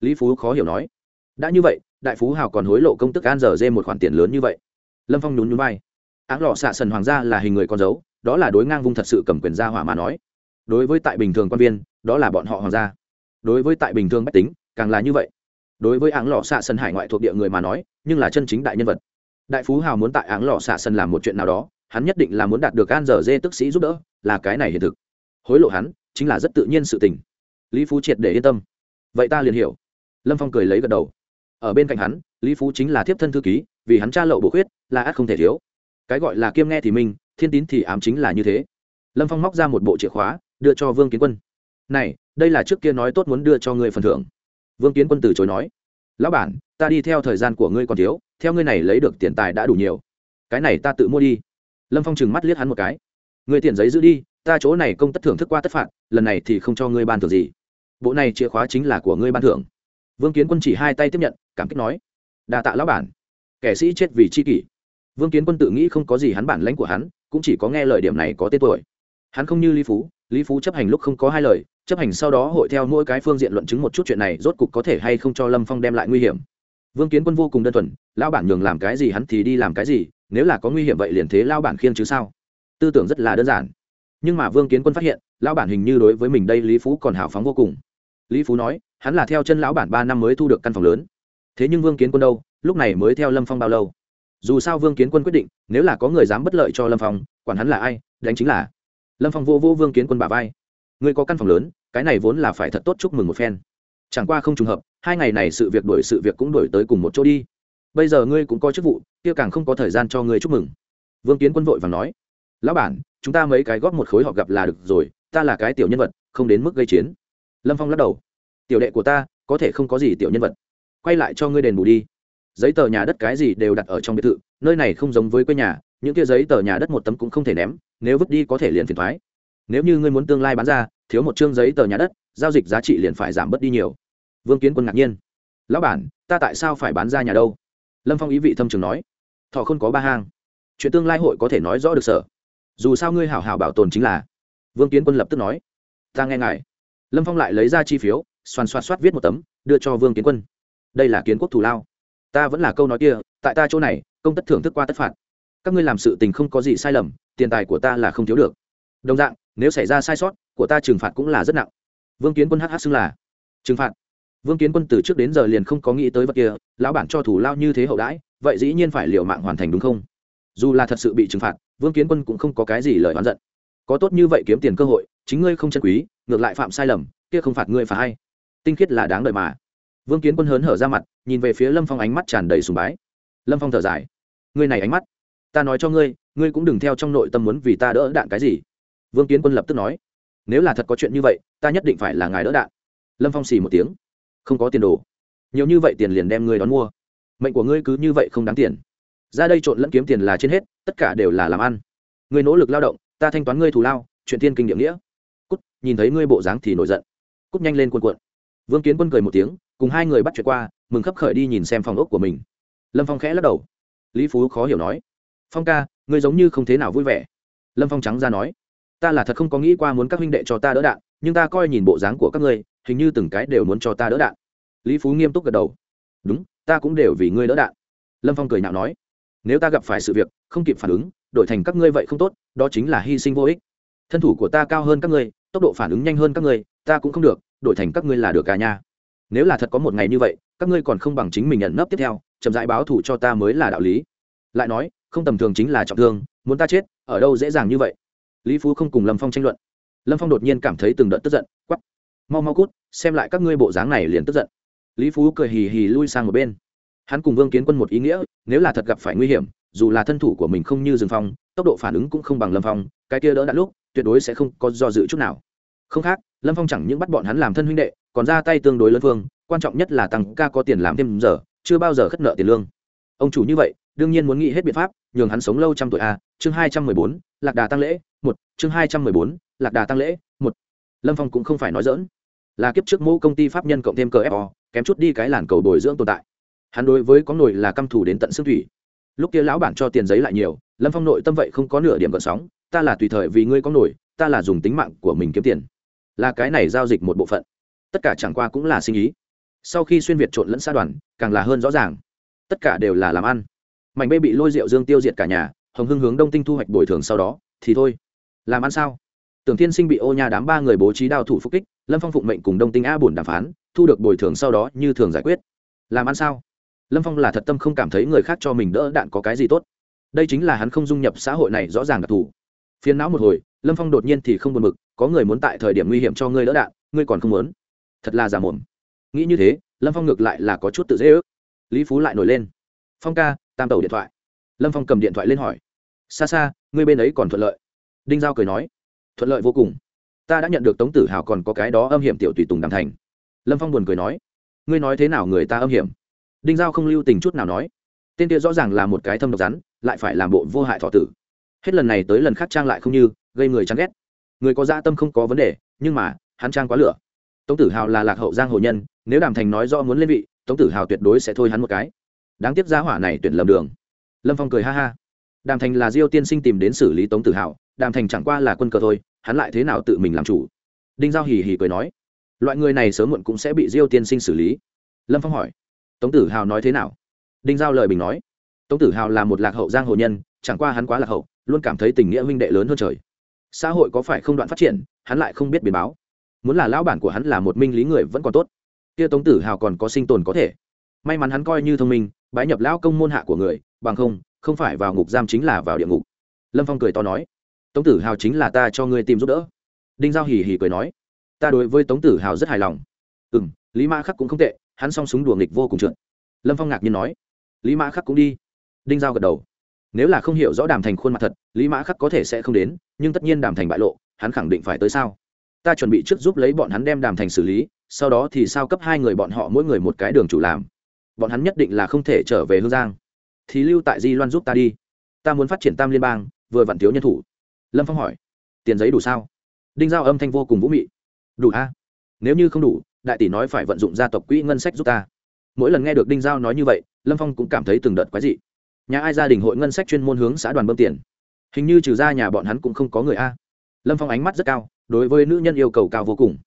Lý phú khó hiểu nói. Đã như vậy, đại phú hào còn hối lộ công tức an giờ dê một khoản tiền lớn như vậy. Lâm phong nhún nhún vai. Áng lọ xạ sần hoàng gia là hình người con dấu đó là đối ngang vung thật sự cầm quyền gia hỏa mà nói. Đối với tại bình thường quan viên, đó là bọn họ hoàng gia. Đối với tại bình thường bách tính, càng là như vậy. Đối với áng lò xạ sân hải ngoại thuộc địa người mà nói, nhưng là chân chính đại nhân vật. Đại phú hào muốn tại áng lò xạ sân làm một chuyện nào đó, hắn nhất định là muốn đạt được an dở dê tức sĩ giúp đỡ, là cái này hiện thực. Hối lộ hắn, chính là rất tự nhiên sự tình. Lý phú triệt để yên tâm. Vậy ta liền hiểu. Lâm phong cười lấy gật đầu. Ở bên cạnh hắn, lý phú chính là thiếp thân thư ký, vì hắn tra lậu bổ khuyết, là ắt không thể thiếu. Cái gọi là kiêm nghe thì minh thiên tín thì ám chính là như thế. Lâm phong móc ra một bộ chìa khóa, đưa cho vương kiến quân. Này, đây là trước kia nói tốt muốn đưa cho ngươi phần thưởng. Vương kiến quân từ chối nói. Lão bản, ta đi theo thời gian của ngươi còn thiếu, theo ngươi này lấy được tiền tài đã đủ nhiều. Cái này ta tự mua đi. Lâm phong chừng mắt liếc hắn một cái. Người tiền giấy giữ đi, ta chỗ này công tất thưởng thức qua tất phạt, lần này thì không cho ngươi ban thưởng gì. Bộ này chìa khóa chính là của ngươi ban thưởng. Vương kiến quân chỉ hai tay tiếp nhận, cảm kích nói. Đà tạ lão bản. Kẻ sĩ chết vì chi kỷ. Vương kiến quân tự nghĩ không có gì hắn bản lãnh của hắn cũng chỉ có nghe lời điểm này có tên tuổi. Hắn không như lý phú lý phú chấp hành lúc không có hai lời, chấp hành sau đó hội theo mỗi cái phương diện luận chứng một chút chuyện này rốt cục có thể hay không cho lâm phong đem lại nguy hiểm. Vương kiến quân vô cùng đơn thuần lao bản nhường làm cái gì hắn thì đi làm cái gì, nếu là có nguy hiểm vậy liền thế lao bản khiêng chứ sao? Tư tưởng rất là đơn giản. Nhưng mà vương kiến quân phát hiện, lão bản hình như đối với mình đây lý phú còn hào phóng vô cùng. Lý phú nói, hắn là theo chân lão bản ba năm mới thu được căn phòng lớn. Thế nhưng vương kiến quân đâu, lúc này mới theo lâm phong bao lâu? Dù sao vương kiến quân quyết định, nếu là có người dám bất lợi cho lâm phong, quản hắn là ai, đánh chính là lâm phong vô vô vương kiến quân bà vai. Ngươi có căn phòng lớn, cái này vốn là phải thật tốt chúc mừng một phen. Chẳng qua không trùng hợp, hai ngày này sự việc đổi sự việc cũng đổi tới cùng một chỗ đi. Bây giờ ngươi cũng có chức vụ, kia càng không có thời gian cho ngươi chúc mừng. Vương kiến quân vội và nói, lão bản, chúng ta mấy cái góp một khối họp gặp là được rồi, ta là cái tiểu nhân vật, không đến mức gây chiến. Lâm phong lắc đầu, tiểu đệ của ta, có thể không có gì tiểu nhân vật. Quay lại cho ngươi đền bù đi giấy tờ nhà đất cái gì đều đặt ở trong biệt thự, nơi này không giống với quê nhà, những kia giấy tờ nhà đất một tấm cũng không thể ném, nếu vứt đi có thể liền phiền thoái. Nếu như ngươi muốn tương lai bán ra, thiếu một chương giấy tờ nhà đất, giao dịch giá trị liền phải giảm bớt đi nhiều. Vương kiến quân ngạc nhiên. Lão bản, ta tại sao phải bán ra nhà đâu? Lâm phong ý vị thâm trường nói. Thọ không có ba hang. Chuyện tương lai hội có thể nói rõ được sở. Dù sao ngươi hảo hảo bảo tồn chính là. Vương kiến quân lập tức nói. Ta nghe ngài. Lâm phong lại lấy ra chi phiếu xoàn xoạt xoát viết một tấm, đưa cho vương kiến quân. Đây là kiến quốc thủ lao ta vẫn là câu nói kia, tại ta chỗ này, công tất thưởng thức qua tất phạt. Các ngươi làm sự tình không có gì sai lầm, tiền tài của ta là không thiếu được. Đồng dạng, nếu xảy ra sai sót, của ta trừng phạt cũng là rất nặng. Vương kiến quân hh xưng là, trừng phạt? Vương kiến quân từ trước đến giờ liền không có nghĩ tới vật kia, lão bản cho thủ lao như thế hậu đãi, vậy dĩ nhiên phải liều mạng hoàn thành đúng không? Dù là thật sự bị trừng phạt, vương kiến quân cũng không có cái gì lời oán giận. Có tốt như vậy kiếm tiền cơ hội, chính ngươi không chân quý, ngược lại phạm sai lầm, kia không phạt ngươi phải hay. Tinh khiết là đáng đợi mà vương kiến quân hớn hở ra mặt, nhìn về phía lâm phong ánh mắt tràn đầy sùng bái. Lâm phong thở dài. Ngươi này ánh mắt, ta nói cho ngươi ngươi cũng đừng theo trong nội tâm muốn vì ta đỡ đạn cái gì. Vương kiến quân lập tức nói. Nếu là thật có chuyện như vậy, ta nhất định phải là ngài đỡ đạn. Lâm phong xì một tiếng. Không có tiền đồ. Nhiều như vậy tiền liền đem ngươi đón mua. Mệnh của ngươi cứ như vậy không đáng tiền. Ra đây trộn lẫn kiếm tiền là trên hết, tất cả đều là làm ăn. Ngươi nỗ lực lao động, ta thanh toán ngươi thù lao, chuyện thiên kinh địa nghĩa. Cút, nhìn thấy ngươi bộ dáng thì nổi giận. Cút nhanh lên quân quận. vương kiến quân cười một tiếng cùng hai người bắt chuyện qua, mừng khấp khởi đi nhìn xem phòng ốc của mình. Lâm phong khẽ lắc đầu. Lý phú khó hiểu nói, phong ca, ngươi giống như không thế nào vui vẻ. Lâm phong trắng ra nói, ta là thật không có nghĩ qua muốn các huynh đệ cho ta đỡ đạn, nhưng ta coi nhìn bộ dáng của các ngươi, hình như từng cái đều muốn cho ta đỡ đạn. Lý phú nghiêm túc gật đầu, đúng, ta cũng đều vì ngươi đỡ đạn. Lâm phong cười nhạo nói, nếu ta gặp phải sự việc, không kịp phản ứng, đổi thành các ngươi vậy không tốt, đó chính là hy sinh vô ích. Thân thủ của ta cao hơn các ngươi, tốc độ phản ứng nhanh hơn các ngươi, ta cũng không được, đổi thành các ngươi là được cả nhà nếu là thật có một ngày như vậy, các ngươi còn không bằng chính mình nhận nấp tiếp theo, chậm rãi báo thù cho ta mới là đạo lý. Lại nói, không tầm thường chính là trọng thương, muốn ta chết, ở đâu dễ dàng như vậy? Lý phú không cùng lâm phong tranh luận. Lâm phong đột nhiên cảm thấy từng đợt tức giận quắp mau mau cút, xem lại các ngươi bộ dáng này liền tức giận. Lý phú cười hì hì lui sang một bên. Hắn cùng vương kiến quân một ý nghĩa, nếu là thật gặp phải nguy hiểm, dù là thân thủ của mình không như rừng phong, tốc độ phản ứng cũng không bằng lâm phong, cái kia đỡ đã lúc, tuyệt đối sẽ không có do dự chút nào. Không khác, lâm phong chẳng những bắt bọn hắn làm thân huynh đệ còn ra tay tương đối lớn phương, quan trọng nhất là tăng ca có tiền làm thêm giờ, chưa bao giờ khất nợ tiền lương. Ông chủ như vậy, đương nhiên muốn nghĩ hết biện pháp, nhường hắn sống lâu trăm tuổi. A chương hai trăm mười bốn, lạc đà tăng lễ, một, chương hai trăm mười bốn, lạc đà tăng lễ, một. Lâm phong cũng không phải nói dỡn là kiếp trước mẫu công ty pháp nhân cộng thêm cờ fo kém chút đi cái làn cầu bồi dưỡng tồn tại. Hắn đối với có nổi là căm thù đến tận xương thủy. Lúc kia lão bản cho tiền giấy lại nhiều, lâm phong nội tâm vậy không có nửa điểm gợn sóng. Ta là tùy thời vì ngươi có nổi, ta là dùng tính mạng của mình kiếm tiền. Là cái này giao dịch một bộ phận tất cả chẳng qua cũng là sinh ý. Sau khi xuyên việt trộn lẫn xa đoàn, càng là hơn rõ ràng. Tất cả đều là làm ăn. Mảnh bê bị lôi rượu dương tiêu diệt cả nhà, hồng hưng hướng đông tinh thu hoạch bồi thường sau đó, thì thôi. Làm ăn sao? Tưởng thiên sinh bị ô nhà đám ba người bố trí đao thủ phục kích, lâm phong phụng mệnh cùng đông tinh a bổn đàm phán, thu được bồi thường sau đó như thường giải quyết. Làm ăn sao? Lâm phong là thật tâm không cảm thấy người khác cho mình đỡ đạn có cái gì tốt. Đây chính là hắn không dung nhập xã hội này rõ ràng đặc thù. Phiền não một hồi, lâm phong đột nhiên thì không buồn mực có người muốn tại thời điểm nguy hiểm cho ngươi đỡ đạn, ngươi còn không muốn thật là giả mồm. Nghĩ như thế, lâm phong ngược lại là có chút tự dễ ước. Lý phú lại nổi lên. Phong ca, tam tàu điện thoại. Lâm phong cầm điện thoại lên hỏi. Xa xa người bên ấy còn thuận lợi. Đinh giao cười nói. Thuận lợi vô cùng. Ta đã nhận được tống tử hào còn có cái đó âm hiểm tiểu tùy tùng đàm thành. Lâm phong buồn cười nói. Ngươi nói thế nào người ta âm hiểm? Đinh giao không lưu tình chút nào nói. Tên kia rõ ràng là một cái thâm độc rắn, lại phải làm bộ vô hại thọ tử. Hết lần này tới lần khác trang lại không như, gây người chán ghét. Người có dạ tâm không có vấn đề, nhưng mà, hắn trang quá lửa tống tử hào là lạc hậu giang hồ nhân, nếu đàm thành nói do muốn lên vị, tống tử hào tuyệt đối sẽ thôi hắn một cái. Đáng tiếc giá hỏa này tuyển lầm đường. Lâm phong cười ha ha. Đàm thành là diêu tiên sinh tìm đến xử lý tống tử hào, đàm thành chẳng qua là quân cờ thôi, hắn lại thế nào tự mình làm chủ? Đinh giao hì hì cười nói, loại người này sớm muộn cũng sẽ bị diêu tiên sinh xử lý. Lâm phong hỏi, tống tử hào nói thế nào? Đinh giao lời bình nói, tống tử hào là một lạc hậu giang hồ nhân, chẳng qua hắn quá lạc hậu, luôn cảm thấy tình nghĩa huynh đệ lớn hơn trời. Xã hội có phải không đoạn phát triển, hắn lại không biết biến báo muốn là lão bản của hắn là một minh lý người vẫn còn tốt. Kia tống tử hào còn có sinh tồn có thể. May mắn hắn coi như thông minh, bái nhập lão công môn hạ của người, bằng không không phải vào ngục giam chính là vào địa ngục. Lâm phong cười to nói, tống tử hào chính là ta cho ngươi tìm giúp đỡ. Đinh giao hì hì cười nói, ta đối với tống tử hào rất hài lòng. Ừ m lý mã khắc cũng không tệ, hắn s o n g súng đùa nghịch vô cùng trượt. Lâm phong ngạc nhiên nói, lý mã khắc cũng đi. Đinh giao gật đầu, nếu là không hiểu rõ đàm thành khuôn mặt thật, lý mã khắc có thể sẽ không đến, nhưng tất nhiên đàm thành bại lộ, hắn khẳng định phải tới sao? Ta chuẩn bị trước giúp lấy bọn hắn đem đàm thành xử lý, sau đó thì sao cấp hai người bọn họ mỗi người một cái đường chủ làm. Bọn hắn nhất định là không thể trở về hương giang. Thì lưu tại di loan giúp ta đi. Ta muốn phát triển tam liên bang, vừa vặn thiếu nhân thủ. Lâm phong hỏi. Tiền giấy đủ sao? Đinh giao âm thanh vô cùng vũ mị. Đủ a. Nếu như không đủ, đại tỷ nói phải vận dụng gia tộc quỹ ngân sách giúp ta. Mỗi lần nghe được đinh giao nói như vậy, lâm phong cũng cảm thấy từng đợt quái dị. Nhà ai gia đình hội ngân sách chuyên môn hướng xã đoàn bơm tiền? Hình như trừ ra nhà bọn hắn cũng không có người a. Lâm phong ánh mắt rất cao đối với nữ nhân yêu cầu cao vô cùng.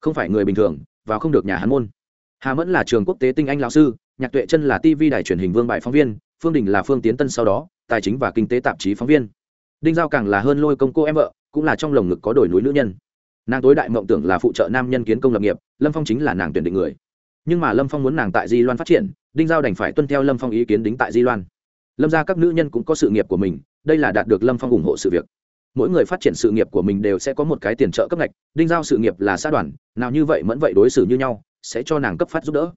Không phải người bình thường và không được nhà hắn môn. Hà mẫn là trường quốc tế tinh anh lão sư, nhạc tuệ chân là tv đài truyền hình vương bài phóng viên, phương đình là phương tiến tân sau đó, tài chính và kinh tế tạp chí phóng viên. Đinh giao càng là hơn lôi công cô em vợ, cũng là trong lồng ngực có đổi núi nữ nhân. Nàng tối đại mộng tưởng là phụ trợ nam nhân kiến công lập nghiệp, lâm phong chính là nàng tuyển định người. Nhưng mà lâm phong muốn nàng tại di loan phát triển, đinh giao đành phải tuân theo lâm phong ý kiến đính tại di loan. Lâm ra các nữ nhân cũng có sự nghiệp của mình, đây là đạt được lâm phong ủng hộ sự việc mỗi người phát triển sự nghiệp của mình đều sẽ có một cái tiền trợ cấp ngạch, đinh giao sự nghiệp là xã đoàn, nào như vậy mẫn vậy đối xử như nhau, sẽ cho nàng cấp phát giúp đỡ.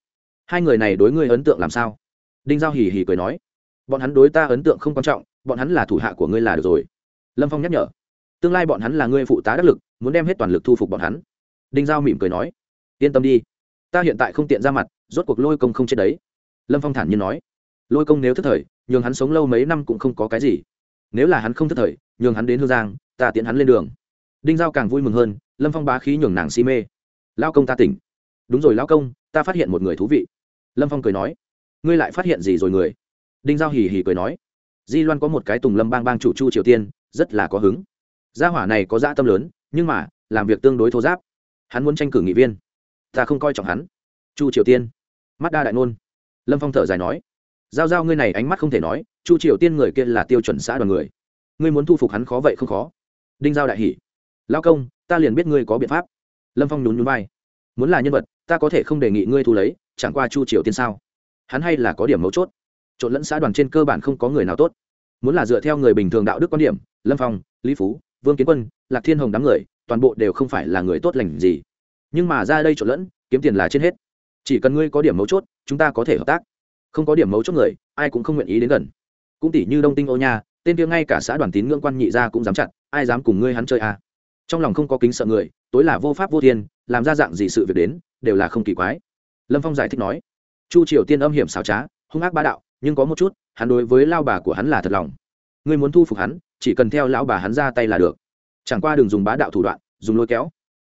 Hai người này đối ngươi ấn tượng làm sao? Đinh giao hì hì cười nói. Bọn hắn đối ta ấn tượng không quan trọng, bọn hắn là thủ hạ của ngươi là được rồi. Lâm phong nhắc nhở. Tương lai bọn hắn là ngươi phụ tá đắc lực, muốn đem hết toàn lực thu phục bọn hắn. Đinh giao mỉm cười nói. Yên tâm đi. Ta hiện tại không tiện ra mặt, rốt cuộc lôi công không chết đấy. Lâm phong thản nhiên nói. Lôi công nếu thức thời, nhường hắn sống lâu mấy năm cũng không có cái gì nếu là hắn không thất thời, nhường hắn đến hương giang, ta tiễn hắn lên đường. Đinh giao càng vui mừng hơn, lâm phong bá khí nhường nàng si mê. Lao công ta tỉnh. Đúng rồi lao công, ta phát hiện một người thú vị. Lâm phong cười nói. Ngươi lại phát hiện gì rồi người? Đinh giao hì hì cười nói. Di loan có một cái tùng lâm bang bang chủ chu triều tiên, rất là có hứng. Gia hỏa này có dã tâm lớn, nhưng mà, làm việc tương đối thô giáp. Hắn muốn tranh cử nghị viên. Ta không coi trọng hắn. Chu triều tiên. Mắt đa đại nôn lâm phong thở dài nói. Giao giao ngươi này ánh mắt không thể nói chu triều tiên người kia là tiêu chuẩn xã đoàn người. Ngươi muốn thu phục hắn khó vậy không khó. Đinh giao đại hỉ. Lao công, ta liền biết ngươi có biện pháp. Lâm phong nhún nhún vai. Muốn là nhân vật, ta có thể không đề nghị ngươi thu lấy, chẳng qua chu triều tiên sao? Hắn hay là có điểm mấu chốt. Trộn lẫn xã đoàn trên cơ bản không có người nào tốt. Muốn là dựa theo người bình thường đạo đức quan điểm, lâm phong, lý phú, vương kiến quân, lạc thiên hồng đám người, toàn bộ đều không phải là người tốt lành gì. Nhưng mà ra đây trộn lẫn, kiếm tiền là trên hết. Chỉ cần ngươi có điểm mấu chốt, chúng ta có thể hợp tác. Không có điểm mấu chốt người, ai cũng không nguyện ý đến gần cũng tỷ như đông tinh ô nha, tên kia ngay cả xã đoàn tín ngưỡng quan nhị gia cũng dám chặn, ai dám cùng ngươi hắn chơi à. trong lòng không có kính sợ người, tối là vô pháp vô thiên, làm ra dạng gì sự việc đến, đều là không kỳ quái. Lâm phong giải thích nói, chu triều tiên âm hiểm xảo trá, hung ác bá đạo, nhưng có một chút, hắn đối với lao bà của hắn là thật lòng. Ngươi muốn thu phục hắn, chỉ cần theo lão bà hắn ra tay là được. Chẳng qua đừng dùng bá đạo thủ đoạn, dùng lôi kéo.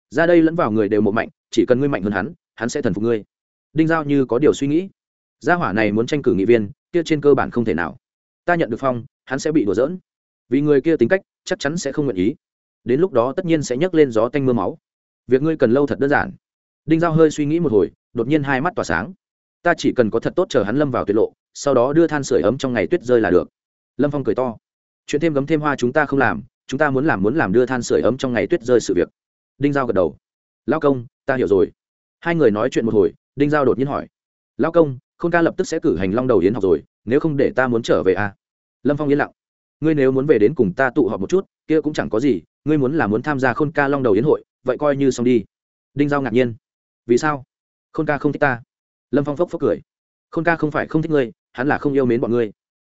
Ra đây lẫn vào người đều một mạnh, chỉ cần ngươi mạnh hơn hắn hắn sẽ thần phục ngươi. Đinh giao như có điều suy nghĩ. Gia hỏa này muốn tranh cử nghị viên, kia trên cơ bản không thể nào ta nhận được phong, hắn sẽ bị đùa dỡn vì người kia tính cách, chắc chắn sẽ không nguyện ý. Đến lúc đó tất nhiên sẽ nhấc lên gió tanh m ư a máu. Việc ngươi cần lâu thật đơn giản. Đinh giao hơi suy nghĩ một hồi, đột nhiên hai mắt tỏa sáng. Ta chỉ cần có thật tốt chờ hắn lâm vào tuyệt lộ, sau đó đưa than sửa ấm trong ngày tuyết rơi là được. Lâm phong cười to. Chuyện thêm gấm thêm hoa chúng ta không làm, chúng ta muốn làm muốn làm đưa than sửa ấm trong ngày tuyết rơi sự việc. Đinh giao gật đầu. Lao công, ta hiểu rồi. Hai người nói chuyện một hồi, đinh giao đột nhiên hỏi. Lao công không ca lập tức sẽ cử hành long đầu yến học rồi nếu không để ta muốn trở về à? lâm phong yên lặng. Ngươi nếu muốn về đến cùng ta tụ họp một chút, kia cũng chẳng có gì, ngươi muốn là muốn tham gia khôn ca long đầu yến hội, vậy coi như xong đi. Đinh giao ngạc nhiên. Vì sao? Khôn ca không thích ta. Lâm phong phốc phốc cười. Khôn ca không phải không thích ngươi, hắn là không yêu mến bọn ngươi.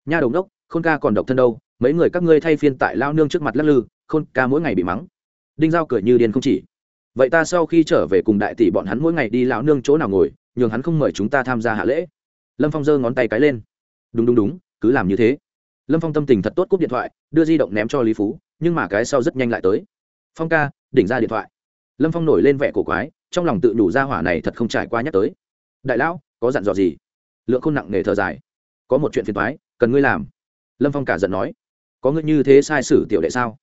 Nha đồng đốc, khôn ca còn độc thân đâu, mấy người các ngươi thay phiên tại lao nương trước mặt lắc lư, khôn ca mỗi ngày bị mắng. Đinh giao cười như điên không chỉ. Vậy ta sau khi trở về cùng đại tỷ bọn hắn mỗi ngày đi lão nương chỗ nào ngồi, nhường hắn không mời chúng ta tham gia hạ lễ. Lâm phong giơ ngón tay cái lên đúng đúng đúng, cứ làm như thế. Lâm phong tâm tình thật tốt cúp điện thoại, đưa di động ném cho lý phú, nhưng mà cái sau rất nhanh lại tới. Phong ca, đỉnh ra điện thoại. Lâm phong nổi lên vẻ cổ quái, trong lòng tự đủ ra hỏa này thật không trải qua nhắc tới. Đại lão, có dặn dò gì? Lượng không nặng nề thở dài. Có một chuyện phiền thoái cần ngươi làm. Lâm phong cả giận nói. Có ngươi như thế sai sử tiểu đệ sao?